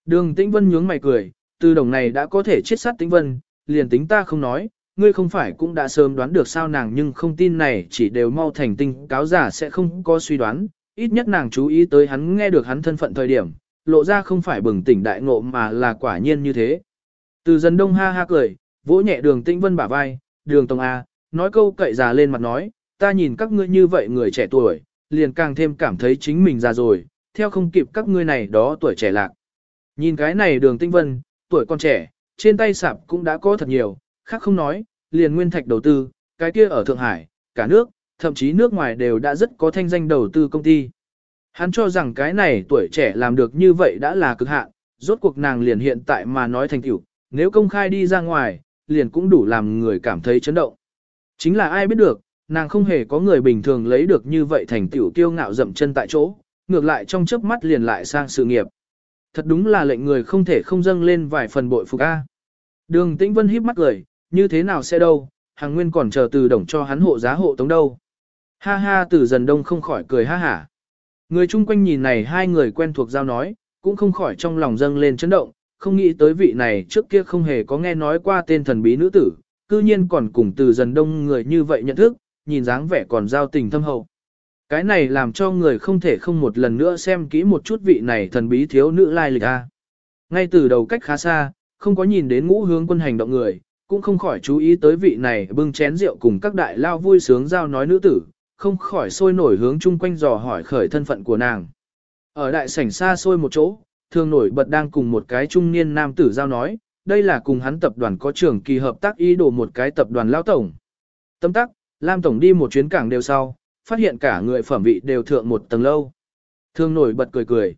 Đường Tĩnh Vân nhướng mày cười, từ đồng này đã có thể chết sát Tĩnh Vân, liền tính ta không nói, ngươi không phải cũng đã sớm đoán được sao nàng nhưng không tin này chỉ đều mau thành tinh cáo giả sẽ không có suy đoán, ít nhất nàng chú ý tới hắn nghe được hắn thân phận thời điểm, lộ ra không phải bừng tỉnh đại ngộ mà là quả nhiên như thế. Từ dần đông ha ha cười, vỗ nhẹ đường tĩnh vân bả vai, đường tông A, à, nói câu cậy già lên mặt nói, ta nhìn các ngươi như vậy người trẻ tuổi, liền càng thêm cảm thấy chính mình già rồi, theo không kịp các ngươi này đó tuổi trẻ lạc. Nhìn cái này đường tĩnh vân, tuổi con trẻ, trên tay sạp cũng đã có thật nhiều, khác không nói, liền nguyên thạch đầu tư, cái kia ở Thượng Hải, cả nước, thậm chí nước ngoài đều đã rất có thanh danh đầu tư công ty. Hắn cho rằng cái này tuổi trẻ làm được như vậy đã là cực hạn, rốt cuộc nàng liền hiện tại mà nói thành tiểu, nếu công khai đi ra ngoài, liền cũng đủ làm người cảm thấy chấn động. Chính là ai biết được, nàng không hề có người bình thường lấy được như vậy thành tiểu kiêu ngạo dậm chân tại chỗ, ngược lại trong chớp mắt liền lại sang sự nghiệp. Thật đúng là lệnh người không thể không dâng lên vài phần bội phục A. Đường Tĩnh Vân híp mắt cười, như thế nào sẽ đâu, hàng nguyên còn chờ từ đồng cho hắn hộ giá hộ tống đâu. Ha ha từ dần đông không khỏi cười ha hả. Người chung quanh nhìn này hai người quen thuộc giao nói, cũng không khỏi trong lòng dâng lên chấn động, không nghĩ tới vị này trước kia không hề có nghe nói qua tên thần bí nữ tử, cư nhiên còn cùng từ dần đông người như vậy nhận thức, nhìn dáng vẻ còn giao tình thâm hậu. Cái này làm cho người không thể không một lần nữa xem kỹ một chút vị này thần bí thiếu nữ lai lịch a. Ngay từ đầu cách khá xa, không có nhìn đến ngũ hướng quân hành động người, cũng không khỏi chú ý tới vị này bưng chén rượu cùng các đại lao vui sướng giao nói nữ tử, không khỏi sôi nổi hướng chung quanh dò hỏi khởi thân phận của nàng. Ở đại sảnh xa xôi một chỗ, thường nổi bật đang cùng một cái trung niên nam tử giao nói, đây là cùng hắn tập đoàn có trưởng kỳ hợp tác ý đồ một cái tập đoàn lao tổng. Tâm tắc, Lam tổng đi một chuyến cảng đều sau, phát hiện cả người phẩm vị đều thượng một tầng lâu. Thường nổi bật cười cười.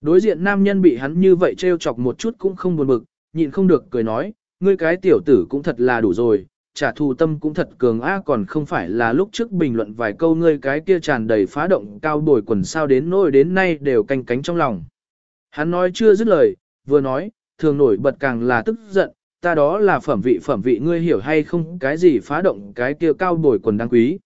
Đối diện nam nhân bị hắn như vậy trêu chọc một chút cũng không buồn bực, nhịn không được cười nói, ngươi cái tiểu tử cũng thật là đủ rồi, trả thù tâm cũng thật cường a còn không phải là lúc trước bình luận vài câu ngươi cái kia tràn đầy phá động cao bồi quần sao đến nỗi đến nay đều canh cánh trong lòng. Hắn nói chưa dứt lời, vừa nói, thường nổi bật càng là tức giận, ta đó là phẩm vị phẩm vị ngươi hiểu hay không cái gì phá động cái kia cao bồi quần đáng quý.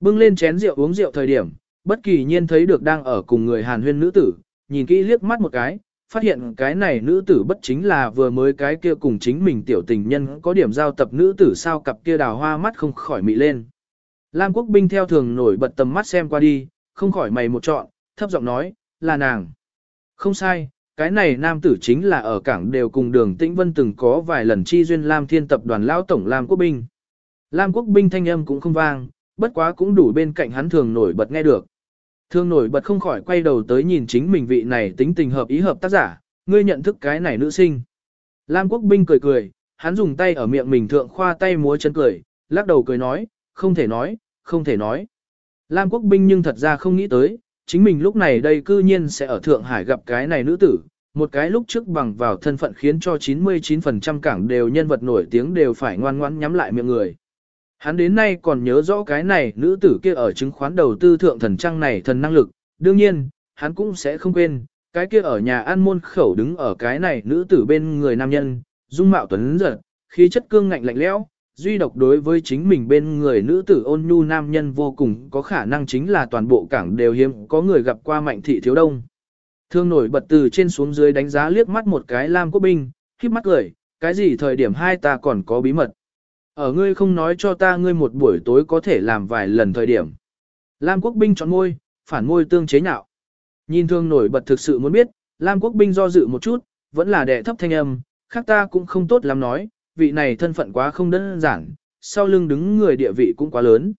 Bưng lên chén rượu uống rượu thời điểm, bất kỳ nhiên thấy được đang ở cùng người hàn huyên nữ tử, nhìn kỹ liếc mắt một cái, phát hiện cái này nữ tử bất chính là vừa mới cái kia cùng chính mình tiểu tình nhân có điểm giao tập nữ tử sao cặp kia đào hoa mắt không khỏi mị lên. Lam quốc binh theo thường nổi bật tầm mắt xem qua đi, không khỏi mày một trọn, thấp giọng nói, là nàng. Không sai, cái này nam tử chính là ở cảng đều cùng đường tĩnh vân từng có vài lần chi duyên Lam thiên tập đoàn lão tổng Lam quốc binh. Lam quốc binh thanh âm cũng không vang, bất quá cũng đủ bên cạnh hắn thường nổi bật nghe được. thường nổi bật không khỏi quay đầu tới nhìn chính mình vị này tính tình hợp ý hợp tác giả, ngươi nhận thức cái này nữ sinh. Lam Quốc Binh cười cười, hắn dùng tay ở miệng mình thượng khoa tay múa chân cười, lắc đầu cười nói, không thể nói, không thể nói. Lam Quốc Binh nhưng thật ra không nghĩ tới, chính mình lúc này đây cư nhiên sẽ ở Thượng Hải gặp cái này nữ tử, một cái lúc trước bằng vào thân phận khiến cho 99% cảng đều nhân vật nổi tiếng đều phải ngoan ngoãn nhắm lại miệng người. Hắn đến nay còn nhớ rõ cái này nữ tử kia ở chứng khoán đầu tư thượng thần trang này thần năng lực, đương nhiên, hắn cũng sẽ không quên, cái kia ở nhà ăn môn khẩu đứng ở cái này nữ tử bên người nam nhân, dung mạo tuấn giật, khí chất cương ngạnh lạnh lẽo, duy độc đối với chính mình bên người nữ tử ôn nhu nam nhân vô cùng có khả năng chính là toàn bộ cảng đều hiếm có người gặp qua mạnh thị thiếu đông. Thương nổi bật từ trên xuống dưới đánh giá liếc mắt một cái Lam Quốc Binh, khiếp mắt cười, cái gì thời điểm hai ta còn có bí mật. Ở ngươi không nói cho ta ngươi một buổi tối có thể làm vài lần thời điểm. Lam Quốc Binh chọn môi, phản môi tương chế nhạo. Nhìn thương nổi bật thực sự muốn biết, Lam Quốc Binh do dự một chút, vẫn là đệ thấp thanh âm, khác ta cũng không tốt lắm nói, vị này thân phận quá không đơn giản, sau lưng đứng người địa vị cũng quá lớn.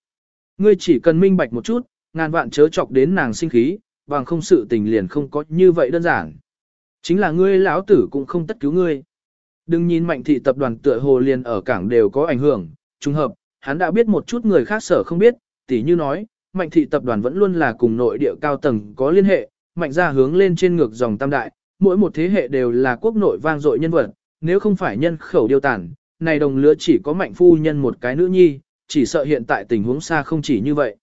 Ngươi chỉ cần minh bạch một chút, ngàn vạn chớ chọc đến nàng sinh khí, bằng không sự tình liền không có như vậy đơn giản. Chính là ngươi lão tử cũng không tất cứu ngươi. Đừng nhìn mạnh thị tập đoàn tựa hồ liền ở cảng đều có ảnh hưởng, trùng hợp, hắn đã biết một chút người khác sở không biết, tỉ như nói, mạnh thị tập đoàn vẫn luôn là cùng nội địa cao tầng có liên hệ, mạnh ra hướng lên trên ngược dòng tam đại, mỗi một thế hệ đều là quốc nội vang dội nhân vật, nếu không phải nhân khẩu điều tản, này đồng lứa chỉ có mạnh phu nhân một cái nữ nhi, chỉ sợ hiện tại tình huống xa không chỉ như vậy.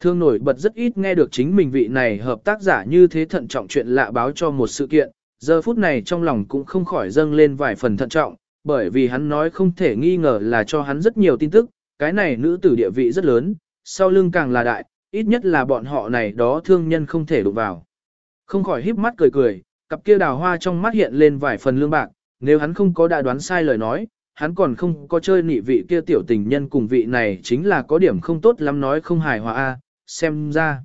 Thương nổi bật rất ít nghe được chính mình vị này hợp tác giả như thế thận trọng chuyện lạ báo cho một sự kiện, giờ phút này trong lòng cũng không khỏi dâng lên vài phần thận trọng, bởi vì hắn nói không thể nghi ngờ là cho hắn rất nhiều tin tức, cái này nữ tử địa vị rất lớn, sau lưng càng là đại, ít nhất là bọn họ này đó thương nhân không thể đụng vào. Không khỏi híp mắt cười cười, cặp kia đào hoa trong mắt hiện lên vài phần lương bạc, nếu hắn không có đã đoán sai lời nói, hắn còn không có chơi nị vị kia tiểu tình nhân cùng vị này chính là có điểm không tốt lắm nói không hài hòa a, xem ra.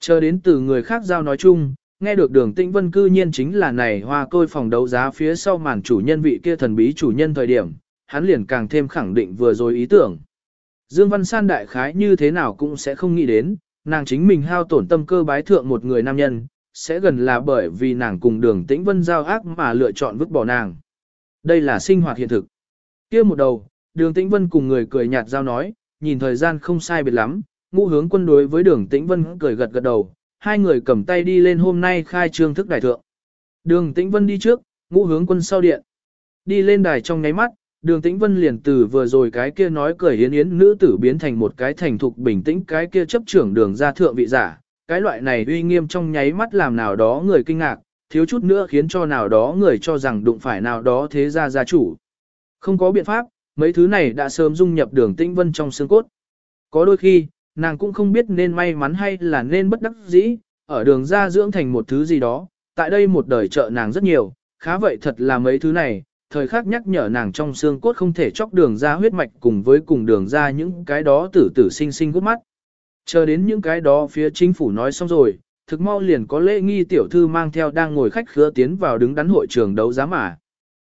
Chờ đến từ người khác giao nói chung, nghe được đường tĩnh vân cư nhiên chính là này hoa côi phòng đấu giá phía sau màn chủ nhân vị kia thần bí chủ nhân thời điểm, hắn liền càng thêm khẳng định vừa rồi ý tưởng. Dương Văn San đại khái như thế nào cũng sẽ không nghĩ đến, nàng chính mình hao tổn tâm cơ bái thượng một người nam nhân, sẽ gần là bởi vì nàng cùng đường tĩnh vân giao ác mà lựa chọn vứt bỏ nàng. Đây là sinh hoạt hiện thực. kia một đầu, đường tĩnh vân cùng người cười nhạt giao nói, nhìn thời gian không sai biệt lắm, ngũ hướng quân đối với đường tĩnh vân cười gật gật đầu, hai người cầm tay đi lên hôm nay khai trương thức đại thượng. Đường tĩnh vân đi trước, ngũ hướng quân sau điện. Đi lên đài trong nháy mắt, đường tĩnh vân liền từ vừa rồi cái kia nói cười yến yến nữ tử biến thành một cái thành thục bình tĩnh cái kia chấp trưởng đường ra thượng vị giả. Cái loại này uy nghiêm trong nháy mắt làm nào đó người kinh ngạc, thiếu chút nữa khiến cho nào đó người cho rằng đụng phải nào đó thế gia gia chủ. Không có biện pháp, mấy thứ này đã sớm dung nhập đường tĩnh vân trong xương cốt. Có đôi khi, nàng cũng không biết nên may mắn hay là nên bất đắc dĩ, ở đường ra dưỡng thành một thứ gì đó, tại đây một đời trợ nàng rất nhiều, khá vậy thật là mấy thứ này, thời khắc nhắc nhở nàng trong xương cốt không thể chóc đường ra huyết mạch cùng với cùng đường ra những cái đó tử tử sinh sinh gút mắt. Chờ đến những cái đó phía chính phủ nói xong rồi, thực mau liền có lễ nghi tiểu thư mang theo đang ngồi khách khứa tiến vào đứng đắn hội trường đấu giá mà.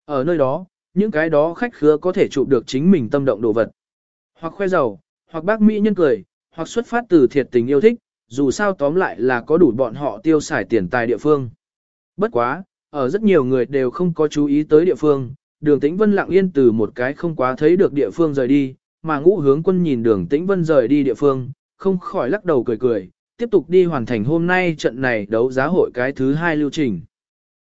Ở nơi đó, những cái đó khách khứa có thể chụp được chính mình tâm động đồ vật. Hoặc khoe giàu, hoặc bác mỹ nhân cười, hoặc xuất phát từ thiệt tình yêu thích, dù sao tóm lại là có đủ bọn họ tiêu xài tiền tài địa phương. Bất quá, ở rất nhiều người đều không có chú ý tới địa phương, đường tĩnh vân lặng yên từ một cái không quá thấy được địa phương rời đi, mà ngũ hướng quân nhìn đường tĩnh vân rời đi địa phương, không khỏi lắc đầu cười cười, tiếp tục đi hoàn thành hôm nay trận này đấu giá hội cái thứ hai lưu trình.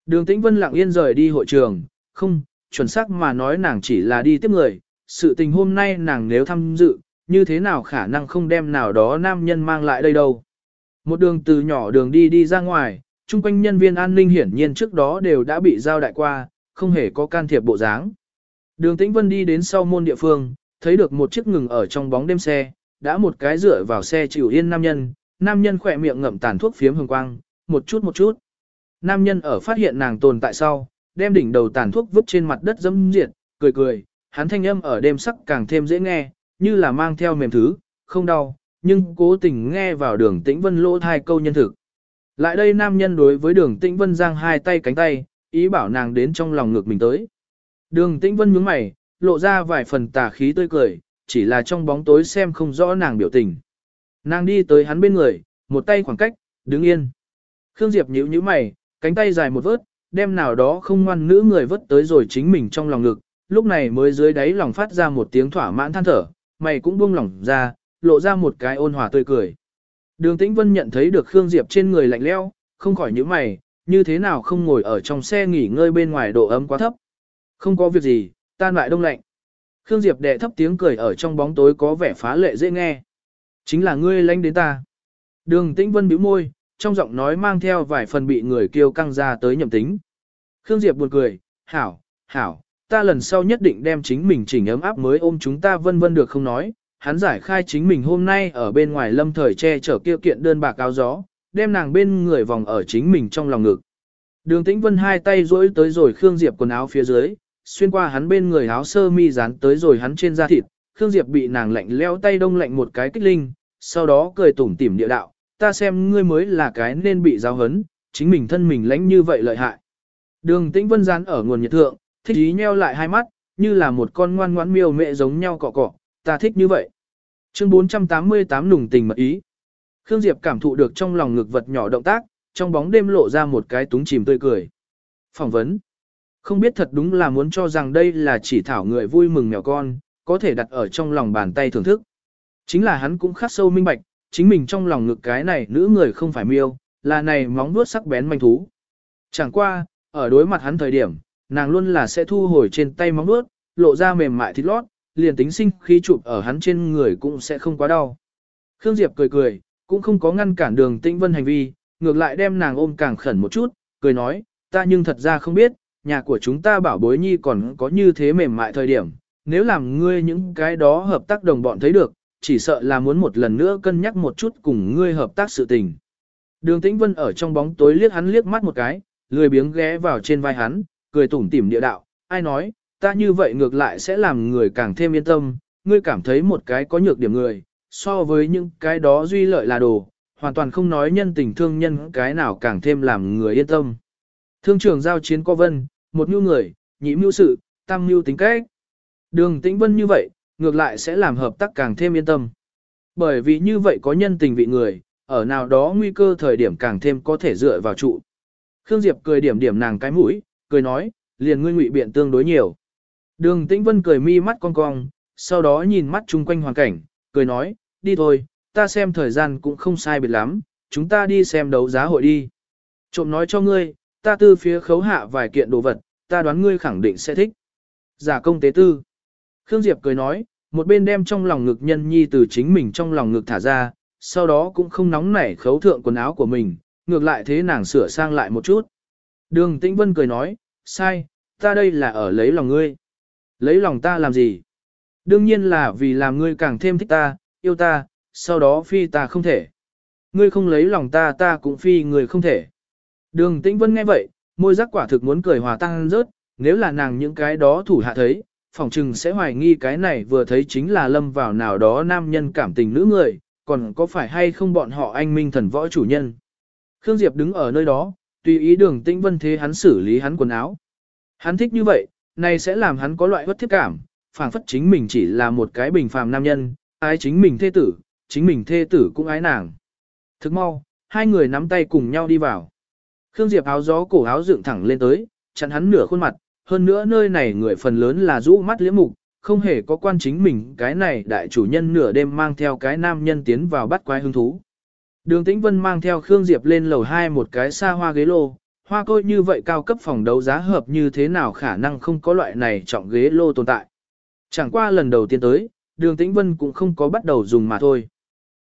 Đường tĩnh vân lặng yên rời đi hội trường, không, chuẩn xác mà nói nàng chỉ là đi tiếp người, sự tình hôm nay nàng nếu tham dự, như thế nào khả năng không đem nào đó nam nhân mang lại đây đâu. Một đường từ nhỏ đường đi đi ra ngoài, chung quanh nhân viên an ninh hiển nhiên trước đó đều đã bị giao đại qua, không hề có can thiệp bộ dáng. Đường Tĩnh Vân đi đến sau môn địa phương, thấy được một chiếc ngừng ở trong bóng đêm xe, đã một cái dựa vào xe chịu yên nam nhân, nam nhân khỏe miệng ngậm tàn thuốc phiếm hồng quang, một chút một chút. Nam nhân ở phát hiện nàng tồn tại sau, đem đỉnh đầu tàn thuốc vứt trên mặt đất dâm diệt, cười cười, hắn thanh âm ở đêm sắc càng thêm dễ nghe, như là mang theo mềm thứ, không đau, nhưng cố tình nghe vào đường tĩnh vân lỗ thai câu nhân thực. Lại đây nam nhân đối với đường tĩnh vân giang hai tay cánh tay, ý bảo nàng đến trong lòng ngực mình tới. Đường tĩnh vân nhướng mày, lộ ra vài phần tà khí tươi cười, chỉ là trong bóng tối xem không rõ nàng biểu tình. Nàng đi tới hắn bên người, một tay khoảng cách, đứng yên. Khương Diệp nhíu nhíu mày, cánh tay dài một vớt, đem nào đó không ngoan nữ người vớt tới rồi chính mình trong lòng ngực, lúc này mới dưới đáy lòng phát ra một tiếng thỏa mãn than thở, mày cũng buông lỏng ra, lộ ra một cái ôn hòa tươi cười. Đường Tĩnh Vân nhận thấy được Khương Diệp trên người lạnh leo, không khỏi nhíu mày, như thế nào không ngồi ở trong xe nghỉ ngơi bên ngoài độ ấm quá thấp. Không có việc gì, tan lại đông lạnh. Khương Diệp đệ thấp tiếng cười ở trong bóng tối có vẻ phá lệ dễ nghe. Chính là ngươi lánh đến ta. Đường Tĩnh Vân bĩu môi, trong giọng nói mang theo vài phần bị người kêu căng ra tới nhậm tính. Khương Diệp buồn cười, hảo, hảo, ta lần sau nhất định đem chính mình chỉnh ấm áp mới ôm chúng ta vân vân được không nói. Hắn giải khai chính mình hôm nay ở bên ngoài lâm thời che chở kia kiện đơn bạc áo gió, đem nàng bên người vòng ở chính mình trong lòng ngực. Đường Tĩnh Vân hai tay duỗi tới rồi Khương Diệp quần áo phía dưới, xuyên qua hắn bên người áo sơ mi dán tới rồi hắn trên da thịt, Khương Diệp bị nàng lạnh leo tay đông lạnh một cái kích linh, sau đó cười tủm tỉm địa đạo, ta xem ngươi mới là cái nên bị giáo hấn, chính mình thân mình lãnh như vậy lợi hại. Đường Tĩnh Vân dán ở nguồn nhiệt thượng, thích ý nheo lại hai mắt, như là một con ngoan ngoãn miêu mẹ giống nhau cọ cọ, ta thích như vậy. Chương 488 nùng tình mật ý. Khương Diệp cảm thụ được trong lòng ngực vật nhỏ động tác, trong bóng đêm lộ ra một cái túng chìm tươi cười. Phỏng vấn. Không biết thật đúng là muốn cho rằng đây là chỉ thảo người vui mừng mèo con, có thể đặt ở trong lòng bàn tay thưởng thức. Chính là hắn cũng khắc sâu minh bạch, chính mình trong lòng ngực cái này nữ người không phải miêu, là này móng vuốt sắc bén manh thú. Chẳng qua, ở đối mặt hắn thời điểm, nàng luôn là sẽ thu hồi trên tay móng nuốt, lộ ra mềm mại thịt lót, liền tính sinh khí chụp ở hắn trên người cũng sẽ không quá đau. Khương Diệp cười cười, cũng không có ngăn cản đường tĩnh vân hành vi, ngược lại đem nàng ôm càng khẩn một chút, cười nói, ta nhưng thật ra không biết, nhà của chúng ta bảo bối nhi còn có như thế mềm mại thời điểm, nếu làm ngươi những cái đó hợp tác đồng bọn thấy được, chỉ sợ là muốn một lần nữa cân nhắc một chút cùng ngươi hợp tác sự tình. Đường Tĩnh Vân ở trong bóng tối liếc hắn liếc mắt một cái, lười biếng ghé vào trên vai hắn, cười tủm tỉm địa đạo, ai nói, ta như vậy ngược lại sẽ làm người càng thêm yên tâm, ngươi cảm thấy một cái có nhược điểm người, so với những cái đó duy lợi là đồ, hoàn toàn không nói nhân tình thương nhân cái nào càng thêm làm người yên tâm. Thương trường giao chiến có vân, một mưu người, nhị mưu sự, tam mưu tính cách. Đường tĩnh vân như vậy, ngược lại sẽ làm hợp tác càng thêm yên tâm. Bởi vì như vậy có nhân tình vị người, ở nào đó nguy cơ thời điểm càng thêm có thể dựa vào trụ. Khương Diệp cười điểm điểm nàng cái mũi, cười nói, liền ngươi ngụy biện tương đối nhiều. Đường Tĩnh Vân cười mi mắt cong cong, sau đó nhìn mắt chung quanh hoàn cảnh, cười nói, đi thôi, ta xem thời gian cũng không sai biệt lắm, chúng ta đi xem đấu giá hội đi. Trộm nói cho ngươi, ta tư phía khấu hạ vài kiện đồ vật, ta đoán ngươi khẳng định sẽ thích. Giả công tế tư. Khương Diệp cười nói, một bên đem trong lòng ngực nhân nhi từ chính mình trong lòng ngực thả ra, sau đó cũng không nóng nảy khấu thượng quần áo của mình, ngược lại thế nàng sửa sang lại một chút. Đường Tĩnh Vân cười nói, sai, ta đây là ở lấy lòng ngươi. Lấy lòng ta làm gì? Đương nhiên là vì làm ngươi càng thêm thích ta, yêu ta, sau đó phi ta không thể. Ngươi không lấy lòng ta ta cũng phi người không thể. Đường Tĩnh Vân nghe vậy, môi giác quả thực muốn cười hòa tăng rớt, nếu là nàng những cái đó thủ hạ thấy, phỏng trừng sẽ hoài nghi cái này vừa thấy chính là lâm vào nào đó nam nhân cảm tình nữ người, còn có phải hay không bọn họ anh minh thần võ chủ nhân. Khương Diệp đứng ở nơi đó, tùy ý đường tĩnh vân thế hắn xử lý hắn quần áo. Hắn thích như vậy, này sẽ làm hắn có loại bất thiết cảm, phảng phất chính mình chỉ là một cái bình phàm nam nhân, ái chính mình thê tử, chính mình thê tử cũng ái nàng. Thức mau, hai người nắm tay cùng nhau đi vào. Khương Diệp áo gió cổ áo dựng thẳng lên tới, chặn hắn nửa khuôn mặt, hơn nữa nơi này người phần lớn là rũ mắt liễm mục, không hề có quan chính mình cái này đại chủ nhân nửa đêm mang theo cái nam nhân tiến vào bắt quái hứng thú. Đường Tĩnh Vân mang theo Khương Diệp lên lầu 2 một cái xa hoa ghế lô, hoa côi như vậy cao cấp phòng đấu giá hợp như thế nào khả năng không có loại này trọng ghế lô tồn tại. Chẳng qua lần đầu tiên tới, đường Tĩnh Vân cũng không có bắt đầu dùng mà thôi.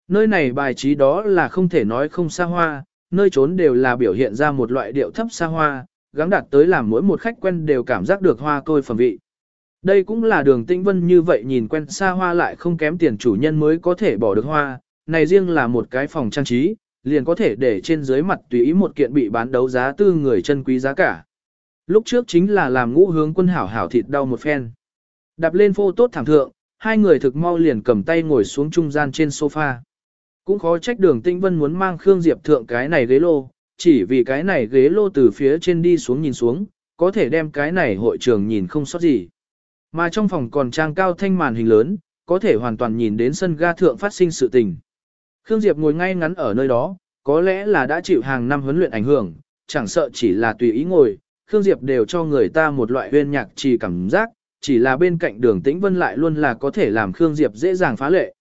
Nơi này bài trí đó là không thể nói không xa hoa, nơi trốn đều là biểu hiện ra một loại điệu thấp xa hoa, gắng đạt tới làm mỗi một khách quen đều cảm giác được hoa côi phẩm vị. Đây cũng là đường tĩnh vân như vậy nhìn quen xa hoa lại không kém tiền chủ nhân mới có thể bỏ được hoa, này riêng là một cái phòng trang trí, liền có thể để trên dưới mặt tùy ý một kiện bị bán đấu giá tư người chân quý giá cả. Lúc trước chính là làm ngũ hướng quân hảo hảo thịt đau một phen. Đạp lên phô tốt thẳng thượng, hai người thực mau liền cầm tay ngồi xuống trung gian trên sofa. Cũng khó trách đường tinh vân muốn mang Khương Diệp thượng cái này ghế lô, chỉ vì cái này ghế lô từ phía trên đi xuống nhìn xuống, có thể đem cái này hội trường nhìn không sót gì. Mà trong phòng còn trang cao thanh màn hình lớn, có thể hoàn toàn nhìn đến sân ga thượng phát sinh sự tình. Khương Diệp ngồi ngay ngắn ở nơi đó, có lẽ là đã chịu hàng năm huấn luyện ảnh hưởng, chẳng sợ chỉ là tùy ý ngồi, Khương Diệp đều cho người ta một loại huyên nhạc trì cảm giác, chỉ là bên cạnh đường tĩnh vân lại luôn là có thể làm Khương Diệp dễ dàng phá lệ.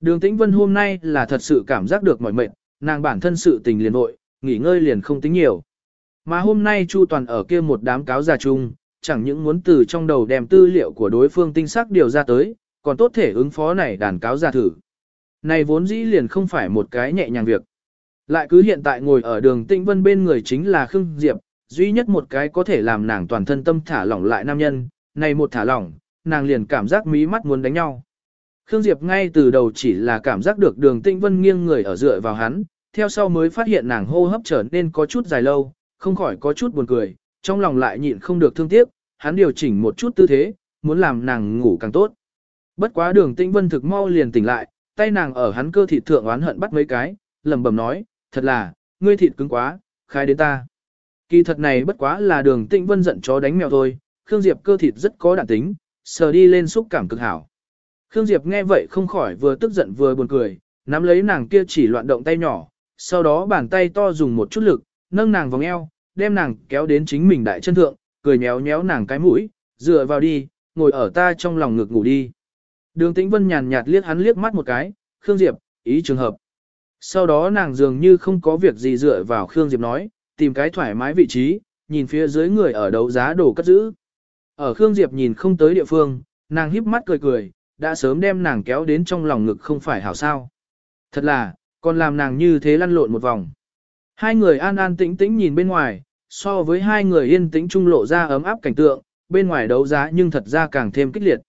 Đường Tĩnh Vân hôm nay là thật sự cảm giác được mỏi mệt, nàng bản thân sự tình liền vội, nghỉ ngơi liền không tính nhiều. Mà hôm nay Chu Toàn ở kia một đám cáo già chung, chẳng những muốn từ trong đầu đem tư liệu của đối phương tinh xác điều ra tới, còn tốt thể ứng phó này đàn cáo già thử. Này vốn dĩ liền không phải một cái nhẹ nhàng việc. Lại cứ hiện tại ngồi ở đường Tĩnh Vân bên người chính là Khương Diệp, duy nhất một cái có thể làm nàng toàn thân tâm thả lỏng lại nam nhân, này một thả lỏng, nàng liền cảm giác mí mắt muốn đánh nhau. Khương Diệp ngay từ đầu chỉ là cảm giác được đường Tĩnh Vân nghiêng người ở dựa vào hắn, theo sau mới phát hiện nàng hô hấp trở nên có chút dài lâu, không khỏi có chút buồn cười, trong lòng lại nhịn không được thương tiếc, hắn điều chỉnh một chút tư thế, muốn làm nàng ngủ càng tốt. Bất quá đường Tĩnh Vân thực mau liền tỉnh lại, tay nàng ở hắn cơ thịt thượng oán hận bắt mấy cái, lẩm bẩm nói, thật là, ngươi thịt cứng quá, khai đến ta. Kỳ thật này bất quá là đường Tĩnh Vân giận chó đánh mèo thôi, Khương Diệp cơ thịt rất có đạn tính, sờ đi lên xúc cảm cực hảo. Khương Diệp nghe vậy không khỏi vừa tức giận vừa buồn cười, nắm lấy nàng kia chỉ loạn động tay nhỏ, sau đó bàn tay to dùng một chút lực, nâng nàng vòng eo, đem nàng kéo đến chính mình đại chân thượng, cười nhéo nhéo nàng cái mũi, dựa vào đi, ngồi ở ta trong lòng ngực ngủ đi. Đường Tĩnh Vân nhàn nhạt liếc hắn liếc mắt một cái, Khương Diệp, ý trường hợp. Sau đó nàng dường như không có việc gì dựa vào Khương Diệp nói, tìm cái thoải mái vị trí, nhìn phía dưới người ở đấu giá đồ cất giữ. Ở Khương Diệp nhìn không tới địa phương, nàng híp mắt cười cười, đã sớm đem nàng kéo đến trong lòng ngực không phải hảo sao. Thật là, còn làm nàng như thế lăn lộn một vòng. Hai người an an tĩnh tĩnh nhìn bên ngoài, so với hai người yên tĩnh trung lộ ra ấm áp cảnh tượng, bên ngoài đấu giá nhưng thật ra càng thêm kích liệt.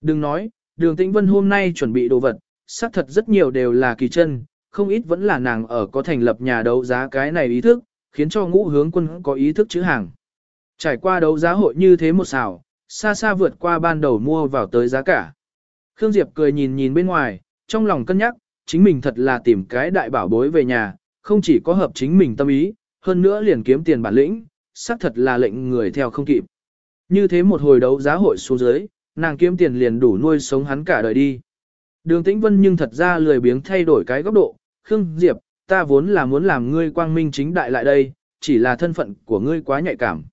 Đừng nói, đường tĩnh vân hôm nay chuẩn bị đồ vật, xác thật rất nhiều đều là kỳ chân, không ít vẫn là nàng ở có thành lập nhà đấu giá cái này ý thức, khiến cho ngũ hướng quân có ý thức chữ hàng. Trải qua đấu giá hội như thế một xào, xa xa vượt qua ban đầu mua vào tới giá cả. Khương Diệp cười nhìn nhìn bên ngoài, trong lòng cân nhắc, chính mình thật là tìm cái đại bảo bối về nhà, không chỉ có hợp chính mình tâm ý, hơn nữa liền kiếm tiền bản lĩnh, xác thật là lệnh người theo không kịp. Như thế một hồi đấu giá hội xuống dưới, nàng kiếm tiền liền đủ nuôi sống hắn cả đời đi. Đường Tĩnh Vân nhưng thật ra lười biếng thay đổi cái góc độ, Khương Diệp, ta vốn là muốn làm ngươi quang minh chính đại lại đây, chỉ là thân phận của ngươi quá nhạy cảm.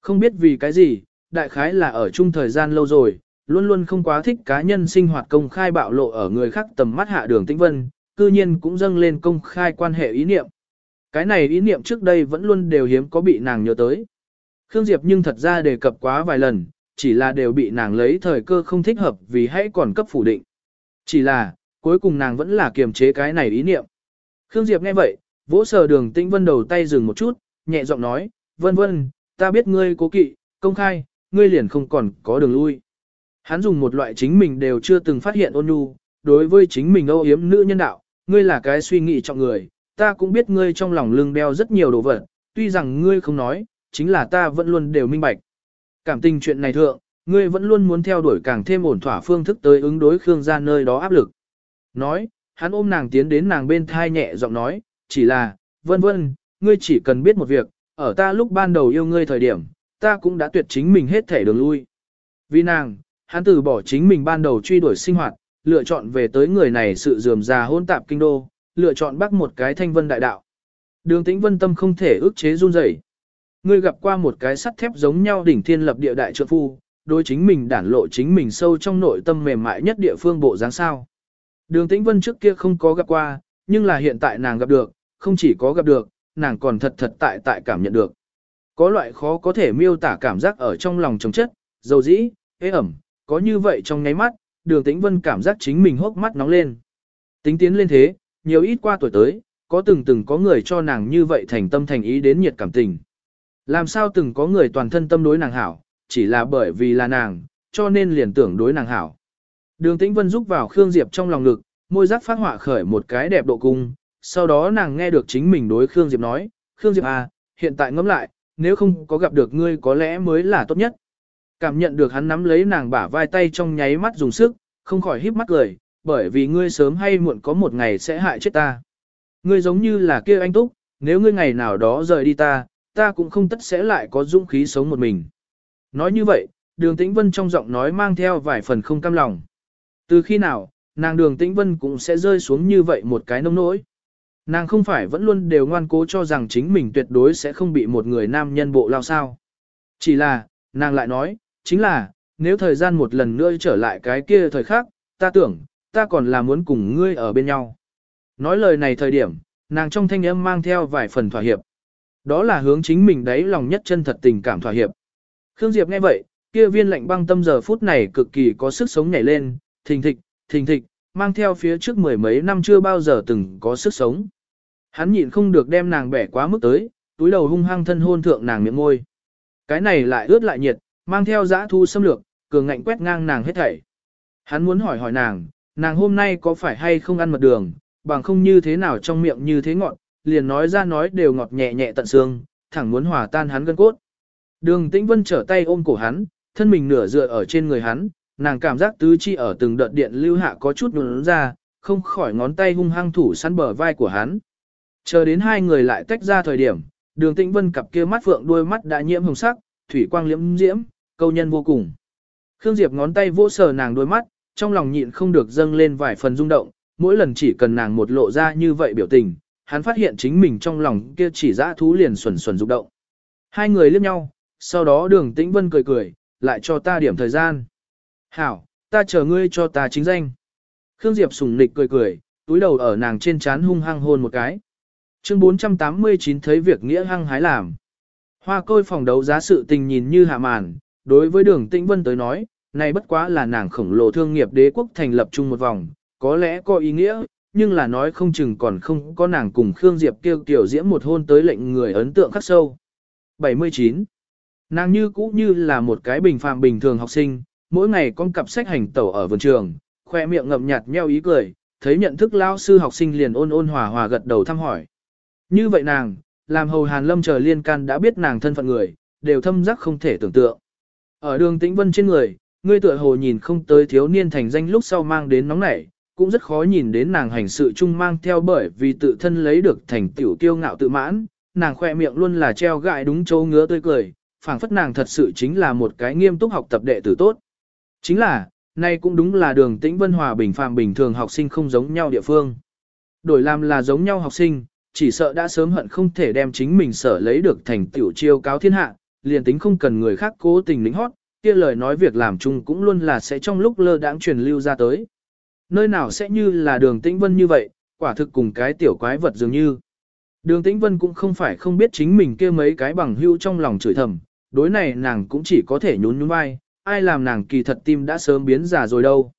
Không biết vì cái gì, đại khái là ở chung thời gian lâu rồi, luôn luôn không quá thích cá nhân sinh hoạt công khai bạo lộ ở người khác tầm mắt hạ đường tĩnh vân, cư nhiên cũng dâng lên công khai quan hệ ý niệm. Cái này ý niệm trước đây vẫn luôn đều hiếm có bị nàng nhớ tới. Khương Diệp nhưng thật ra đề cập quá vài lần, chỉ là đều bị nàng lấy thời cơ không thích hợp vì hãy còn cấp phủ định. Chỉ là, cuối cùng nàng vẫn là kiềm chế cái này ý niệm. Khương Diệp nghe vậy, vỗ sờ đường tĩnh vân đầu tay dừng một chút, nhẹ giọng nói, vân vân, ta biết ngươi cố kỵ, công khai, ngươi liền không còn có đường lui. Hắn dùng một loại chính mình đều chưa từng phát hiện ôn nhu, đối với chính mình âu yếm nữ nhân đạo, ngươi là cái suy nghĩ trọng người, ta cũng biết ngươi trong lòng lưng đeo rất nhiều đồ vật, tuy rằng ngươi không nói, chính là ta vẫn luôn đều minh bạch. Cảm tình chuyện này thượng, ngươi vẫn luôn muốn theo đuổi càng thêm ổn thỏa phương thức tới ứng đối Khương gia nơi đó áp lực. Nói, hắn ôm nàng tiến đến nàng bên thai nhẹ giọng nói, chỉ là, vân vân, ngươi chỉ cần biết một việc, ở ta lúc ban đầu yêu ngươi thời điểm, ta cũng đã tuyệt chính mình hết thể đường lui. Vì nàng, hắn từ bỏ chính mình ban đầu truy đuổi sinh hoạt, lựa chọn về tới người này sự dườm già hôn tạp kinh đô, lựa chọn bắt một cái thanh vân đại đạo. Đường tĩnh vân tâm không thể ức chế run rẩy. Ngươi gặp qua một cái sắt thép giống nhau đỉnh thiên lập địa đại trượng phu, đối chính mình đản lộ chính mình sâu trong nội tâm mềm mại nhất địa phương bộ dáng sao. Đường tĩnh vân trước kia không có gặp qua, nhưng là hiện tại nàng gặp được, không chỉ có gặp được, nàng còn thật thật tại tại cảm nhận được. Có loại khó có thể miêu tả cảm giác ở trong lòng trống chất, dầu dĩ, ế ẩm, có như vậy trong ngáy mắt, đường tĩnh vân cảm giác chính mình hốc mắt nóng lên. Tính tiến lên thế, nhiều ít qua tuổi tới, có từng từng có người cho nàng như vậy thành tâm thành ý đến nhiệt cảm tình. Làm sao từng có người toàn thân tâm đối nàng hảo, chỉ là bởi vì là nàng, cho nên liền tưởng đối nàng hảo. Đường tĩnh vân giúp vào Khương Diệp trong lòng ngực, môi giác phát họa khởi một cái đẹp độ cung, sau đó nàng nghe được chính mình đối Khương Diệp nói, Khương Diệp à, hiện tại ngẫm lại, nếu không có gặp được ngươi có lẽ mới là tốt nhất. Cảm nhận được hắn nắm lấy nàng bả vai tay trong nháy mắt dùng sức, không khỏi híp mắt cười, bởi vì ngươi sớm hay muộn có một ngày sẽ hại chết ta. Ngươi giống như là kia anh Túc, nếu ngươi ngày nào đó rời đi ta, ta cũng không tất sẽ lại có dũng khí sống một mình. Nói như vậy, đường tĩnh vân trong giọng nói mang theo vài phần không cam lòng. Từ khi nào, nàng đường tĩnh vân cũng sẽ rơi xuống như vậy một cái nông nỗi. Nàng không phải vẫn luôn đều ngoan cố cho rằng chính mình tuyệt đối sẽ không bị một người nam nhân bộ lao sao. Chỉ là, nàng lại nói, chính là, nếu thời gian một lần nữa trở lại cái kia thời khác, ta tưởng, ta còn là muốn cùng ngươi ở bên nhau. Nói lời này thời điểm, nàng trong thanh âm mang theo vài phần thỏa hiệp. Đó là hướng chính mình đấy lòng nhất chân thật tình cảm thỏa hiệp. Khương Diệp nghe vậy, kia viên lạnh băng tâm giờ phút này cực kỳ có sức sống nhảy lên, thình thịch, thình thịch, mang theo phía trước mười mấy năm chưa bao giờ từng có sức sống. Hắn nhịn không được đem nàng bẻ quá mức tới, túi đầu hung hăng thân hôn thượng nàng miệng môi. Cái này lại ướt lại nhiệt, mang theo dã thu xâm lược, cường ngạnh quét ngang nàng hết thảy. Hắn muốn hỏi hỏi nàng, nàng hôm nay có phải hay không ăn mật đường, bằng không như thế nào trong miệng như thế ngọt, liền nói ra nói đều ngọt nhẹ nhẹ tận xương, thẳng muốn hòa tan hắn gân cốt. Đường Tĩnh Vân trở tay ôm cổ hắn, thân mình nửa dựa ở trên người hắn, nàng cảm giác tứ chi ở từng đợt điện lưu hạ có chút nhũn ra, không khỏi ngón tay hung hăng thủ săn bờ vai của hắn. Chờ đến hai người lại tách ra thời điểm, đường tĩnh vân cặp kia mắt phượng đuôi mắt đã nhiễm hồng sắc, thủy quang liễm diễm, câu nhân vô cùng. Khương Diệp ngón tay vỗ sờ nàng đôi mắt, trong lòng nhịn không được dâng lên vài phần rung động, mỗi lần chỉ cần nàng một lộ ra như vậy biểu tình, hắn phát hiện chính mình trong lòng kia chỉ dã thú liền xuẩn xuẩn rụng động. Hai người liếc nhau, sau đó đường tĩnh vân cười cười, lại cho ta điểm thời gian. Hảo, ta chờ ngươi cho ta chính danh. Khương Diệp sùng nịch cười cười, túi đầu ở nàng trên chán hung hăng hôn một cái. Chương 489 thấy việc nghĩa hăng hái làm. Hoa côi phòng đấu giá sự tình nhìn như hạ màn, đối với đường tĩnh vân tới nói, này bất quá là nàng khổng lồ thương nghiệp đế quốc thành lập chung một vòng, có lẽ có ý nghĩa, nhưng là nói không chừng còn không có nàng cùng Khương Diệp kêu tiểu diễm một hôn tới lệnh người ấn tượng khắc sâu. 79. Nàng như cũ như là một cái bình phàm bình thường học sinh, mỗi ngày con cặp sách hành tẩu ở vườn trường, khoe miệng ngậm nhạt nheo ý cười, thấy nhận thức lao sư học sinh liền ôn ôn hòa hòa gật đầu thăm hỏi. Như vậy nàng, làm hầu Hàn Lâm chờ liên can đã biết nàng thân phận người, đều thâm giác không thể tưởng tượng. Ở đường tĩnh vân trên người, ngươi tựa hồ nhìn không tới thiếu niên thành danh lúc sau mang đến nóng nảy, cũng rất khó nhìn đến nàng hành sự chung mang theo bởi vì tự thân lấy được thành tiểu kiêu ngạo tự mãn, nàng khoe miệng luôn là treo gại đúng chỗ ngứa tươi cười, phảng phất nàng thật sự chính là một cái nghiêm túc học tập đệ tử tốt. Chính là, nay cũng đúng là đường tĩnh vân hòa bình phàm bình thường học sinh không giống nhau địa phương. Đổi làm là giống nhau học sinh, chỉ sợ đã sớm hận không thể đem chính mình sở lấy được thành tiểu chiêu cáo thiên hạ, liền tính không cần người khác cố tình lính hót, kia lời nói việc làm chung cũng luôn là sẽ trong lúc lơ đãng truyền lưu ra tới. Nơi nào sẽ như là đường tĩnh vân như vậy, quả thực cùng cái tiểu quái vật dường như. Đường tĩnh vân cũng không phải không biết chính mình kia mấy cái bằng hưu trong lòng chửi thầm, đối này nàng cũng chỉ có thể nhún nhún vai, ai làm nàng kỳ thật tim đã sớm biến già rồi đâu.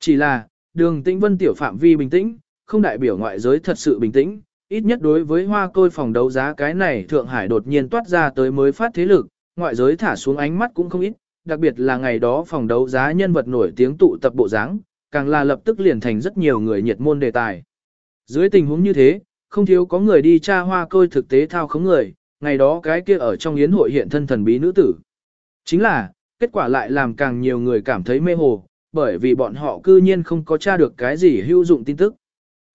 Chỉ là, đường tĩnh vân tiểu phạm vi bình tĩnh, không đại biểu ngoại giới thật sự bình tĩnh, ít nhất đối với hoa côi phòng đấu giá cái này Thượng Hải đột nhiên toát ra tới mới phát thế lực, ngoại giới thả xuống ánh mắt cũng không ít, đặc biệt là ngày đó phòng đấu giá nhân vật nổi tiếng tụ tập bộ dáng, càng là lập tức liền thành rất nhiều người nhiệt môn đề tài. Dưới tình huống như thế, không thiếu có người đi tra hoa côi thực tế thao khống người, ngày đó cái kia ở trong yến hội hiện thân thần bí nữ tử. Chính là, kết quả lại làm càng nhiều người cảm thấy mê hồ, bởi vì bọn họ cư nhiên không có tra được cái gì hữu dụng tin tức.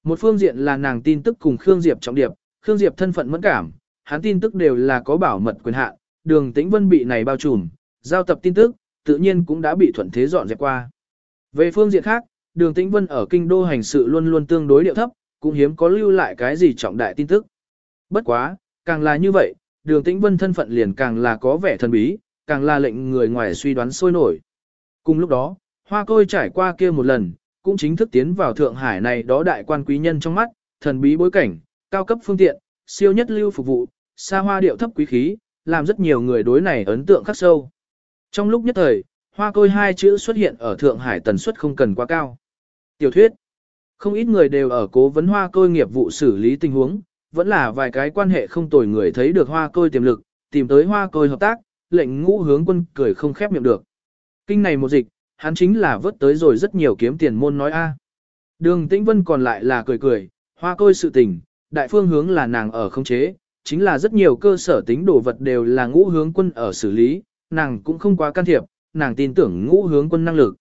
Một phương diện là nàng tin tức cùng Khương Diệp trọng điệp, Khương Diệp thân phận mẫn cảm, hắn tin tức đều là có bảo mật quyền hạn, đường tĩnh vân bị này bao trùm, giao tập tin tức, tự nhiên cũng đã bị thuận thế dọn dẹp qua. Về phương diện khác, đường tĩnh vân ở kinh đô hành sự luôn luôn tương đối điệu thấp, cũng hiếm có lưu lại cái gì trọng đại tin tức. Bất quá, càng là như vậy, đường tĩnh vân thân phận liền càng là có vẻ thần bí, càng là lệnh người ngoài suy đoán sôi nổi. Cùng lúc đó, hoa côi trải qua kia một lần, cũng chính thức tiến vào Thượng Hải này đó đại quan quý nhân trong mắt, thần bí bối cảnh, cao cấp phương tiện, siêu nhất lưu phục vụ, xa hoa điệu thấp quý khí, làm rất nhiều người đối này ấn tượng khắc sâu. Trong lúc nhất thời, hoa côi hai chữ xuất hiện ở Thượng Hải tần suất không cần quá cao. Tiểu thuyết Không ít người đều ở cố vấn hoa côi nghiệp vụ xử lý tình huống, vẫn là vài cái quan hệ không tồi người thấy được hoa côi tiềm lực, tìm tới hoa côi hợp tác, lệnh ngũ hướng quân cười không khép miệng được. Kinh này một dịch, hắn chính là vớt tới rồi rất nhiều kiếm tiền môn nói a. Đường Tĩnh Vân còn lại là cười cười, hoa côi sự tình, đại phương hướng là nàng ở không chế, chính là rất nhiều cơ sở tính đồ vật đều là ngũ hướng quân ở xử lý, nàng cũng không quá can thiệp, nàng tin tưởng ngũ hướng quân năng lực.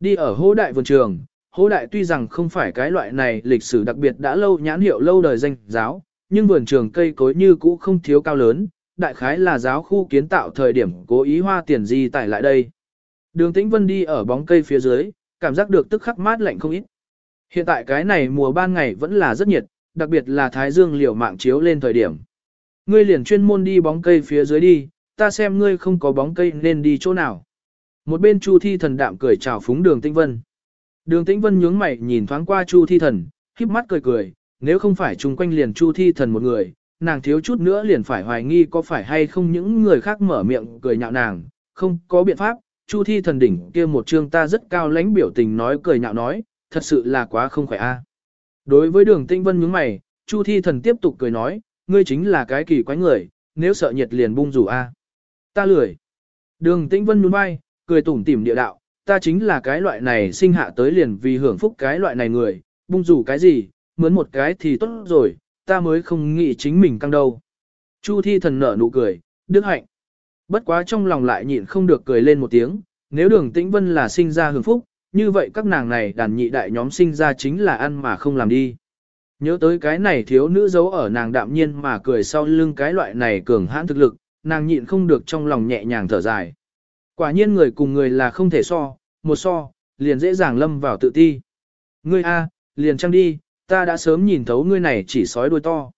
Đi ở hố đại vườn trường, hố đại tuy rằng không phải cái loại này lịch sử đặc biệt đã lâu nhãn hiệu lâu đời danh giáo, nhưng vườn trường cây cối như cũ không thiếu cao lớn, đại khái là giáo khu kiến tạo thời điểm cố ý hoa tiền gì tải lại đây. Đường Tĩnh Vân đi ở bóng cây phía dưới, cảm giác được tức khắc mát lạnh không ít. Hiện tại cái này mùa ban ngày vẫn là rất nhiệt, đặc biệt là thái dương liều mạng chiếu lên thời điểm. Ngươi liền chuyên môn đi bóng cây phía dưới đi, ta xem ngươi không có bóng cây nên đi chỗ nào. Một bên Chu Thi thần đạm cười chào phúng đường Tĩnh Vân. Đường Tĩnh Vân nhướng mày nhìn thoáng qua Chu Thi Thần, híp mắt cười cười, nếu không phải chung quanh liền Chu Thi Thần một người, nàng thiếu chút nữa liền phải hoài nghi có phải hay không những người khác mở miệng cười nhạo nàng, không có biện pháp, Chu Thi Thần đỉnh kia một chương ta rất cao lãnh biểu tình nói cười nhạo nói, thật sự là quá không khỏe a. Đối với Đường Tĩnh Vân nhướng mày, Chu Thi Thần tiếp tục cười nói, ngươi chính là cái kỳ quái người, nếu sợ nhiệt liền bung rủ a. Ta lười. Đường Tĩnh Vân nhún vai, cười tủm tỉm địa đạo, ta chính là cái loại này sinh hạ tới liền vì hưởng phúc cái loại này người, bung rủ cái gì, mướn một cái thì tốt rồi, ta mới không nghĩ chính mình căng đâu. Chu thi thần nở nụ cười, đức hạnh. Bất quá trong lòng lại nhịn không được cười lên một tiếng, nếu đường tĩnh vân là sinh ra hưởng phúc, như vậy các nàng này đàn nhị đại nhóm sinh ra chính là ăn mà không làm đi. Nhớ tới cái này thiếu nữ giấu ở nàng đạm nhiên mà cười sau lưng cái loại này cường hãn thực lực, nàng nhịn không được trong lòng nhẹ nhàng thở dài. Quả nhiên người cùng người là không thể so, một so, liền dễ dàng lâm vào tự ti. Ngươi A, liền trăng đi, ta đã sớm nhìn thấu ngươi này chỉ sói đuôi to.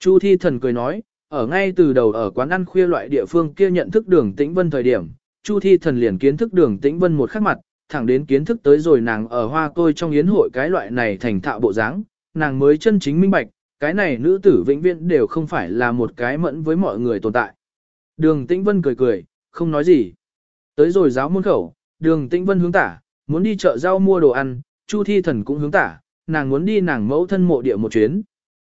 Chu thi thần cười nói, ở ngay từ đầu ở quán ăn khuya loại địa phương kia nhận thức đường tĩnh vân thời điểm, Chu thi thần liền kiến thức đường tĩnh vân một khắc mặt, thẳng đến kiến thức tới rồi nàng ở hoa côi trong yến hội cái loại này thành thạo bộ dáng, nàng mới chân chính minh bạch, cái này nữ tử vĩnh viễn đều không phải là một cái mẫn với mọi người tồn tại. Đường tĩnh vân cười cười, không nói gì. Tới rồi giáo môn khẩu, đường tĩnh vân hướng tả, muốn đi chợ rau mua đồ ăn, Chu thi thần cũng hướng tả, nàng muốn đi nàng mẫu thân mộ địa một chuyến.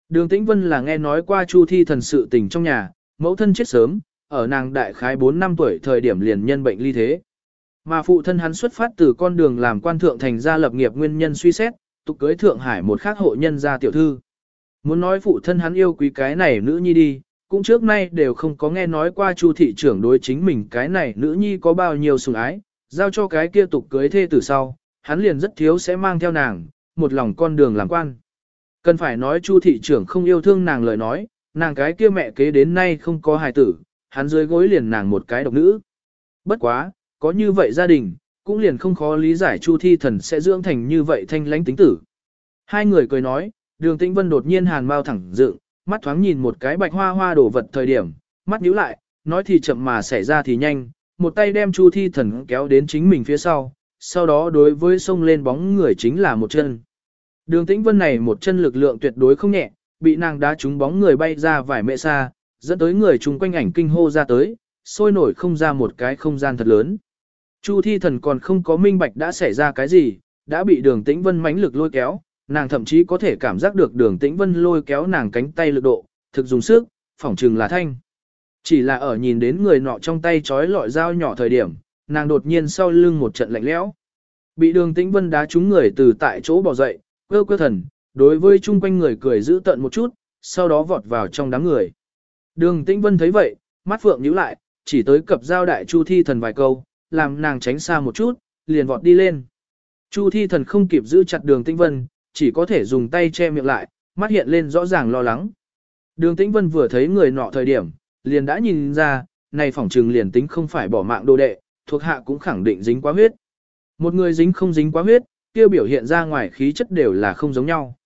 Đường Tĩnh Vân là nghe nói qua Chu Thi thần sự tình trong nhà, mẫu thân chết sớm, ở nàng đại khái 4 năm tuổi thời điểm liền nhân bệnh ly thế. Mà phụ thân hắn xuất phát từ con đường làm quan thượng thành gia lập nghiệp nguyên nhân suy xét, tục cưới Thượng Hải một khác hộ nhân gia tiểu thư. Muốn nói phụ thân hắn yêu quý cái này nữ nhi đi, cũng trước nay đều không có nghe nói qua Chu thị trưởng đối chính mình cái này nữ nhi có bao nhiêu sủng ái, giao cho cái kia tục cưới thê từ sau, hắn liền rất thiếu sẽ mang theo nàng, một lòng con đường làm quan. Cần phải nói Chu thị trưởng không yêu thương nàng lời nói, nàng cái kia mẹ kế đến nay không có hài tử, hắn dưới gối liền nàng một cái độc nữ. Bất quá, có như vậy gia đình, cũng liền không khó lý giải Chu thi thần sẽ dưỡng thành như vậy thanh lãnh tính tử. Hai người cười nói, đường tĩnh vân đột nhiên hàn mau thẳng dựng, mắt thoáng nhìn một cái bạch hoa hoa đổ vật thời điểm, mắt nhíu lại, nói thì chậm mà xảy ra thì nhanh, một tay đem Chu thi thần kéo đến chính mình phía sau, sau đó đối với sông lên bóng người chính là một chân. Đường tĩnh vân này một chân lực lượng tuyệt đối không nhẹ, bị nàng đá trúng bóng người bay ra vài mẹ xa, dẫn tới người chung quanh ảnh kinh hô ra tới, sôi nổi không ra một cái không gian thật lớn. Chu thi thần còn không có minh bạch đã xảy ra cái gì, đã bị đường tĩnh vân mãnh lực lôi kéo, nàng thậm chí có thể cảm giác được đường tĩnh vân lôi kéo nàng cánh tay lực độ, thực dùng sức, phỏng trừng là thanh. Chỉ là ở nhìn đến người nọ trong tay trói lọi dao nhỏ thời điểm, nàng đột nhiên sau lưng một trận lạnh lẽo. Bị đường tĩnh vân đá trúng người từ tại chỗ bỏ dậy, cơ quơ thần, đối với chung quanh người cười giữ tận một chút, sau đó vọt vào trong đám người. Đường tĩnh vân thấy vậy, mắt phượng nhíu lại, chỉ tới cập giao đại chu thi thần vài câu, làm nàng tránh xa một chút, liền vọt đi lên. Chu thi thần không kịp giữ chặt đường tĩnh vân, chỉ có thể dùng tay che miệng lại, mắt hiện lên rõ ràng lo lắng. Đường tĩnh vân vừa thấy người nọ thời điểm, liền đã nhìn ra, này phỏng trừng liền tính không phải bỏ mạng đồ đệ, thuộc hạ cũng khẳng định dính quá huyết. Một người dính không dính quá huyết, kia biểu hiện ra ngoài khí chất đều là không giống nhau.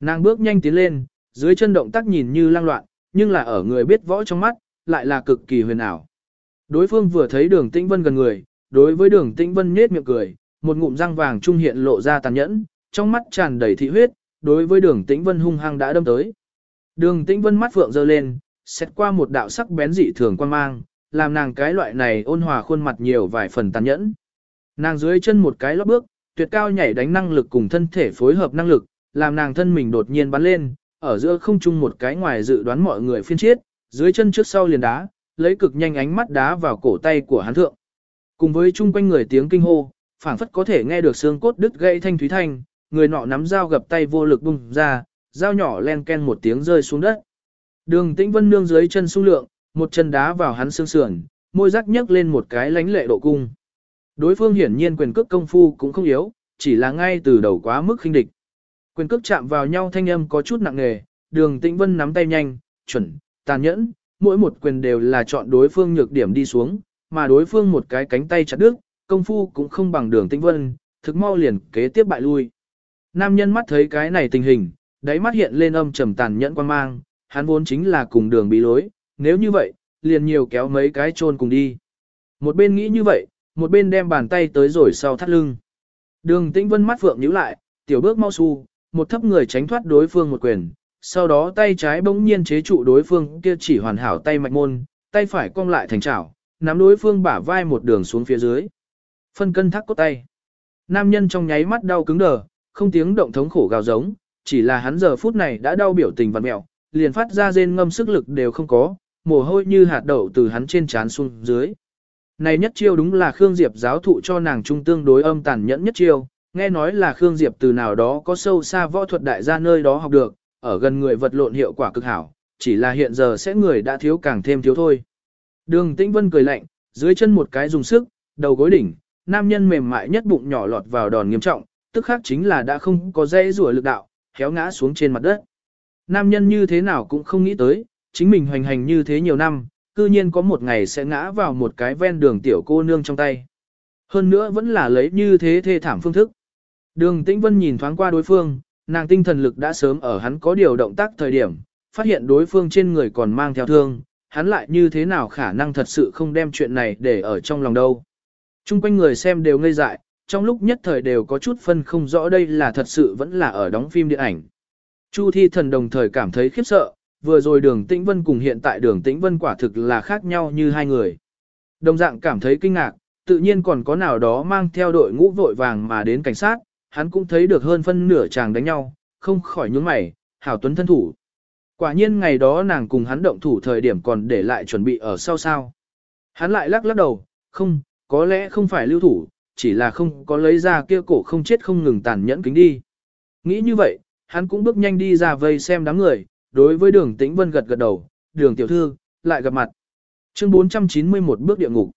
Nàng bước nhanh tiến lên, dưới chân động tác nhìn như lang loạn, nhưng là ở người biết võ trong mắt, lại là cực kỳ huyền ảo. Đối phương vừa thấy đường tĩnh vân gần người, đối với đường tĩnh vân nhết miệng cười, một ngụm răng vàng trung hiện lộ ra tàn nhẫn, trong mắt tràn đầy thị huyết, đối với đường tĩnh vân hung hăng đã đâm tới. Đường tĩnh vân mắt phượng dơ lên, xét qua một đạo sắc bén dị thường quan mang, làm nàng cái loại này ôn hòa khuôn mặt nhiều vài phần tàn nhẫn. Nàng dưới chân một cái lót bước, tuyệt cao nhảy đánh năng lực cùng thân thể phối hợp năng lực, làm nàng thân mình đột nhiên bắn lên, ở giữa không trung một cái ngoài dự đoán mọi người phiên chiết, dưới chân trước sau liền đá, lấy cực nhanh ánh mắt đá vào cổ tay của hắn thượng. Cùng với chung quanh người tiếng kinh hô, phảng phất có thể nghe được xương cốt đứt gãy thanh thúy thanh, người nọ nắm dao gập tay vô lực bung ra, dao nhỏ len ken một tiếng rơi xuống đất. Đường Tĩnh Vân nương dưới chân sung lượng, một chân đá vào hắn xương sườn, môi rắc nhấc lên một cái lánh lệ độ cung. Đối phương hiển nhiên quyền cước công phu cũng không yếu, chỉ là ngay từ đầu quá mức khinh địch. Quyền cước chạm vào nhau thanh âm có chút nặng nề, đường tĩnh vân nắm tay nhanh, chuẩn, tàn nhẫn, mỗi một quyền đều là chọn đối phương nhược điểm đi xuống, mà đối phương một cái cánh tay chặt đứt, công phu cũng không bằng đường tĩnh vân, thực mau liền kế tiếp bại lui. Nam nhân mắt thấy cái này tình hình, đáy mắt hiện lên âm trầm tàn nhẫn quan mang, hắn vốn chính là cùng đường bị lối, nếu như vậy, liền nhiều kéo mấy cái chôn cùng đi. Một bên nghĩ như vậy, một bên đem bàn tay tới rồi sau thắt lưng. Đường Tĩnh Vân mắt phượng nhíu lại, tiểu bước mau su, một thấp người tránh thoát đối phương một quyền, sau đó tay trái bỗng nhiên chế trụ đối phương kia chỉ hoàn hảo tay mạch môn, tay phải cong lại thành chảo, nắm đối phương bả vai một đường xuống phía dưới. Phân cân thắt cốt tay. Nam nhân trong nháy mắt đau cứng đờ, không tiếng động thống khổ gào giống, chỉ là hắn giờ phút này đã đau biểu tình vặn mẹo, liền phát ra rên ngâm sức lực đều không có, mồ hôi như hạt đậu từ hắn trên trán xuống dưới. Này nhất chiêu đúng là Khương Diệp giáo thụ cho nàng trung tương đối âm tàn nhẫn nhất chiêu, nghe nói là Khương Diệp từ nào đó có sâu xa võ thuật đại gia nơi đó học được, ở gần người vật lộn hiệu quả cực hảo, chỉ là hiện giờ sẽ người đã thiếu càng thêm thiếu thôi. Đường Tĩnh Vân cười lạnh, dưới chân một cái dùng sức, đầu gối đỉnh, nam nhân mềm mại nhất bụng nhỏ lọt vào đòn nghiêm trọng, tức khác chính là đã không có dây rùa lực đạo, kéo ngã xuống trên mặt đất. Nam nhân như thế nào cũng không nghĩ tới, chính mình hoành hành như thế nhiều năm, cư nhiên có một ngày sẽ ngã vào một cái ven đường tiểu cô nương trong tay. Hơn nữa vẫn là lấy như thế thê thảm phương thức. Đường Tĩnh Vân nhìn thoáng qua đối phương, nàng tinh thần lực đã sớm ở hắn có điều động tác thời điểm, phát hiện đối phương trên người còn mang theo thương, hắn lại như thế nào khả năng thật sự không đem chuyện này để ở trong lòng đâu. Trung quanh người xem đều ngây dại, trong lúc nhất thời đều có chút phân không rõ đây là thật sự vẫn là ở đóng phim điện ảnh. Chu Thi Thần đồng thời cảm thấy khiếp sợ, vừa rồi đường Tĩnh Vân cùng hiện tại đường Tĩnh Vân quả thực là khác nhau như hai người. Đồng dạng cảm thấy kinh ngạc, tự nhiên còn có nào đó mang theo đội ngũ vội vàng mà đến cảnh sát, hắn cũng thấy được hơn phân nửa chàng đánh nhau, không khỏi nhướng mày, hảo tuấn thân thủ. Quả nhiên ngày đó nàng cùng hắn động thủ thời điểm còn để lại chuẩn bị ở sau sao. Hắn lại lắc lắc đầu, không, có lẽ không phải lưu thủ, chỉ là không có lấy ra kia cổ không chết không ngừng tàn nhẫn kính đi. Nghĩ như vậy, hắn cũng bước nhanh đi ra vây xem đám người, đối với đường tĩnh vân gật gật đầu, đường tiểu thư, lại gặp mặt. Chương 491 bước địa ngục.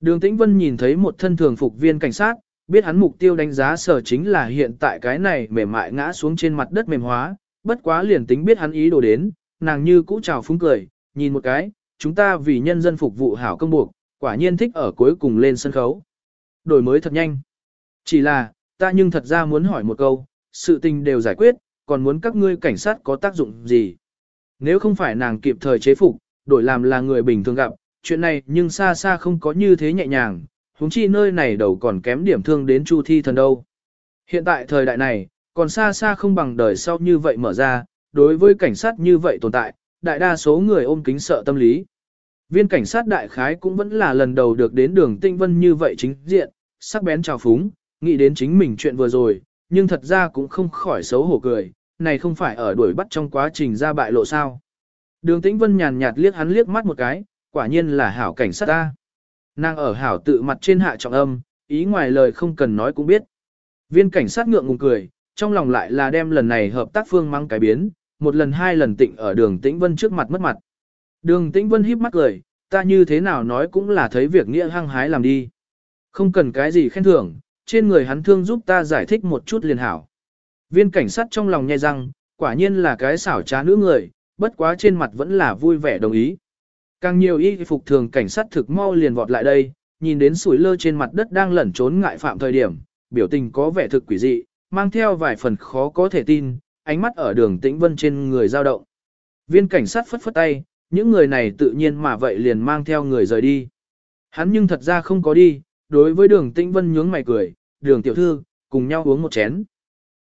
Đường tĩnh vân nhìn thấy một thân thường phục viên cảnh sát, biết hắn mục tiêu đánh giá sở chính là hiện tại cái này mềm mại ngã xuống trên mặt đất mềm hóa, bất quá liền tính biết hắn ý đồ đến, nàng như cũ chào phúng cười, nhìn một cái, chúng ta vì nhân dân phục vụ hảo công buộc, quả nhiên thích ở cuối cùng lên sân khấu. Đổi mới thật nhanh. Chỉ là, ta nhưng thật ra muốn hỏi một câu, sự tình đều giải quyết, còn muốn các ngươi cảnh sát có tác dụng gì? Nếu không phải nàng kịp thời chế phục, đổi làm là người bình thường gặp, chuyện này nhưng xa xa không có như thế nhẹ nhàng, huống chi nơi này đầu còn kém điểm thương đến Chu Thi thần đâu. Hiện tại thời đại này, còn xa xa không bằng đời sau như vậy mở ra, đối với cảnh sát như vậy tồn tại, đại đa số người ôm kính sợ tâm lý. Viên cảnh sát đại khái cũng vẫn là lần đầu được đến đường tinh vân như vậy chính diện, sắc bén trào phúng, nghĩ đến chính mình chuyện vừa rồi, nhưng thật ra cũng không khỏi xấu hổ cười, này không phải ở đuổi bắt trong quá trình ra bại lộ sao. Đường tĩnh vân nhàn nhạt liếc hắn liếc mắt một cái, quả nhiên là hảo cảnh sát ta. Nàng ở hảo tự mặt trên hạ trọng âm, ý ngoài lời không cần nói cũng biết. Viên cảnh sát ngượng ngùng cười, trong lòng lại là đem lần này hợp tác phương mang cái biến, một lần hai lần tịnh ở đường tĩnh vân trước mặt mất mặt. Đường tĩnh vân híp mắt cười, ta như thế nào nói cũng là thấy việc nghĩa hăng hái làm đi. Không cần cái gì khen thưởng, trên người hắn thương giúp ta giải thích một chút liền hảo. Viên cảnh sát trong lòng nhai răng, quả nhiên là cái xảo trá nữ người, bất quá trên mặt vẫn là vui vẻ đồng ý. Càng nhiều y phục thường cảnh sát thực mau liền vọt lại đây, nhìn đến sủi lơ trên mặt đất đang lẩn trốn ngại phạm thời điểm, biểu tình có vẻ thực quỷ dị, mang theo vài phần khó có thể tin, ánh mắt ở đường tĩnh vân trên người dao động. Viên cảnh sát phất phất tay, những người này tự nhiên mà vậy liền mang theo người rời đi. Hắn nhưng thật ra không có đi, đối với đường tĩnh vân nhướng mày cười, đường tiểu thư, cùng nhau uống một chén.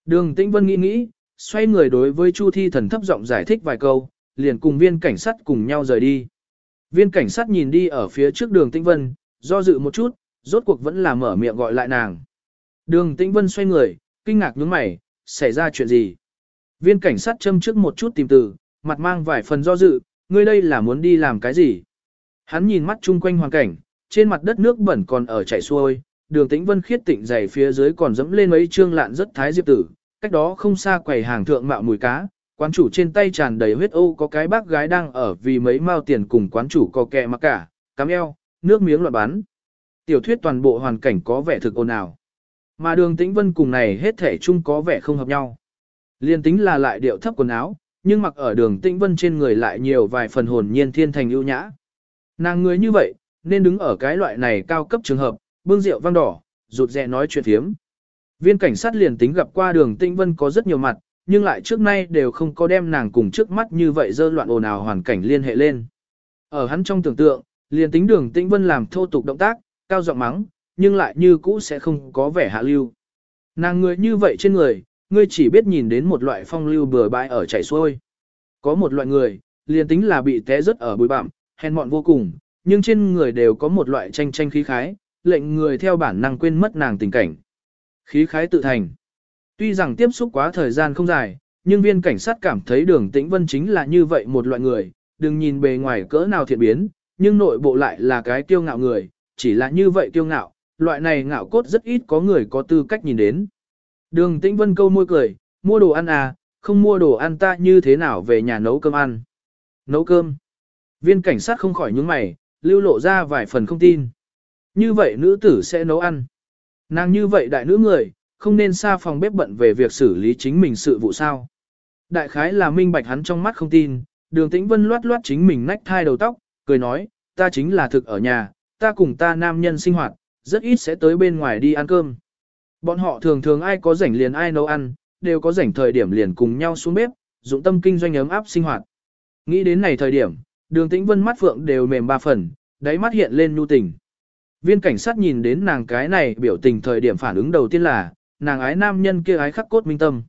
Đường tĩnh vân nghĩ nghĩ, xoay người đối với Chu Thi thần thấp giọng giải thích vài câu, liền cùng viên cảnh sát cùng nhau rời đi. Viên cảnh sát nhìn đi ở phía trước đường tĩnh vân, do dự một chút, rốt cuộc vẫn là mở miệng gọi lại nàng. Đường tĩnh vân xoay người, kinh ngạc nhướng mày, xảy ra chuyện gì? Viên cảnh sát châm trước một chút tìm từ, mặt mang vài phần do dự, ngươi đây là muốn đi làm cái gì? Hắn nhìn mắt chung quanh hoàn cảnh, trên mặt đất nước bẩn còn ở chảy xuôi, đường tĩnh vân khiết tịnh dày phía dưới còn dẫm lên mấy trương lạn rất thái diệp tử, cách đó không xa quầy hàng thượng mạo mùi cá, quán chủ trên tay tràn đầy huyết ô có cái bác gái đang ở vì mấy mao tiền cùng quán chủ co kẹ mặc cả, cắm eo, nước miếng loạn bắn. Tiểu thuyết toàn bộ hoàn cảnh có vẻ thực ồn ào. Mà đường tĩnh vân cùng này hết thể chung có vẻ không hợp nhau. Liên tính là lại điệu thấp quần áo, nhưng mặc ở đường tĩnh vân trên người lại nhiều vài phần hồn nhiên thiên thành ưu nhã. Nàng người như vậy, nên đứng ở cái loại này cao cấp trường hợp, bưng rượu vang đỏ, rụt rè nói chuyện thiếm. Viên cảnh sát liền tính gặp qua đường tĩnh vân có rất nhiều mặt, nhưng lại trước nay đều không có đem nàng cùng trước mắt như vậy dơ loạn ồn ào hoàn cảnh liên hệ lên. Ở hắn trong tưởng tượng, liền tính đường tĩnh vân làm thô tục động tác, cao giọng mắng, nhưng lại như cũ sẽ không có vẻ hạ lưu. Nàng người như vậy trên người, ngươi chỉ biết nhìn đến một loại phong lưu bừa bãi ở chảy xuôi. Có một loại người, liền tính là bị té rớt ở bụi bặm, hèn mọn vô cùng, nhưng trên người đều có một loại tranh tranh khí khái, lệnh người theo bản năng quên mất nàng tình cảnh. Khí khái tự thành. Tuy rằng tiếp xúc quá thời gian không dài, nhưng viên cảnh sát cảm thấy đường tĩnh vân chính là như vậy một loại người, đừng nhìn bề ngoài cỡ nào thiện biến, nhưng nội bộ lại là cái kiêu ngạo người, chỉ là như vậy kiêu ngạo, loại này ngạo cốt rất ít có người có tư cách nhìn đến. Đường tĩnh vân câu môi cười, mua đồ ăn à, không mua đồ ăn ta như thế nào về nhà nấu cơm ăn. Nấu cơm. Viên cảnh sát không khỏi nhướng mày, lưu lộ ra vài phần không tin. Như vậy nữ tử sẽ nấu ăn. Nàng như vậy đại nữ người, không nên xa phòng bếp bận về việc xử lý chính mình sự vụ sao. Đại khái là minh bạch hắn trong mắt không tin, đường tĩnh vân loát loát chính mình nách thai đầu tóc, cười nói, ta chính là thực ở nhà, ta cùng ta nam nhân sinh hoạt, rất ít sẽ tới bên ngoài đi ăn cơm. Bọn họ thường thường ai có rảnh liền ai nấu ăn, đều có rảnh thời điểm liền cùng nhau xuống bếp, dụng tâm kinh doanh ấm áp sinh hoạt. Nghĩ đến này thời điểm, đường tĩnh vân mắt phượng đều mềm ba phần, đáy mắt hiện lên nhu tình. Viên cảnh sát nhìn đến nàng cái này biểu tình thời điểm phản ứng đầu tiên là, nàng ái nam nhân kia ái khắc cốt minh tâm.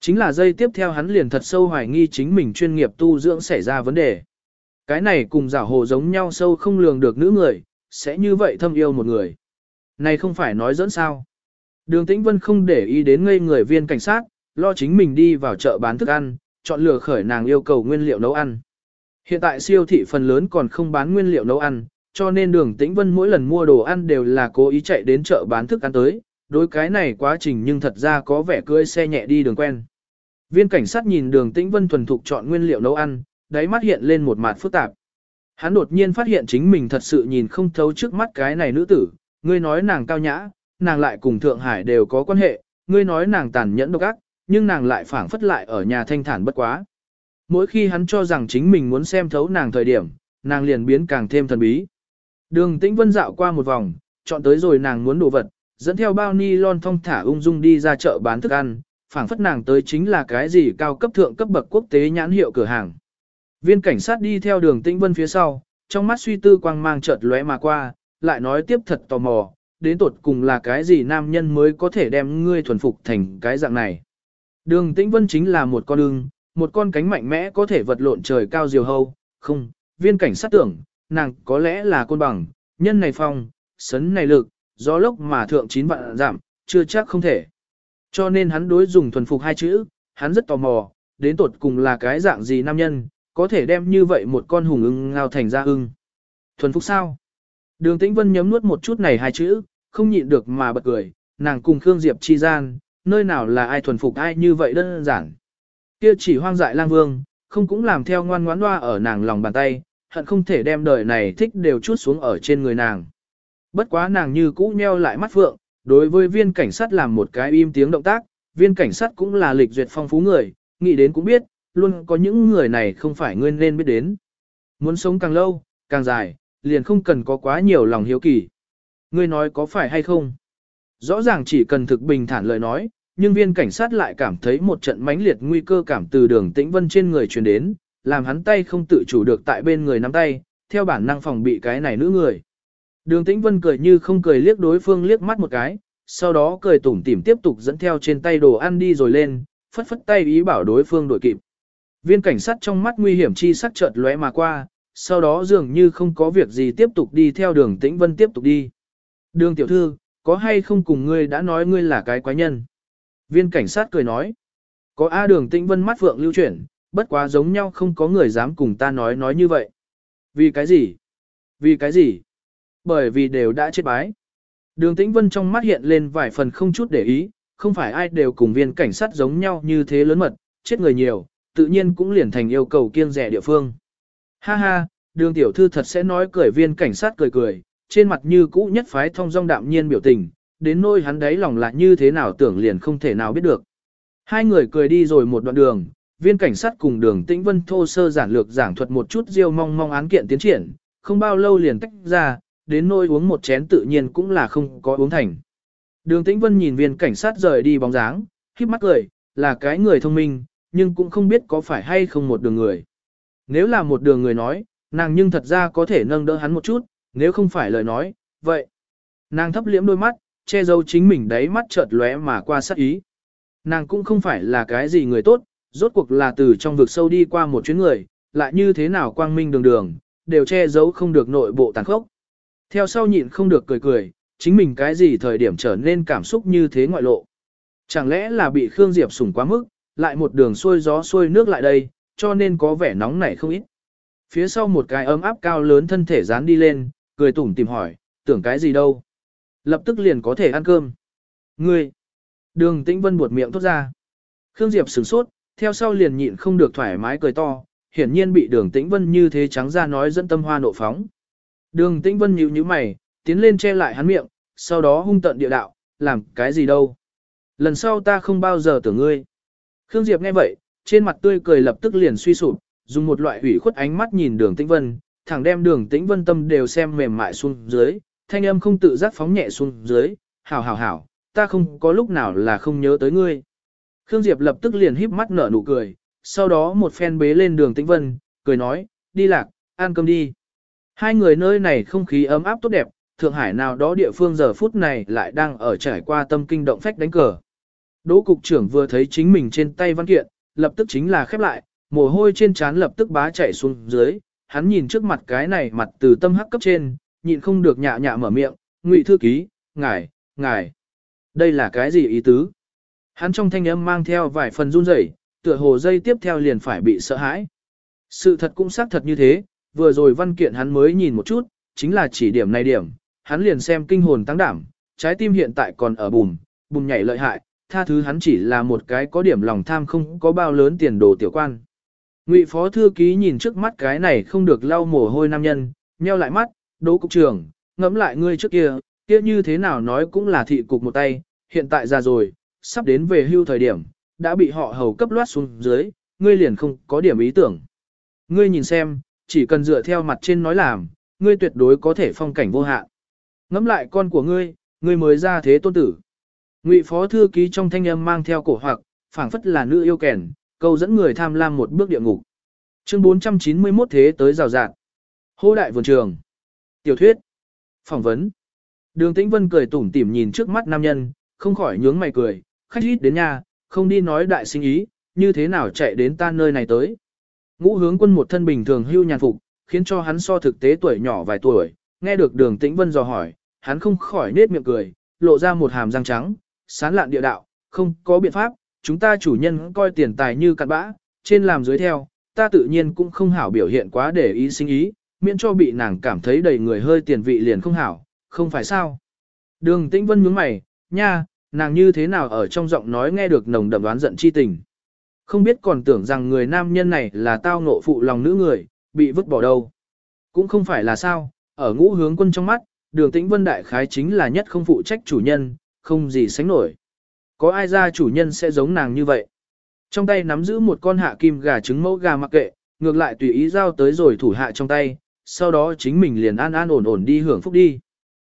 Chính là dây tiếp theo hắn liền thật sâu hoài nghi chính mình chuyên nghiệp tu dưỡng xảy ra vấn đề. Cái này cùng giả hồ giống nhau sâu không lường được nữ người, sẽ như vậy thâm yêu một người. Này không phải nói dẫn sao. Đường Tĩnh Vân không để ý đến ngây người viên cảnh sát, lo chính mình đi vào chợ bán thức ăn, chọn lựa khởi nàng yêu cầu nguyên liệu nấu ăn. Hiện tại siêu thị phần lớn còn không bán nguyên liệu nấu ăn, cho nên đường Tĩnh Vân mỗi lần mua đồ ăn đều là cố ý chạy đến chợ bán thức ăn tới, đối cái này quá trình nhưng thật ra có vẻ cưỡi xe nhẹ đi đường quen. Viên cảnh sát nhìn đường Tĩnh Vân thuần thục chọn nguyên liệu nấu ăn, đáy mắt hiện lên một mặt phức tạp. Hắn đột nhiên phát hiện chính mình thật sự nhìn không thấu trước mắt cái này nữ tử, ngươi nói nàng cao nhã, nàng lại cùng Thượng Hải đều có quan hệ, ngươi nói nàng tàn nhẫn độc ác, nhưng nàng lại phảng phất lại ở nhà thanh thản bất quá. Mỗi khi hắn cho rằng chính mình muốn xem thấu nàng thời điểm, nàng liền biến càng thêm thần bí. Đường Tĩnh Vân dạo qua một vòng, chọn tới rồi nàng muốn đồ vật, dẫn theo bao ni lon thong thả ung dung đi ra chợ bán thức ăn, phảng phất nàng tới chính là cái gì cao cấp thượng cấp bậc quốc tế nhãn hiệu cửa hàng. Viên cảnh sát đi theo đường Tĩnh Vân phía sau, trong mắt suy tư quang mang chợt lóe mà qua, lại nói tiếp thật tò mò, đến tột cùng là cái gì nam nhân mới có thể đem ngươi thuần phục thành cái dạng này. Đường Tĩnh Vân chính là một con ưng, một con cánh mạnh mẽ có thể vật lộn trời cao diều hâu, không, viên cảnh sát tưởng, nàng có lẽ là côn bằng, nhân này phong, sấn này lực, gió lốc mà thượng chín vạn giảm, chưa chắc không thể. Cho nên hắn đối dùng thuần phục hai chữ, hắn rất tò mò, đến tột cùng là cái dạng gì nam nhân, có thể đem như vậy một con hùng ưng ngao thành ra ưng. Thuần phục sao? Đường Tĩnh Vân nhấm nuốt một chút này hai chữ, không nhịn được mà bật cười, nàng cùng Khương Diệp chi gian, nơi nào là ai thuần phục ai như vậy đơn giản. Kia chỉ hoang dại lang vương, không cũng làm theo ngoan ngoãn loa ở nàng lòng bàn tay, hận không thể đem đời này thích đều chút xuống ở trên người nàng. Bất quá nàng như cũ nheo lại mắt phượng, đối với viên cảnh sát làm một cái im tiếng động tác, viên cảnh sát cũng là lịch duyệt phong phú người, nghĩ đến cũng biết, luôn có những người này không phải ngươi nên biết đến. Muốn sống càng lâu, càng dài, liền không cần có quá nhiều lòng hiếu kỳ. Ngươi nói có phải hay không? Rõ ràng chỉ cần thực bình thản lời nói, nhưng viên cảnh sát lại cảm thấy một trận mãnh liệt nguy cơ cảm từ đường tĩnh vân trên người truyền đến, làm hắn tay không tự chủ được tại bên người nắm tay, theo bản năng phòng bị cái này nữ người. Đường tĩnh vân cười như không cười liếc đối phương liếc mắt một cái, sau đó cười tủm tỉm tiếp tục dẫn theo trên tay đồ ăn đi rồi lên, phất phất tay ý bảo đối phương đổi kịp. Viên cảnh sát trong mắt nguy hiểm chi sắc chợt lóe mà qua, sau đó dường như không có việc gì tiếp tục đi theo đường tĩnh vân tiếp tục đi. Đường tiểu thư, có hay không cùng ngươi đã nói ngươi là cái quái nhân? Viên cảnh sát cười nói. Có A đường tĩnh vân mắt vượng lưu chuyển, bất quá giống nhau không có người dám cùng ta nói nói như vậy. Vì cái gì? Vì cái gì? Bởi vì đều đã chết bái. Đường tĩnh vân trong mắt hiện lên vài phần không chút để ý, không phải ai đều cùng viên cảnh sát giống nhau như thế lớn mật, chết người nhiều, tự nhiên cũng liền thành yêu cầu kiêng rẻ địa phương. Ha ha, đường tiểu thư thật sẽ nói cười viên cảnh sát cười cười, trên mặt như cũ nhất phái thông dong đạm nhiên biểu tình, đến nôi hắn đấy lòng lại như thế nào tưởng liền không thể nào biết được. Hai người cười đi rồi một đoạn đường, viên cảnh sát cùng đường tĩnh vân thô sơ giản lược giảng thuật một chút riêu mong mong án kiện tiến triển, không bao lâu liền tách ra, đến nôi uống một chén tự nhiên cũng là không có uống thành. Đường tĩnh vân nhìn viên cảnh sát rời đi bóng dáng, khiếp mắt cười, là cái người thông minh, nhưng cũng không biết có phải hay không một đường người. Nếu là một đường người nói, nàng nhưng thật ra có thể nâng đỡ hắn một chút, nếu không phải lời nói, vậy. Nàng thấp liễm đôi mắt, che giấu chính mình đấy mắt chợt lóe mà qua sát ý. Nàng cũng không phải là cái gì người tốt, rốt cuộc là từ trong vực sâu đi qua một chuyến người, lại như thế nào quang minh đường đường, đều che giấu không được nội bộ tàn khốc. Theo sau nhịn không được cười cười, chính mình cái gì thời điểm trở nên cảm xúc như thế ngoại lộ. Chẳng lẽ là bị Khương Diệp sủng quá mức, lại một đường xuôi gió xuôi nước lại đây, cho nên có vẻ nóng nảy không ít. Phía sau một cái ấm áp cao lớn thân thể dán đi lên, cười tủm tìm hỏi, tưởng cái gì đâu. Lập tức liền có thể ăn cơm. Ngươi! Đường tĩnh vân buột miệng thốt ra. Khương Diệp sửng sốt, theo sau liền nhịn không được thoải mái cười to, hiển nhiên bị đường tĩnh vân như thế trắng ra nói dẫn tâm hoa nộ phóng. Đường tĩnh vân nhíu nhíu mày, tiến lên che lại hắn miệng, sau đó hung tận địa đạo, làm cái gì đâu. Lần sau ta không bao giờ tưởng ngươi. Khương Diệp nghe vậy, trên mặt tươi cười lập tức liền suy sụp, dùng một loại hủy khuất ánh mắt nhìn đường tĩnh vân, thẳng đem đường tĩnh vân tâm đều xem mềm mại xuống dưới, thanh âm không tự giác phóng nhẹ xuống dưới, hảo hảo hảo, ta không có lúc nào là không nhớ tới ngươi. Khương Diệp lập tức liền híp mắt nở nụ cười, sau đó một phen bế lên đường tĩnh vân, cười nói, đi lạc, ăn cơm đi. Hai người nơi này không khí ấm áp tốt đẹp, Thượng Hải nào đó địa phương giờ phút này lại đang ở trải qua tâm kinh động phách đánh cờ. Đỗ cục trưởng vừa thấy chính mình trên tay văn kiện, lập tức chính là khép lại, mồ hôi trên trán lập tức bá chảy xuống dưới, hắn nhìn trước mặt cái này mặt từ tâm hắc cấp trên, nhịn không được nhạ nhạ mở miệng, ngụy thư ký, ngài, ngài, đây là cái gì ý tứ? Hắn trong thanh âm mang theo vài phần run rẩy, tựa hồ dây tiếp theo liền phải bị sợ hãi. Sự thật cũng xác thật như thế, vừa rồi văn kiện hắn mới nhìn một chút, chính là chỉ điểm này điểm, hắn liền xem kinh hồn tăng đảm, trái tim hiện tại còn ở bùm, bùm nhảy lợi hại, tha thứ hắn chỉ là một cái có điểm lòng tham không có bao lớn tiền đồ tiểu quan. Ngụy phó thư ký nhìn trước mắt cái này không được lau mồ hôi nam nhân, nheo lại mắt, đỗ cục trưởng, ngẫm lại ngươi trước kia, kia như thế nào nói cũng là thị cục một tay, hiện tại già rồi, sắp đến về hưu thời điểm, đã bị họ hầu cấp loát xuống dưới, ngươi liền không có điểm ý tưởng. Ngươi nhìn xem, chỉ cần dựa theo mặt trên nói làm, ngươi tuyệt đối có thể phong cảnh vô hạn. Ngẫm lại con của ngươi, ngươi mới ra thế tôn tử. Ngụy phó thư ký trong thanh âm mang theo cổ hoặc, phảng phất là nữ yêu kèn, câu dẫn người tham lam một bước địa ngục. Chương 491 thế tới rào rạt. Hô đại vườn trường. Tiểu thuyết. Phỏng vấn. Đường Tĩnh Vân cười tủm tỉm nhìn trước mắt nam nhân, không khỏi nhướng mày cười, khách ít đến nhà, không đi nói đại sinh ý, như thế nào chạy đến ta nơi này tới. Ngũ hướng quân một thân bình thường hưu nhàn phục, khiến cho hắn so thực tế tuổi nhỏ vài tuổi, nghe được đường Tĩnh Vân dò hỏi, hắn không khỏi nết miệng cười, lộ ra một hàm răng trắng, sán lạn địa đạo, không có biện pháp, chúng ta chủ nhân coi tiền tài như cặn bã, trên làm dưới theo, ta tự nhiên cũng không hảo biểu hiện quá để ý sinh ý, miễn cho bị nàng cảm thấy đầy người hơi tiền vị liền không hảo, không phải sao. Đường Tĩnh Vân nhướng mày, nha, nàng như thế nào ở trong giọng nói nghe được nồng đậm đoán giận chi tình. Không biết còn tưởng rằng người nam nhân này là tao ngộ phụ lòng nữ người, bị vứt bỏ đâu. Cũng không phải là sao, ở ngũ hướng quân trong mắt, đường tĩnh vân đại khái chính là nhất không phụ trách chủ nhân, không gì sánh nổi. Có ai ra chủ nhân sẽ giống nàng như vậy? Trong tay nắm giữ một con hạ kim gà trứng mẫu gà mặc kệ, ngược lại tùy ý giao tới rồi thủ hạ trong tay, sau đó chính mình liền an an ổn ổn đi hưởng phúc đi.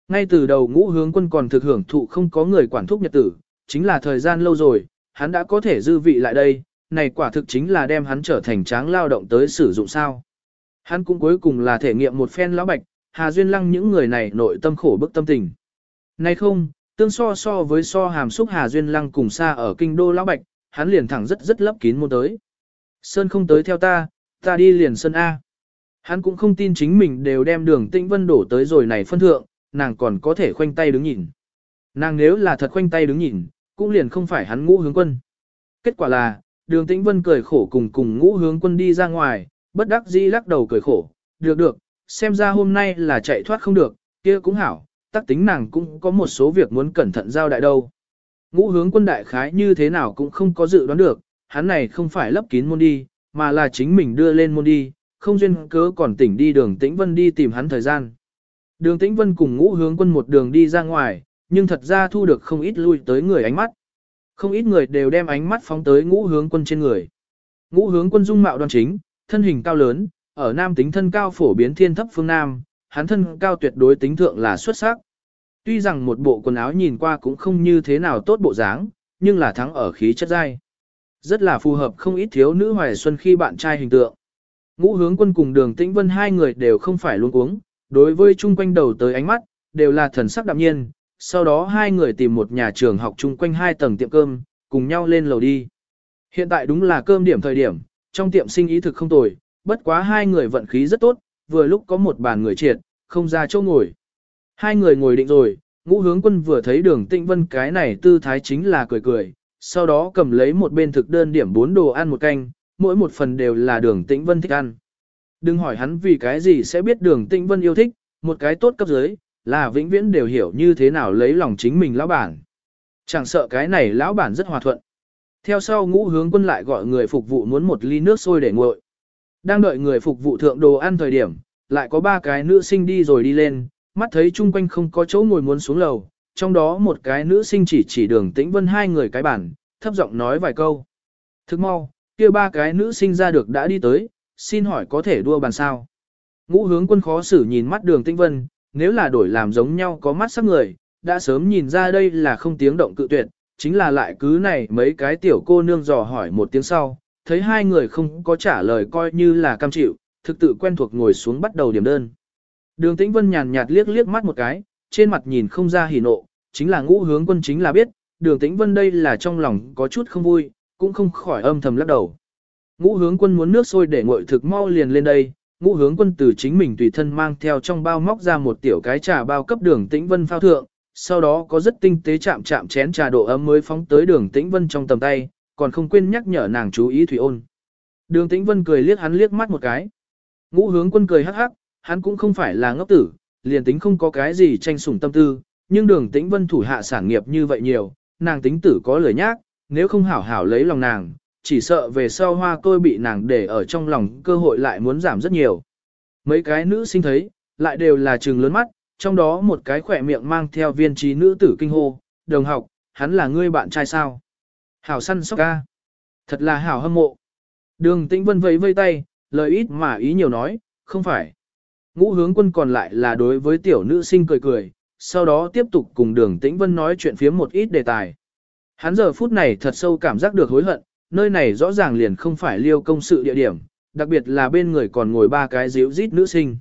Ngay từ đầu ngũ hướng quân còn thực hưởng thụ không có người quản thúc nhật tử, chính là thời gian lâu rồi, hắn đã có thể dư vị lại đây, này quả thực chính là đem hắn trở thành tráng lao động tới sử dụng sao. Hắn cũng cuối cùng là thể nghiệm một phen lão bạch, Hà Duyên Lăng những người này nội tâm khổ bức tâm tình. Này không, tương so so với so hàm xúc Hà Duyên Lăng cùng xa ở kinh đô lão bạch, hắn liền thẳng rất rất lấp kín môn tới. Sơn không tới theo ta, ta đi liền Sơn A. Hắn cũng không tin chính mình đều đem đường tĩnh vân đổ tới rồi này phân thượng, nàng còn có thể khoanh tay đứng nhìn. Nàng nếu là thật khoanh tay đứng nhìn, cũng liền không phải hắn ngũ hướng quân. Kết quả là, đường tĩnh vân cười khổ cùng cùng ngũ hướng quân đi ra ngoài, bất đắc dĩ lắc đầu cười khổ, được được, xem ra hôm nay là chạy thoát không được, kia cũng hảo, tác tính nàng cũng có một số việc muốn cẩn thận giao đại đâu. Ngũ hướng quân đại khái như thế nào cũng không có dự đoán được, hắn này không phải lấp kín môn đi, mà là chính mình đưa lên môn đi, không duyên cớ còn tỉnh đi đường tĩnh vân đi tìm hắn thời gian. Đường tĩnh vân cùng ngũ hướng quân một đường đi ra ngoài, nhưng thật ra thu được không ít lui tới người ánh mắt. Không ít người đều đem ánh mắt phóng tới ngũ hướng quân trên người. Ngũ hướng quân dung mạo đoan chính, thân hình cao lớn, ở nam tính thân cao phổ biến thiên thấp phương Nam, hắn thân cao tuyệt đối tính thượng là xuất sắc. Tuy rằng một bộ quần áo nhìn qua cũng không như thế nào tốt bộ dáng, nhưng là thắng ở khí chất dai. Rất là phù hợp không ít thiếu nữ hoài xuân khi bạn trai hình tượng. Ngũ hướng quân cùng đường tĩnh vân hai người đều không phải luôn uống, đối với chung quanh đầu tới ánh mắt, đều là thần sắc đạm nhiên, sau đó hai người tìm một nhà trường học chung quanh hai tầng tiệm cơm, cùng nhau lên lầu đi. Hiện tại đúng là cơm điểm thời điểm, trong tiệm sinh ý thực không tồi, bất quá hai người vận khí rất tốt, vừa lúc có một bàn người triệt, không ra chỗ ngồi. Hai người ngồi định rồi, ngũ hướng quân vừa thấy đường tĩnh vân cái này tư thái chính là cười cười, sau đó cầm lấy một bên thực đơn điểm bốn đồ ăn một canh, mỗi một phần đều là đường tĩnh vân thích ăn. Đừng hỏi hắn vì cái gì sẽ biết đường tĩnh vân yêu thích, một cái tốt cấp dưới, là vĩnh viễn đều hiểu như thế nào lấy lòng chính mình lão bản. Chẳng sợ cái này lão bản rất hòa thuận. Theo sau ngũ hướng quân lại gọi người phục vụ muốn một ly nước sôi để nguội. Đang đợi người phục vụ thượng đồ ăn thời điểm, lại có ba cái nữ sinh đi rồi đi lên, mắt thấy chung quanh không có chỗ ngồi muốn xuống lầu, trong đó một cái nữ sinh chỉ chỉ đường tĩnh vân hai người cái bản, thấp giọng nói vài câu. Thức mau, kia ba cái nữ sinh ra được đã đi tới, xin hỏi có thể đua bàn sao. Ngũ hướng quân khó xử nhìn mắt đường tĩnh vân, nếu là đổi làm giống nhau có mắt sắc người, đã sớm nhìn ra đây là không tiếng động cự tuyệt, chính là lại cứ này mấy cái tiểu cô nương dò hỏi một tiếng sau, thấy hai người không có trả lời coi như là cam chịu, thực tự quen thuộc ngồi xuống bắt đầu điểm đơn. Đường Tĩnh Vân nhàn nhạt liếc liếc mắt một cái, trên mặt nhìn không ra hỉ nộ, chính là ngũ hướng quân chính là biết, đường Tĩnh Vân đây là trong lòng có chút không vui, cũng không khỏi âm thầm lắc đầu. Ngũ hướng quân muốn nước sôi để nguội thực mau liền lên đây, ngũ hướng quân từ chính mình tùy thân mang theo trong bao móc ra một tiểu cái trà bao cấp đường Tĩnh Vân phao thượng, sau đó có rất tinh tế chạm chạm chén trà độ ấm mới phóng tới đường Tĩnh Vân trong tầm tay, còn không quên nhắc nhở nàng chú ý thủy ôn. Đường Tĩnh Vân cười liếc hắn liếc mắt một cái. Ngũ hướng quân cười hắc hắc, hắn cũng không phải là ngốc tử, liền tính không có cái gì tranh sủng tâm tư, nhưng đường tĩnh vân thủ hạ sản nghiệp như vậy nhiều, nàng tính tử có lời nhác, nếu không hảo hảo lấy lòng nàng, chỉ sợ về sau hoa tôi bị nàng để ở trong lòng cơ hội lại muốn giảm rất nhiều. Mấy cái nữ sinh thấy, lại đều là trường lớn mắt, trong đó một cái khỏe miệng mang theo viên trí nữ tử kinh hô, đồng học, hắn là ngươi bạn trai sao? Hảo săn sóc ca. Thật là hảo hâm mộ. Đường tĩnh vân vẫy vây tay, lời ít mà ý nhiều nói, không phải. Ngũ hướng quân còn lại là đối với tiểu nữ sinh cười cười, sau đó tiếp tục cùng đường tĩnh vân nói chuyện phía một ít đề tài. Hắn giờ phút này thật sâu cảm giác được hối hận, nơi này rõ ràng liền không phải liêu công sự địa điểm, đặc biệt là bên người còn ngồi ba cái díu rít nữ sinh.